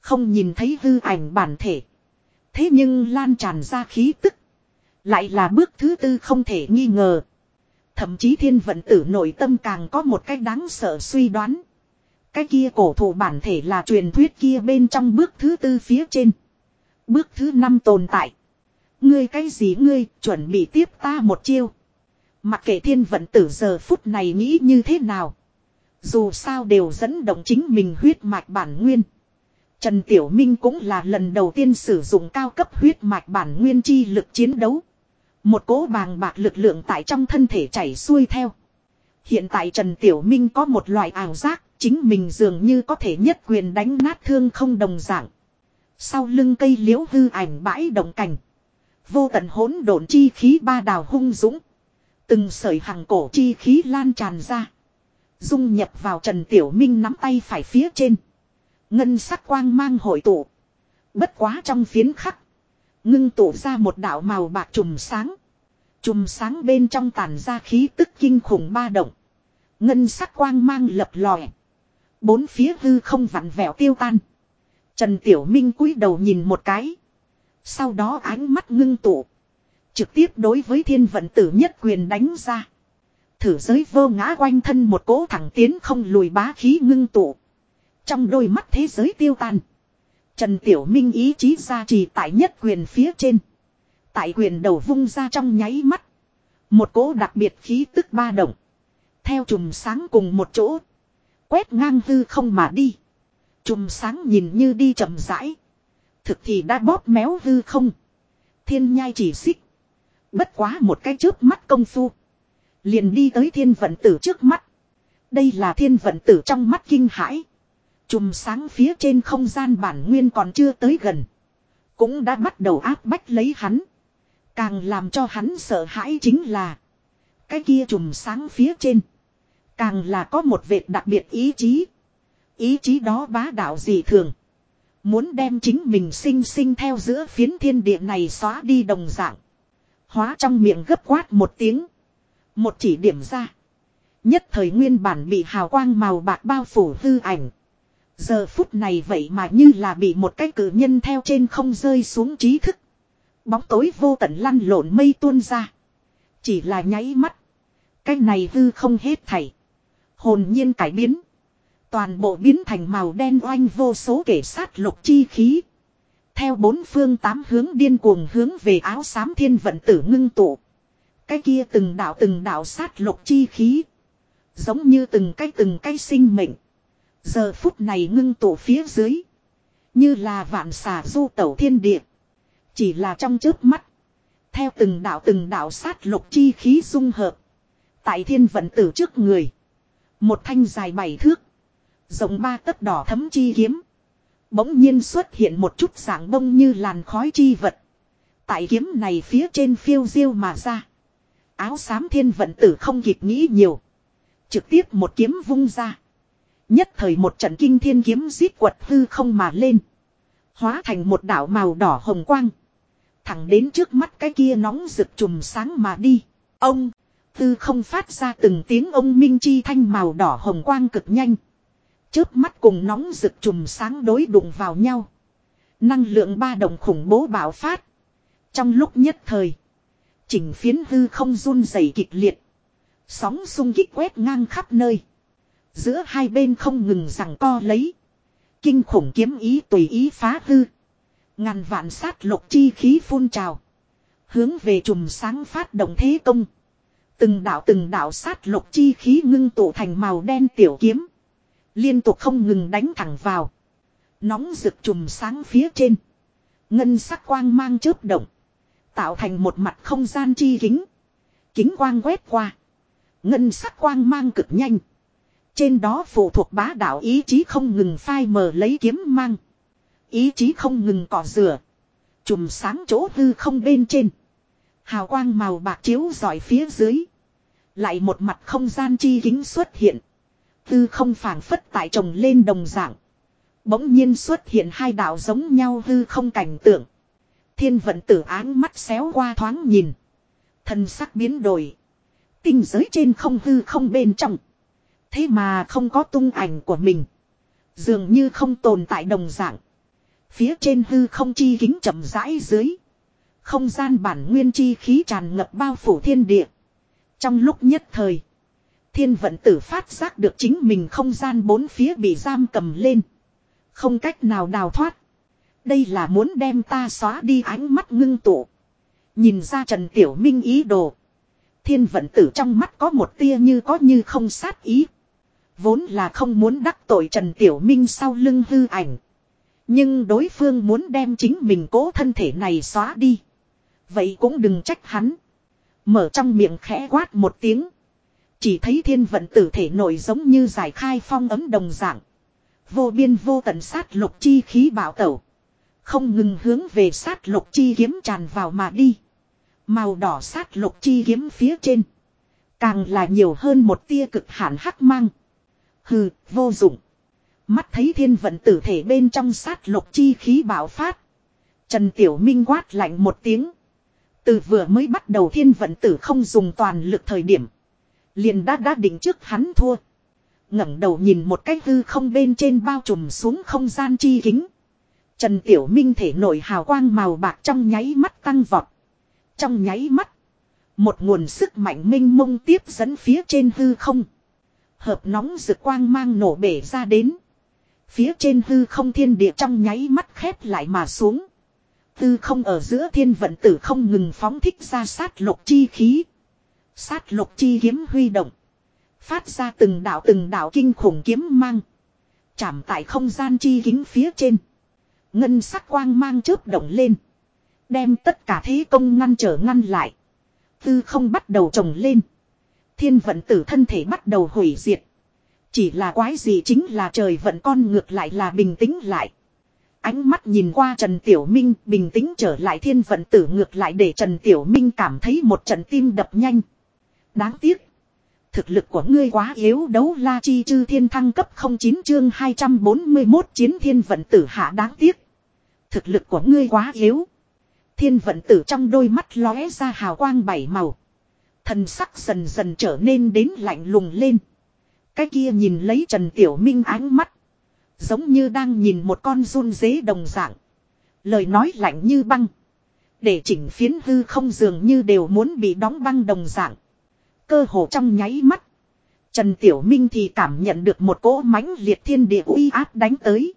Không nhìn thấy hư ảnh bản thể. Thế nhưng lan tràn ra khí tức. Lại là bước thứ tư không thể nghi ngờ. Thậm chí thiên vận tử nội tâm càng có một cách đáng sợ suy đoán. Cái kia cổ thụ bản thể là truyền thuyết kia bên trong bước thứ tư phía trên. Bước thứ năm tồn tại. Ngươi cái gì ngươi chuẩn bị tiếp ta một chiêu. Mặc kệ thiên vận tử giờ phút này nghĩ như thế nào. Dù sao đều dẫn động chính mình huyết mạch bản nguyên. Trần Tiểu Minh cũng là lần đầu tiên sử dụng cao cấp huyết mạch bản nguyên chi lực chiến đấu. Một cỗ bàng bạc lực lượng tại trong thân thể chảy xuôi theo. Hiện tại Trần Tiểu Minh có một loại ảo giác, chính mình dường như có thể nhất quyền đánh nát thương không đồng dạng. Sau lưng cây liễu hư ảnh bãi động cảnh. Vô tận hỗn độn chi khí ba đào hung dũng. Từng sợi hàng cổ chi khí lan tràn ra. Dung nhập vào Trần Tiểu Minh nắm tay phải phía trên. Ngân sắc quang mang hội tụ. Bất quá trong phiến khắc. Ngưng tụ ra một đạo màu bạc trùm sáng. Trùm sáng bên trong tàn ra khí tức kinh khủng ba động. Ngân sắc quang mang lập lòe. Bốn phía hư không vặn vẹo tiêu tan. Trần Tiểu Minh cúi đầu nhìn một cái. Sau đó ánh mắt ngưng tụ. Trực tiếp đối với thiên vận tử nhất quyền đánh ra. Thử giới vô ngã quanh thân một cỗ thẳng tiến không lùi bá khí ngưng tụ. Trong đôi mắt thế giới tiêu tan. Trần Tiểu Minh ý chí ra trì tại nhất quyền phía trên. Tại quyền đầu vung ra trong nháy mắt. Một cỗ đặc biệt khí tức ba động. Theo chùm sáng cùng một chỗ. Quét ngang hư không mà đi. Chùm sáng nhìn như đi chậm rãi. Thực thì đã bóp méo hư không. Thiên nhai chỉ xích. Bất quá một cái trước mắt công phu. Liền đi tới thiên vận tử trước mắt. Đây là thiên vận tử trong mắt kinh hãi. Chùm sáng phía trên không gian bản nguyên còn chưa tới gần. Cũng đã bắt đầu áp bách lấy hắn. Càng làm cho hắn sợ hãi chính là. Cái kia chùm sáng phía trên. Càng là có một vệt đặc biệt ý chí. Ý chí đó bá đạo gì thường. Muốn đem chính mình sinh sinh theo giữa phiến thiên địa này xóa đi đồng dạng. Hóa trong miệng gấp quát một tiếng. Một chỉ điểm ra. Nhất thời nguyên bản bị hào quang màu bạc bao phủ hư ảnh. Giờ phút này vậy mà như là bị một cái cử nhân theo trên không rơi xuống trí thức. Bóng tối vô tận lăn lộn mây tuôn ra. Chỉ là nháy mắt. Cái này hư không hết thảy. Hồn nhiên cải biến. Toàn bộ biến thành màu đen oanh vô số kể sát lục chi khí. Theo bốn phương tám hướng điên cuồng hướng về áo xám thiên vận tử ngưng tụ. Cái kia từng đạo từng đạo sát lục chi khí. Giống như từng cái từng cái sinh mệnh. Giờ phút này ngưng tụ phía dưới. Như là vạn xà du tẩu thiên địa. Chỉ là trong chớp mắt. Theo từng đạo từng đạo sát lục chi khí dung hợp. Tại thiên vận tử trước người. Một thanh dài bảy thước. Rộng ba tấc đỏ thấm chi kiếm. Bỗng nhiên xuất hiện một chút dạng bông như làn khói chi vật. Tại kiếm này phía trên phiêu diêu mà ra. Áo xám thiên vận tử không kịp nghĩ nhiều. Trực tiếp một kiếm vung ra. Nhất thời một trận kinh thiên kiếm giết quật hư không mà lên. Hóa thành một đảo màu đỏ hồng quang. Thẳng đến trước mắt cái kia nóng rực trùm sáng mà đi. Ông, tư không phát ra từng tiếng ông minh chi thanh màu đỏ hồng quang cực nhanh. Chớp mắt cùng nóng rực chùm sáng đối đụng vào nhau. Năng lượng ba đồng khủng bố bạo phát. Trong lúc nhất thời. Chỉnh phiến hư không run rẩy kịch liệt. Sóng sung kích quét ngang khắp nơi. Giữa hai bên không ngừng rằng co lấy. Kinh khủng kiếm ý tùy ý phá hư. Ngàn vạn sát lục chi khí phun trào. Hướng về chùm sáng phát động thế công. Từng đạo từng đạo sát lục chi khí ngưng tụ thành màu đen tiểu kiếm. Liên tục không ngừng đánh thẳng vào. Nóng rực trùm sáng phía trên. Ngân sắc quang mang chớp động. Tạo thành một mặt không gian chi kính. Kính quang quét qua. Ngân sắc quang mang cực nhanh. Trên đó phụ thuộc bá đạo ý chí không ngừng phai mờ lấy kiếm mang. Ý chí không ngừng cỏ rửa. Chùm sáng chỗ hư không bên trên. Hào quang màu bạc chiếu dọi phía dưới. Lại một mặt không gian chi kính xuất hiện. Tư không phảng phất tại trồng lên đồng dạng. Bỗng nhiên xuất hiện hai đạo giống nhau hư không cảnh tượng. Thiên vận tử áng mắt xéo qua thoáng nhìn. Thân sắc biến đổi. Tinh giới trên không hư không bên trong. Thế mà không có tung ảnh của mình. Dường như không tồn tại đồng dạng. Phía trên hư không chi kính chậm rãi dưới. Không gian bản nguyên chi khí tràn ngập bao phủ thiên địa. Trong lúc nhất thời. Thiên vận tử phát giác được chính mình không gian bốn phía bị giam cầm lên. Không cách nào đào thoát. Đây là muốn đem ta xóa đi ánh mắt ngưng tụ. Nhìn ra Trần Tiểu Minh ý đồ. Thiên vận tử trong mắt có một tia như có như không sát ý. Vốn là không muốn đắc tội Trần Tiểu Minh sau lưng hư ảnh. Nhưng đối phương muốn đem chính mình cố thân thể này xóa đi. Vậy cũng đừng trách hắn. Mở trong miệng khẽ quát một tiếng. Chỉ thấy thiên vận tử thể nổi giống như giải khai phong ấm đồng dạng. Vô biên vô tận sát lục chi khí bảo tẩu. Không ngừng hướng về sát lục chi kiếm tràn vào mà đi. Màu đỏ sát lục chi kiếm phía trên. Càng là nhiều hơn một tia cực hạn hắc mang. Hừ, vô dụng. Mắt thấy thiên vận tử thể bên trong sát lục chi khí bạo phát. Trần Tiểu Minh quát lạnh một tiếng. Từ vừa mới bắt đầu thiên vận tử không dùng toàn lực thời điểm. Liền đã đã định trước hắn thua. ngẩng đầu nhìn một cái hư không bên trên bao trùm xuống không gian chi kính. Trần Tiểu Minh thể nổi hào quang màu bạc trong nháy mắt tăng vọt. Trong nháy mắt. Một nguồn sức mạnh minh mông tiếp dẫn phía trên hư không. Hợp nóng rực quang mang nổ bể ra đến. Phía trên hư không thiên địa trong nháy mắt khép lại mà xuống. Hư không ở giữa thiên vận tử không ngừng phóng thích ra sát lục chi khí. Sát lục chi kiếm huy động. Phát ra từng đạo từng đạo kinh khủng kiếm mang. Chạm tại không gian chi kính phía trên. Ngân sắc quang mang chớp động lên. Đem tất cả thế công ngăn trở ngăn lại. Tư không bắt đầu trồng lên. Thiên vận tử thân thể bắt đầu hủy diệt. Chỉ là quái gì chính là trời vận con ngược lại là bình tĩnh lại. Ánh mắt nhìn qua Trần Tiểu Minh, bình tĩnh trở lại thiên vận tử ngược lại để Trần Tiểu Minh cảm thấy một trận tim đập nhanh. Đáng tiếc. Thực lực của ngươi quá yếu đấu la chi chư thiên thăng cấp 09 chương 241 chiến thiên vận tử hạ đáng tiếc. Thực lực của ngươi quá yếu. Thiên vận tử trong đôi mắt lóe ra hào quang bảy màu. Thần sắc dần dần trở nên đến lạnh lùng lên. Cái kia nhìn lấy Trần Tiểu Minh ánh mắt. Giống như đang nhìn một con run dế đồng dạng. Lời nói lạnh như băng. Để chỉnh phiến hư không dường như đều muốn bị đóng băng đồng dạng. Cơ hồ trong nháy mắt. Trần Tiểu Minh thì cảm nhận được một cỗ mãnh liệt thiên địa uy áp đánh tới.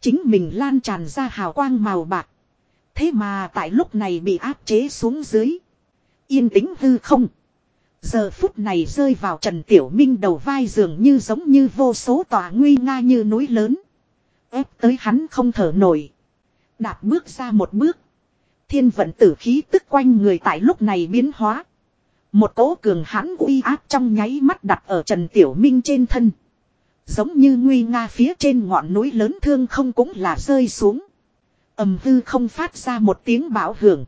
Chính mình lan tràn ra hào quang màu bạc. Thế mà tại lúc này bị áp chế xuống dưới. Yên tĩnh hư không. Giờ phút này rơi vào Trần Tiểu Minh đầu vai dường như giống như vô số tòa nguy nga như núi lớn. ép tới hắn không thở nổi. Đạp bước ra một bước. Thiên vận tử khí tức quanh người tại lúc này biến hóa. Một cỗ cường hãn uy áp trong nháy mắt đặt ở Trần Tiểu Minh trên thân. Giống như nguy nga phía trên ngọn núi lớn thương không cũng là rơi xuống. ầm hư không phát ra một tiếng bão hưởng.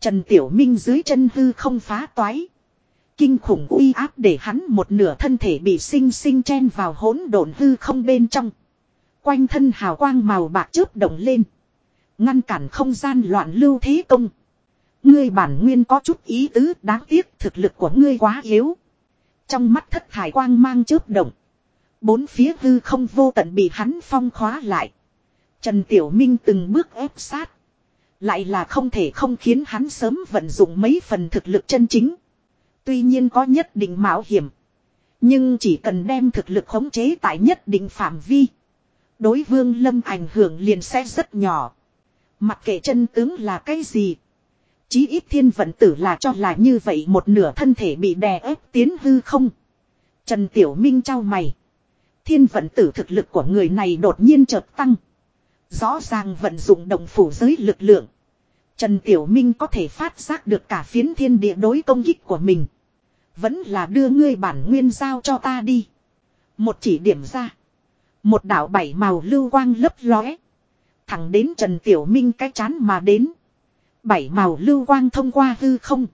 Trần Tiểu Minh dưới chân hư không phá toái. Kinh khủng uy áp để hắn một nửa thân thể bị sinh sinh chen vào hỗn độn hư không bên trong. Quanh thân hào quang màu bạc chớp động lên. Ngăn cản không gian loạn lưu thế công. Ngươi bản nguyên có chút ý tứ, đáng tiếc thực lực của ngươi quá yếu. Trong mắt thất thải quang mang chớp động. Bốn phía hư không vô tận bị hắn phong khóa lại. Trần Tiểu Minh từng bước ép sát. Lại là không thể không khiến hắn sớm vận dụng mấy phần thực lực chân chính. Tuy nhiên có nhất định mạo hiểm. Nhưng chỉ cần đem thực lực khống chế tại nhất định phạm vi. Đối vương lâm ảnh hưởng liền sẽ rất nhỏ. Mặc kệ chân tướng là cái gì. Chí ít thiên vận tử là cho là như vậy một nửa thân thể bị đè ép tiến hư không. Trần Tiểu Minh trao mày. Thiên vận tử thực lực của người này đột nhiên chợt tăng. Rõ ràng vận dụng đồng phủ giới lực lượng. Trần Tiểu Minh có thể phát giác được cả phiến thiên địa đối công kích của mình. Vẫn là đưa ngươi bản nguyên giao cho ta đi. Một chỉ điểm ra. Một đạo bảy màu lưu quang lấp lóe. Thẳng đến Trần Tiểu Minh cái chán mà đến. Bảy màu lưu quang thông qua hư không.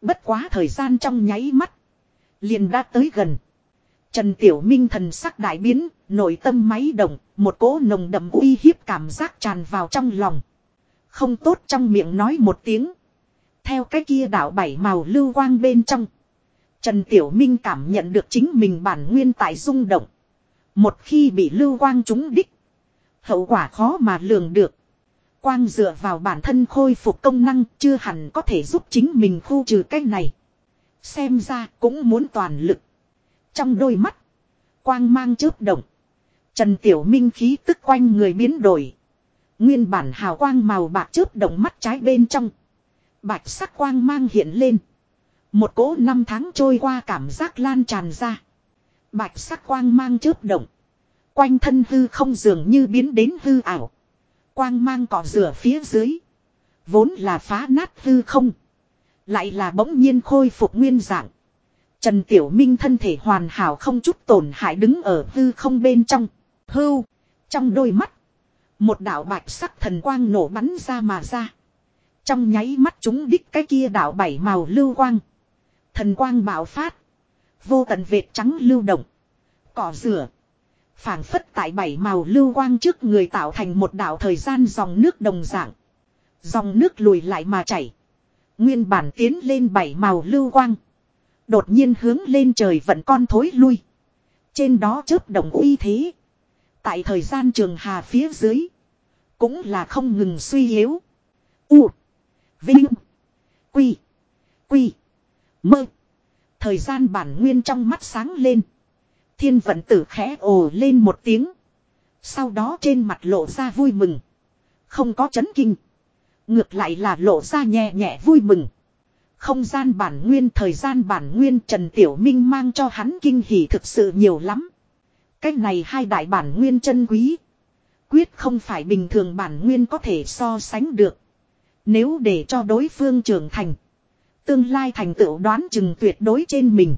Bất quá thời gian trong nháy mắt. Liền đã tới gần. Trần Tiểu Minh thần sắc đại biến, nội tâm máy động, một cỗ nồng đậm uy hiếp cảm giác tràn vào trong lòng. Không tốt trong miệng nói một tiếng. Theo cái kia đạo bảy màu lưu quang bên trong. Trần Tiểu Minh cảm nhận được chính mình bản nguyên tại rung động. Một khi bị lưu quang trúng đích. Hậu quả khó mà lường được. Quang dựa vào bản thân khôi phục công năng, chưa hẳn có thể giúp chính mình khu trừ cái này. Xem ra cũng muốn toàn lực. Trong đôi mắt. Quang mang chớp động. Trần Tiểu Minh khí tức quanh người biến đổi. Nguyên bản hào quang màu bạc chớp động mắt trái bên trong. Bạch sắc quang mang hiện lên. Một cỗ năm tháng trôi qua cảm giác lan tràn ra. Bạch sắc quang mang chớp động. Quanh thân hư không dường như biến đến hư ảo. Quang mang cỏ rửa phía dưới. Vốn là phá nát hư không. Lại là bỗng nhiên khôi phục nguyên dạng. Trần Tiểu Minh thân thể hoàn hảo không chút tổn hại đứng ở hư không bên trong. Hưu. Trong đôi mắt. Một đạo bạch sắc thần quang nổ bắn ra mà ra. Trong nháy mắt chúng đích cái kia đạo bảy màu lưu quang. Thần quang bạo phát. Vô tận vệt trắng lưu động. Cỏ rửa phảng phất tại bảy màu lưu quang trước người tạo thành một đạo thời gian dòng nước đồng dạng. Dòng nước lùi lại mà chảy. Nguyên bản tiến lên bảy màu lưu quang. Đột nhiên hướng lên trời vận con thối lui. Trên đó chớp đồng uy thế. Tại thời gian trường hà phía dưới. Cũng là không ngừng suy yếu. U. Vinh. Quy. Quy. Mơ. Thời gian bản nguyên trong mắt sáng lên. Thiên vận tử khẽ ồ lên một tiếng. Sau đó trên mặt lộ ra vui mừng. Không có chấn kinh. Ngược lại là lộ ra nhẹ nhẹ vui mừng. Không gian bản nguyên, thời gian bản nguyên, Trần Tiểu Minh mang cho hắn kinh hỉ thực sự nhiều lắm. Cách này hai đại bản nguyên chân quý. Quyết không phải bình thường bản nguyên có thể so sánh được. Nếu để cho đối phương trưởng thành. Tương lai thành tựu đoán chừng tuyệt đối trên mình.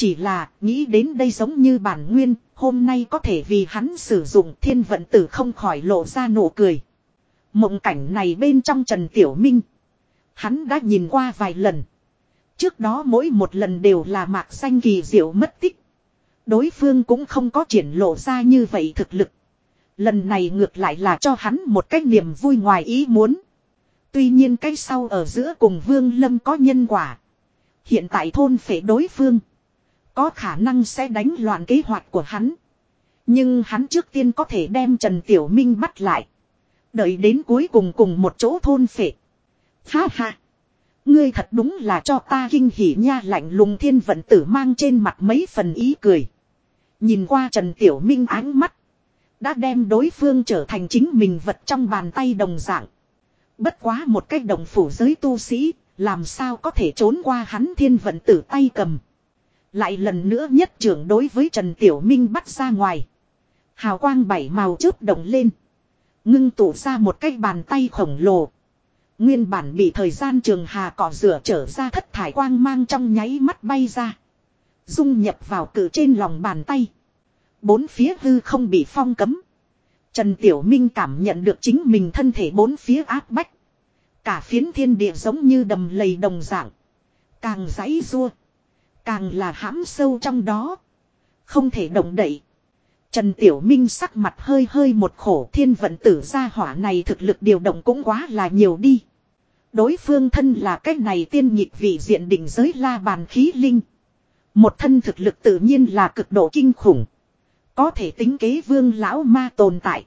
Chỉ là nghĩ đến đây giống như bản nguyên, hôm nay có thể vì hắn sử dụng thiên vận tử không khỏi lộ ra nụ cười. Mộng cảnh này bên trong Trần Tiểu Minh. Hắn đã nhìn qua vài lần. Trước đó mỗi một lần đều là mạc xanh kỳ diệu mất tích. Đối phương cũng không có triển lộ ra như vậy thực lực. Lần này ngược lại là cho hắn một cách niềm vui ngoài ý muốn. Tuy nhiên cái sau ở giữa cùng Vương Lâm có nhân quả. Hiện tại thôn phệ đối phương. Có khả năng sẽ đánh loạn kế hoạch của hắn. Nhưng hắn trước tiên có thể đem Trần Tiểu Minh bắt lại. Đợi đến cuối cùng cùng một chỗ thôn phệ. Ha ha. Ngươi thật đúng là cho ta kinh hỉ nha lạnh lùng thiên vận tử mang trên mặt mấy phần ý cười. Nhìn qua Trần Tiểu Minh ánh mắt. Đã đem đối phương trở thành chính mình vật trong bàn tay đồng dạng. Bất quá một cách đồng phủ giới tu sĩ, làm sao có thể trốn qua hắn thiên vận tử tay cầm. Lại lần nữa nhất trưởng đối với Trần Tiểu Minh bắt ra ngoài. Hào quang bảy màu chớp động lên. Ngưng tụ ra một cái bàn tay khổng lồ. Nguyên bản bị thời gian trường hà cỏ rửa trở ra thất thải quang mang trong nháy mắt bay ra. Dung nhập vào cử trên lòng bàn tay. Bốn phía hư không bị phong cấm. Trần Tiểu Minh cảm nhận được chính mình thân thể bốn phía áp bách. Cả phiến thiên địa giống như đầm lầy đồng dạng. Càng giấy rua. Càng là hãm sâu trong đó. Không thể động đậy. Trần Tiểu Minh sắc mặt hơi hơi một khổ, thiên vận tử gia hỏa này thực lực điều động cũng quá là nhiều đi. Đối phương thân là cách này tiên nhịp vị diện đỉnh giới la bàn khí linh. Một thân thực lực tự nhiên là cực độ kinh khủng. Có thể tính kế vương lão ma tồn tại.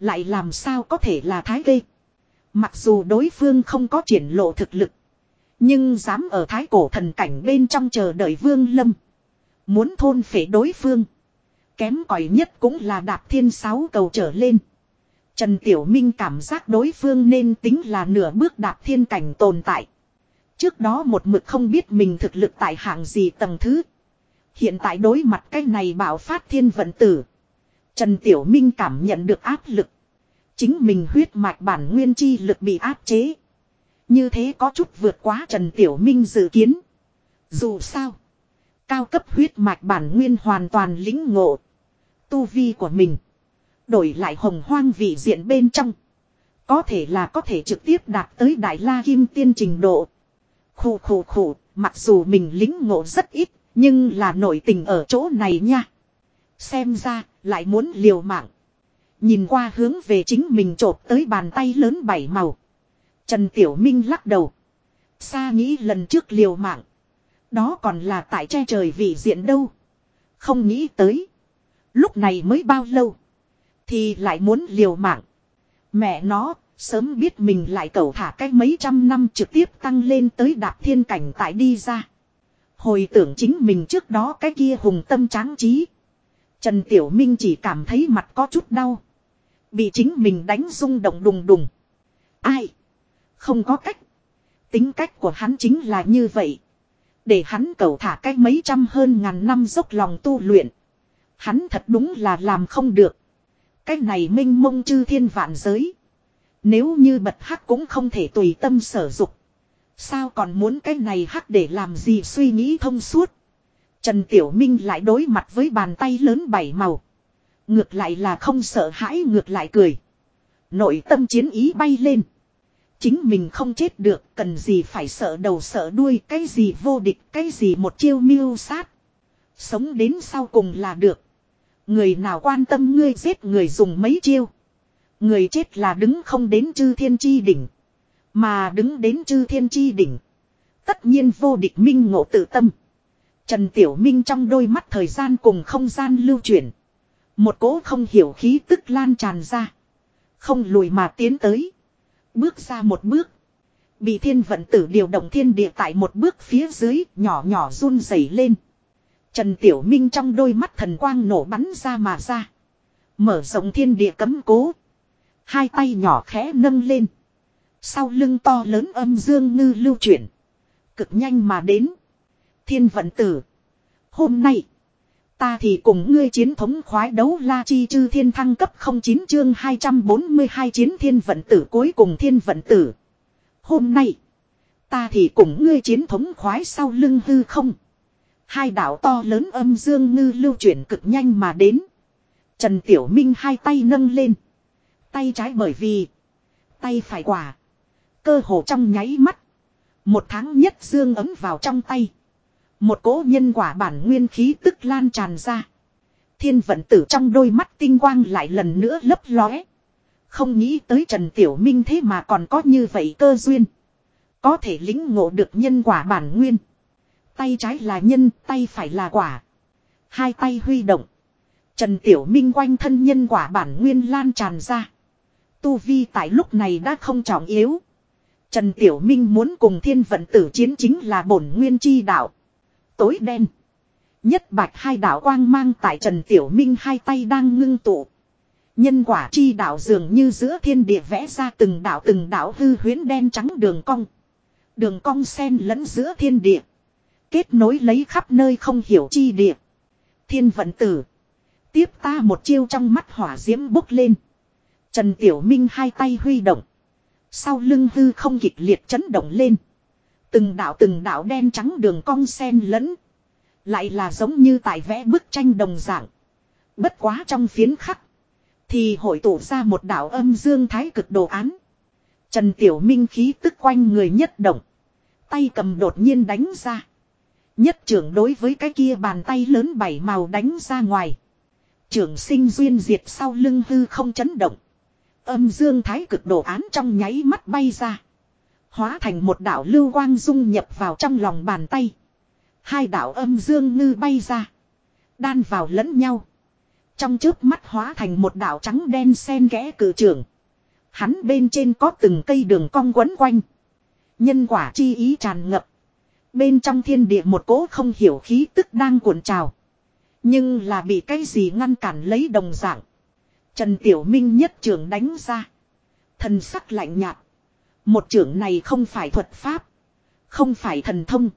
Lại làm sao có thể là thái gây. Mặc dù đối phương không có triển lộ thực lực. Nhưng dám ở thái cổ thần cảnh bên trong chờ đợi vương lâm. Muốn thôn phệ đối phương. Kém cỏi nhất cũng là đạp thiên sáu cầu trở lên. Trần Tiểu Minh cảm giác đối phương nên tính là nửa bước đạp thiên cảnh tồn tại. Trước đó một mực không biết mình thực lực tại hạng gì tầng thứ. Hiện tại đối mặt cái này bảo phát thiên vận tử. Trần Tiểu Minh cảm nhận được áp lực. Chính mình huyết mạch bản nguyên chi lực bị áp chế. Như thế có chút vượt quá Trần Tiểu Minh dự kiến. Dù sao. Cao cấp huyết mạch bản nguyên hoàn toàn lĩnh ngộ. Tu vi của mình. Đổi lại hồng hoang vị diện bên trong. Có thể là có thể trực tiếp đạt tới Đại La Kim Tiên trình độ. Khủ khủ khủ, mặc dù mình lính ngộ rất ít, nhưng là nổi tình ở chỗ này nha. Xem ra, lại muốn liều mạng. Nhìn qua hướng về chính mình trộp tới bàn tay lớn bảy màu. Trần Tiểu Minh lắc đầu. Xa nghĩ lần trước liều mạng. Đó còn là tại che trời vị diện đâu. Không nghĩ tới. Lúc này mới bao lâu. Thì lại muốn liều mạng. Mẹ nó, sớm biết mình lại cầu thả cách mấy trăm năm trực tiếp tăng lên tới đạp thiên cảnh tại đi ra. Hồi tưởng chính mình trước đó cái kia hùng tâm tráng trí. Trần Tiểu Minh chỉ cảm thấy mặt có chút đau. Bị chính mình đánh rung động đùng đùng. Ai? Không có cách. Tính cách của hắn chính là như vậy. Để hắn cầu thả cách mấy trăm hơn ngàn năm dốc lòng tu luyện. Hắn thật đúng là làm không được. cách này minh mông chư thiên vạn giới. Nếu như bật hắc cũng không thể tùy tâm sở dục. Sao còn muốn cái này hắc để làm gì suy nghĩ thông suốt. Trần Tiểu Minh lại đối mặt với bàn tay lớn bảy màu. Ngược lại là không sợ hãi, ngược lại cười. Nội tâm chiến ý bay lên. Chính mình không chết được, cần gì phải sợ đầu sợ đuôi, cái gì vô địch, cái gì một chiêu miêu sát. Sống đến sau cùng là được. Người nào quan tâm ngươi giết người dùng mấy chiêu. Người chết là đứng không đến chư thiên chi đỉnh. Mà đứng đến chư thiên chi đỉnh. Tất nhiên vô địch minh ngộ tự tâm. Trần Tiểu Minh trong đôi mắt thời gian cùng không gian lưu chuyển. Một cỗ không hiểu khí tức lan tràn ra. Không lùi mà tiến tới. Bước ra một bước. Bị thiên vận tử điều động thiên địa tại một bước phía dưới, nhỏ nhỏ run rẩy lên. Trần Tiểu Minh trong đôi mắt thần quang nổ bắn ra mà ra. Mở rộng thiên địa cấm cố. Hai tay nhỏ khẽ nâng lên. Sau lưng to lớn âm dương ngư lưu chuyển. Cực nhanh mà đến. Thiên vận tử. Hôm nay. Ta thì cùng ngươi chiến thống khoái đấu la chi chư thiên thăng cấp 09 chương 242 chiến thiên vận tử cuối cùng thiên vận tử. Hôm nay. Ta thì cùng ngươi chiến thống khoái sau lưng hư không. Hai đảo to lớn âm dương ngư lưu chuyển cực nhanh mà đến. Trần Tiểu Minh hai tay nâng lên. Tay trái bởi vì. Tay phải quả. Cơ hồ trong nháy mắt. Một tháng nhất dương ấm vào trong tay. Một cỗ nhân quả bản nguyên khí tức lan tràn ra. Thiên vận tử trong đôi mắt tinh quang lại lần nữa lấp lóe. Không nghĩ tới Trần Tiểu Minh thế mà còn có như vậy cơ duyên. Có thể lĩnh ngộ được nhân quả bản nguyên. Tay trái là nhân, tay phải là quả. Hai tay huy động. Trần Tiểu Minh quanh thân nhân quả bản nguyên lan tràn ra. Tu Vi tại lúc này đã không trọng yếu. Trần Tiểu Minh muốn cùng thiên vận tử chiến chính là bổn nguyên chi đạo. Tối đen. Nhất bạch hai đạo quang mang tại Trần Tiểu Minh hai tay đang ngưng tụ. Nhân quả chi đạo dường như giữa thiên địa vẽ ra từng đạo từng đạo hư huyến đen trắng đường cong. Đường cong sen lẫn giữa thiên địa. Kết nối lấy khắp nơi không hiểu chi địa. Thiên vận tử. Tiếp ta một chiêu trong mắt hỏa diễm bốc lên. Trần Tiểu Minh hai tay huy động. Sau lưng hư không kịch liệt chấn động lên. Từng đạo từng đạo đen trắng đường cong sen lẫn. Lại là giống như tại vẽ bức tranh đồng dạng. Bất quá trong phiến khắc. Thì hội tụ ra một đạo âm dương thái cực đồ án. Trần Tiểu Minh khí tức quanh người nhất động. Tay cầm đột nhiên đánh ra. Nhất trưởng đối với cái kia bàn tay lớn bảy màu đánh ra ngoài. Trưởng sinh duyên diệt sau lưng hư không chấn động. Âm dương thái cực đồ án trong nháy mắt bay ra. Hóa thành một đạo lưu quang dung nhập vào trong lòng bàn tay. Hai đạo âm dương ngư bay ra. Đan vào lẫn nhau. Trong trước mắt hóa thành một đạo trắng đen sen kẽ cử trưởng. Hắn bên trên có từng cây đường cong quấn quanh. Nhân quả chi ý tràn ngập. Bên trong thiên địa một cỗ không hiểu khí tức đang cuộn trào. Nhưng là bị cái gì ngăn cản lấy đồng dạng. Trần Tiểu Minh nhất trường đánh ra. Thần sắc lạnh nhạt. Một trưởng này không phải thuật pháp. Không phải thần thông.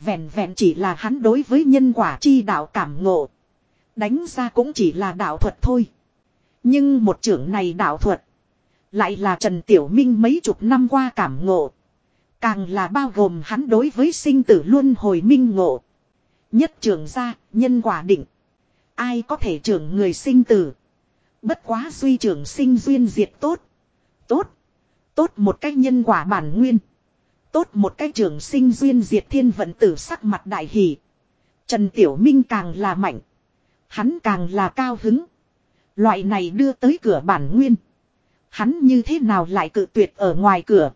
Vẹn vẹn chỉ là hắn đối với nhân quả chi đạo cảm ngộ. Đánh ra cũng chỉ là đạo thuật thôi. Nhưng một trưởng này đạo thuật. Lại là Trần Tiểu Minh mấy chục năm qua cảm ngộ. Càng là bao gồm hắn đối với sinh tử luôn hồi minh ngộ. Nhất trưởng ra, nhân quả định. Ai có thể trưởng người sinh tử. Bất quá duy trưởng sinh duyên diệt tốt. Tốt. Tốt một cách nhân quả bản nguyên. Tốt một cách trường sinh duyên diệt thiên vận tử sắc mặt đại hỷ. Trần Tiểu Minh càng là mạnh. Hắn càng là cao hứng. Loại này đưa tới cửa bản nguyên. Hắn như thế nào lại cự tuyệt ở ngoài cửa.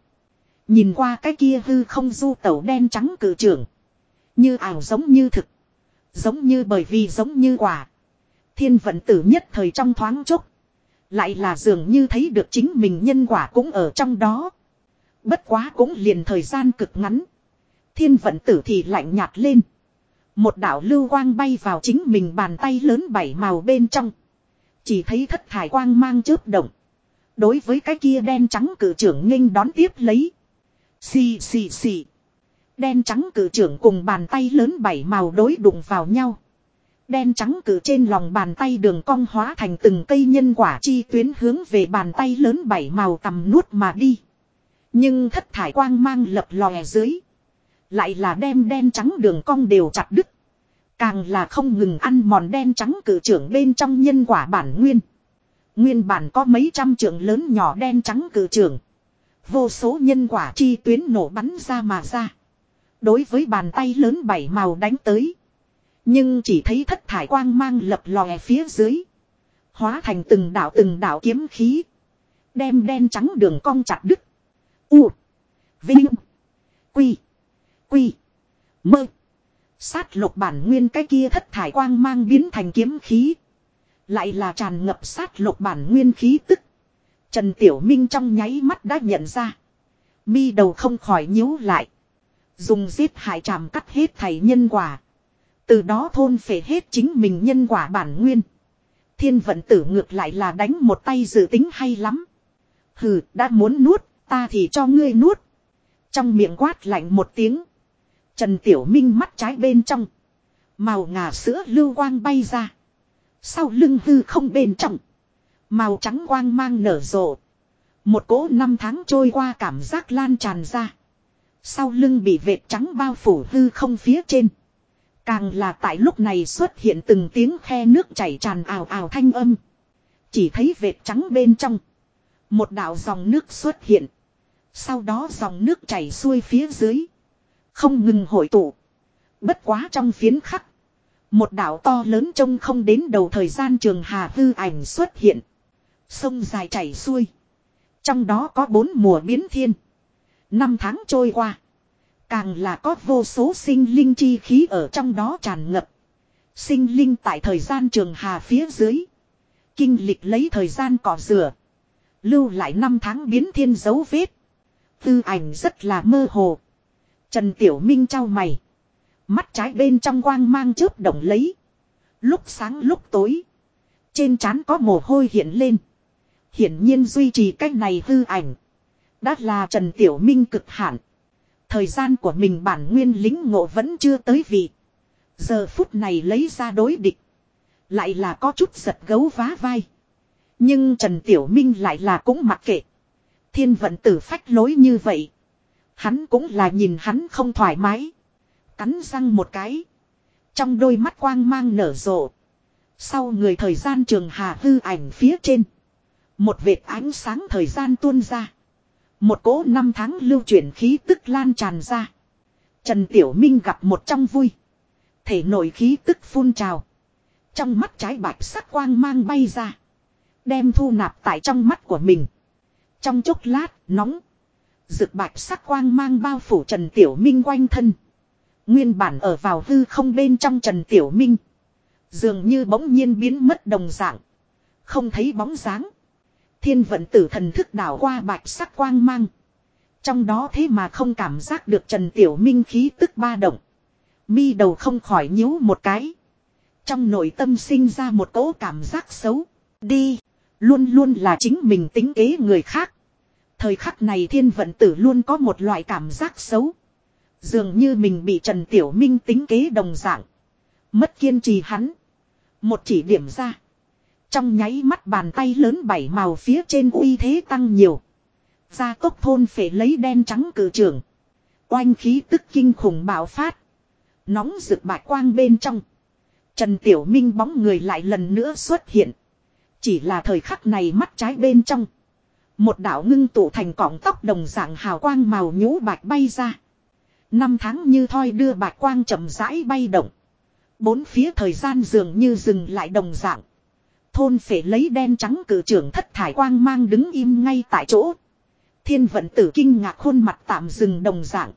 Nhìn qua cái kia hư không du tẩu đen trắng cử trưởng. Như ảo giống như thực. Giống như bởi vì giống như quả. Thiên vận tử nhất thời trong thoáng chốc. Lại là dường như thấy được chính mình nhân quả cũng ở trong đó. Bất quá cũng liền thời gian cực ngắn. Thiên vận tử thì lạnh nhạt lên. Một đạo lưu quang bay vào chính mình bàn tay lớn bảy màu bên trong. Chỉ thấy thất thải quang mang chớp động. Đối với cái kia đen trắng cử trưởng nghênh đón tiếp lấy. Xì xì xì. Đen trắng cử trưởng cùng bàn tay lớn bảy màu đối đụng vào nhau. Đen trắng cử trên lòng bàn tay đường cong hóa thành từng cây nhân quả chi tuyến hướng về bàn tay lớn bảy màu tầm nuốt mà đi. Nhưng thất thải quang mang lập lòe dưới. Lại là đem đen trắng đường cong đều chặt đứt. Càng là không ngừng ăn mòn đen trắng cử trưởng bên trong nhân quả bản nguyên. Nguyên bản có mấy trăm trưởng lớn nhỏ đen trắng cử trưởng. Vô số nhân quả chi tuyến nổ bắn ra mà ra. Đối với bàn tay lớn bảy màu đánh tới. Nhưng chỉ thấy thất thải quang mang lập lòe phía dưới. Hóa thành từng đạo từng đạo kiếm khí. Đem đen trắng đường cong chặt đứt. U. Vinh. Quy. Quy. Mơ. Sát lục bản nguyên cái kia thất thải quang mang biến thành kiếm khí. Lại là tràn ngập sát lục bản nguyên khí tức. Trần Tiểu Minh trong nháy mắt đã nhận ra. Mi đầu không khỏi nhíu lại. Dùng giết hại tràm cắt hết thầy nhân quả. Từ đó thôn phệ hết chính mình nhân quả bản nguyên. Thiên vận tử ngược lại là đánh một tay dự tính hay lắm. Hừ, đã muốn nuốt, ta thì cho ngươi nuốt. Trong miệng quát lạnh một tiếng. Trần Tiểu Minh mắt trái bên trong. Màu ngà sữa lưu quang bay ra. Sau lưng hư không bên trong. Màu trắng quang mang nở rộ. Một cỗ năm tháng trôi qua cảm giác lan tràn ra. Sau lưng bị vệt trắng bao phủ hư không phía trên. Càng là tại lúc này xuất hiện từng tiếng khe nước chảy tràn ào ào thanh âm. Chỉ thấy vệt trắng bên trong. Một đạo dòng nước xuất hiện. Sau đó dòng nước chảy xuôi phía dưới. Không ngừng hội tụ. Bất quá trong phiến khắc. Một đảo to lớn trông không đến đầu thời gian trường hà hư ảnh xuất hiện. Sông dài chảy xuôi. Trong đó có bốn mùa biến thiên. Năm tháng trôi qua. Càng là có vô số sinh linh chi khí ở trong đó tràn ngập. Sinh linh tại thời gian trường hà phía dưới. Kinh lịch lấy thời gian cỏ rửa. Lưu lại năm tháng biến thiên dấu vết. Tư ảnh rất là mơ hồ. Trần Tiểu Minh trao mày. Mắt trái bên trong quang mang chớp động lấy. Lúc sáng lúc tối. Trên trán có mồ hôi hiện lên. Hiển nhiên duy trì cách này hư ảnh. Đã là Trần Tiểu Minh cực hạn. Thời gian của mình bản nguyên lính ngộ vẫn chưa tới vị. Giờ phút này lấy ra đối địch. Lại là có chút giật gấu vá vai. Nhưng Trần Tiểu Minh lại là cũng mặc kệ. Thiên vận tử phách lối như vậy. Hắn cũng là nhìn hắn không thoải mái. Cắn răng một cái. Trong đôi mắt quang mang nở rộ. Sau người thời gian trường hà hư ảnh phía trên. Một vệt ánh sáng thời gian tuôn ra. Một cỗ năm tháng lưu chuyển khí tức lan tràn ra. Trần Tiểu Minh gặp một trong vui. Thể nội khí tức phun trào. Trong mắt trái bạch sắc quang mang bay ra. Đem thu nạp tại trong mắt của mình. Trong chốc lát, nóng. Rực bạch sắc quang mang bao phủ Trần Tiểu Minh quanh thân. Nguyên bản ở vào hư không bên trong Trần Tiểu Minh. Dường như bỗng nhiên biến mất đồng dạng. Không thấy bóng dáng. Thiên vận tử thần thức đảo qua bạch sắc quang mang. Trong đó thế mà không cảm giác được Trần Tiểu Minh khí tức ba động. Mi đầu không khỏi nhíu một cái. Trong nội tâm sinh ra một cỗ cảm giác xấu. Đi. Luôn luôn là chính mình tính kế người khác. Thời khắc này thiên vận tử luôn có một loại cảm giác xấu. Dường như mình bị Trần Tiểu Minh tính kế đồng dạng. Mất kiên trì hắn. Một chỉ điểm ra. Trong nháy mắt bàn tay lớn bảy màu phía trên uy thế tăng nhiều. Gia tốc thôn phải lấy đen trắng cử trưởng. Oanh khí tức kinh khủng bạo phát. Nóng rực bạch quang bên trong. Trần Tiểu Minh bóng người lại lần nữa xuất hiện. Chỉ là thời khắc này mắt trái bên trong. Một đạo ngưng tụ thành cọng tóc đồng dạng hào quang màu nhũ bạch bay ra. Năm tháng như thoi đưa bạch quang chậm rãi bay động. Bốn phía thời gian dường như dừng lại đồng dạng. Thôn phải lấy đen trắng cử trưởng thất thải quang mang đứng im ngay tại chỗ. Thiên vận tử kinh ngạc khuôn mặt tạm dừng đồng dạng.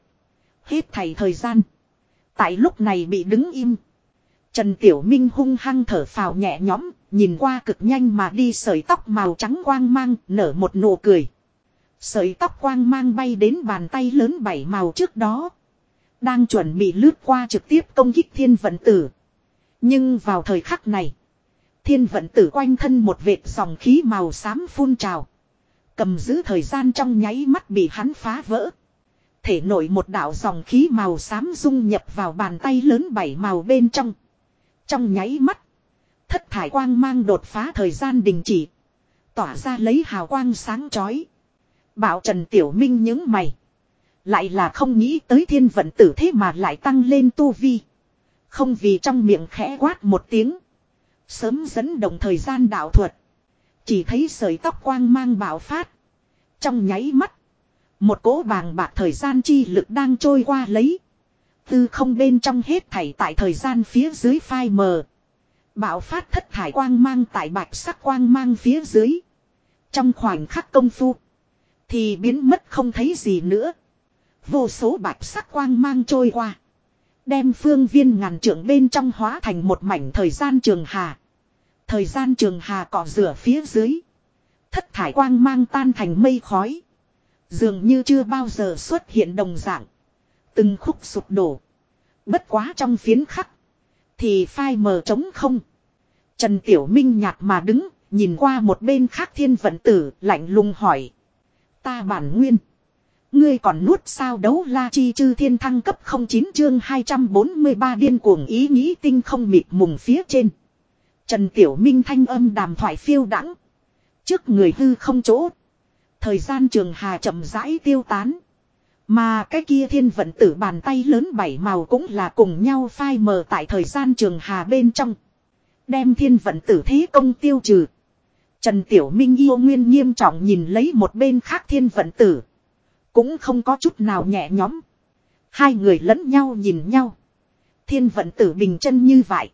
Hết thầy thời gian. Tại lúc này bị đứng im. Trần Tiểu Minh hung hăng thở phào nhẹ nhõm, nhìn qua cực nhanh mà đi sợi tóc màu trắng quang mang, nở một nụ cười. Sợi tóc quang mang bay đến bàn tay lớn bảy màu trước đó. Đang chuẩn bị lướt qua trực tiếp công kích thiên vận tử. Nhưng vào thời khắc này, thiên vận tử quanh thân một vệt dòng khí màu xám phun trào. Cầm giữ thời gian trong nháy mắt bị hắn phá vỡ. Thể nổi một đạo dòng khí màu xám dung nhập vào bàn tay lớn bảy màu bên trong. Trong nháy mắt. Thất thải quang mang đột phá thời gian đình chỉ. Tỏa ra lấy hào quang sáng chói. Bảo Trần Tiểu Minh những mày. Lại là không nghĩ tới thiên vận tử thế mà lại tăng lên tu vi. Không vì trong miệng khẽ quát một tiếng. Sớm dẫn động thời gian đạo thuật. Chỉ thấy sợi tóc quang mang bạo phát. Trong nháy mắt. Một cỗ bàng bạc thời gian chi lực đang trôi qua lấy. Tư không bên trong hết thảy tại thời gian phía dưới phai mờ. Bạo phát thất thải quang mang tại bạch sắc quang mang phía dưới. Trong khoảnh khắc công phu. Thì biến mất không thấy gì nữa. Vô số bạch sắc quang mang trôi qua. Đem phương viên ngàn trưởng bên trong hóa thành một mảnh thời gian trường hà. Thời gian trường hà cỏ rửa phía dưới. Thất thải quang mang tan thành mây khói. Dường như chưa bao giờ xuất hiện đồng dạng. Từng khúc sụp đổ. Bất quá trong phiến khắc. Thì phai mờ trống không. Trần Tiểu Minh nhạt mà đứng. Nhìn qua một bên khác thiên vận tử, lạnh lùng hỏi. Ta bản nguyên. Ngươi còn nuốt sao đấu la chi chư thiên thăng cấp 09 chương 243 điên cuồng ý nghĩ tinh không mịt mùng phía trên. Trần Tiểu Minh thanh âm đàm thoại phiêu đắng. Trước người hư không chỗ. Thời gian trường hà chậm rãi tiêu tán. Mà cái kia thiên vận tử bàn tay lớn bảy màu cũng là cùng nhau phai mờ tại thời gian trường hà bên trong. Đem thiên vận tử thế công tiêu trừ. Trần Tiểu Minh yêu nguyên nghiêm trọng nhìn lấy một bên khác thiên vận tử cũng không có chút nào nhẹ nhõm. Hai người lẫn nhau nhìn nhau. Thiên vận tử bình chân như vậy.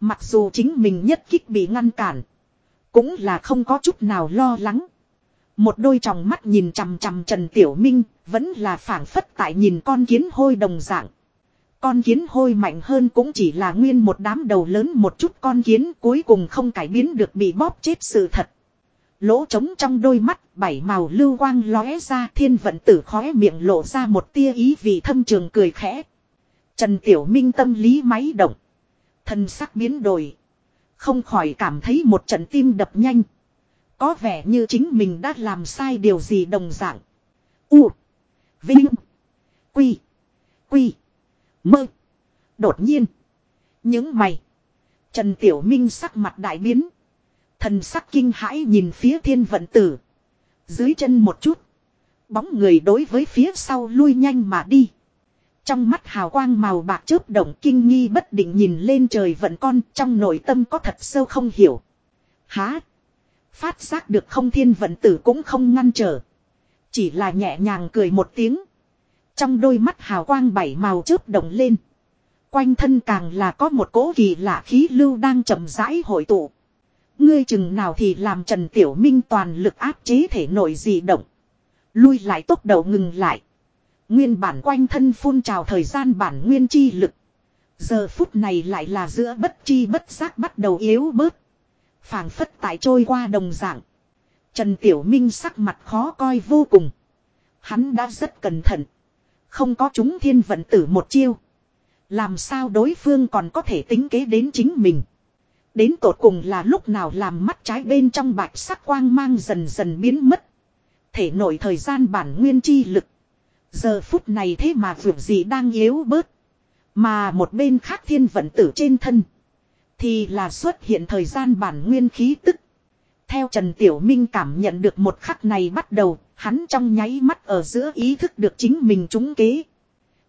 Mặc dù chính mình nhất kích bị ngăn cản. Cũng là không có chút nào lo lắng. Một đôi tròng mắt nhìn chằm chằm Trần Tiểu Minh, vẫn là phảng phất tại nhìn con kiến hôi đồng dạng. Con kiến hôi mạnh hơn cũng chỉ là nguyên một đám đầu lớn một chút con kiến cuối cùng không cải biến được bị bóp chết sự thật. Lỗ trống trong đôi mắt, bảy màu lưu quang lóe ra thiên vận tử khóe miệng lộ ra một tia ý vì thâm trường cười khẽ. Trần Tiểu Minh tâm lý máy động. Thân sắc biến đổi. Không khỏi cảm thấy một trận tim đập nhanh. Có vẻ như chính mình đã làm sai điều gì đồng dạng. U. Vinh. Quy. Quy. Mơ. Đột nhiên. Những mày. Trần Tiểu Minh sắc mặt đại biến. Thần sắc kinh hãi nhìn phía thiên vận tử. Dưới chân một chút. Bóng người đối với phía sau lui nhanh mà đi. Trong mắt hào quang màu bạc chớp động kinh nghi bất định nhìn lên trời vận con trong nội tâm có thật sâu không hiểu. Há. Phát giác được không thiên vận tử cũng không ngăn trở. Chỉ là nhẹ nhàng cười một tiếng. Trong đôi mắt hào quang bảy màu chớp động lên. Quanh thân càng là có một cỗ kỳ lạ khí lưu đang chậm rãi hội tụ. Ngươi chừng nào thì làm Trần Tiểu Minh toàn lực áp chế thể nội dị động. Lui lại tốc độ ngừng lại. Nguyên bản quanh thân phun trào thời gian bản nguyên chi lực. Giờ phút này lại là giữa bất chi bất giác bắt đầu yếu bớt. phảng phất tại trôi qua đồng dạng. Trần Tiểu Minh sắc mặt khó coi vô cùng. Hắn đã rất cẩn thận. Không có chúng thiên vận tử một chiêu. Làm sao đối phương còn có thể tính kế đến chính mình. Đến tột cùng là lúc nào làm mắt trái bên trong bạch sắc quang mang dần dần biến mất. Thể nội thời gian bản nguyên chi lực. Giờ phút này thế mà vượt gì đang yếu bớt. Mà một bên khác thiên vận tử trên thân. Thì là xuất hiện thời gian bản nguyên khí tức. Theo Trần Tiểu Minh cảm nhận được một khắc này bắt đầu, hắn trong nháy mắt ở giữa ý thức được chính mình trúng kế.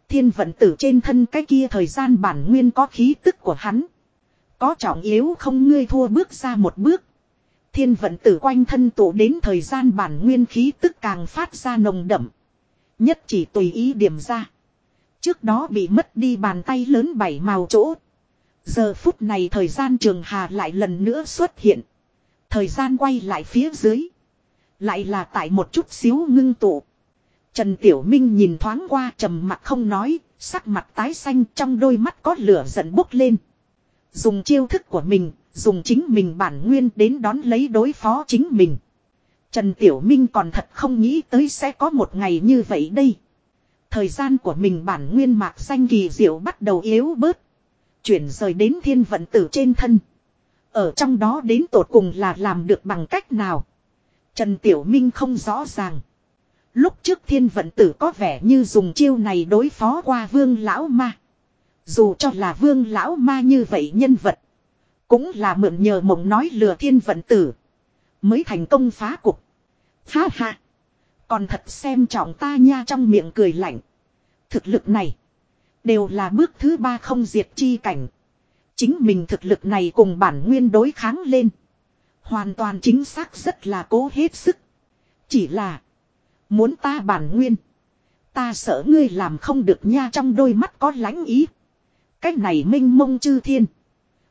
Thiên vận tử trên thân cái kia thời gian bản nguyên có khí tức của hắn. Có trọng yếu không ngươi thua bước ra một bước. Thiên vận tử quanh thân tụ đến thời gian bản nguyên khí tức càng phát ra nồng đậm. Nhất chỉ tùy ý điểm ra. Trước đó bị mất đi bàn tay lớn bảy màu chỗ. Giờ phút này thời gian trường hà lại lần nữa xuất hiện. Thời gian quay lại phía dưới. Lại là tại một chút xíu ngưng tụ. Trần Tiểu Minh nhìn thoáng qua trầm mặt không nói, sắc mặt tái xanh trong đôi mắt có lửa giận bốc lên. Dùng chiêu thức của mình, dùng chính mình bản nguyên đến đón lấy đối phó chính mình. Trần Tiểu Minh còn thật không nghĩ tới sẽ có một ngày như vậy đây. Thời gian của mình bản nguyên mạc xanh kỳ diệu bắt đầu yếu bớt. Chuyển rời đến thiên vận tử trên thân. Ở trong đó đến tột cùng là làm được bằng cách nào. Trần Tiểu Minh không rõ ràng. Lúc trước thiên vận tử có vẻ như dùng chiêu này đối phó qua vương lão ma. Dù cho là vương lão ma như vậy nhân vật. Cũng là mượn nhờ mộng nói lừa thiên vận tử. Mới thành công phá cục. Ha ha. Còn thật xem trọng ta nha trong miệng cười lạnh. Thực lực này. Đều là bước thứ ba không diệt chi cảnh. Chính mình thực lực này cùng bản nguyên đối kháng lên. Hoàn toàn chính xác rất là cố hết sức. Chỉ là. Muốn ta bản nguyên. Ta sợ ngươi làm không được nha trong đôi mắt có lánh ý. Cách này minh mông chư thiên.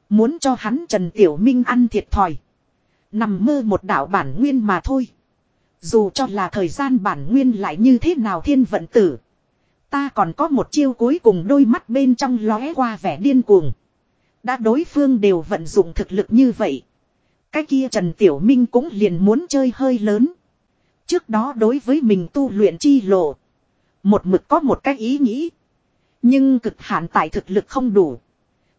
Muốn cho hắn Trần Tiểu Minh ăn thiệt thòi. Nằm mơ một đạo bản nguyên mà thôi. Dù cho là thời gian bản nguyên lại như thế nào thiên vận tử. Ta còn có một chiêu cuối cùng đôi mắt bên trong lóe qua vẻ điên cuồng. Đã đối phương đều vận dụng thực lực như vậy. Cái kia Trần Tiểu Minh cũng liền muốn chơi hơi lớn. Trước đó đối với mình tu luyện chi lộ. Một mực có một cái ý nghĩ. Nhưng cực hạn tại thực lực không đủ.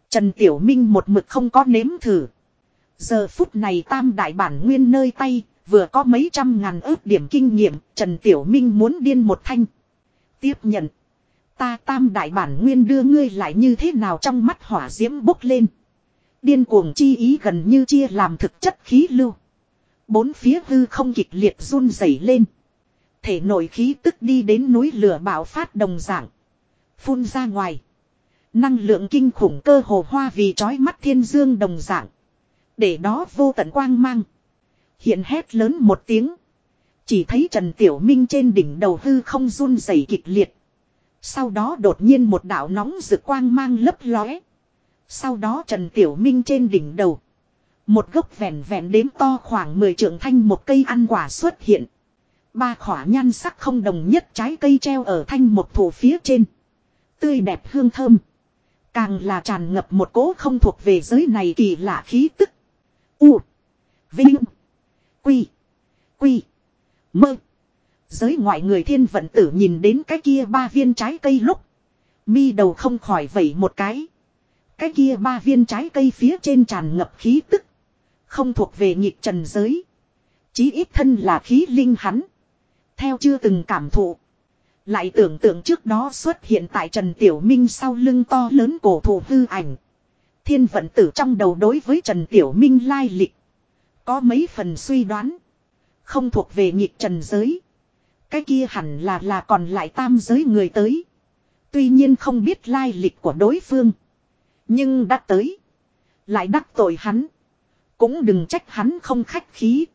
Trần Tiểu Minh một mực không có nếm thử. Giờ phút này tam đại bản nguyên nơi tay, vừa có mấy trăm ngàn ước điểm kinh nghiệm, Trần Tiểu Minh muốn điên một thanh. Tiếp nhận. Ta tam đại bản nguyên đưa ngươi lại như thế nào trong mắt hỏa diễm bốc lên. Điên cuồng chi ý gần như chia làm thực chất khí lưu. Bốn phía hư không kịch liệt run rẩy lên. Thể nội khí tức đi đến núi lửa bạo phát đồng dạng. Phun ra ngoài. Năng lượng kinh khủng cơ hồ hoa vì trói mắt thiên dương đồng dạng. Để đó vô tận quang mang. Hiện hét lớn một tiếng. Chỉ thấy Trần Tiểu Minh trên đỉnh đầu hư không run rẩy kịch liệt. Sau đó đột nhiên một đạo nóng rực quang mang lấp lóe. Sau đó Trần Tiểu Minh trên đỉnh đầu. Một gốc vẹn vẹn đếm to khoảng 10 trượng thanh một cây ăn quả xuất hiện. Ba khỏa nhan sắc không đồng nhất trái cây treo ở thanh một thủ phía trên. Tươi đẹp hương thơm. Càng là tràn ngập một cỗ không thuộc về giới này kỳ lạ khí tức. U. Vinh. Quy. Quy. Mơ. Giới ngoại người thiên vận tử nhìn đến cái kia ba viên trái cây lúc. Mi đầu không khỏi vẩy một cái. Cái kia ba viên trái cây phía trên tràn ngập khí tức. Không thuộc về nhịp trần giới. Chí ít thân là khí linh hắn. Theo chưa từng cảm thụ. Lại tưởng tượng trước đó xuất hiện tại Trần Tiểu Minh sau lưng to lớn cổ thụ hư ảnh. Thiên vận tử trong đầu đối với Trần Tiểu Minh lai lịch. Có mấy phần suy đoán. Không thuộc về nhịp trần giới. Cái kia hẳn là là còn lại tam giới người tới. Tuy nhiên không biết lai lịch của đối phương. Nhưng đã tới. Lại đắc tội hắn. Cũng đừng trách hắn không khách khí.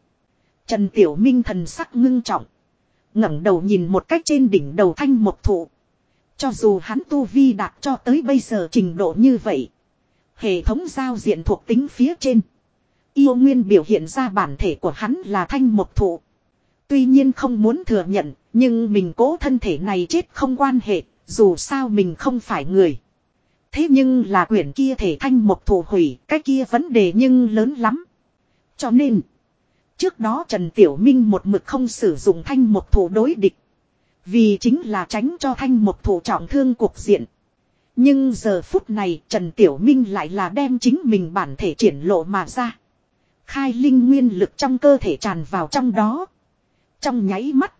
Trần Tiểu Minh thần sắc ngưng trọng ngẩng đầu nhìn một cách trên đỉnh đầu thanh một thụ. Cho dù hắn tu vi đạt cho tới bây giờ trình độ như vậy. Hệ thống giao diện thuộc tính phía trên. Yêu nguyên biểu hiện ra bản thể của hắn là thanh một thụ. Tuy nhiên không muốn thừa nhận, nhưng mình cố thân thể này chết không quan hệ, dù sao mình không phải người. Thế nhưng là quyển kia thể thanh một thụ hủy, cái kia vấn đề nhưng lớn lắm. Cho nên... Trước đó Trần Tiểu Minh một mực không sử dụng thanh một thủ đối địch. Vì chính là tránh cho thanh một thủ trọng thương cuộc diện. Nhưng giờ phút này Trần Tiểu Minh lại là đem chính mình bản thể triển lộ mà ra. Khai linh nguyên lực trong cơ thể tràn vào trong đó. Trong nháy mắt.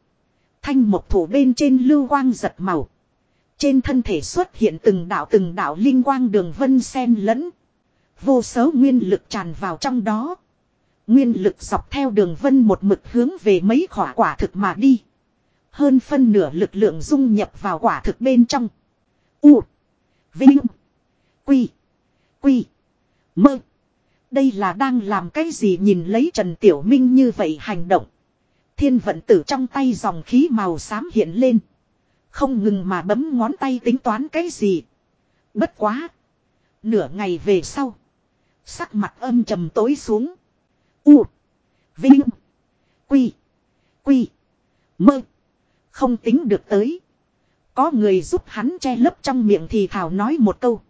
Thanh một thủ bên trên lưu quang giật màu. Trên thân thể xuất hiện từng đạo từng đạo linh quang đường vân sen lẫn. Vô số nguyên lực tràn vào trong đó. Nguyên lực dọc theo đường vân một mực hướng về mấy khỏa quả thực mà đi. Hơn phân nửa lực lượng dung nhập vào quả thực bên trong. U. Vinh. Quy. Quy. Mơ. Đây là đang làm cái gì nhìn lấy Trần Tiểu Minh như vậy hành động. Thiên vận tử trong tay dòng khí màu xám hiện lên. Không ngừng mà bấm ngón tay tính toán cái gì. Bất quá. Nửa ngày về sau. Sắc mặt âm trầm tối xuống. U. Vinh. Quy. Quy. Mơ. Không tính được tới. Có người giúp hắn che lấp trong miệng thì thảo nói một câu.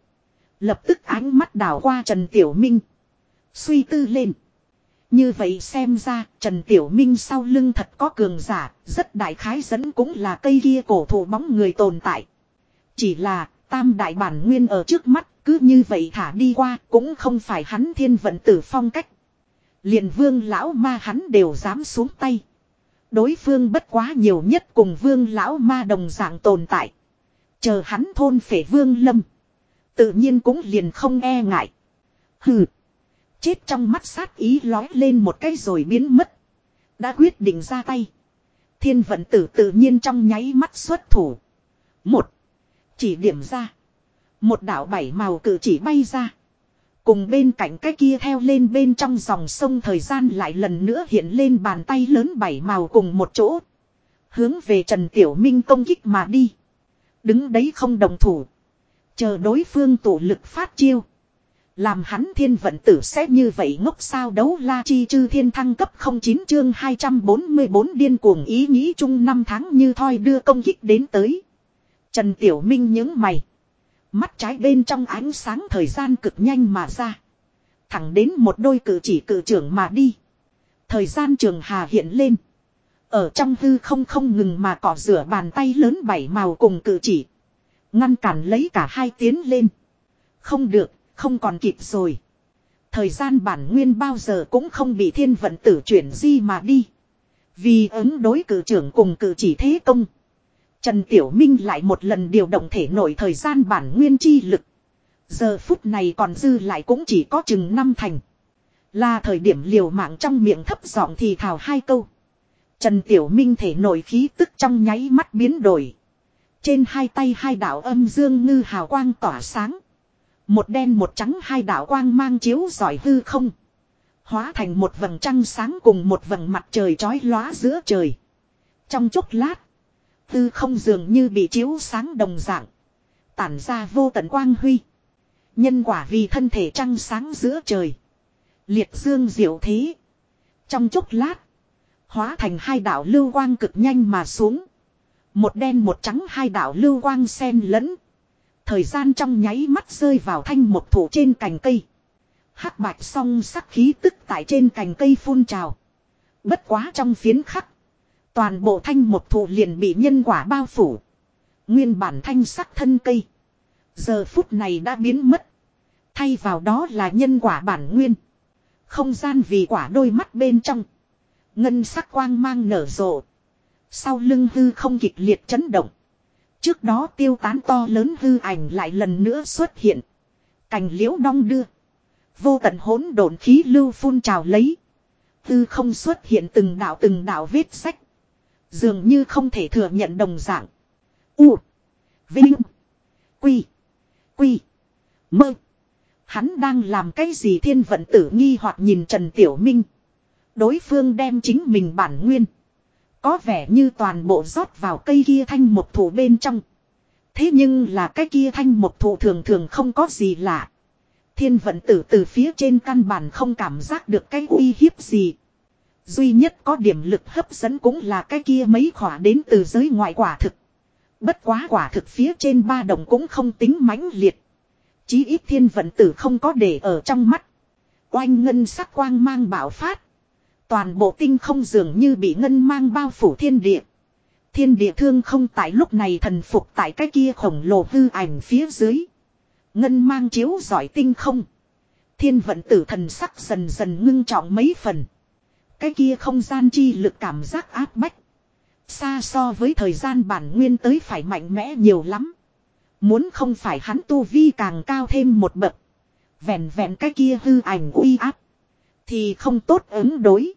Lập tức ánh mắt đảo qua Trần Tiểu Minh. Suy tư lên. Như vậy xem ra Trần Tiểu Minh sau lưng thật có cường giả, rất đại khái dẫn cũng là cây kia cổ thụ bóng người tồn tại. Chỉ là tam đại bản nguyên ở trước mắt cứ như vậy thả đi qua cũng không phải hắn thiên vận tử phong cách liền vương lão ma hắn đều dám xuống tay. Đối phương bất quá nhiều nhất cùng vương lão ma đồng dạng tồn tại. Chờ hắn thôn phể vương lâm. Tự nhiên cũng liền không e ngại. Hừ. Chết trong mắt sát ý lói lên một cái rồi biến mất. Đã quyết định ra tay. Thiên vận tử tự nhiên trong nháy mắt xuất thủ. Một. Chỉ điểm ra. Một đảo bảy màu cử chỉ bay ra. Cùng bên cạnh cái kia theo lên bên trong dòng sông thời gian lại lần nữa hiện lên bàn tay lớn bảy màu cùng một chỗ. Hướng về Trần Tiểu Minh công kích mà đi. Đứng đấy không đồng thủ. Chờ đối phương tụ lực phát chiêu. Làm hắn thiên vận tử sẽ như vậy ngốc sao đấu la chi chư thiên thăng cấp 09 chương 244 điên cuồng ý nghĩ chung năm tháng như thoi đưa công kích đến tới. Trần Tiểu Minh những mày. Mắt trái bên trong ánh sáng thời gian cực nhanh mà ra. Thẳng đến một đôi cử chỉ cử trưởng mà đi. Thời gian trường hà hiện lên. Ở trong hư không không ngừng mà cỏ rửa bàn tay lớn bảy màu cùng cử chỉ. Ngăn cản lấy cả hai tiến lên. Không được, không còn kịp rồi. Thời gian bản nguyên bao giờ cũng không bị thiên vận tử chuyển di mà đi. Vì ứng đối cử trưởng cùng cử chỉ thế công. Trần Tiểu Minh lại một lần điều động thể nội thời gian bản nguyên chi lực. Giờ phút này còn dư lại cũng chỉ có chừng năm thành. Là thời điểm liều mạng trong miệng thấp giọng thì thào hai câu. Trần Tiểu Minh thể nội khí tức trong nháy mắt biến đổi. Trên hai tay hai đạo âm dương ngư hào quang tỏa sáng. Một đen một trắng hai đạo quang mang chiếu giỏi hư không. Hóa thành một vầng trăng sáng cùng một vầng mặt trời chói lóa giữa trời. Trong chốc lát. Tư không dường như bị chiếu sáng đồng dạng. Tản ra vô tận quang huy. Nhân quả vì thân thể trăng sáng giữa trời. Liệt dương diệu thế. Trong chốc lát. Hóa thành hai đạo lưu quang cực nhanh mà xuống. Một đen một trắng hai đạo lưu quang xen lẫn. Thời gian trong nháy mắt rơi vào thanh một thủ trên cành cây. hắc bạch song sắc khí tức tại trên cành cây phun trào. Bất quá trong phiến khắc. Toàn bộ thanh một thủ liền bị nhân quả bao phủ. Nguyên bản thanh sắc thân cây. Giờ phút này đã biến mất. Thay vào đó là nhân quả bản nguyên. Không gian vì quả đôi mắt bên trong. Ngân sắc quang mang nở rộ. Sau lưng hư không kịch liệt chấn động. Trước đó tiêu tán to lớn hư ảnh lại lần nữa xuất hiện. Cành liễu đong đưa. Vô tận hỗn độn khí lưu phun trào lấy. Hư không xuất hiện từng đạo từng đạo vết sách. Dường như không thể thừa nhận đồng dạng. U. Vinh. Quy. Quy. Mơ. Hắn đang làm cái gì thiên vận tử nghi hoặc nhìn Trần Tiểu Minh. Đối phương đem chính mình bản nguyên. Có vẻ như toàn bộ rót vào cây kia thanh một thủ bên trong. Thế nhưng là cái kia thanh một thủ thường thường không có gì lạ. Thiên vận tử từ phía trên căn bản không cảm giác được cái uy hiếp gì. Duy nhất có điểm lực hấp dẫn cũng là cái kia mấy khỏa đến từ giới ngoại quả thực. Bất quá quả thực phía trên ba đồng cũng không tính mãnh liệt. Chí ít thiên vận tử không có để ở trong mắt. Oanh ngân sắc quang mang bảo phát. Toàn bộ tinh không dường như bị ngân mang bao phủ thiên địa. Thiên địa thương không tại lúc này thần phục tại cái kia khổng lồ hư ảnh phía dưới. Ngân mang chiếu giỏi tinh không. Thiên vận tử thần sắc dần dần ngưng trọng mấy phần. Cái kia không gian chi lực cảm giác áp bách. Xa so với thời gian bản nguyên tới phải mạnh mẽ nhiều lắm. Muốn không phải hắn tu vi càng cao thêm một bậc. Vẹn vẹn cái kia hư ảnh uy áp. Thì không tốt ứng đối.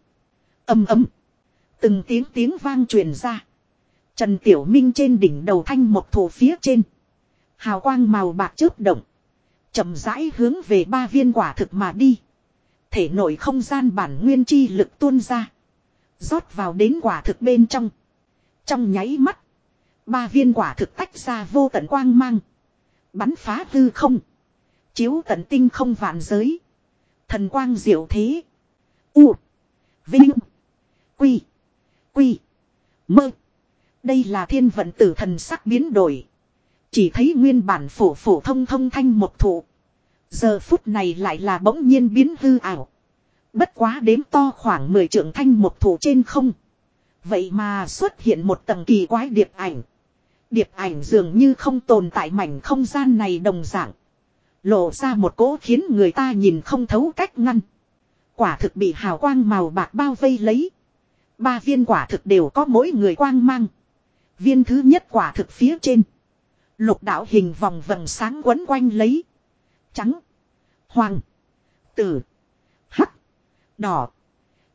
Âm ấm. Từng tiếng tiếng vang truyền ra. Trần Tiểu Minh trên đỉnh đầu thanh một thủ phía trên. Hào quang màu bạc chớp động. chậm rãi hướng về ba viên quả thực mà đi. Thể nội không gian bản nguyên chi lực tuôn ra. rót vào đến quả thực bên trong. Trong nháy mắt. Ba viên quả thực tách ra vô tận quang mang. Bắn phá hư không. Chiếu tận tinh không vạn giới. Thần quang diệu thế. U. Vinh. Quy. Quy. Mơ. Đây là thiên vận tử thần sắc biến đổi. Chỉ thấy nguyên bản phổ phổ thông thông thanh một thụ. Giờ phút này lại là bỗng nhiên biến hư ảo. Bất quá đếm to khoảng 10 trượng thanh một thủ trên không. Vậy mà xuất hiện một tầng kỳ quái điệp ảnh. Điệp ảnh dường như không tồn tại mảnh không gian này đồng dạng. Lộ ra một cỗ khiến người ta nhìn không thấu cách ngăn. Quả thực bị hào quang màu bạc bao vây lấy. Ba viên quả thực đều có mỗi người quang mang. Viên thứ nhất quả thực phía trên. Lục đạo hình vòng vầng sáng quấn quanh lấy. Trắng. Hoàng. Tử. Hắc. Đỏ.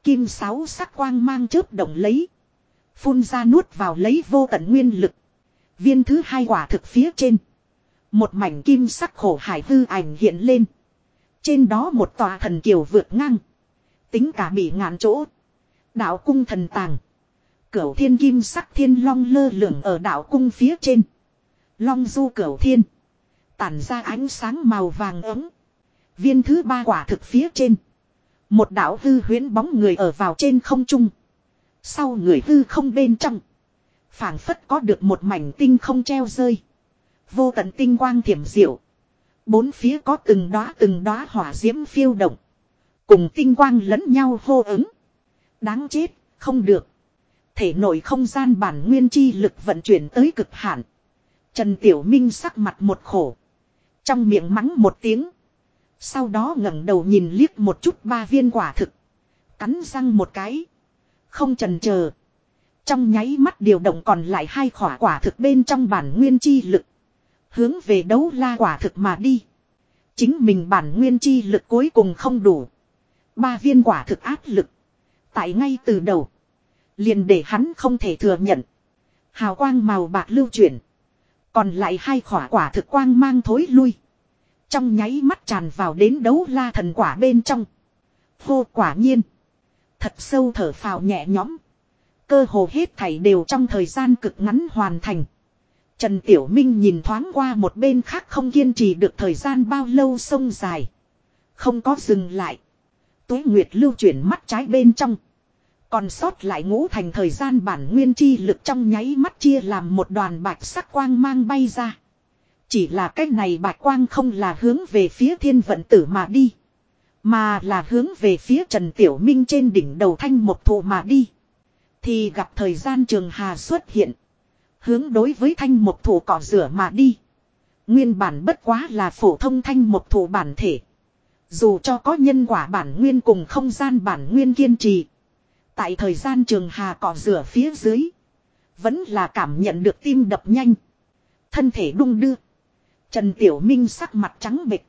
Kim sáu sắc quang mang chớp động lấy. Phun ra nuốt vào lấy vô tận nguyên lực. Viên thứ hai quả thực phía trên. Một mảnh kim sắc khổ hải hư ảnh hiện lên. Trên đó một tòa thần kiều vượt ngang. Tính cả bị ngạn chỗ. Đạo cung thần tàng. Cửu thiên kim sắc thiên long lơ lửng ở đạo cung phía trên. Long du cửu thiên. Tản ra ánh sáng màu vàng ấm. Viên thứ ba quả thực phía trên. Một đạo hư huyến bóng người ở vào trên không trung. Sau người hư không bên trong. phảng phất có được một mảnh tinh không treo rơi. Vô tận tinh quang thiểm diệu. Bốn phía có từng đóa từng đóa hỏa diễm phiêu động. Cùng tinh quang lẫn nhau hô ứng. Đáng chết, không được. Thể nội không gian bản nguyên chi lực vận chuyển tới cực hạn. Trần Tiểu Minh sắc mặt một khổ. Trong miệng mắng một tiếng. Sau đó ngẩng đầu nhìn liếc một chút ba viên quả thực. Cắn răng một cái. Không trần chờ Trong nháy mắt điều động còn lại hai khỏa quả thực bên trong bản nguyên chi lực. Hướng về đấu la quả thực mà đi. Chính mình bản nguyên chi lực cuối cùng không đủ. Ba viên quả thực áp lực. Tại ngay từ đầu. Liền để hắn không thể thừa nhận. Hào quang màu bạc lưu chuyển. Còn lại hai khỏa quả thực quang mang thối lui. Trong nháy mắt tràn vào đến đấu la thần quả bên trong. vô quả nhiên. Thật sâu thở phào nhẹ nhõm. Cơ hồ hết thảy đều trong thời gian cực ngắn hoàn thành. Trần Tiểu Minh nhìn thoáng qua một bên khác không kiên trì được thời gian bao lâu sông dài. Không có dừng lại. Tuế Nguyệt lưu chuyển mắt trái bên trong. Còn sót lại ngũ thành thời gian bản nguyên chi lực trong nháy mắt chia làm một đoàn bạch sắc quang mang bay ra. Chỉ là cái này bạch quang không là hướng về phía thiên vận tử mà đi. Mà là hướng về phía Trần Tiểu Minh trên đỉnh đầu thanh một thụ mà đi. Thì gặp thời gian trường hà xuất hiện. Hướng đối với thanh một thủ cỏ rửa mà đi. Nguyên bản bất quá là phổ thông thanh một thủ bản thể. Dù cho có nhân quả bản nguyên cùng không gian bản nguyên kiên trì. Tại thời gian trường hà cỏ rửa phía dưới. Vẫn là cảm nhận được tim đập nhanh. Thân thể đung đưa. Trần Tiểu Minh sắc mặt trắng bệch.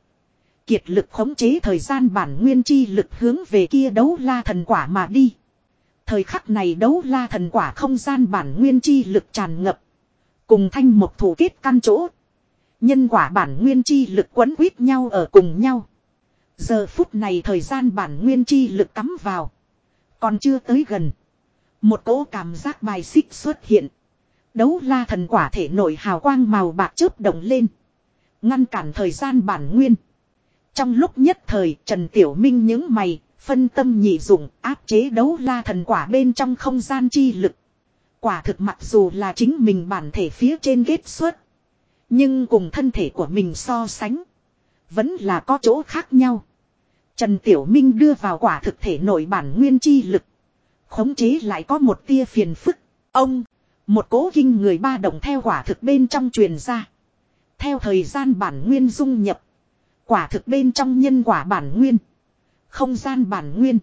Kiệt lực khống chế thời gian bản nguyên chi lực hướng về kia đấu la thần quả mà đi. Thời khắc này đấu la thần quả không gian bản nguyên chi lực tràn ngập. Cùng thanh một thủ kết căn chỗ. Nhân quả bản nguyên chi lực quấn quýt nhau ở cùng nhau. Giờ phút này thời gian bản nguyên chi lực cắm vào. Còn chưa tới gần. Một cỗ cảm giác bài xích xuất hiện. Đấu la thần quả thể nổi hào quang màu bạc chớp động lên. Ngăn cản thời gian bản nguyên. Trong lúc nhất thời Trần Tiểu Minh những mày, phân tâm nhị dụng áp chế đấu la thần quả bên trong không gian chi lực. Quả thực mặc dù là chính mình bản thể phía trên kết xuất. Nhưng cùng thân thể của mình so sánh. Vẫn là có chỗ khác nhau. Trần Tiểu Minh đưa vào quả thực thể nội bản nguyên chi lực. Khống chế lại có một tia phiền phức. Ông, một cố kinh người ba động theo quả thực bên trong truyền ra. Theo thời gian bản nguyên dung nhập. Quả thực bên trong nhân quả bản nguyên. Không gian bản nguyên.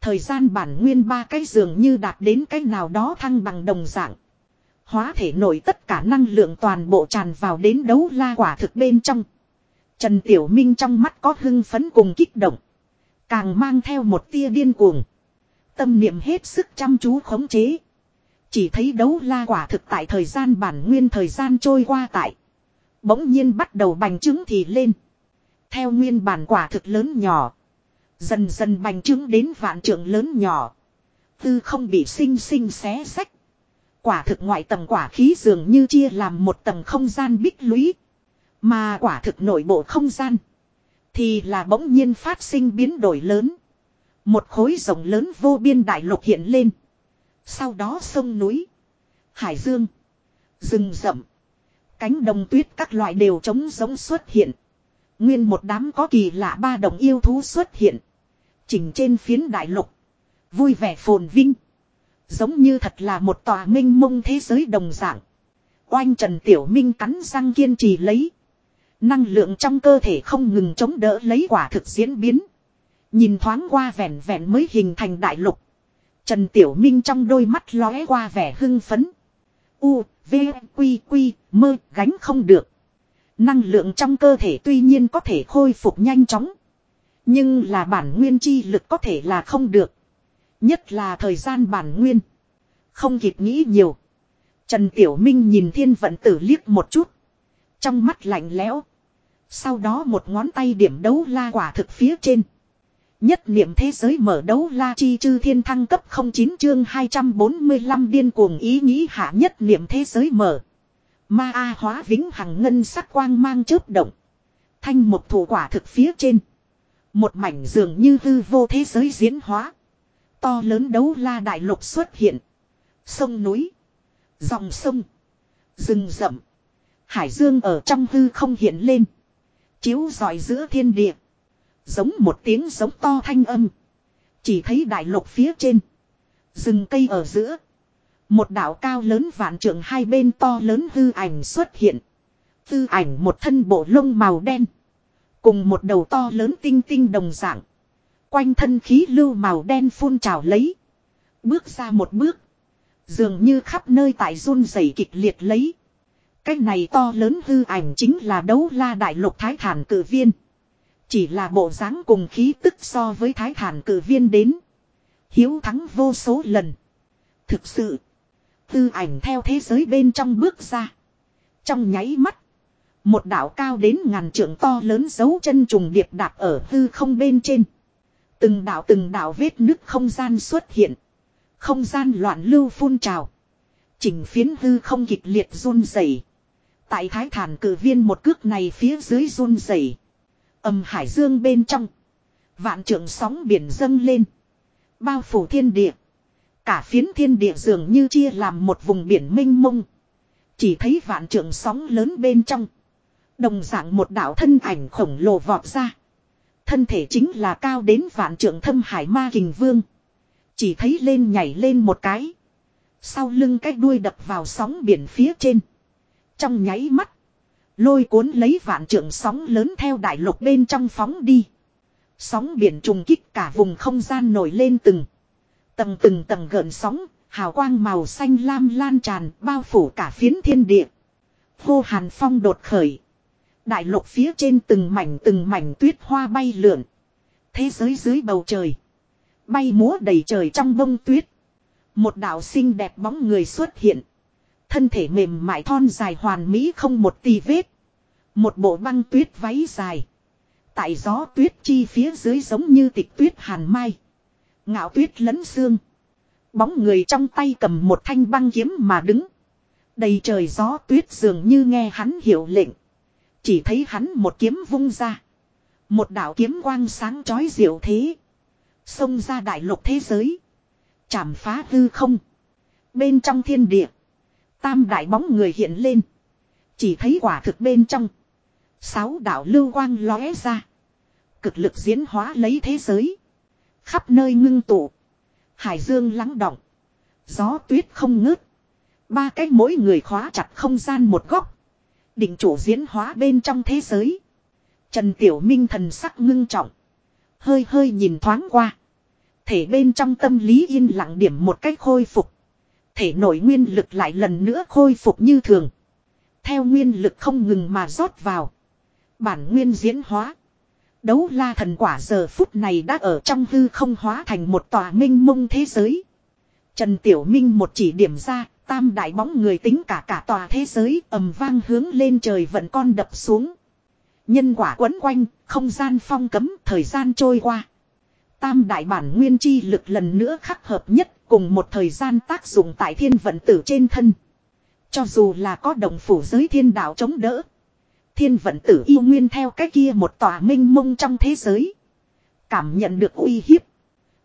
Thời gian bản nguyên ba cái dường như đạt đến cái nào đó thăng bằng đồng dạng. Hóa thể nổi tất cả năng lượng toàn bộ tràn vào đến đấu la quả thực bên trong. Trần Tiểu Minh trong mắt có hưng phấn cùng kích động. Càng mang theo một tia điên cuồng. Tâm niệm hết sức chăm chú khống chế. Chỉ thấy đấu la quả thực tại thời gian bản nguyên thời gian trôi qua tại. Bỗng nhiên bắt đầu bành trứng thì lên. Theo nguyên bản quả thực lớn nhỏ. Dần dần bành trứng đến vạn trượng lớn nhỏ. Tư không bị sinh sinh xé sách. Quả thực ngoại tầng quả khí dường như chia làm một tầng không gian bích lũy. Mà quả thực nội bộ không gian. Thì là bỗng nhiên phát sinh biến đổi lớn. Một khối rồng lớn vô biên đại lục hiện lên. Sau đó sông núi. Hải dương. Rừng rậm. Cánh đồng tuyết các loại đều trống giống xuất hiện. Nguyên một đám có kỳ lạ ba đồng yêu thú xuất hiện. Chỉnh trên phiến đại lục. Vui vẻ phồn vinh. Giống như thật là một tòa minh mông thế giới đồng dạng. Oanh Trần Tiểu Minh cắn răng kiên trì lấy. Năng lượng trong cơ thể không ngừng chống đỡ lấy quả thực diễn biến. Nhìn thoáng qua vẻn vẹn mới hình thành đại lục. Trần Tiểu Minh trong đôi mắt lóe qua vẻ hưng phấn. U, V, Quy, Quy, mơ, gánh không được. Năng lượng trong cơ thể tuy nhiên có thể khôi phục nhanh chóng. Nhưng là bản nguyên chi lực có thể là không được. Nhất là thời gian bản nguyên. Không kịp nghĩ nhiều. Trần Tiểu Minh nhìn thiên vận tử liếc một chút. Trong mắt lạnh lẽo. Sau đó một ngón tay điểm đấu la quả thực phía trên. Nhất niệm thế giới mở đấu la chi chư thiên thăng cấp 09 chương 245 điên cuồng ý nghĩ hạ nhất niệm thế giới mở. Ma A hóa vĩnh hằng ngân sắc quang mang chớp động. Thanh một thủ quả thực phía trên. Một mảnh dường như hư vô thế giới diễn hóa. To lớn đấu la đại lục xuất hiện. Sông núi. Dòng sông. Rừng rậm. Hải dương ở trong hư không hiện lên. Chiếu rọi giữa thiên địa. Giống một tiếng giống to thanh âm. Chỉ thấy đại lục phía trên. Rừng cây ở giữa. Một đảo cao lớn vạn trượng hai bên to lớn hư ảnh xuất hiện. Hư ảnh một thân bộ lông màu đen. Cùng một đầu to lớn tinh tinh đồng dạng. Quanh thân khí lưu màu đen phun trào lấy. Bước ra một bước. Dường như khắp nơi tại run rẩy kịch liệt lấy. Cái này to lớn hư ảnh chính là đấu la đại lục thái thản cử viên. Chỉ là bộ dáng cùng khí tức so với thái thản cử viên đến. Hiếu thắng vô số lần. Thực sự. Tư ảnh theo thế giới bên trong bước ra. Trong nháy mắt. Một đảo cao đến ngàn trượng to lớn dấu chân trùng điệp đạp ở hư không bên trên. Từng đảo từng đảo vết nứt không gian xuất hiện. Không gian loạn lưu phun trào. Chỉnh phiến hư không kịch liệt run rẩy. Tại thái thản cử viên một cước này phía dưới run rẩy. Âm hải dương bên trong. Vạn trượng sóng biển dâng lên. Bao phủ thiên địa. Cả phiến thiên địa dường như chia làm một vùng biển mênh mông. Chỉ thấy vạn trượng sóng lớn bên trong. Đồng dạng một đạo thân ảnh khổng lồ vọt ra. Thân thể chính là cao đến vạn trượng thâm hải ma kình vương. Chỉ thấy lên nhảy lên một cái. Sau lưng cái đuôi đập vào sóng biển phía trên. Trong nháy mắt. Lôi cuốn lấy vạn trượng sóng lớn theo đại lục bên trong phóng đi. Sóng biển trùng kích cả vùng không gian nổi lên từng. Tầng từng tầng gợn sóng, hào quang màu xanh lam lan tràn bao phủ cả phiến thiên địa. Hô hàn phong đột khởi. Đại lục phía trên từng mảnh từng mảnh tuyết hoa bay lượn. Thế giới dưới bầu trời. Bay múa đầy trời trong bông tuyết. Một đạo xinh đẹp bóng người xuất hiện. Thân thể mềm mại thon dài hoàn mỹ không một tì vết. Một bộ băng tuyết váy dài. Tại gió tuyết chi phía dưới giống như tịch tuyết hàn mai. Ngạo tuyết lẫn xương. Bóng người trong tay cầm một thanh băng kiếm mà đứng. Đầy trời gió tuyết dường như nghe hắn hiệu lệnh. Chỉ thấy hắn một kiếm vung ra. Một đạo kiếm quang sáng chói diệu thế. Xông ra đại lục thế giới. Chảm phá hư không. Bên trong thiên địa. Tam đại bóng người hiện lên. Chỉ thấy quả thực bên trong. Sáu đạo lưu quang lóe ra. Cực lực diễn hóa lấy thế giới. Khắp nơi ngưng tụ. Hải dương lắng động. Gió tuyết không ngớt. Ba cách mỗi người khóa chặt không gian một góc. Định chủ diễn hóa bên trong thế giới. Trần Tiểu Minh thần sắc ngưng trọng. Hơi hơi nhìn thoáng qua. Thể bên trong tâm lý yên lặng điểm một cách khôi phục. Thể nội nguyên lực lại lần nữa khôi phục như thường. Theo nguyên lực không ngừng mà rót vào. Bản nguyên diễn hóa. Đấu la thần quả giờ phút này đã ở trong hư không hóa thành một tòa minh mông thế giới. Trần Tiểu Minh một chỉ điểm ra, tam đại bóng người tính cả cả tòa thế giới ầm vang hướng lên trời vận con đập xuống. Nhân quả quấn quanh, không gian phong cấm, thời gian trôi qua. Tam đại bản nguyên chi lực lần nữa khắc hợp nhất cùng một thời gian tác dụng tại thiên vận tử trên thân. Cho dù là có đồng phủ giới thiên đạo chống đỡ. Thiên vận tử yêu nguyên theo cái kia một tòa minh mông trong thế giới. Cảm nhận được uy hiếp.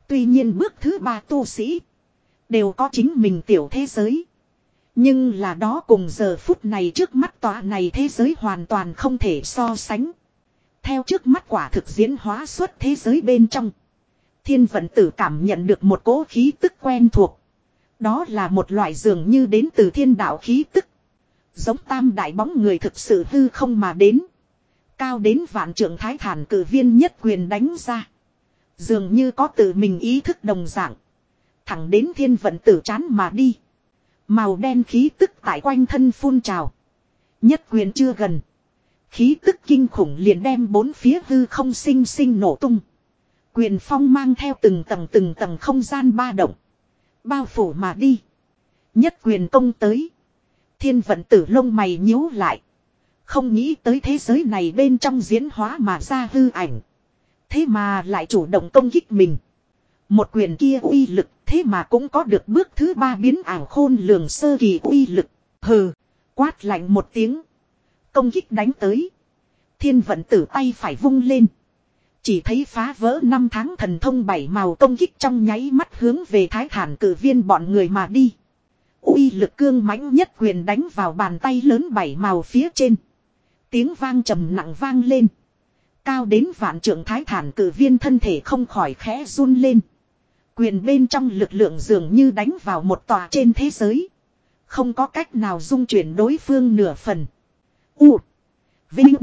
Tuy nhiên bước thứ ba tu sĩ. Đều có chính mình tiểu thế giới. Nhưng là đó cùng giờ phút này trước mắt tòa này thế giới hoàn toàn không thể so sánh. Theo trước mắt quả thực diễn hóa suốt thế giới bên trong. Thiên vận tử cảm nhận được một cỗ khí tức quen thuộc. Đó là một loại dường như đến từ thiên đạo khí tức. Giống tam đại bóng người thực sự hư không mà đến. Cao đến vạn trưởng thái thản cử viên nhất quyền đánh ra. Dường như có tự mình ý thức đồng dạng. Thẳng đến thiên vận tử chán mà đi. Màu đen khí tức tại quanh thân phun trào. Nhất quyền chưa gần. Khí tức kinh khủng liền đem bốn phía hư không sinh sinh nổ tung. Quyền phong mang theo từng tầng từng tầng không gian ba động. Bao phủ mà đi. Nhất quyền công tới. Thiên vận tử lông mày nhíu lại. Không nghĩ tới thế giới này bên trong diễn hóa mà ra hư ảnh. Thế mà lại chủ động công kích mình. Một quyền kia uy lực thế mà cũng có được bước thứ ba biến ảo khôn lường sơ kỳ uy lực. Hừ. Quát lạnh một tiếng. Công kích đánh tới. Thiên vận tử tay phải vung lên. Chỉ thấy phá vỡ năm tháng thần thông bảy màu công kích trong nháy mắt hướng về thái thản cử viên bọn người mà đi uy lực cương mãnh nhất quyền đánh vào bàn tay lớn bảy màu phía trên. Tiếng vang trầm nặng vang lên. Cao đến vạn trưởng thái thản cử viên thân thể không khỏi khẽ run lên. Quyền bên trong lực lượng dường như đánh vào một tòa trên thế giới. Không có cách nào dung chuyển đối phương nửa phần. U. Vinh.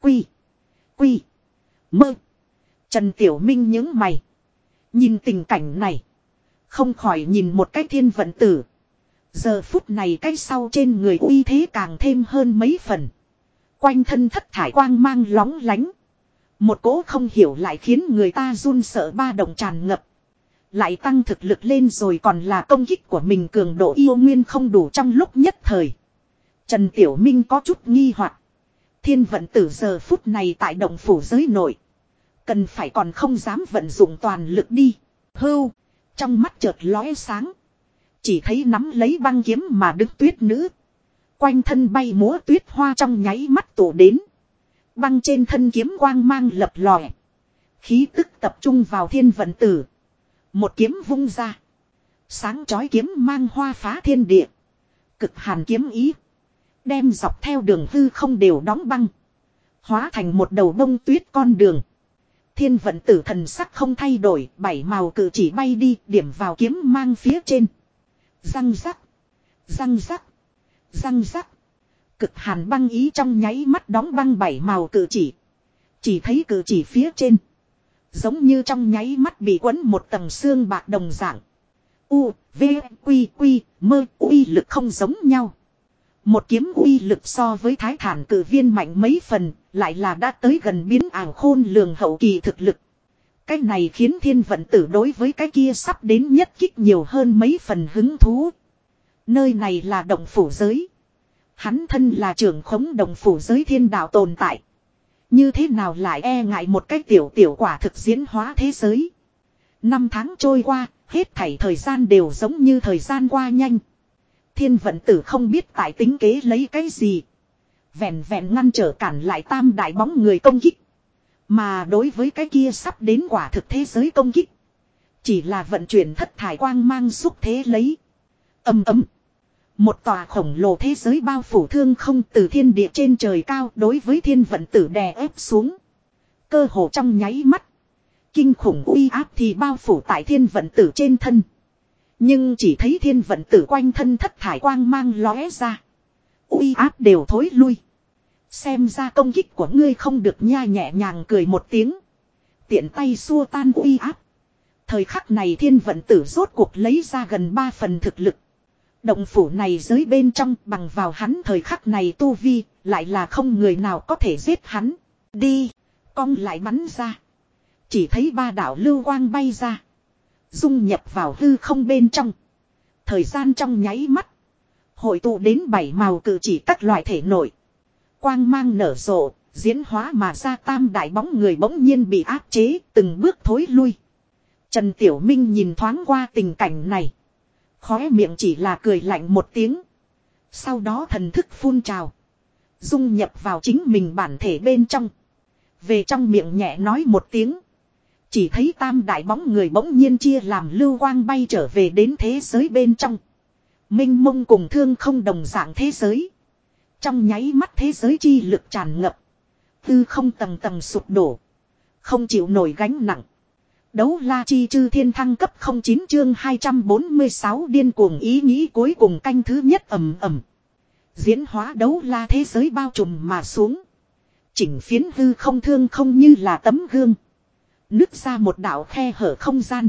Quy. Quy. Mơ. Trần Tiểu Minh những mày. Nhìn tình cảnh này. Không khỏi nhìn một cách thiên vận tử. Giờ phút này cái sau trên người uy thế càng thêm hơn mấy phần. Quanh thân thất thải quang mang lóng lánh. Một cỗ không hiểu lại khiến người ta run sợ ba động tràn ngập. Lại tăng thực lực lên rồi còn là công kích của mình cường độ yêu nguyên không đủ trong lúc nhất thời. Trần Tiểu Minh có chút nghi hoặc Thiên vận tử giờ phút này tại động phủ giới nội. Cần phải còn không dám vận dụng toàn lực đi. Hưu. Trong mắt chợt lóe sáng. Chỉ thấy nắm lấy băng kiếm mà đứng tuyết nữ. Quanh thân bay múa tuyết hoa trong nháy mắt tụ đến. Băng trên thân kiếm quang mang lập lòe. Khí tức tập trung vào thiên vận tử. Một kiếm vung ra. Sáng chói kiếm mang hoa phá thiên địa. Cực hàn kiếm ý. Đem dọc theo đường hư không đều đóng băng. Hóa thành một đầu bông tuyết con đường. Thiên vận tử thần sắc không thay đổi. Bảy màu cử chỉ bay đi điểm vào kiếm mang phía trên. Răng rắc. Răng rắc. Răng rắc. Cực hàn băng ý trong nháy mắt đóng băng bảy màu cử chỉ. Chỉ thấy cử chỉ phía trên. Giống như trong nháy mắt bị quấn một tầng xương bạc đồng dạng. U, V, Quy, Quy, mơ, uy lực không giống nhau. Một kiếm uy lực so với thái thản cử viên mạnh mấy phần, lại là đã tới gần biến ảo khôn lường hậu kỳ thực lực. Cái này khiến thiên vận tử đối với cái kia sắp đến nhất kích nhiều hơn mấy phần hứng thú. Nơi này là động phủ giới. Hắn thân là trưởng khống đồng phủ giới thiên đạo tồn tại. Như thế nào lại e ngại một cái tiểu tiểu quả thực diễn hóa thế giới. Năm tháng trôi qua, hết thảy thời gian đều giống như thời gian qua nhanh. Thiên vận tử không biết tại tính kế lấy cái gì. Vẹn vẹn ngăn trở cản lại tam đại bóng người công kích. Mà đối với cái kia sắp đến quả thực thế giới công kích. Chỉ là vận chuyển thất thải quang mang xúc thế lấy. Âm ấm. Một tòa khổng lồ thế giới bao phủ thương không từ thiên địa trên trời cao đối với thiên vận tử đè ép xuống. Cơ hồ trong nháy mắt. Kinh khủng uy áp thì bao phủ tại thiên vận tử trên thân. Nhưng chỉ thấy thiên vận tử quanh thân thất thải quang mang lóe ra. uy áp đều thối lui. Xem ra công kích của ngươi không được nha nhẹ nhàng cười một tiếng. Tiện tay xua tan uy áp. Thời khắc này thiên vận tử rốt cuộc lấy ra gần 3 phần thực lực. Động phủ này giới bên trong bằng vào hắn thời khắc này tu vi, lại là không người nào có thể giết hắn. Đi, cong lại bắn ra. Chỉ thấy ba đạo lưu quang bay ra. Dung nhập vào hư không bên trong. Thời gian trong nháy mắt. Hội tụ đến bảy màu cử chỉ các loại thể nội. Quang mang nở rộ, diễn hóa mà ra tam đại bóng người bỗng nhiên bị áp chế, từng bước thối lui. Trần Tiểu Minh nhìn thoáng qua tình cảnh này. Khóe miệng chỉ là cười lạnh một tiếng. Sau đó thần thức phun trào. Dung nhập vào chính mình bản thể bên trong. Về trong miệng nhẹ nói một tiếng. Chỉ thấy tam đại bóng người bỗng nhiên chia làm lưu quang bay trở về đến thế giới bên trong. Minh mông cùng thương không đồng dạng thế giới. Trong nháy mắt thế giới chi lực tràn ngập. Tư không tầng tầng sụp đổ. Không chịu nổi gánh nặng. Đấu la chi chư thiên thăng cấp 09 chương 246 điên cuồng ý nghĩ cuối cùng canh thứ nhất ầm ầm. Diễn hóa đấu la thế giới bao trùm mà xuống. Chỉnh phiến hư không thương không như là tấm gương. Nứt ra một đạo khe hở không gian.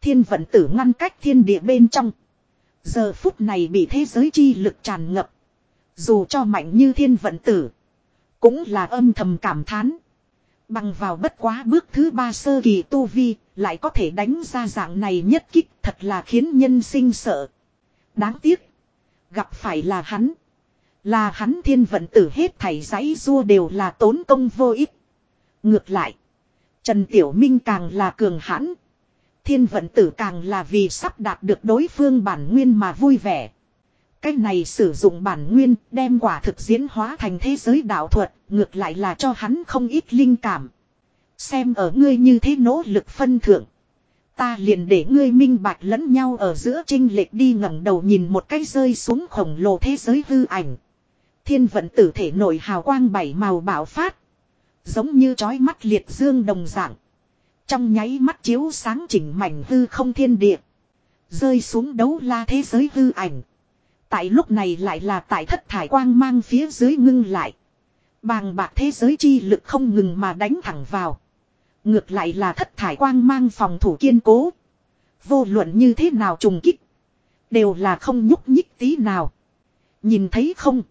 Thiên vận tử ngăn cách thiên địa bên trong. Giờ phút này bị thế giới chi lực tràn ngập. Dù cho mạnh như thiên vận tử. Cũng là âm thầm cảm thán. Bằng vào bất quá bước thứ ba sơ kỳ tu vi, lại có thể đánh ra dạng này nhất kích thật là khiến nhân sinh sợ. Đáng tiếc. Gặp phải là hắn. Là hắn thiên vận tử hết thảy giấy rua đều là tốn công vô ích. Ngược lại. Trần Tiểu Minh càng là cường hãn. Thiên vận tử càng là vì sắp đạt được đối phương bản nguyên mà vui vẻ. Cách này sử dụng bản nguyên đem quả thực diễn hóa thành thế giới đạo thuật, ngược lại là cho hắn không ít linh cảm. Xem ở ngươi như thế nỗ lực phân thượng. Ta liền để ngươi minh bạch lẫn nhau ở giữa trinh lệch đi ngẩng đầu nhìn một cái rơi xuống khổng lồ thế giới hư ảnh. Thiên vận tử thể nổi hào quang bảy màu bảo phát. Giống như trói mắt liệt dương đồng dạng. Trong nháy mắt chiếu sáng chỉnh mảnh hư không thiên địa. Rơi xuống đấu la thế giới hư ảnh. Tại lúc này lại là tại thất thải quang mang phía dưới ngưng lại. Bàng bạc thế giới chi lực không ngừng mà đánh thẳng vào. Ngược lại là thất thải quang mang phòng thủ kiên cố. Vô luận như thế nào trùng kích. Đều là không nhúc nhích tí nào. Nhìn thấy không?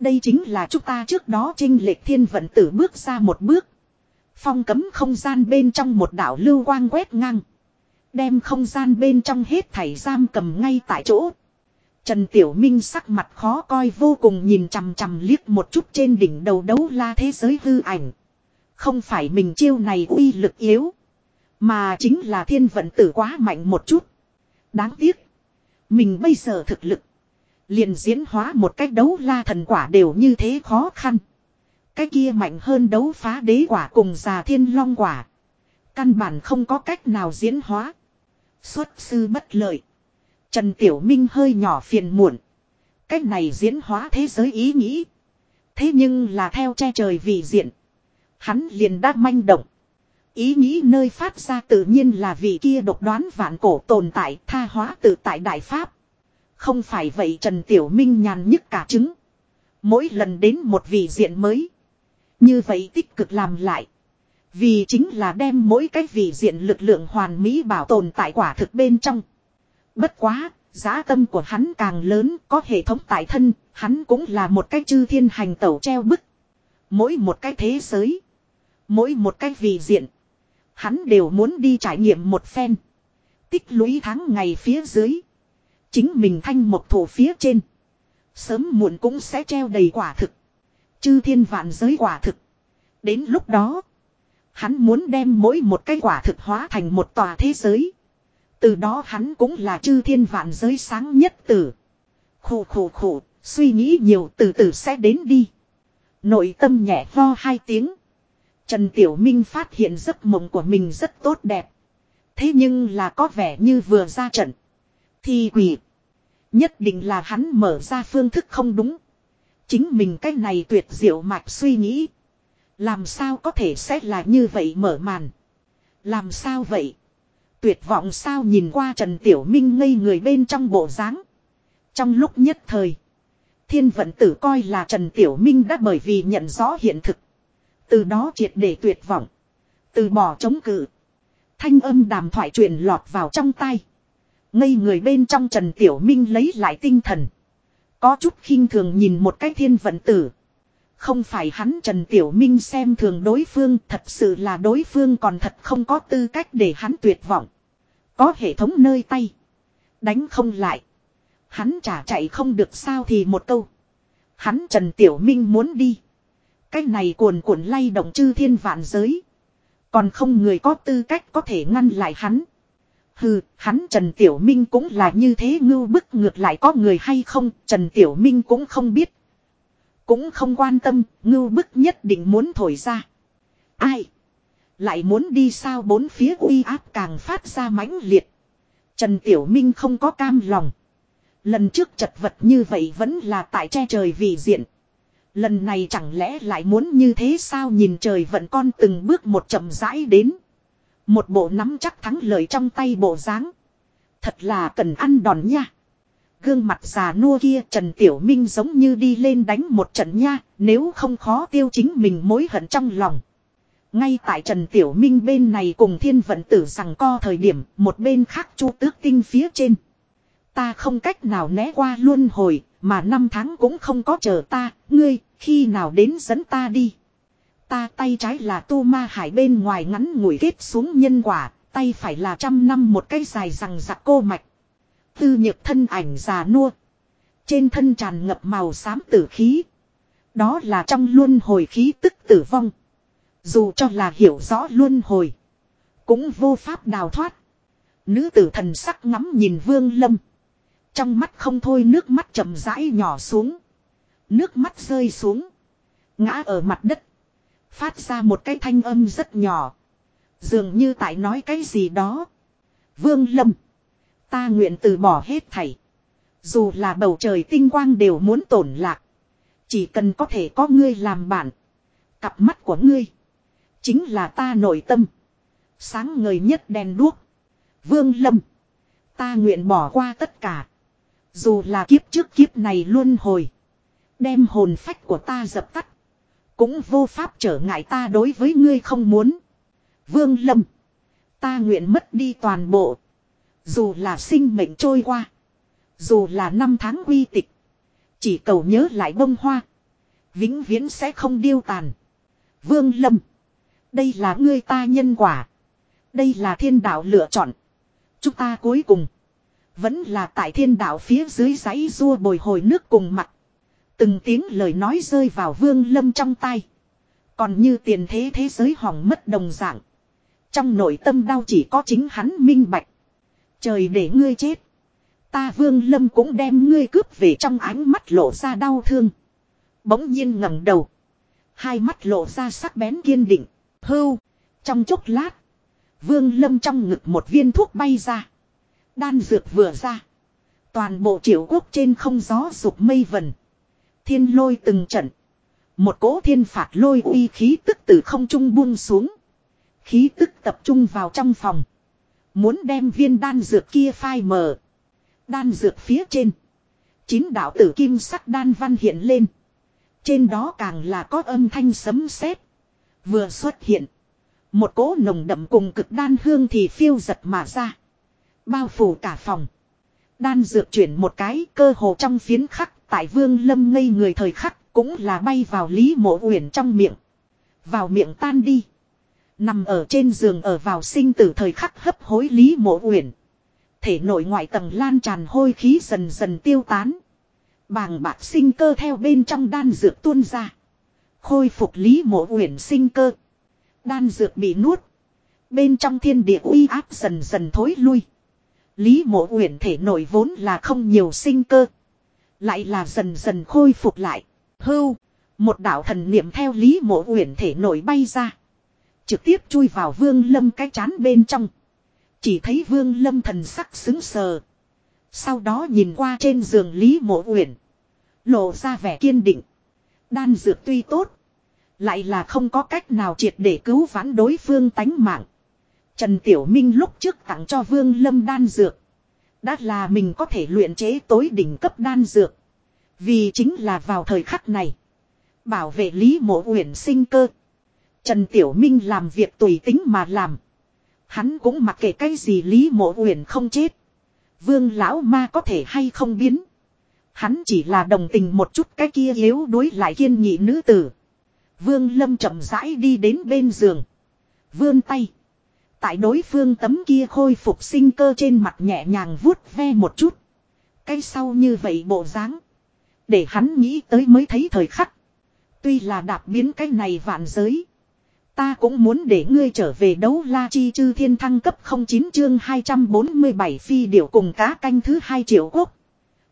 Đây chính là chúng ta trước đó trinh lệch thiên vận tử bước ra một bước. Phong cấm không gian bên trong một đảo lưu quang quét ngang. Đem không gian bên trong hết thảy giam cầm ngay tại chỗ. Trần Tiểu Minh sắc mặt khó coi vô cùng nhìn chằm chằm liếc một chút trên đỉnh đầu đấu la thế giới hư ảnh. Không phải mình chiêu này uy lực yếu. Mà chính là thiên vận tử quá mạnh một chút. Đáng tiếc. Mình bây giờ thực lực. Liền diễn hóa một cách đấu la thần quả đều như thế khó khăn. Cái kia mạnh hơn đấu phá đế quả cùng già thiên long quả. Căn bản không có cách nào diễn hóa. Xuất sư bất lợi. Trần Tiểu Minh hơi nhỏ phiền muộn. Cách này diễn hóa thế giới ý nghĩ. Thế nhưng là theo che trời vị diện. Hắn liền đã manh động. Ý nghĩ nơi phát ra tự nhiên là vị kia độc đoán vạn cổ tồn tại, tha hóa tự tại Đại Pháp. Không phải vậy Trần Tiểu Minh nhàn nhức cả trứng. Mỗi lần đến một vị diện mới. Như vậy tích cực làm lại. Vì chính là đem mỗi cái vị diện lực lượng hoàn mỹ bảo tồn tại quả thực bên trong. Bất quá, giá tâm của hắn càng lớn, có hệ thống tại thân, hắn cũng là một cái chư thiên hành tẩu treo bức. Mỗi một cái thế giới, mỗi một cái vị diện, hắn đều muốn đi trải nghiệm một phen. Tích lũy tháng ngày phía dưới. Chính mình thanh một thổ phía trên. Sớm muộn cũng sẽ treo đầy quả thực. Chư thiên vạn giới quả thực. Đến lúc đó. Hắn muốn đem mỗi một cái quả thực hóa thành một tòa thế giới. Từ đó hắn cũng là chư thiên vạn giới sáng nhất tử. Khổ khổ khổ, suy nghĩ nhiều từ từ sẽ đến đi. Nội tâm nhẹ vo hai tiếng. Trần Tiểu Minh phát hiện giấc mộng của mình rất tốt đẹp. Thế nhưng là có vẻ như vừa ra trận. Thì quỷ. Nhất định là hắn mở ra phương thức không đúng. Chính mình cái này tuyệt diệu mạch suy nghĩ. Làm sao có thể sẽ là như vậy mở màn. Làm sao vậy? Tuyệt vọng sao nhìn qua Trần Tiểu Minh ngây người bên trong bộ dáng Trong lúc nhất thời. Thiên vận tử coi là Trần Tiểu Minh đã bởi vì nhận rõ hiện thực. Từ đó triệt để tuyệt vọng. Từ bỏ chống cự. Thanh âm đàm thoại truyền lọt vào trong tay. Ngây người bên trong Trần Tiểu Minh lấy lại tinh thần. Có chút khinh thường nhìn một cái thiên vận tử. Không phải hắn Trần Tiểu Minh xem thường đối phương, thật sự là đối phương còn thật không có tư cách để hắn tuyệt vọng. Có hệ thống nơi tay. Đánh không lại. Hắn trả chạy không được sao thì một câu. Hắn Trần Tiểu Minh muốn đi. Cái này cuồn cuộn lay động chư thiên vạn giới. Còn không người có tư cách có thể ngăn lại hắn. Hừ, hắn Trần Tiểu Minh cũng là như thế ngưu bức ngược lại có người hay không, Trần Tiểu Minh cũng không biết. Cũng không quan tâm, ngưu bức nhất định muốn thổi ra. Ai? Lại muốn đi sao bốn phía uy áp càng phát ra mãnh liệt. Trần Tiểu Minh không có cam lòng. Lần trước chật vật như vậy vẫn là tại che trời vì diện. Lần này chẳng lẽ lại muốn như thế sao nhìn trời vẫn con từng bước một chậm rãi đến. Một bộ nắm chắc thắng lợi trong tay bộ dáng Thật là cần ăn đòn nha. Gương mặt già nua kia Trần Tiểu Minh giống như đi lên đánh một trận nha, nếu không khó tiêu chính mình mối hận trong lòng. Ngay tại Trần Tiểu Minh bên này cùng thiên vận tử rằng co thời điểm, một bên khác chu tước tinh phía trên. Ta không cách nào né qua luôn hồi, mà năm tháng cũng không có chờ ta, ngươi, khi nào đến dẫn ta đi. Ta tay trái là tu ma hải bên ngoài ngắn ngủi kết xuống nhân quả, tay phải là trăm năm một cây dài rằng giặc cô mạch. Tư nhược thân ảnh già nua. Trên thân tràn ngập màu xám tử khí. Đó là trong luân hồi khí tức tử vong. Dù cho là hiểu rõ luân hồi. Cũng vô pháp đào thoát. Nữ tử thần sắc ngắm nhìn vương lâm. Trong mắt không thôi nước mắt chậm rãi nhỏ xuống. Nước mắt rơi xuống. Ngã ở mặt đất. Phát ra một cái thanh âm rất nhỏ. Dường như tại nói cái gì đó. Vương lâm. Ta nguyện từ bỏ hết thảy. Dù là bầu trời tinh quang đều muốn tổn lạc. Chỉ cần có thể có ngươi làm bạn. Cặp mắt của ngươi. Chính là ta nội tâm. Sáng ngời nhất đèn đuốc. Vương Lâm. Ta nguyện bỏ qua tất cả. Dù là kiếp trước kiếp này luôn hồi. Đem hồn phách của ta dập tắt. Cũng vô pháp trở ngại ta đối với ngươi không muốn. Vương Lâm. Ta nguyện mất đi toàn bộ. Dù là sinh mệnh trôi qua. Dù là năm tháng quy tịch. Chỉ cầu nhớ lại bông hoa. Vĩnh viễn sẽ không điêu tàn. Vương Lâm. Đây là ngươi ta nhân quả. Đây là thiên đạo lựa chọn. Chúng ta cuối cùng. Vẫn là tại thiên đạo phía dưới giấy rua bồi hồi nước cùng mặt. Từng tiếng lời nói rơi vào vương lâm trong tay. Còn như tiền thế thế giới hỏng mất đồng dạng. Trong nội tâm đau chỉ có chính hắn minh bạch. Trời để ngươi chết. Ta vương lâm cũng đem ngươi cướp về trong ánh mắt lộ ra đau thương. Bỗng nhiên ngẩng đầu. Hai mắt lộ ra sắc bén kiên định. Hưu. Trong chốc lát. Vương lâm trong ngực một viên thuốc bay ra. Đan dược vừa ra. Toàn bộ triệu quốc trên không gió sụp mây vần. Thiên lôi từng trận. Một cỗ thiên phạt lôi uy khí tức từ không trung buông xuống. Khí tức tập trung vào trong phòng. Muốn đem viên đan dược kia phai mờ. Đan dược phía trên. Chín đạo tử kim sắc đan văn hiện lên. Trên đó càng là có âm thanh sấm sét Vừa xuất hiện. Một cỗ nồng đậm cùng cực đan hương thì phiêu giật mà ra. Bao phủ cả phòng. Đan dược chuyển một cái, cơ hồ trong phiến khắc tại vương lâm ngây người thời khắc cũng là bay vào lý mộ uyển trong miệng. Vào miệng tan đi. Nằm ở trên giường ở vào sinh tử thời khắc hấp hối lý mộ uyển. Thể nội ngoại tầng lan tràn hôi khí dần dần tiêu tán. Bàng bạc sinh cơ theo bên trong đan dược tuôn ra. Khôi phục lý mộ uyển sinh cơ. Đan dược bị nuốt. Bên trong thiên địa uy áp dần dần thối lui. Lý mộ uyển thể nội vốn là không nhiều sinh cơ. Lại là dần dần khôi phục lại. Hưu. Một đạo thần niệm theo Lý mộ uyển thể nổi bay ra. Trực tiếp chui vào vương lâm cái chán bên trong. Chỉ thấy vương lâm thần sắc xứng sờ. Sau đó nhìn qua trên giường Lý mộ uyển. Lộ ra vẻ kiên định. Đan dược tuy tốt. Lại là không có cách nào triệt để cứu vãn đối phương tánh mạng. Trần Tiểu Minh lúc trước tặng cho Vương Lâm đan dược. Đã là mình có thể luyện chế tối đỉnh cấp đan dược. Vì chính là vào thời khắc này. Bảo vệ Lý Mộ Uyển sinh cơ. Trần Tiểu Minh làm việc tùy tính mà làm. Hắn cũng mặc kệ cái gì Lý Mộ Uyển không chết. Vương lão ma có thể hay không biến. Hắn chỉ là đồng tình một chút cái kia yếu đuối lại kiên nhị nữ tử. Vương Lâm chậm rãi đi đến bên giường. Vươn tay. Tại đối phương tấm kia khôi phục sinh cơ trên mặt nhẹ nhàng vuốt ve một chút. Cái sau như vậy bộ dáng Để hắn nghĩ tới mới thấy thời khắc. Tuy là đạp biến cái này vạn giới. Ta cũng muốn để ngươi trở về đấu la chi chư thiên thăng cấp 09 chương 247 phi điểu cùng cá canh thứ hai triệu quốc.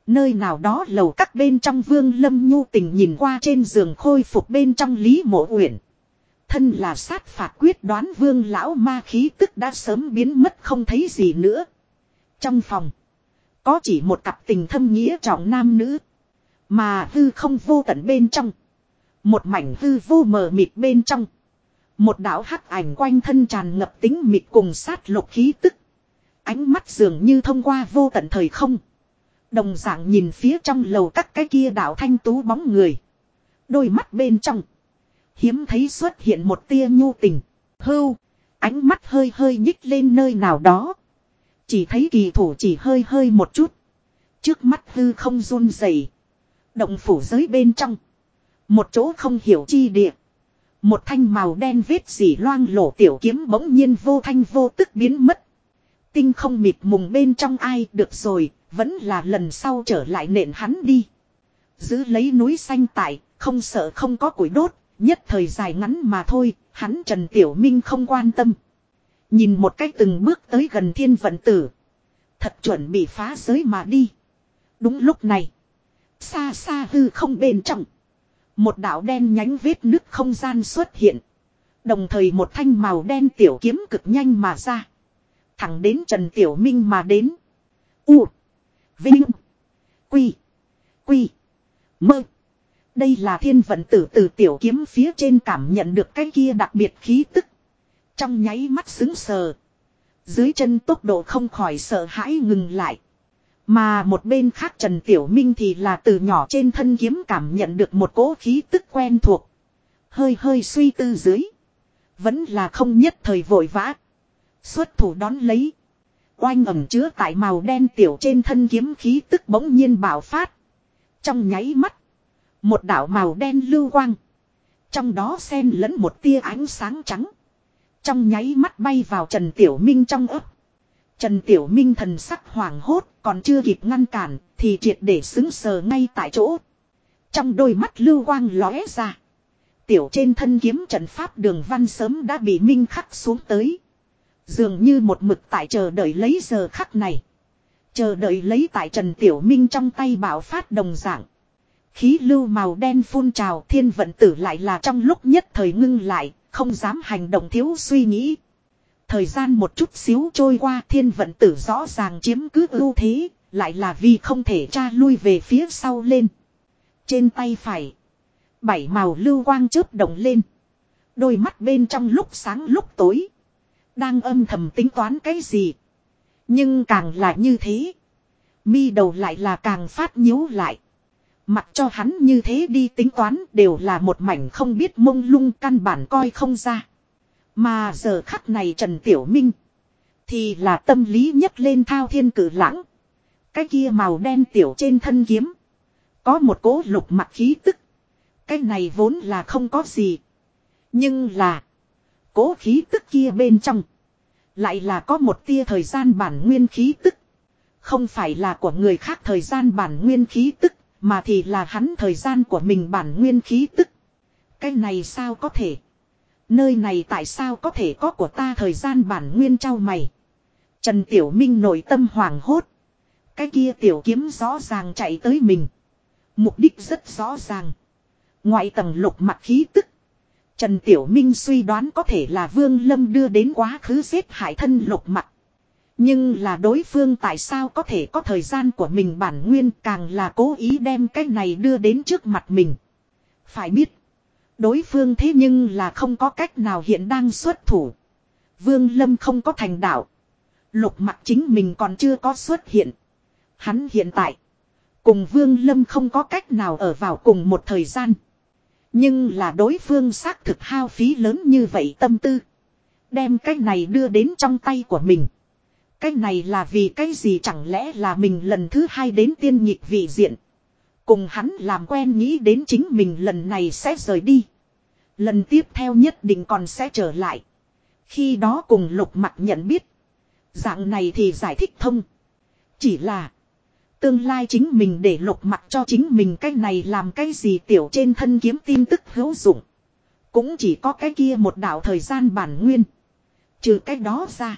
Nơi nào đó lầu các bên trong vương lâm nhu tình nhìn qua trên giường khôi phục bên trong lý mộ uyển. Thân là sát phạt quyết đoán vương lão ma khí tức đã sớm biến mất không thấy gì nữa. Trong phòng. Có chỉ một cặp tình thâm nghĩa trọng nam nữ. Mà hư không vô tận bên trong. Một mảnh hư vô mờ mịt bên trong. Một đạo hắc ảnh quanh thân tràn ngập tính mịt cùng sát lục khí tức. Ánh mắt dường như thông qua vô tận thời không. Đồng dạng nhìn phía trong lầu các cái kia đạo thanh tú bóng người. Đôi mắt bên trong. Hiếm thấy xuất hiện một tia nhu tình. Hưu. Ánh mắt hơi hơi nhích lên nơi nào đó. Chỉ thấy kỳ thủ chỉ hơi hơi một chút. Trước mắt hư không run rẩy. Động phủ giới bên trong. Một chỗ không hiểu chi địa. Một thanh màu đen vết dỉ loang lổ tiểu kiếm bỗng nhiên vô thanh vô tức biến mất. Tinh không mịt mùng bên trong ai được rồi, vẫn là lần sau trở lại nện hắn đi. Giữ lấy núi xanh tại, không sợ không có củi đốt, nhất thời dài ngắn mà thôi, hắn Trần Tiểu Minh không quan tâm. Nhìn một cách từng bước tới gần thiên vận tử. Thật chuẩn bị phá giới mà đi. Đúng lúc này. Xa xa hư không bên trong. Một đạo đen nhánh vết nước không gian xuất hiện. Đồng thời một thanh màu đen tiểu kiếm cực nhanh mà ra. Thẳng đến Trần Tiểu Minh mà đến. U. Vinh. Quy. Quy. Mơ. Đây là thiên vận tử từ tiểu kiếm phía trên cảm nhận được cái kia đặc biệt khí tức. Trong nháy mắt xứng sờ. Dưới chân tốc độ không khỏi sợ hãi ngừng lại. Mà một bên khác Trần Tiểu Minh thì là từ nhỏ trên thân kiếm cảm nhận được một cỗ khí tức quen thuộc. Hơi hơi suy tư dưới. Vẫn là không nhất thời vội vã. Xuất thủ đón lấy. Oanh ẩm chứa tại màu đen tiểu trên thân kiếm khí tức bỗng nhiên bạo phát. Trong nháy mắt. Một đảo màu đen lưu quang. Trong đó xen lẫn một tia ánh sáng trắng. Trong nháy mắt bay vào Trần Tiểu Minh trong ấp. Trần Tiểu Minh thần sắc hoàng hốt, còn chưa kịp ngăn cản, thì triệt để xứng sờ ngay tại chỗ. Trong đôi mắt lưu quang lóe ra. Tiểu trên thân kiếm trận pháp đường văn sớm đã bị minh khắc xuống tới. Dường như một mực tại chờ đợi lấy giờ khắc này. Chờ đợi lấy tại Trần Tiểu Minh trong tay bảo phát đồng dạng. Khí lưu màu đen phun trào thiên vận tử lại là trong lúc nhất thời ngưng lại, không dám hành động thiếu suy nghĩ. Thời gian một chút xíu trôi qua thiên vận tử rõ ràng chiếm cứ ưu thế, lại là vì không thể tra lui về phía sau lên. Trên tay phải, bảy màu lưu quang chớp động lên. Đôi mắt bên trong lúc sáng lúc tối. Đang âm thầm tính toán cái gì. Nhưng càng là như thế. Mi đầu lại là càng phát nhíu lại. Mặc cho hắn như thế đi tính toán đều là một mảnh không biết mông lung căn bản coi không ra. Mà giờ khắc này Trần Tiểu Minh. Thì là tâm lý nhất lên thao thiên cử lãng. Cái kia màu đen tiểu trên thân kiếm. Có một cố lục mặt khí tức. Cái này vốn là không có gì. Nhưng là. Cố khí tức kia bên trong. Lại là có một tia thời gian bản nguyên khí tức. Không phải là của người khác thời gian bản nguyên khí tức. Mà thì là hắn thời gian của mình bản nguyên khí tức. Cái này sao có thể. Nơi này tại sao có thể có của ta thời gian bản nguyên trao mày. Trần Tiểu Minh nội tâm hoàng hốt. Cái kia tiểu kiếm rõ ràng chạy tới mình. Mục đích rất rõ ràng. Ngoại tầng lục mặt khí tức. Trần Tiểu Minh suy đoán có thể là Vương Lâm đưa đến quá khứ giết hại thân lục mặt. Nhưng là đối phương tại sao có thể có thời gian của mình bản nguyên càng là cố ý đem cái này đưa đến trước mặt mình. Phải biết. Đối phương thế nhưng là không có cách nào hiện đang xuất thủ. Vương Lâm không có thành đạo. Lục mặt chính mình còn chưa có xuất hiện. Hắn hiện tại. Cùng Vương Lâm không có cách nào ở vào cùng một thời gian. Nhưng là đối phương xác thực hao phí lớn như vậy tâm tư. Đem cái này đưa đến trong tay của mình. Cái này là vì cái gì chẳng lẽ là mình lần thứ hai đến tiên nhịp vị diện. Cùng hắn làm quen nghĩ đến chính mình lần này sẽ rời đi. Lần tiếp theo nhất định còn sẽ trở lại. Khi đó cùng lục mặt nhận biết. Dạng này thì giải thích thông. Chỉ là. Tương lai chính mình để lục mặt cho chính mình cái này làm cái gì tiểu trên thân kiếm tin tức hữu dụng. Cũng chỉ có cái kia một đạo thời gian bản nguyên. Trừ cái đó ra.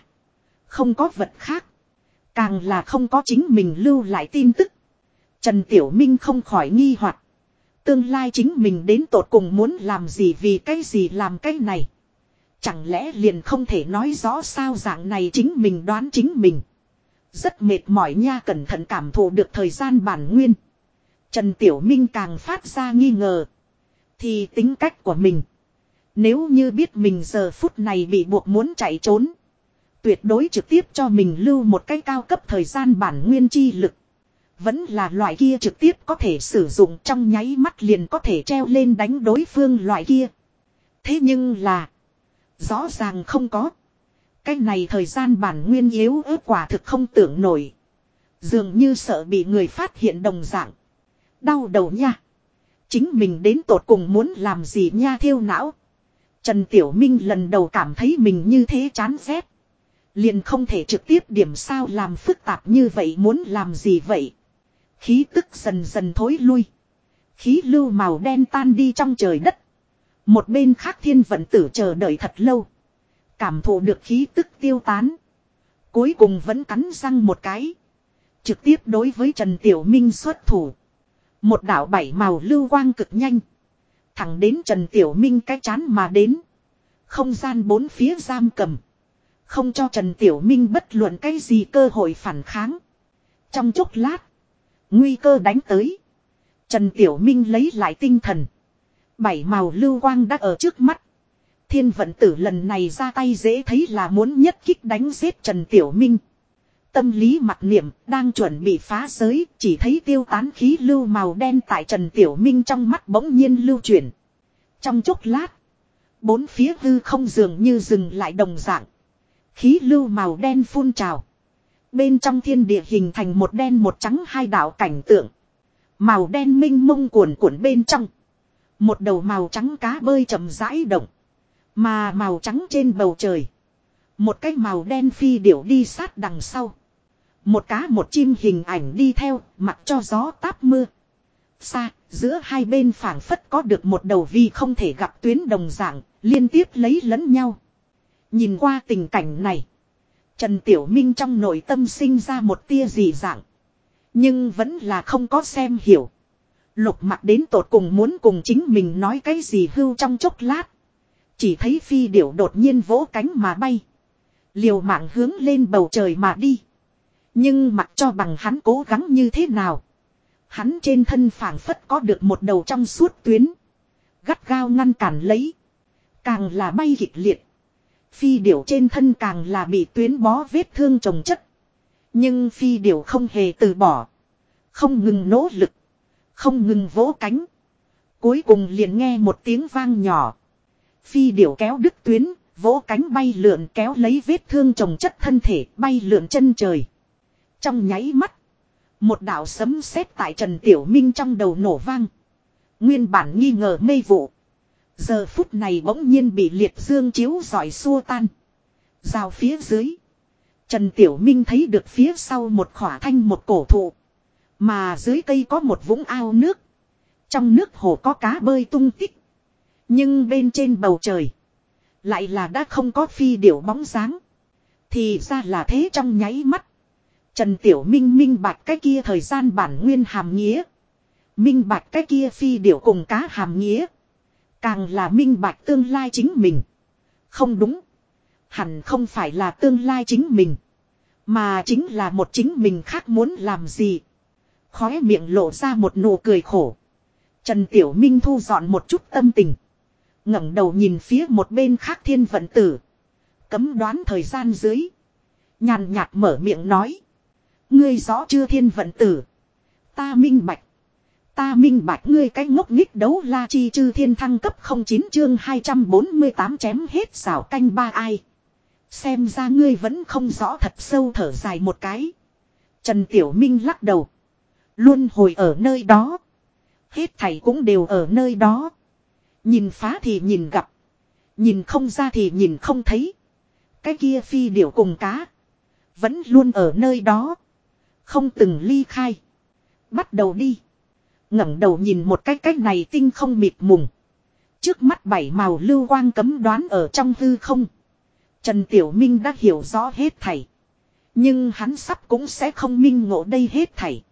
Không có vật khác. Càng là không có chính mình lưu lại tin tức. Trần Tiểu Minh không khỏi nghi hoặc Tương lai chính mình đến tột cùng muốn làm gì vì cái gì làm cái này. Chẳng lẽ liền không thể nói rõ sao dạng này chính mình đoán chính mình. Rất mệt mỏi nha, cẩn thận cảm thụ được thời gian bản nguyên. Trần Tiểu Minh càng phát ra nghi ngờ. Thì tính cách của mình. Nếu như biết mình giờ phút này bị buộc muốn chạy trốn. Tuyệt đối trực tiếp cho mình lưu một cái cao cấp thời gian bản nguyên chi lực. Vẫn là loại kia trực tiếp có thể sử dụng trong nháy mắt liền có thể treo lên đánh đối phương loại kia. Thế nhưng là. Rõ ràng không có. Cái này thời gian bản nguyên yếu ớt quả thực không tưởng nổi. Dường như sợ bị người phát hiện đồng dạng. Đau đầu nha. Chính mình đến tột cùng muốn làm gì nha thiêu não. Trần Tiểu Minh lần đầu cảm thấy mình như thế chán ghét. Liền không thể trực tiếp điểm sao làm phức tạp như vậy muốn làm gì vậy. Khí tức dần dần thối lui. Khí lưu màu đen tan đi trong trời đất. Một bên khác thiên vận tử chờ đợi thật lâu. Cảm thụ được khí tức tiêu tán. Cuối cùng vẫn cắn răng một cái. Trực tiếp đối với Trần Tiểu Minh xuất thủ. Một đạo bảy màu lưu quang cực nhanh. Thẳng đến Trần Tiểu Minh cái chán mà đến. Không gian bốn phía giam cầm. Không cho Trần Tiểu Minh bất luận cái gì cơ hội phản kháng. Trong chốc lát. Nguy cơ đánh tới. Trần Tiểu Minh lấy lại tinh thần. Bảy màu lưu quang đã ở trước mắt. Thiên vận tử lần này ra tay dễ thấy là muốn nhất kích đánh giết Trần Tiểu Minh. Tâm lý mặt niệm đang chuẩn bị phá giới, chỉ thấy tiêu tán khí lưu màu đen tại Trần Tiểu Minh trong mắt bỗng nhiên lưu chuyển. Trong chốc lát. Bốn phía hư không dường như dừng lại đồng dạng. Khí lưu màu đen phun trào. Bên trong thiên địa hình thành một đen một trắng hai đạo cảnh tượng. Màu đen minh mông cuồn cuộn bên trong. Một đầu màu trắng cá bơi chậm rãi động. Mà màu trắng trên bầu trời. Một cái màu đen phi điểu đi sát đằng sau. Một cá một chim hình ảnh đi theo, mặc cho gió táp mưa. Xa, giữa hai bên phảng phất có được một đầu vi không thể gặp tuyến đồng dạng, liên tiếp lấy lẫn nhau. Nhìn qua tình cảnh này. Trần Tiểu Minh trong nội tâm sinh ra một tia dị dạng. Nhưng vẫn là không có xem hiểu. Lục mặt đến tột cùng muốn cùng chính mình nói cái gì hưu trong chốc lát. Chỉ thấy phi điểu đột nhiên vỗ cánh mà bay. Liều mạng hướng lên bầu trời mà đi. Nhưng mặc cho bằng hắn cố gắng như thế nào. Hắn trên thân phảng phất có được một đầu trong suốt tuyến. Gắt gao ngăn cản lấy. Càng là bay kịch liệt. Phi điểu trên thân càng là bị tuyến bó vết thương trồng chất. Nhưng phi điểu không hề từ bỏ. Không ngừng nỗ lực. Không ngừng vỗ cánh. Cuối cùng liền nghe một tiếng vang nhỏ. Phi điểu kéo đứt tuyến, vỗ cánh bay lượn kéo lấy vết thương trồng chất thân thể bay lượn chân trời. Trong nháy mắt. Một đạo sấm sét tại Trần Tiểu Minh trong đầu nổ vang. Nguyên bản nghi ngờ mê vụ. Giờ phút này bỗng nhiên bị liệt dương chiếu giỏi xua tan. Rào phía dưới. Trần Tiểu Minh thấy được phía sau một khỏa thanh một cổ thụ. Mà dưới cây có một vũng ao nước. Trong nước hồ có cá bơi tung tích. Nhưng bên trên bầu trời. Lại là đã không có phi điểu bóng dáng. Thì ra là thế trong nháy mắt. Trần Tiểu Minh minh bạch cái kia thời gian bản nguyên hàm nghĩa. Minh bạch cái kia phi điểu cùng cá hàm nghĩa. Càng là minh bạch tương lai chính mình. Không đúng. Hẳn không phải là tương lai chính mình. Mà chính là một chính mình khác muốn làm gì. Khóe miệng lộ ra một nụ cười khổ. Trần Tiểu Minh thu dọn một chút tâm tình. ngẩng đầu nhìn phía một bên khác thiên vận tử. Cấm đoán thời gian dưới. Nhàn nhạt mở miệng nói. Ngươi rõ chưa thiên vận tử. Ta minh bạch. Ta minh bạch ngươi cái ngốc nghích đấu la chi chư thiên thăng cấp 09 chương 248 chém hết xảo canh ba ai. Xem ra ngươi vẫn không rõ thật sâu thở dài một cái. Trần Tiểu Minh lắc đầu. Luôn hồi ở nơi đó. Hết thầy cũng đều ở nơi đó. Nhìn phá thì nhìn gặp. Nhìn không ra thì nhìn không thấy. Cái kia phi điểu cùng cá. Vẫn luôn ở nơi đó. Không từng ly khai. Bắt đầu đi ngẩng đầu nhìn một cái cách này tinh không mịt mùng. Trước mắt bảy màu lưu quang cấm đoán ở trong hư không. Trần Tiểu Minh đã hiểu rõ hết thảy. Nhưng hắn sắp cũng sẽ không minh ngộ đây hết thảy.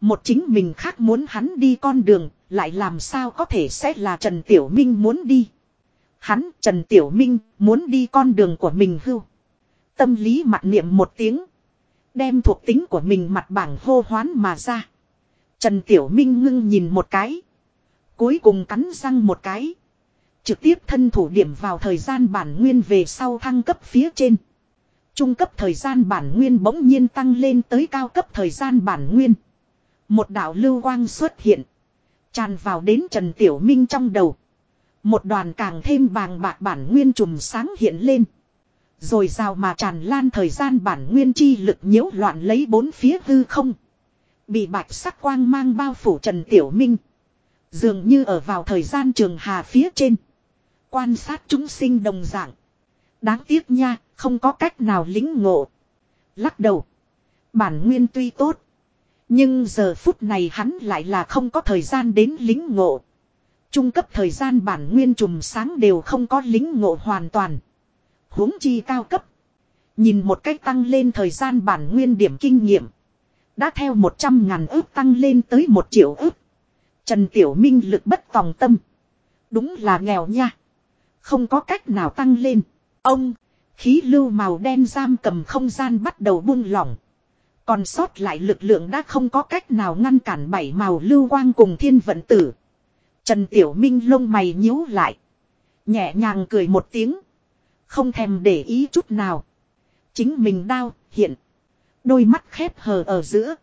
Một chính mình khác muốn hắn đi con đường, lại làm sao có thể sẽ là Trần Tiểu Minh muốn đi. Hắn, Trần Tiểu Minh, muốn đi con đường của mình hưu. Tâm lý mặt niệm một tiếng. Đem thuộc tính của mình mặt bảng hô hoán mà ra. Trần Tiểu Minh ngưng nhìn một cái. Cuối cùng cắn răng một cái. Trực tiếp thân thủ điểm vào thời gian bản nguyên về sau thăng cấp phía trên. Trung cấp thời gian bản nguyên bỗng nhiên tăng lên tới cao cấp thời gian bản nguyên. Một đạo lưu quang xuất hiện. Tràn vào đến Trần Tiểu Minh trong đầu. Một đoàn càng thêm bàng bạc bản nguyên trùm sáng hiện lên. Rồi rào mà tràn lan thời gian bản nguyên chi lực nhiễu loạn lấy bốn phía hư không. Bị bạch sắc quang mang bao phủ Trần Tiểu Minh. Dường như ở vào thời gian trường hà phía trên. Quan sát chúng sinh đồng dạng. Đáng tiếc nha, không có cách nào lính ngộ. Lắc đầu. Bản nguyên tuy tốt. Nhưng giờ phút này hắn lại là không có thời gian đến lính ngộ. Trung cấp thời gian bản nguyên trùm sáng đều không có lính ngộ hoàn toàn. huống chi cao cấp. Nhìn một cách tăng lên thời gian bản nguyên điểm kinh nghiệm. Đã theo 100 ngàn ước tăng lên tới 1 triệu ước. Trần Tiểu Minh lực bất tòng tâm. Đúng là nghèo nha. Không có cách nào tăng lên. Ông, khí lưu màu đen giam cầm không gian bắt đầu buông lỏng. Còn sót lại lực lượng đã không có cách nào ngăn cản bảy màu lưu quang cùng thiên vận tử. Trần Tiểu Minh lông mày nhíu lại. Nhẹ nhàng cười một tiếng. Không thèm để ý chút nào. Chính mình đau, hiện. Đôi mắt khép hờ ở giữa.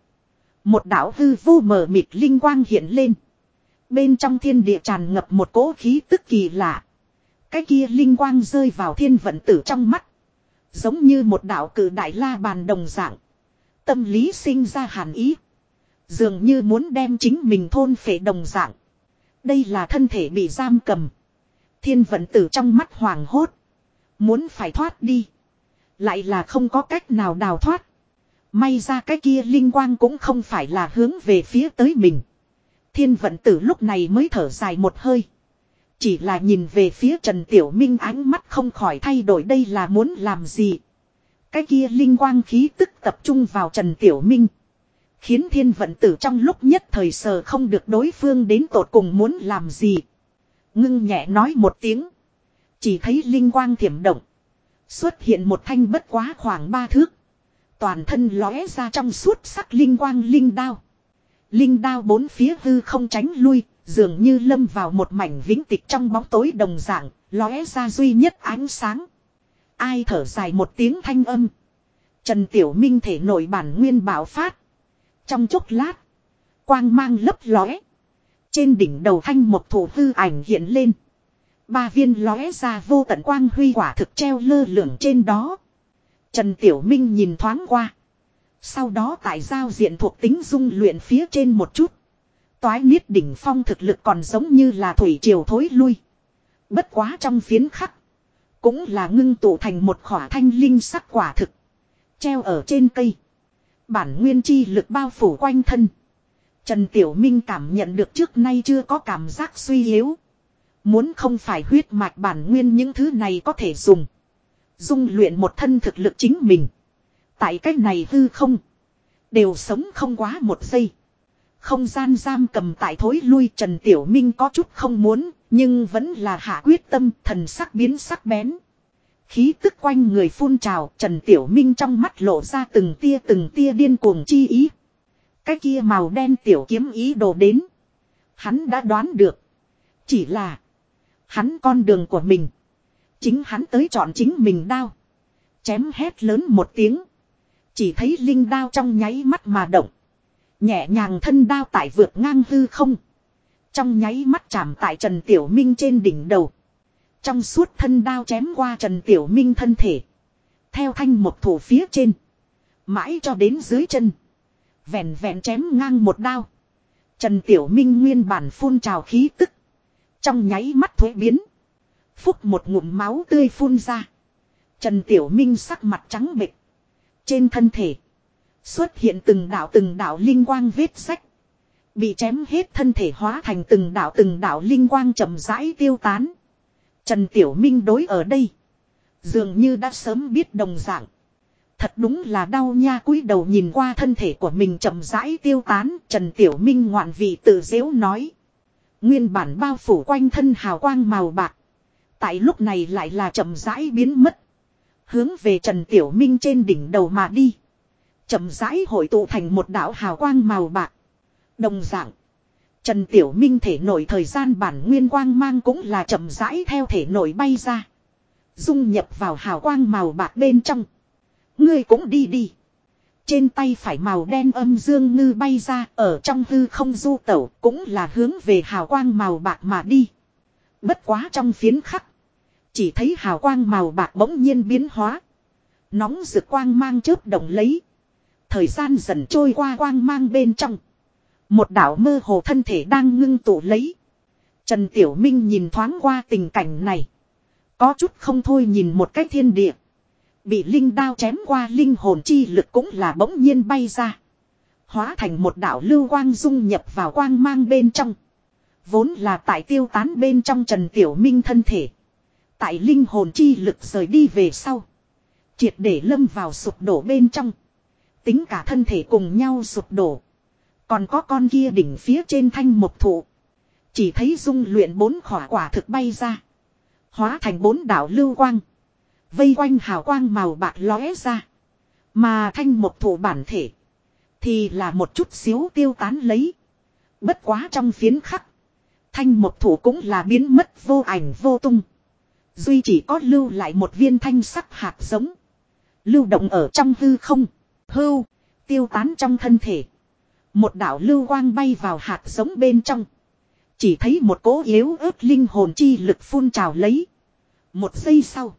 Một đạo hư vô mờ mịt linh quang hiện lên. Bên trong thiên địa tràn ngập một cỗ khí tức kỳ lạ. Cái kia linh quang rơi vào thiên vận tử trong mắt. Giống như một đạo cử đại la bàn đồng dạng. Tâm lý sinh ra hàn ý. Dường như muốn đem chính mình thôn phệ đồng dạng. Đây là thân thể bị giam cầm. Thiên vận tử trong mắt hoàng hốt. Muốn phải thoát đi. Lại là không có cách nào đào thoát. May ra cái kia linh quang cũng không phải là hướng về phía tới mình. Thiên vận tử lúc này mới thở dài một hơi. Chỉ là nhìn về phía Trần Tiểu Minh ánh mắt không khỏi thay đổi đây là muốn làm gì. Cái kia linh quang khí tức tập trung vào Trần Tiểu Minh. Khiến thiên vận tử trong lúc nhất thời sờ không được đối phương đến tột cùng muốn làm gì. Ngưng nhẹ nói một tiếng. Chỉ thấy linh quang thiểm động. Xuất hiện một thanh bất quá khoảng ba thước. Toàn thân lóe ra trong suốt sắc linh quang linh đao. Linh đao bốn phía hư không tránh lui, dường như lâm vào một mảnh vĩnh tịch trong bóng tối đồng dạng, lóe ra duy nhất ánh sáng. Ai thở dài một tiếng thanh âm. Trần Tiểu Minh thể nội bản nguyên bảo phát. Trong chốc lát, quang mang lấp lóe. Trên đỉnh đầu thanh một thủ hư ảnh hiện lên. Ba viên lóe ra vô tận quang huy quả thực treo lơ lửng trên đó. Trần Tiểu Minh nhìn thoáng qua. Sau đó tại giao diện thuộc tính dung luyện phía trên một chút. Toái niết đỉnh phong thực lực còn giống như là thủy triều thối lui. Bất quá trong phiến khắc. Cũng là ngưng tụ thành một khỏa thanh linh sắc quả thực. Treo ở trên cây. Bản nguyên chi lực bao phủ quanh thân. Trần Tiểu Minh cảm nhận được trước nay chưa có cảm giác suy yếu. Muốn không phải huyết mạch bản nguyên những thứ này có thể dùng. Dung luyện một thân thực lực chính mình. Tại cách này hư không. Đều sống không quá một giây. Không gian giam cầm tại thối lui Trần Tiểu Minh có chút không muốn. Nhưng vẫn là hạ quyết tâm, thần sắc biến sắc bén. Khí tức quanh người phun trào, Trần Tiểu Minh trong mắt lộ ra từng tia từng tia điên cuồng chi ý. Cái kia màu đen tiểu kiếm ý đồ đến. Hắn đã đoán được. Chỉ là. Hắn con đường của mình. Chính hắn tới chọn chính mình đao. Chém hét lớn một tiếng. Chỉ thấy linh đao trong nháy mắt mà động. Nhẹ nhàng thân đao tại vượt ngang hư không. Trong nháy mắt chạm tại Trần Tiểu Minh trên đỉnh đầu. Trong suốt thân đao chém qua Trần Tiểu Minh thân thể. Theo thanh một thủ phía trên. Mãi cho đến dưới chân. Vẹn vẹn chém ngang một đao. Trần Tiểu Minh nguyên bản phun trào khí tức. Trong nháy mắt thuế biến. Phúc một ngụm máu tươi phun ra. Trần Tiểu Minh sắc mặt trắng bệch. Trên thân thể. Xuất hiện từng đạo từng đạo linh quang vết sách. Bị chém hết thân thể hóa thành từng đạo từng đạo linh quang chậm rãi tiêu tán. Trần Tiểu Minh đối ở đây. Dường như đã sớm biết đồng dạng. Thật đúng là đau nha, cúi đầu nhìn qua thân thể của mình chậm rãi tiêu tán. Trần Tiểu Minh ngoạn vị tự dễu nói. Nguyên bản bao phủ quanh thân hào quang màu bạc. Tại lúc này lại là chậm rãi biến mất. Hướng về Trần Tiểu Minh trên đỉnh đầu mà đi. Chậm rãi hội tụ thành một đảo hào quang màu bạc. Đồng dạng. Trần Tiểu Minh thể nổi thời gian bản nguyên quang mang cũng là chậm rãi theo thể nổi bay ra. Dung nhập vào hào quang màu bạc bên trong. Ngươi cũng đi đi. Trên tay phải màu đen âm dương ngư bay ra, ở trong hư không du tẩu, cũng là hướng về hào quang màu bạc mà đi. Bất quá trong phiến khắc. Chỉ thấy hào quang màu bạc bỗng nhiên biến hóa. Nóng rực quang mang chớp động lấy. Thời gian dần trôi qua quang mang bên trong. Một đảo mơ hồ thân thể đang ngưng tụ lấy. Trần Tiểu Minh nhìn thoáng qua tình cảnh này. Có chút không thôi nhìn một cái thiên địa. Bị linh đao chém qua linh hồn chi lực cũng là bỗng nhiên bay ra. Hóa thành một đảo lưu quang dung nhập vào quang mang bên trong. Vốn là tại tiêu tán bên trong Trần Tiểu Minh thân thể. Tại linh hồn chi lực rời đi về sau. Triệt để lâm vào sụp đổ bên trong. Tính cả thân thể cùng nhau sụp đổ. Còn có con kia đỉnh phía trên thanh một thụ. Chỉ thấy dung luyện bốn khỏa quả thực bay ra. Hóa thành bốn đảo lưu quang. Vây quanh hào quang màu bạc lóe ra. Mà thanh một thụ bản thể. Thì là một chút xíu tiêu tán lấy. Bất quá trong phiến khắc. Thanh một thủ cũng là biến mất vô ảnh vô tung. Duy chỉ có lưu lại một viên thanh sắc hạt giống. Lưu động ở trong hư không. Hưu. Tiêu tán trong thân thể. Một đạo lưu quang bay vào hạt giống bên trong. Chỉ thấy một cố yếu ớt linh hồn chi lực phun trào lấy. Một giây sau.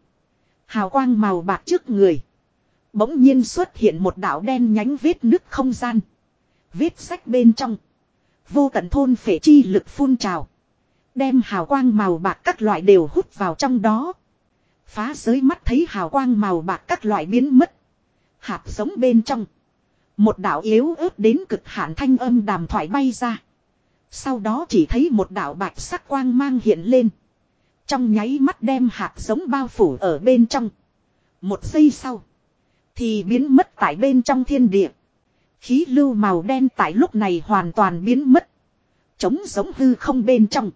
Hào quang màu bạc trước người. Bỗng nhiên xuất hiện một đạo đen nhánh vết nứt không gian. Vết sách bên trong. Vô tận thôn phệ chi lực phun trào. Đem hào quang màu bạc các loại đều hút vào trong đó. Phá giới mắt thấy hào quang màu bạc các loại biến mất. Hạt giống bên trong. Một đạo yếu ớt đến cực hạn thanh âm đàm thoại bay ra. Sau đó chỉ thấy một đạo bạch sắc quang mang hiện lên. Trong nháy mắt đem hạt giống bao phủ ở bên trong. Một giây sau. Thì biến mất tại bên trong thiên địa. Khí lưu màu đen tại lúc này hoàn toàn biến mất. Chống giống hư không bên trong.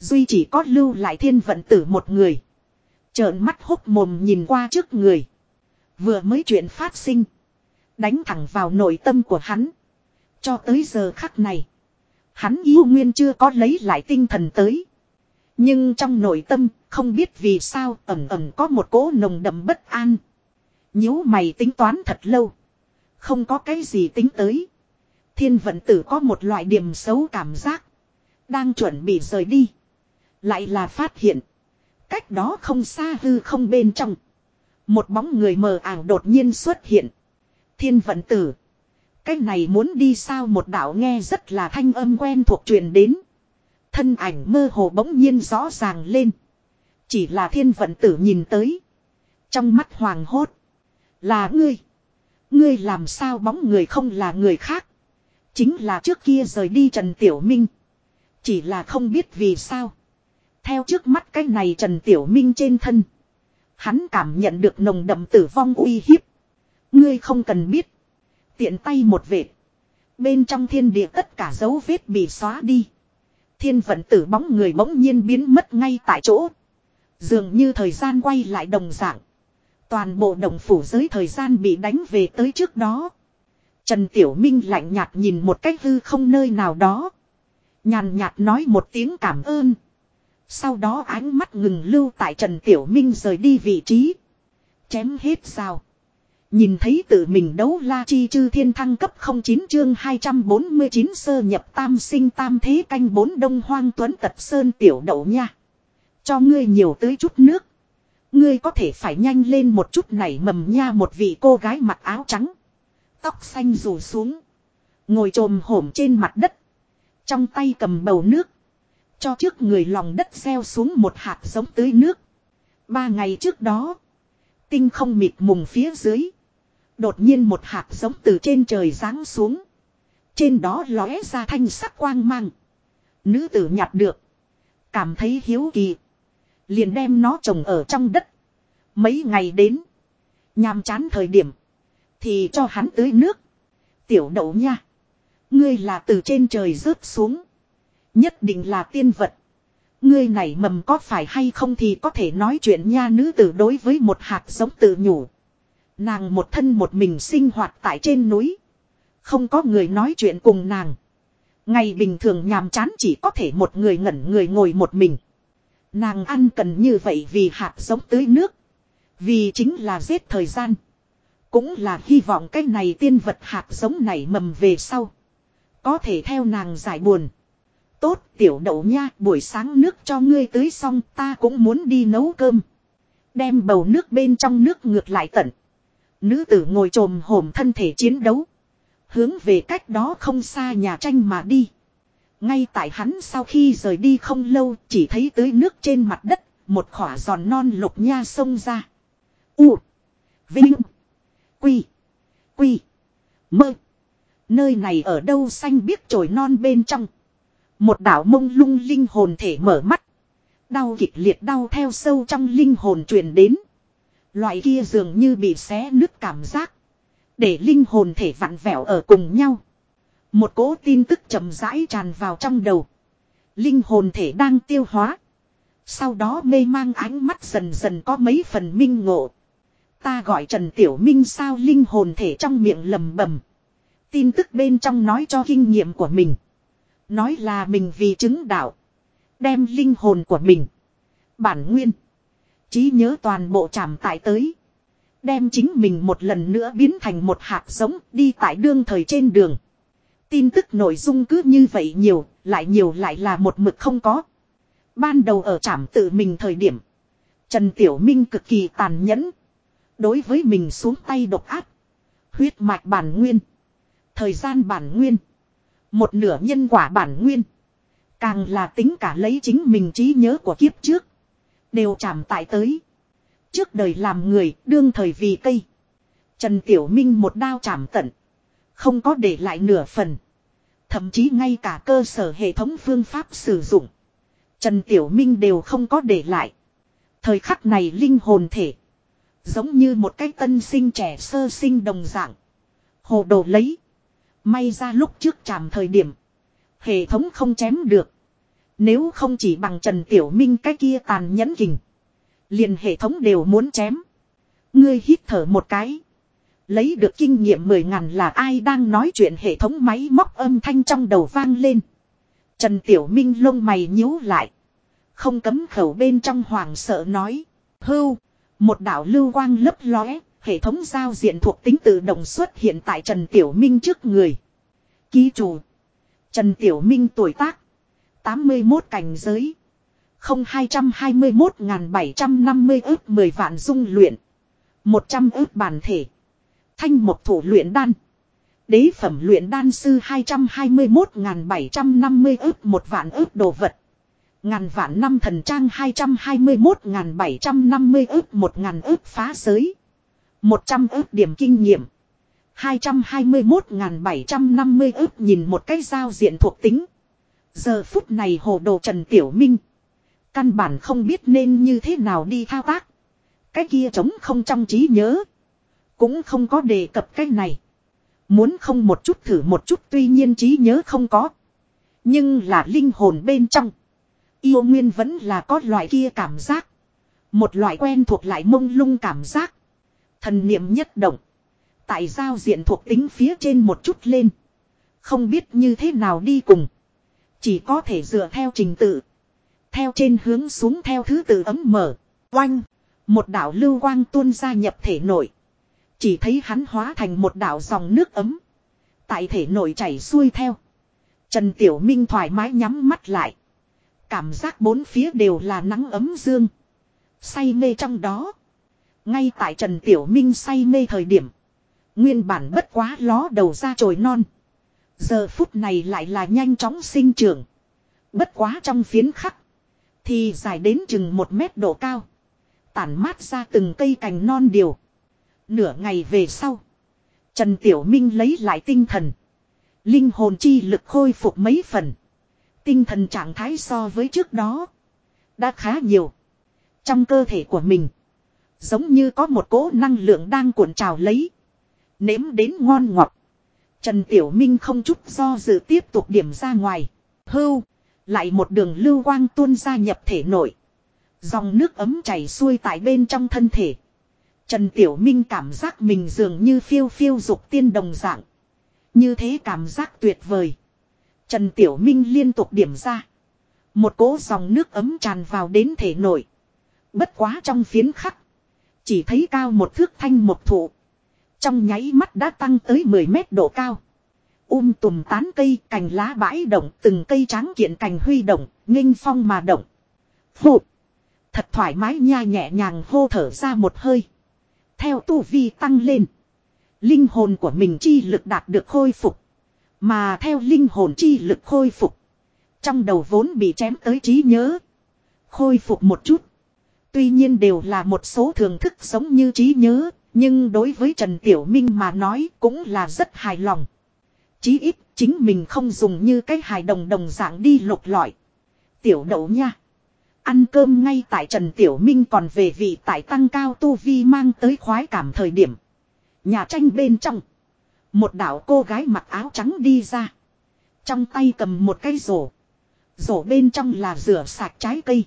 Duy chỉ có lưu lại thiên vận tử một người. Trợn mắt hốc mồm nhìn qua trước người. Vừa mới chuyện phát sinh. Đánh thẳng vào nội tâm của hắn. Cho tới giờ khắc này. Hắn yêu nguyên chưa có lấy lại tinh thần tới. Nhưng trong nội tâm, không biết vì sao ẩm ẩm có một cỗ nồng đậm bất an. nhíu mày tính toán thật lâu. Không có cái gì tính tới. Thiên vận tử có một loại điểm xấu cảm giác. Đang chuẩn bị rời đi. Lại là phát hiện. Cách đó không xa hư không bên trong. Một bóng người mờ ảo đột nhiên xuất hiện. Thiên vận tử. Cách này muốn đi sao một đạo nghe rất là thanh âm quen thuộc truyền đến. Thân ảnh mơ hồ bỗng nhiên rõ ràng lên. Chỉ là thiên vận tử nhìn tới. Trong mắt hoàng hốt. Là ngươi. Ngươi làm sao bóng người không là người khác. Chính là trước kia rời đi Trần Tiểu Minh. Chỉ là không biết vì sao. Theo trước mắt cái này Trần Tiểu Minh trên thân. Hắn cảm nhận được nồng đậm tử vong uy hiếp. Ngươi không cần biết. Tiện tay một vệt. Bên trong thiên địa tất cả dấu vết bị xóa đi. Thiên vận tử bóng người bỗng nhiên biến mất ngay tại chỗ. Dường như thời gian quay lại đồng dạng. Toàn bộ đồng phủ giới thời gian bị đánh về tới trước đó. Trần Tiểu Minh lạnh nhạt nhìn một cách hư không nơi nào đó. Nhàn nhạt nói một tiếng cảm ơn. Sau đó ánh mắt ngừng lưu tại Trần Tiểu Minh rời đi vị trí. Chém hết sao. Nhìn thấy tự mình đấu la chi chư thiên thăng cấp 09 chương 249 sơ nhập tam sinh tam thế canh bốn đông hoang tuấn tật sơn tiểu đậu nha. Cho ngươi nhiều tới chút nước. Ngươi có thể phải nhanh lên một chút này mầm nha một vị cô gái mặc áo trắng. Tóc xanh rủ xuống. Ngồi trồm hổm trên mặt đất. Trong tay cầm bầu nước. Cho trước người lòng đất gieo xuống một hạt giống tưới nước. Ba ngày trước đó. Tinh không mịt mùng phía dưới. Đột nhiên một hạt giống từ trên trời giáng xuống. Trên đó lóe ra thanh sắc quang mang. Nữ tử nhặt được. Cảm thấy hiếu kỳ. Liền đem nó trồng ở trong đất. Mấy ngày đến. Nhàm chán thời điểm. Thì cho hắn tưới nước. Tiểu đậu nha. Ngươi là từ trên trời rớt xuống. Nhất định là tiên vật. Ngươi này mầm có phải hay không thì có thể nói chuyện nha nữ tử đối với một hạt giống tự nhủ. Nàng một thân một mình sinh hoạt tại trên núi. Không có người nói chuyện cùng nàng. Ngày bình thường nhàm chán chỉ có thể một người ngẩn người ngồi một mình. Nàng ăn cần như vậy vì hạt giống tưới nước. Vì chính là giết thời gian. Cũng là hy vọng cái này tiên vật hạt giống này mầm về sau. Có thể theo nàng giải buồn. Tốt tiểu đậu nha, buổi sáng nước cho ngươi tưới xong, ta cũng muốn đi nấu cơm. Đem bầu nước bên trong nước ngược lại tận. Nữ tử ngồi trồm hổm thân thể chiến đấu. Hướng về cách đó không xa nhà tranh mà đi. Ngay tại hắn sau khi rời đi không lâu, chỉ thấy tới nước trên mặt đất. Một khỏa giòn non lục nha sông ra. U. Vinh. Quy. Quy. Mơ. Nơi này ở đâu xanh biếc trồi non bên trong. Một đảo mông lung linh hồn thể mở mắt. Đau kịch liệt đau theo sâu trong linh hồn truyền đến. Loại kia dường như bị xé nứt cảm giác. Để linh hồn thể vặn vẹo ở cùng nhau. Một cỗ tin tức chậm rãi tràn vào trong đầu. Linh hồn thể đang tiêu hóa. Sau đó mê mang ánh mắt dần dần có mấy phần minh ngộ. Ta gọi Trần Tiểu Minh sao linh hồn thể trong miệng lầm bầm. Tin tức bên trong nói cho kinh nghiệm của mình. Nói là mình vì chứng đạo. Đem linh hồn của mình. Bản nguyên trí nhớ toàn bộ chạm tại tới. Đem chính mình một lần nữa biến thành một hạt giống đi tại đương thời trên đường. Tin tức nội dung cứ như vậy nhiều, lại nhiều lại là một mực không có. Ban đầu ở trạm tự mình thời điểm. Trần Tiểu Minh cực kỳ tàn nhẫn. Đối với mình xuống tay độc ác. Huyết mạch bản nguyên. Thời gian bản nguyên. Một nửa nhân quả bản nguyên. Càng là tính cả lấy chính mình trí nhớ của kiếp trước. Đều chạm tại tới. Trước đời làm người, đương thời vì cây. Trần Tiểu Minh một đao chạm tận. Không có để lại nửa phần. Thậm chí ngay cả cơ sở hệ thống phương pháp sử dụng. Trần Tiểu Minh đều không có để lại. Thời khắc này linh hồn thể. Giống như một cái tân sinh trẻ sơ sinh đồng dạng. Hồ đồ lấy. May ra lúc trước chạm thời điểm. Hệ thống không chém được. Nếu không chỉ bằng Trần Tiểu Minh cái kia tàn nhẫn kình. Liền hệ thống đều muốn chém. Ngươi hít thở một cái. Lấy được kinh nghiệm mười ngàn là ai đang nói chuyện hệ thống máy móc âm thanh trong đầu vang lên. Trần Tiểu Minh lông mày nhíu lại. Không cấm khẩu bên trong hoàng sợ nói. Hưu. Một đạo lưu quang lấp lóe. Hệ thống giao diện thuộc tính tự động xuất hiện tại Trần Tiểu Minh trước người. Ký chủ. Trần Tiểu Minh tuổi tác. 81 cảnh giới. 0221.750 ước 10 vạn dung luyện. 100 ước bản thể. Thanh một thủ luyện đan. Đế phẩm luyện đan sư 221.750 ước một vạn ước đồ vật. Ngàn vạn năm thần trang 221.750 ước một ngàn ước phá giới. 100 ước điểm kinh nghiệm. 221.750 ước nhìn một cái giao diện thuộc tính. Giờ phút này hồ đồ Trần Tiểu Minh. Căn bản không biết nên như thế nào đi thao tác. Cái kia trống không trong trí nhớ. Cũng không có đề cập cái này. Muốn không một chút thử một chút tuy nhiên trí nhớ không có. Nhưng là linh hồn bên trong. Yêu nguyên vẫn là có loại kia cảm giác. Một loại quen thuộc lại mông lung cảm giác. Thần niệm nhất động. Tại giao diện thuộc tính phía trên một chút lên. Không biết như thế nào đi cùng. Chỉ có thể dựa theo trình tự. Theo trên hướng xuống theo thứ tự ấm mở. Oanh. Một đảo lưu quang tuôn ra nhập thể nội. Chỉ thấy hắn hóa thành một đảo dòng nước ấm. Tại thể nội chảy xuôi theo. Trần Tiểu Minh thoải mái nhắm mắt lại. Cảm giác bốn phía đều là nắng ấm dương. Say mê trong đó. Ngay tại Trần Tiểu Minh say mê thời điểm. Nguyên bản bất quá ló đầu ra trồi non. Giờ phút này lại là nhanh chóng sinh trưởng. Bất quá trong phiến khắc. Thì dài đến chừng một mét độ cao. Tản mát ra từng cây cành non điều. Nửa ngày về sau. Trần Tiểu Minh lấy lại tinh thần. Linh hồn chi lực khôi phục mấy phần. Tinh thần trạng thái so với trước đó. Đã khá nhiều. Trong cơ thể của mình. Giống như có một cỗ năng lượng đang cuộn trào lấy. Nếm đến ngon ngọt. Trần Tiểu Minh không chút do dự tiếp tục điểm ra ngoài. Hưu. Lại một đường lưu quang tuôn ra nhập thể nội. Dòng nước ấm chảy xuôi tại bên trong thân thể. Trần Tiểu Minh cảm giác mình dường như phiêu phiêu dục tiên đồng dạng. Như thế cảm giác tuyệt vời. Trần Tiểu Minh liên tục điểm ra. Một cỗ dòng nước ấm tràn vào đến thể nội. Bất quá trong phiến khắc. Chỉ thấy cao một thước thanh một thụ. Trong nháy mắt đã tăng tới 10 mét độ cao. Um tùm tán cây, cành lá bãi động, từng cây tráng kiện cành huy động, nghênh phong mà động. Phụ. Thật thoải mái nha nhẹ nhàng hô thở ra một hơi. Theo tu vi tăng lên. Linh hồn của mình chi lực đạt được khôi phục. Mà theo linh hồn chi lực khôi phục. Trong đầu vốn bị chém tới trí nhớ. Khôi phục một chút. Tuy nhiên đều là một số thường thức giống như trí nhớ. Nhưng đối với Trần Tiểu Minh mà nói cũng là rất hài lòng. Chí ít chính mình không dùng như cái hài đồng đồng dạng đi lục lọi. Tiểu đậu nha. Ăn cơm ngay tại Trần Tiểu Minh còn về vị tại tăng cao tu vi mang tới khoái cảm thời điểm. Nhà tranh bên trong. Một đảo cô gái mặc áo trắng đi ra. Trong tay cầm một cái rổ. Rổ bên trong là rửa sạch trái cây.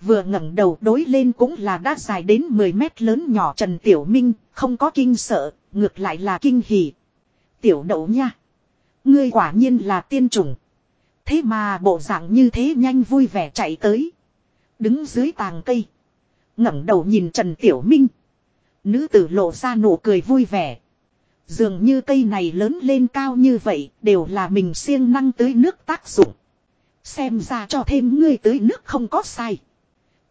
Vừa ngẩng đầu đối lên cũng là đã dài đến 10 mét lớn nhỏ Trần Tiểu Minh, không có kinh sợ, ngược lại là kinh hỉ. Tiểu đậu nha. Ngươi quả nhiên là tiên trùng. Thế mà bộ dạng như thế nhanh vui vẻ chạy tới. Đứng dưới tàng cây. ngẩng đầu nhìn Trần Tiểu Minh. Nữ tử lộ ra nụ cười vui vẻ. Dường như cây này lớn lên cao như vậy, đều là mình siêng năng tưới nước tác dụng. Xem ra cho thêm ngươi tưới nước không có sai.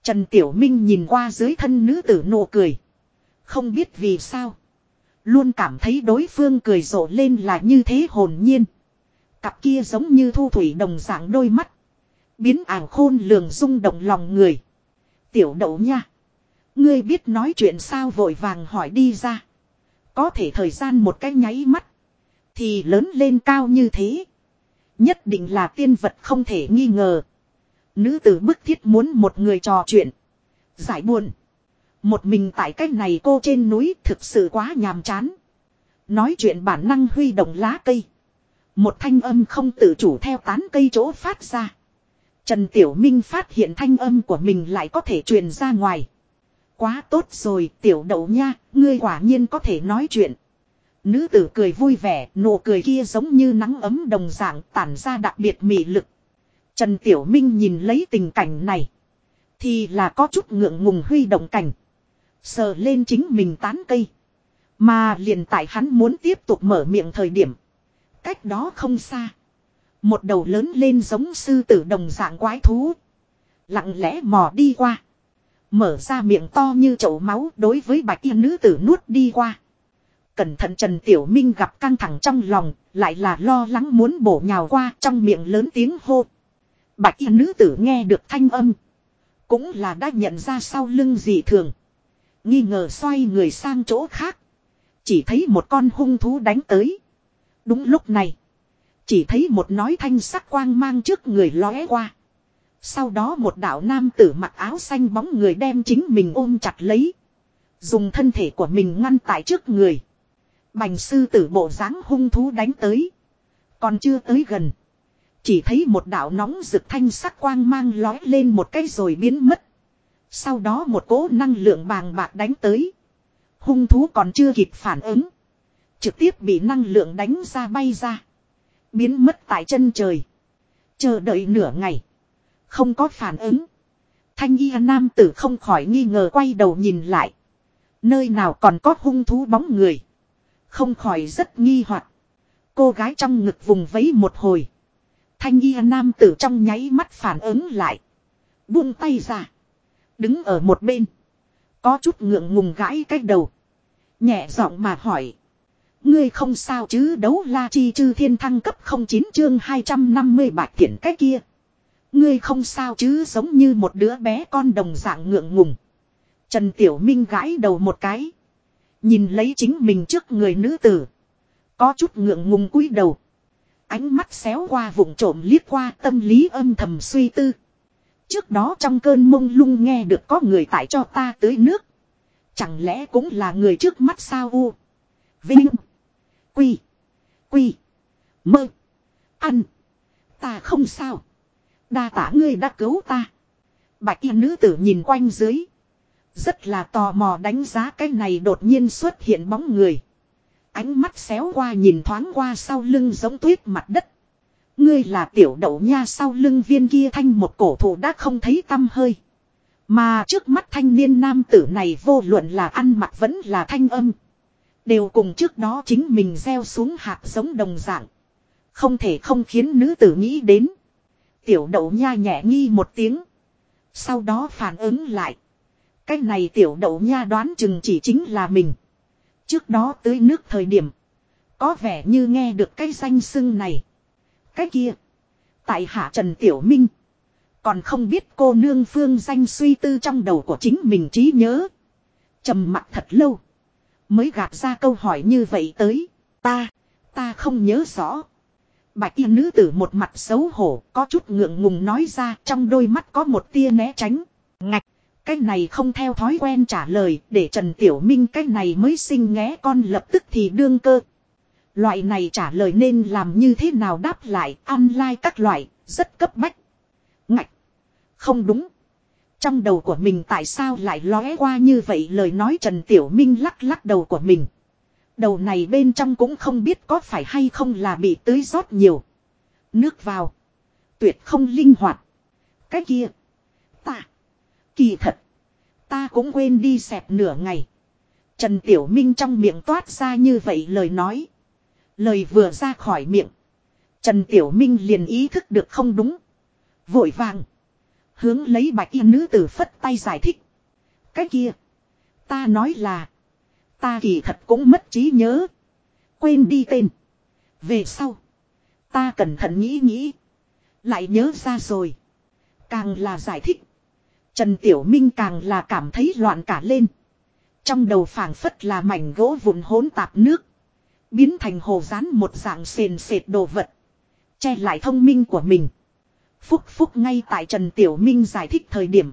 Trần Tiểu Minh nhìn qua dưới thân nữ tử nụ cười. Không biết vì sao. Luôn cảm thấy đối phương cười rộ lên là như thế hồn nhiên. Cặp kia giống như thu thủy đồng dạng đôi mắt. Biến ảo khôn lường rung động lòng người. Tiểu đậu nha. Ngươi biết nói chuyện sao vội vàng hỏi đi ra. Có thể thời gian một cái nháy mắt. Thì lớn lên cao như thế. Nhất định là tiên vật không thể nghi ngờ. Nữ tử bức thiết muốn một người trò chuyện. Giải buồn. Một mình tại cách này cô trên núi thực sự quá nhàm chán. Nói chuyện bản năng huy động lá cây. Một thanh âm không tự chủ theo tán cây chỗ phát ra. Trần Tiểu Minh phát hiện thanh âm của mình lại có thể truyền ra ngoài. Quá tốt rồi, tiểu đậu nha, ngươi quả nhiên có thể nói chuyện. Nữ tử cười vui vẻ, nụ cười kia giống như nắng ấm đồng dạng tản ra đặc biệt mị lực. Trần Tiểu Minh nhìn lấy tình cảnh này. Thì là có chút ngượng ngùng huy động cảnh. Sờ lên chính mình tán cây. Mà liền tại hắn muốn tiếp tục mở miệng thời điểm. Cách đó không xa. Một đầu lớn lên giống sư tử đồng dạng quái thú. Lặng lẽ mò đi qua. Mở ra miệng to như chậu máu đối với bạch y nữ tử nuốt đi qua. Cẩn thận Trần Tiểu Minh gặp căng thẳng trong lòng, lại là lo lắng muốn bổ nhào qua trong miệng lớn tiếng hô. Bạch y nữ tử nghe được thanh âm. Cũng là đã nhận ra sau lưng dị thường. Nghi ngờ xoay người sang chỗ khác. Chỉ thấy một con hung thú đánh tới. Đúng lúc này. Chỉ thấy một nói thanh sắc quang mang trước người lóe qua. Sau đó một đạo nam tử mặc áo xanh bóng người đem chính mình ôm chặt lấy. Dùng thân thể của mình ngăn tại trước người. Bành sư tử bộ dáng hung thú đánh tới. Còn chưa tới gần. Chỉ thấy một đạo nóng rực thanh sắc quang mang lói lên một cái rồi biến mất. Sau đó một cỗ năng lượng bàng bạc đánh tới. Hung thú còn chưa kịp phản ứng. Trực tiếp bị năng lượng đánh ra bay ra. Biến mất tại chân trời. Chờ đợi nửa ngày. Không có phản ứng. Thanh y nam tử không khỏi nghi ngờ quay đầu nhìn lại. Nơi nào còn có hung thú bóng người. Không khỏi rất nghi hoặc. Cô gái trong ngực vùng vẫy một hồi. Thanh y nam tử trong nháy mắt phản ứng lại. Buông tay ra. Đứng ở một bên. Có chút ngượng ngùng gãi cái đầu. Nhẹ giọng mà hỏi. Ngươi không sao chứ đấu la chi chư thiên thăng cấp 09 chương 250 bạc thiện cái kia. Ngươi không sao chứ giống như một đứa bé con đồng dạng ngượng ngùng. Trần Tiểu Minh gãi đầu một cái. Nhìn lấy chính mình trước người nữ tử. Có chút ngượng ngùng cúi đầu. Ánh mắt xéo qua vùng trộm liếc qua tâm lý âm thầm suy tư. Trước đó trong cơn mông lung nghe được có người tại cho ta tưới nước. Chẳng lẽ cũng là người trước mắt sao u. Vinh. Quy. Quy. Mơ. Ăn. Ta không sao. Đa tả ngươi đã cứu ta. Bạch y nữ tử nhìn quanh dưới. Rất là tò mò đánh giá cái này đột nhiên xuất hiện bóng người. Ánh mắt xéo qua nhìn thoáng qua sau lưng giống tuyết mặt đất. Ngươi là tiểu đậu nha sau lưng viên kia thanh một cổ thụ đã không thấy tâm hơi. Mà trước mắt thanh niên nam tử này vô luận là ăn mặc vẫn là thanh âm. Đều cùng trước đó chính mình gieo xuống hạt giống đồng dạng. Không thể không khiến nữ tử nghĩ đến. Tiểu đậu nha nhẹ nghi một tiếng. Sau đó phản ứng lại. Cái này tiểu đậu nha đoán chừng chỉ chính là mình. Trước đó tới nước thời điểm. Có vẻ như nghe được cái danh xưng này. Cái kia. Tại hạ Trần Tiểu Minh. Còn không biết cô nương phương danh suy tư trong đầu của chính mình trí nhớ. trầm mặt thật lâu. Mới gạt ra câu hỏi như vậy tới. Ta. Ta không nhớ rõ. Bạch y nữ tử một mặt xấu hổ, có chút ngượng ngùng nói ra trong đôi mắt có một tia né tránh. Ngạch, cái này không theo thói quen trả lời, để Trần Tiểu Minh cái này mới sinh nghé con lập tức thì đương cơ. Loại này trả lời nên làm như thế nào đáp lại, online các loại, rất cấp bách. Ngạch, không đúng. Trong đầu của mình tại sao lại lóe qua như vậy lời nói Trần Tiểu Minh lắc lắc đầu của mình. Đầu này bên trong cũng không biết có phải hay không là bị tưới rót nhiều. Nước vào. Tuyệt không linh hoạt. Cái kia. Ta. Kỳ thật. Ta cũng quên đi xẹp nửa ngày. Trần Tiểu Minh trong miệng toát ra như vậy lời nói. Lời vừa ra khỏi miệng. Trần Tiểu Minh liền ý thức được không đúng. Vội vàng. Hướng lấy bạch y nữ tử phất tay giải thích. Cái kia. Ta nói là. Ta kỳ thật cũng mất trí nhớ. Quên đi tên. Về sau. Ta cẩn thận nghĩ nghĩ. Lại nhớ ra rồi. Càng là giải thích. Trần Tiểu Minh càng là cảm thấy loạn cả lên. Trong đầu phảng phất là mảnh gỗ vụn hỗn tạp nước. Biến thành hồ rán một dạng sền sệt đồ vật. Che lại thông minh của mình. Phúc Phúc ngay tại Trần Tiểu Minh giải thích thời điểm.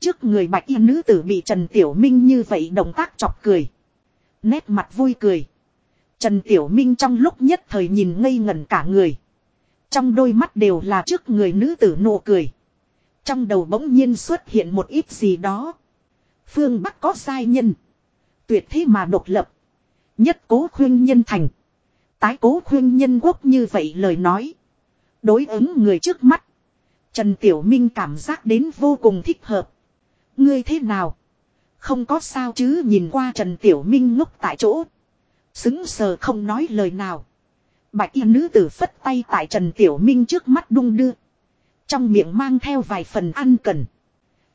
Trước người bạch y nữ tử bị Trần Tiểu Minh như vậy động tác chọc cười. Nét mặt vui cười. Trần Tiểu Minh trong lúc nhất thời nhìn ngây ngẩn cả người. Trong đôi mắt đều là trước người nữ tử nụ cười. Trong đầu bỗng nhiên xuất hiện một ít gì đó. Phương Bắc có sai nhân. Tuyệt thế mà độc lập. Nhất cố khuyên nhân thành. Tái cố khuyên nhân quốc như vậy lời nói. Đối ứng người trước mắt. Trần Tiểu Minh cảm giác đến vô cùng thích hợp. Ngươi thế nào? Không có sao chứ nhìn qua Trần Tiểu Minh ngốc tại chỗ. Xứng sờ không nói lời nào. Bạch y nữ tử phất tay tại Trần Tiểu Minh trước mắt đung đưa. Trong miệng mang theo vài phần ăn cần.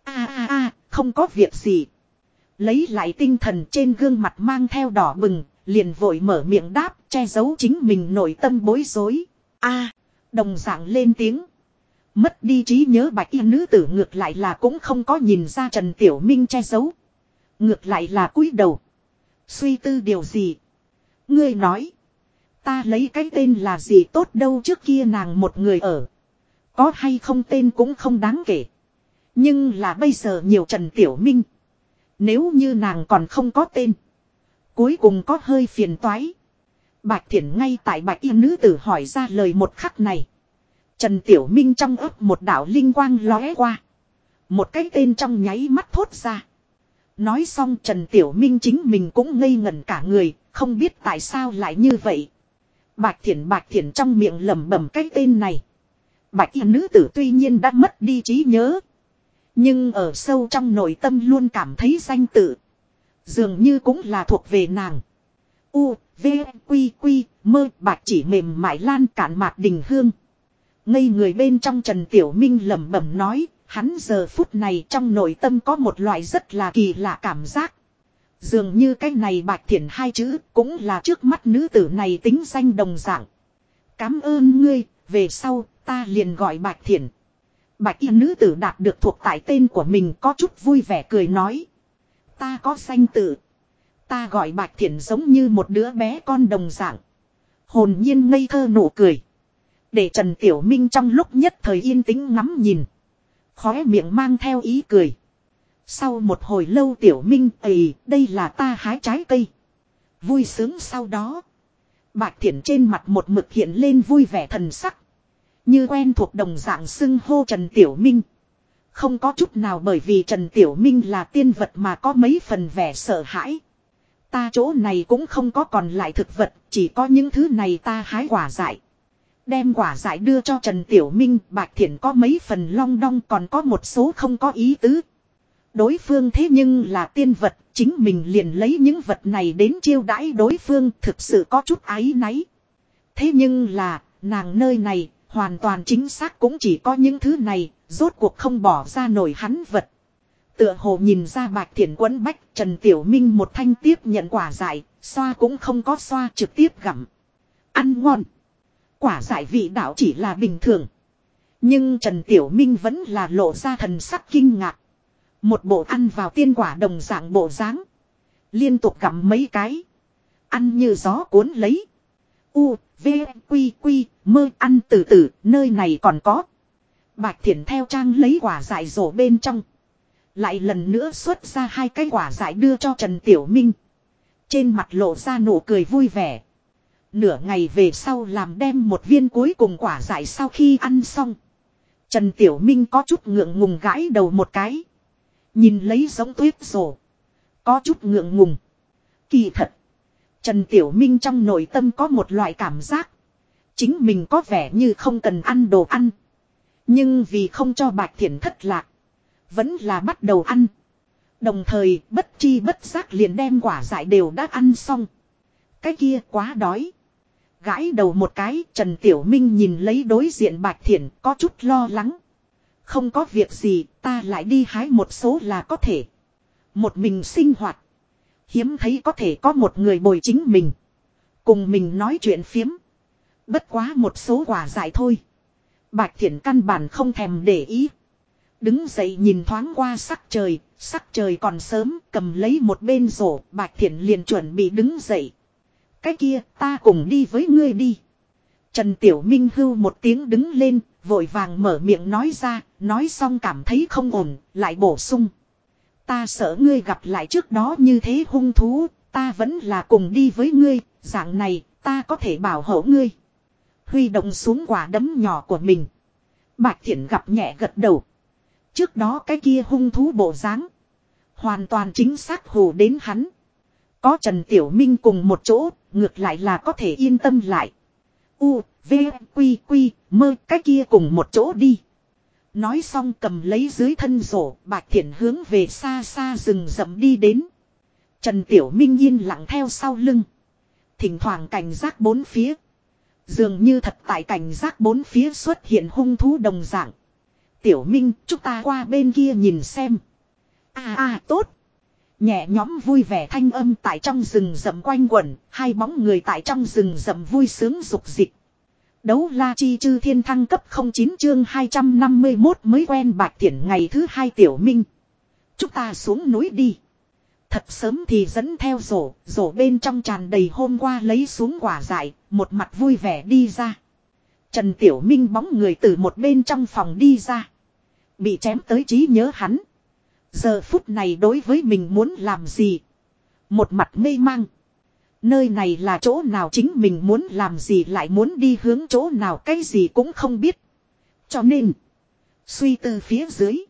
a a a không có việc gì. Lấy lại tinh thần trên gương mặt mang theo đỏ bừng, liền vội mở miệng đáp, che giấu chính mình nội tâm bối rối. a đồng dạng lên tiếng. Mất đi trí nhớ bạch y nữ tử ngược lại là cũng không có nhìn ra Trần Tiểu Minh che giấu. Ngược lại là cúi đầu. Suy tư điều gì? Ngươi nói. Ta lấy cái tên là gì tốt đâu trước kia nàng một người ở. Có hay không tên cũng không đáng kể. Nhưng là bây giờ nhiều Trần Tiểu Minh. Nếu như nàng còn không có tên. Cuối cùng có hơi phiền toái. Bạch Thiển ngay tại bạch y nữ tử hỏi ra lời một khắc này. Trần Tiểu Minh trong ấp một đạo linh quang lóe qua. Một cái tên trong nháy mắt thốt ra. Nói xong Trần Tiểu Minh chính mình cũng ngây ngẩn cả người, không biết tại sao lại như vậy. Bạch Thiển Bạch Thiển trong miệng lẩm bẩm cái tên này. Bạch y nữ tử tuy nhiên đã mất đi trí nhớ. Nhưng ở sâu trong nội tâm luôn cảm thấy danh tự. Dường như cũng là thuộc về nàng. U, V, Quy, Quy, mơ bạch chỉ mềm mại lan cản mạc đình hương. Ngây người bên trong Trần Tiểu Minh lẩm bẩm nói, hắn giờ phút này trong nội tâm có một loại rất là kỳ lạ cảm giác. Dường như cái này bạch thiển hai chữ cũng là trước mắt nữ tử này tính danh đồng dạng. Cám ơn ngươi, về sau, ta liền gọi bạch thiển. Bạch y nữ tử đạt được thuộc tại tên của mình có chút vui vẻ cười nói. Ta có danh tự. Ta gọi bạch thiển giống như một đứa bé con đồng dạng. Hồn nhiên ngây thơ nụ cười. Để Trần Tiểu Minh trong lúc nhất thời yên tĩnh ngắm nhìn. Khóe miệng mang theo ý cười. Sau một hồi lâu Tiểu Minh ầy đây là ta hái trái cây. Vui sướng sau đó. Bạch thiển trên mặt một mực hiện lên vui vẻ thần sắc. Như quen thuộc đồng dạng xưng hô Trần Tiểu Minh. Không có chút nào bởi vì Trần Tiểu Minh là tiên vật mà có mấy phần vẻ sợ hãi. Ta chỗ này cũng không có còn lại thực vật, chỉ có những thứ này ta hái quả dại. Đem quả giải đưa cho Trần Tiểu Minh, Bạch Thiển có mấy phần long đong còn có một số không có ý tứ. Đối phương thế nhưng là tiên vật, chính mình liền lấy những vật này đến chiêu đãi đối phương thực sự có chút ái náy. Thế nhưng là, nàng nơi này, hoàn toàn chính xác cũng chỉ có những thứ này, rốt cuộc không bỏ ra nổi hắn vật. Tựa hồ nhìn ra bạch thiện quấn bách, Trần Tiểu Minh một thanh tiếp nhận quả dại, xoa cũng không có xoa trực tiếp gặm. Ăn ngon. Quả giải vị đạo chỉ là bình thường. Nhưng Trần Tiểu Minh vẫn là lộ ra thần sắc kinh ngạc. Một bộ ăn vào tiên quả đồng dạng bộ dáng Liên tục gặm mấy cái. Ăn như gió cuốn lấy. U, V, Quy, Quy, mơ ăn từ từ, nơi này còn có. Bạch Thiển theo trang lấy quả dại rổ bên trong. Lại lần nữa xuất ra hai cái quả dại đưa cho Trần Tiểu Minh. Trên mặt lộ ra nụ cười vui vẻ. Nửa ngày về sau làm đem một viên cuối cùng quả dại sau khi ăn xong. Trần Tiểu Minh có chút ngượng ngùng gãi đầu một cái. Nhìn lấy giống tuyết rổ. Có chút ngượng ngùng. Kỳ thật. Trần Tiểu Minh trong nội tâm có một loại cảm giác. Chính mình có vẻ như không cần ăn đồ ăn. Nhưng vì không cho Bạch Thiển thất lạc. Vẫn là bắt đầu ăn. Đồng thời, bất chi bất giác liền đem quả dại đều đã ăn xong. Cái kia quá đói. Gãi đầu một cái Trần Tiểu Minh nhìn lấy đối diện Bạch Thiển có chút lo lắng. Không có việc gì ta lại đi hái một số là có thể. Một mình sinh hoạt. Hiếm thấy có thể có một người bồi chính mình. Cùng mình nói chuyện phiếm. Bất quá một số quả dại thôi. Bạch thiển căn bản không thèm để ý. Đứng dậy nhìn thoáng qua sắc trời, sắc trời còn sớm, cầm lấy một bên rổ, bạch thiển liền chuẩn bị đứng dậy. Cái kia, ta cùng đi với ngươi đi. Trần Tiểu Minh hưu một tiếng đứng lên, vội vàng mở miệng nói ra, nói xong cảm thấy không ổn, lại bổ sung. Ta sợ ngươi gặp lại trước đó như thế hung thú, ta vẫn là cùng đi với ngươi, dạng này, ta có thể bảo hộ ngươi. Huy động xuống quả đấm nhỏ của mình. Bạch Thiển gặp nhẹ gật đầu. Trước đó cái kia hung thú bộ dáng Hoàn toàn chính xác hù đến hắn. Có Trần Tiểu Minh cùng một chỗ, ngược lại là có thể yên tâm lại. U, V, Quy, Quy, mơ cái kia cùng một chỗ đi. Nói xong cầm lấy dưới thân rổ, bạch thiện hướng về xa xa rừng rậm đi đến. Trần Tiểu Minh yên lặng theo sau lưng. Thỉnh thoảng cảnh giác bốn phía. Dường như thật tại cảnh giác bốn phía xuất hiện hung thú đồng dạng. Tiểu Minh, chúng ta qua bên kia nhìn xem. À à tốt. Nhẹ nhóm vui vẻ thanh âm tại trong rừng rậm quanh quẩn, hai bóng người tại trong rừng rậm vui sướng dục dịch. Đấu la chi chư thiên thăng cấp 09 chương 251 mới quen bạc thiển ngày thứ hai tiểu minh. Chúng ta xuống núi đi. Thật sớm thì dẫn theo rổ, rổ bên trong tràn đầy hôm qua lấy xuống quả dại, một mặt vui vẻ đi ra. Trần Tiểu Minh bóng người từ một bên trong phòng đi ra. Bị chém tới trí nhớ hắn. Giờ phút này đối với mình muốn làm gì? Một mặt mê mang. Nơi này là chỗ nào chính mình muốn làm gì lại muốn đi hướng chỗ nào cái gì cũng không biết. Cho nên, suy tư phía dưới.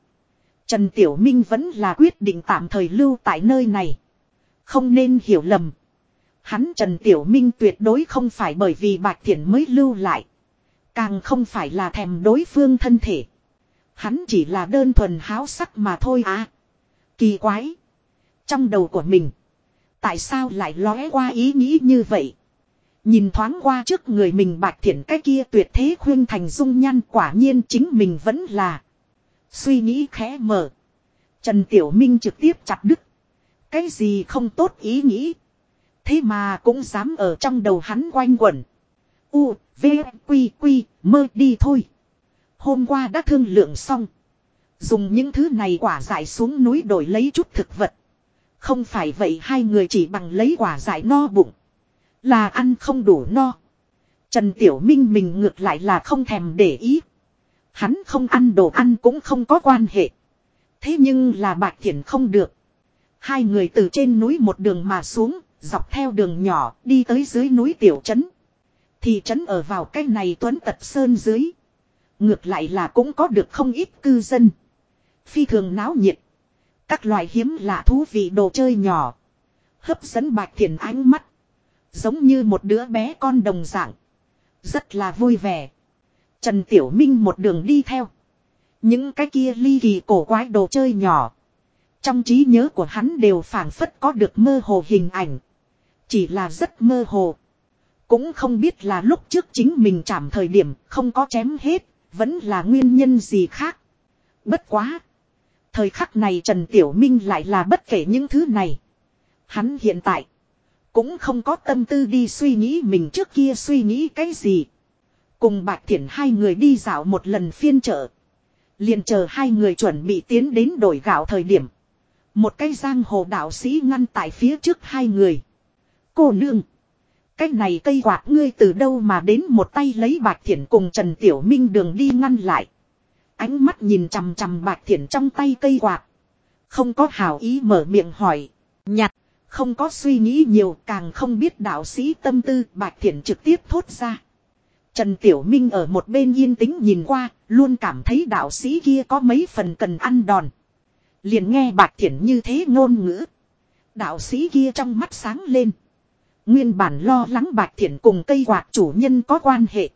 Trần Tiểu Minh vẫn là quyết định tạm thời lưu tại nơi này. Không nên hiểu lầm. Hắn Trần Tiểu Minh tuyệt đối không phải bởi vì Bạch Thiển mới lưu lại. Càng không phải là thèm đối phương thân thể. Hắn chỉ là đơn thuần háo sắc mà thôi à. Kỳ quái. Trong đầu của mình. Tại sao lại lóe qua ý nghĩ như vậy? Nhìn thoáng qua trước người mình bạch thiện cái kia tuyệt thế khuyên thành dung nhan quả nhiên chính mình vẫn là. Suy nghĩ khẽ mở. Trần Tiểu Minh trực tiếp chặt đứt. Cái gì không tốt ý nghĩ. Thế mà cũng dám ở trong đầu hắn quanh quẩn. U, V, Quy, Quy, mơ đi thôi. Hôm qua đã thương lượng xong. Dùng những thứ này quả dại xuống núi đổi lấy chút thực vật. Không phải vậy hai người chỉ bằng lấy quả dại no bụng. Là ăn không đủ no. Trần Tiểu Minh mình ngược lại là không thèm để ý. Hắn không ăn đồ ăn cũng không có quan hệ. Thế nhưng là bạch thiện không được. Hai người từ trên núi một đường mà xuống, dọc theo đường nhỏ đi tới dưới núi tiểu trấn. Thị trấn ở vào cái này tuấn tật sơn dưới. Ngược lại là cũng có được không ít cư dân. Phi thường náo nhiệt. Các loại hiếm lạ thú vị đồ chơi nhỏ. Hấp dẫn bạch thiền ánh mắt. Giống như một đứa bé con đồng dạng. Rất là vui vẻ. Trần Tiểu Minh một đường đi theo. Những cái kia ly kỳ cổ quái đồ chơi nhỏ. Trong trí nhớ của hắn đều phản phất có được mơ hồ hình ảnh. Chỉ là rất mơ hồ. Cũng không biết là lúc trước chính mình chạm thời điểm không có chém hết. Vẫn là nguyên nhân gì khác. Bất quá. Thời khắc này Trần Tiểu Minh lại là bất kể những thứ này. Hắn hiện tại. Cũng không có tâm tư đi suy nghĩ mình trước kia suy nghĩ cái gì. Cùng Bạch Thiển hai người đi dạo một lần phiên chợ. Liền chờ hai người chuẩn bị tiến đến đổi gạo thời điểm. Một cái giang hồ đạo sĩ ngăn tại phía trước hai người. Cô nương. Cái này cây quạt ngươi từ đâu mà đến một tay lấy Bạch Thiển cùng Trần Tiểu Minh đường đi ngăn lại. Ánh mắt nhìn chằm chằm bạch thiển trong tay cây quạt. Không có hảo ý mở miệng hỏi. Nhặt. Không có suy nghĩ nhiều càng không biết đạo sĩ tâm tư bạch thiển trực tiếp thốt ra. Trần Tiểu Minh ở một bên yên tĩnh nhìn qua, luôn cảm thấy đạo sĩ kia có mấy phần cần ăn đòn. Liền nghe bạch thiển như thế ngôn ngữ. Đạo sĩ kia trong mắt sáng lên. Nguyên bản lo lắng bạch thiển cùng cây quạt chủ nhân có quan hệ.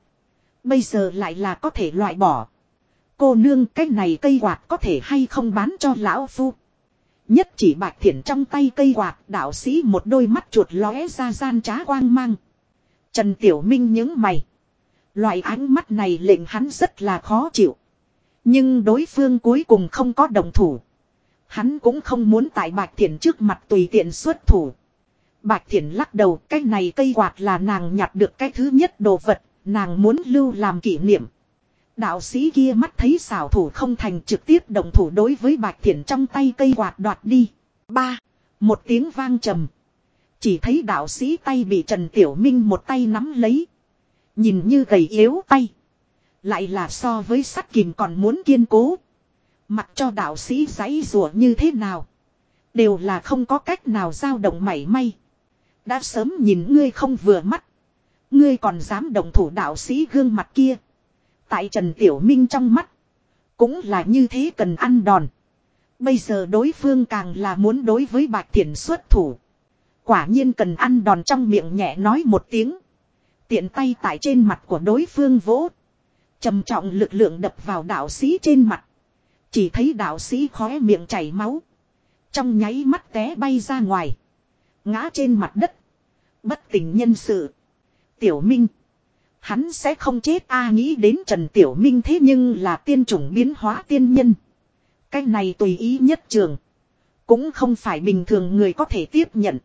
Bây giờ lại là có thể loại bỏ. Cô nương cái này cây quạt có thể hay không bán cho lão phu. Nhất chỉ bạch thiển trong tay cây quạt, đạo sĩ một đôi mắt chuột lóe ra gian trá quang mang. Trần Tiểu Minh những mày. Loại ánh mắt này lệnh hắn rất là khó chịu. Nhưng đối phương cuối cùng không có đồng thủ. Hắn cũng không muốn tại bạch thiển trước mặt tùy tiện xuất thủ. Bạch thiển lắc đầu cái này cây quạt là nàng nhặt được cái thứ nhất đồ vật, nàng muốn lưu làm kỷ niệm. Đạo sĩ kia mắt thấy xảo thủ không thành trực tiếp động thủ đối với bạch thiển trong tay cây quạt đoạt đi. Ba. Một tiếng vang trầm. Chỉ thấy đạo sĩ tay bị Trần Tiểu Minh một tay nắm lấy. Nhìn như gầy yếu tay. Lại là so với sắt kìm còn muốn kiên cố. Mặc cho đạo sĩ giấy rùa như thế nào. Đều là không có cách nào dao động mảy may. Đã sớm nhìn ngươi không vừa mắt. Ngươi còn dám động thủ đạo sĩ gương mặt kia. Tại Trần Tiểu Minh trong mắt. Cũng là như thế cần ăn đòn. Bây giờ đối phương càng là muốn đối với Bạch Thiển xuất thủ. Quả nhiên cần ăn đòn trong miệng nhẹ nói một tiếng. Tiện tay tại trên mặt của đối phương vỗ. trầm trọng lực lượng đập vào đạo sĩ trên mặt. Chỉ thấy đạo sĩ khóe miệng chảy máu. Trong nháy mắt té bay ra ngoài. Ngã trên mặt đất. Bất tỉnh nhân sự. Tiểu Minh. Hắn sẽ không chết a à, nghĩ đến Trần Tiểu Minh thế nhưng là tiên chủng biến hóa tiên nhân. Cái này tùy ý nhất trường. Cũng không phải bình thường người có thể tiếp nhận.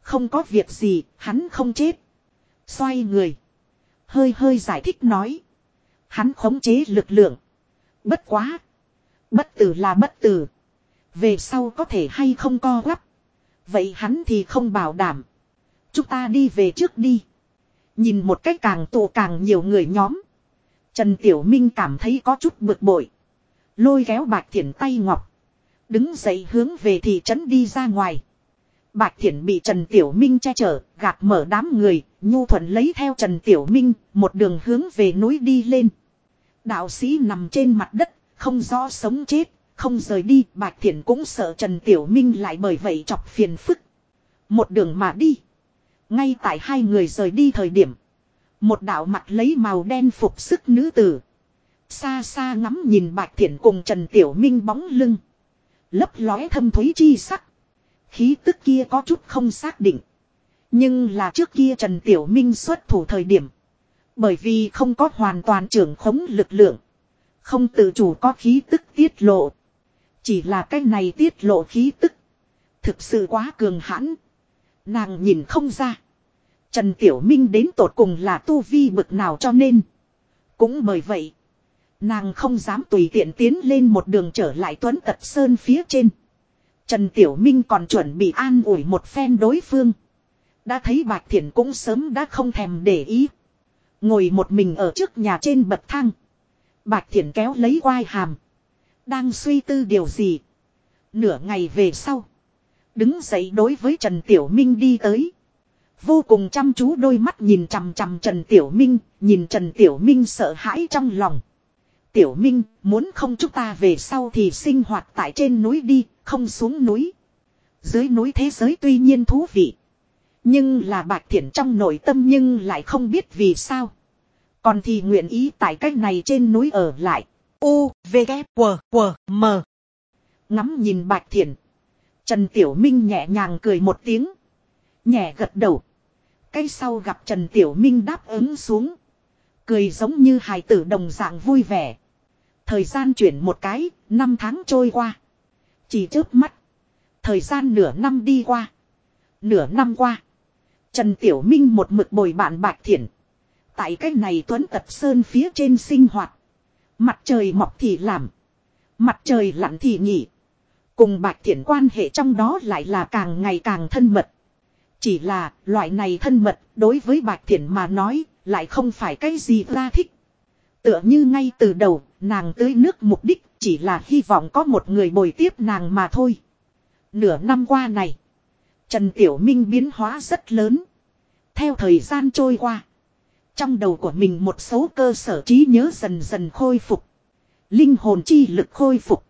Không có việc gì, hắn không chết. Xoay người. Hơi hơi giải thích nói. Hắn khống chế lực lượng. Bất quá. Bất tử là bất tử. Về sau có thể hay không co quắp. Vậy hắn thì không bảo đảm. Chúng ta đi về trước đi. Nhìn một cách càng tụ càng nhiều người nhóm. Trần Tiểu Minh cảm thấy có chút bực bội. Lôi kéo Bạch Thiển tay ngọc. Đứng dậy hướng về thị trấn đi ra ngoài. Bạch Thiển bị Trần Tiểu Minh che chở, gạt mở đám người, nhu thuận lấy theo Trần Tiểu Minh, một đường hướng về núi đi lên. Đạo sĩ nằm trên mặt đất, không rõ sống chết, không rời đi, Bạch Thiển cũng sợ Trần Tiểu Minh lại bởi vậy chọc phiền phức. Một đường mà đi. Ngay tại hai người rời đi thời điểm. Một đạo mặt lấy màu đen phục sức nữ tử. Xa xa ngắm nhìn Bạch Thiển cùng Trần Tiểu Minh bóng lưng. Lấp lóe thâm thúy chi sắc. Khí tức kia có chút không xác định. Nhưng là trước kia Trần Tiểu Minh xuất thủ thời điểm. Bởi vì không có hoàn toàn trưởng khống lực lượng. Không tự chủ có khí tức tiết lộ. Chỉ là cái này tiết lộ khí tức. Thực sự quá cường hãn. Nàng nhìn không ra. Trần Tiểu Minh đến tột cùng là tu vi bực nào cho nên. Cũng bởi vậy. Nàng không dám tùy tiện tiến lên một đường trở lại Tuấn Tật Sơn phía trên. Trần Tiểu Minh còn chuẩn bị an ủi một phen đối phương. Đã thấy Bạch Thiển cũng sớm đã không thèm để ý. Ngồi một mình ở trước nhà trên bậc thang. Bạch Thiển kéo lấy quai hàm. Đang suy tư điều gì. Nửa ngày về sau. Đứng dậy đối với Trần Tiểu Minh đi tới. Vô cùng chăm chú đôi mắt nhìn chằm chằm Trần Tiểu Minh, nhìn Trần Tiểu Minh sợ hãi trong lòng. Tiểu Minh, muốn không chúng ta về sau thì sinh hoạt tại trên núi đi, không xuống núi. Dưới núi thế giới tuy nhiên thú vị. Nhưng là bạc thiện trong nội tâm nhưng lại không biết vì sao. Còn thì nguyện ý tại cách này trên núi ở lại. U, V, K, W, W, M. Ngắm nhìn bạch thiện. Trần Tiểu Minh nhẹ nhàng cười một tiếng. Nhẹ gật đầu. Cái sau gặp Trần Tiểu Minh đáp ứng xuống. Cười giống như hài tử đồng dạng vui vẻ. Thời gian chuyển một cái, năm tháng trôi qua. Chỉ trước mắt. Thời gian nửa năm đi qua. Nửa năm qua. Trần Tiểu Minh một mực bồi bạn Bạch Thiển. Tại cái này Tuấn Tật Sơn phía trên sinh hoạt. Mặt trời mọc thì làm. Mặt trời lặn thì nghỉ. Cùng Bạch Thiển quan hệ trong đó lại là càng ngày càng thân mật. Chỉ là loại này thân mật đối với Bạch Thiển mà nói lại không phải cái gì ra thích. Tựa như ngay từ đầu, nàng tưới nước mục đích chỉ là hy vọng có một người bồi tiếp nàng mà thôi. Nửa năm qua này. Trần Tiểu Minh biến hóa rất lớn. Theo thời gian trôi qua. Trong đầu của mình một số cơ sở trí nhớ dần dần khôi phục. Linh hồn chi lực khôi phục.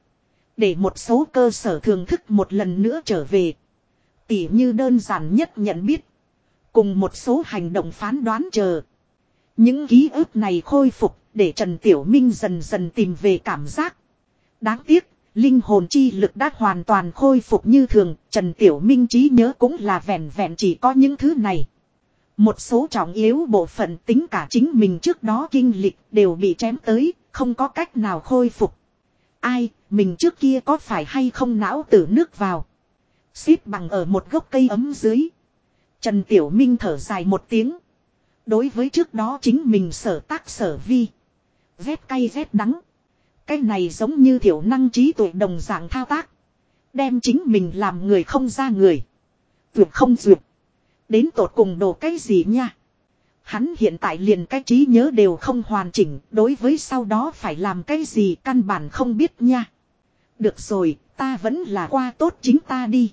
Để một số cơ sở thường thức một lần nữa trở về. Tỉ như đơn giản nhất nhận biết. Cùng một số hành động phán đoán chờ. Những ký ức này khôi phục để Trần Tiểu Minh dần dần tìm về cảm giác. Đáng tiếc, linh hồn chi lực đã hoàn toàn khôi phục như thường, Trần Tiểu Minh trí nhớ cũng là vẹn vẹn chỉ có những thứ này. Một số trọng yếu bộ phận tính cả chính mình trước đó kinh lịch đều bị chém tới, không có cách nào khôi phục. Ai, mình trước kia có phải hay không não tử nước vào. Xếp bằng ở một gốc cây ấm dưới. Trần Tiểu Minh thở dài một tiếng. Đối với trước đó chính mình sở tác sở vi. Rét cay rét đắng. Cái này giống như thiểu năng trí tuệ đồng dạng thao tác. Đem chính mình làm người không ra người. Tuyệt không duyệt. Đến tột cùng đồ cái gì nha. Hắn hiện tại liền cái trí nhớ đều không hoàn chỉnh, đối với sau đó phải làm cái gì căn bản không biết nha. Được rồi, ta vẫn là qua tốt chính ta đi.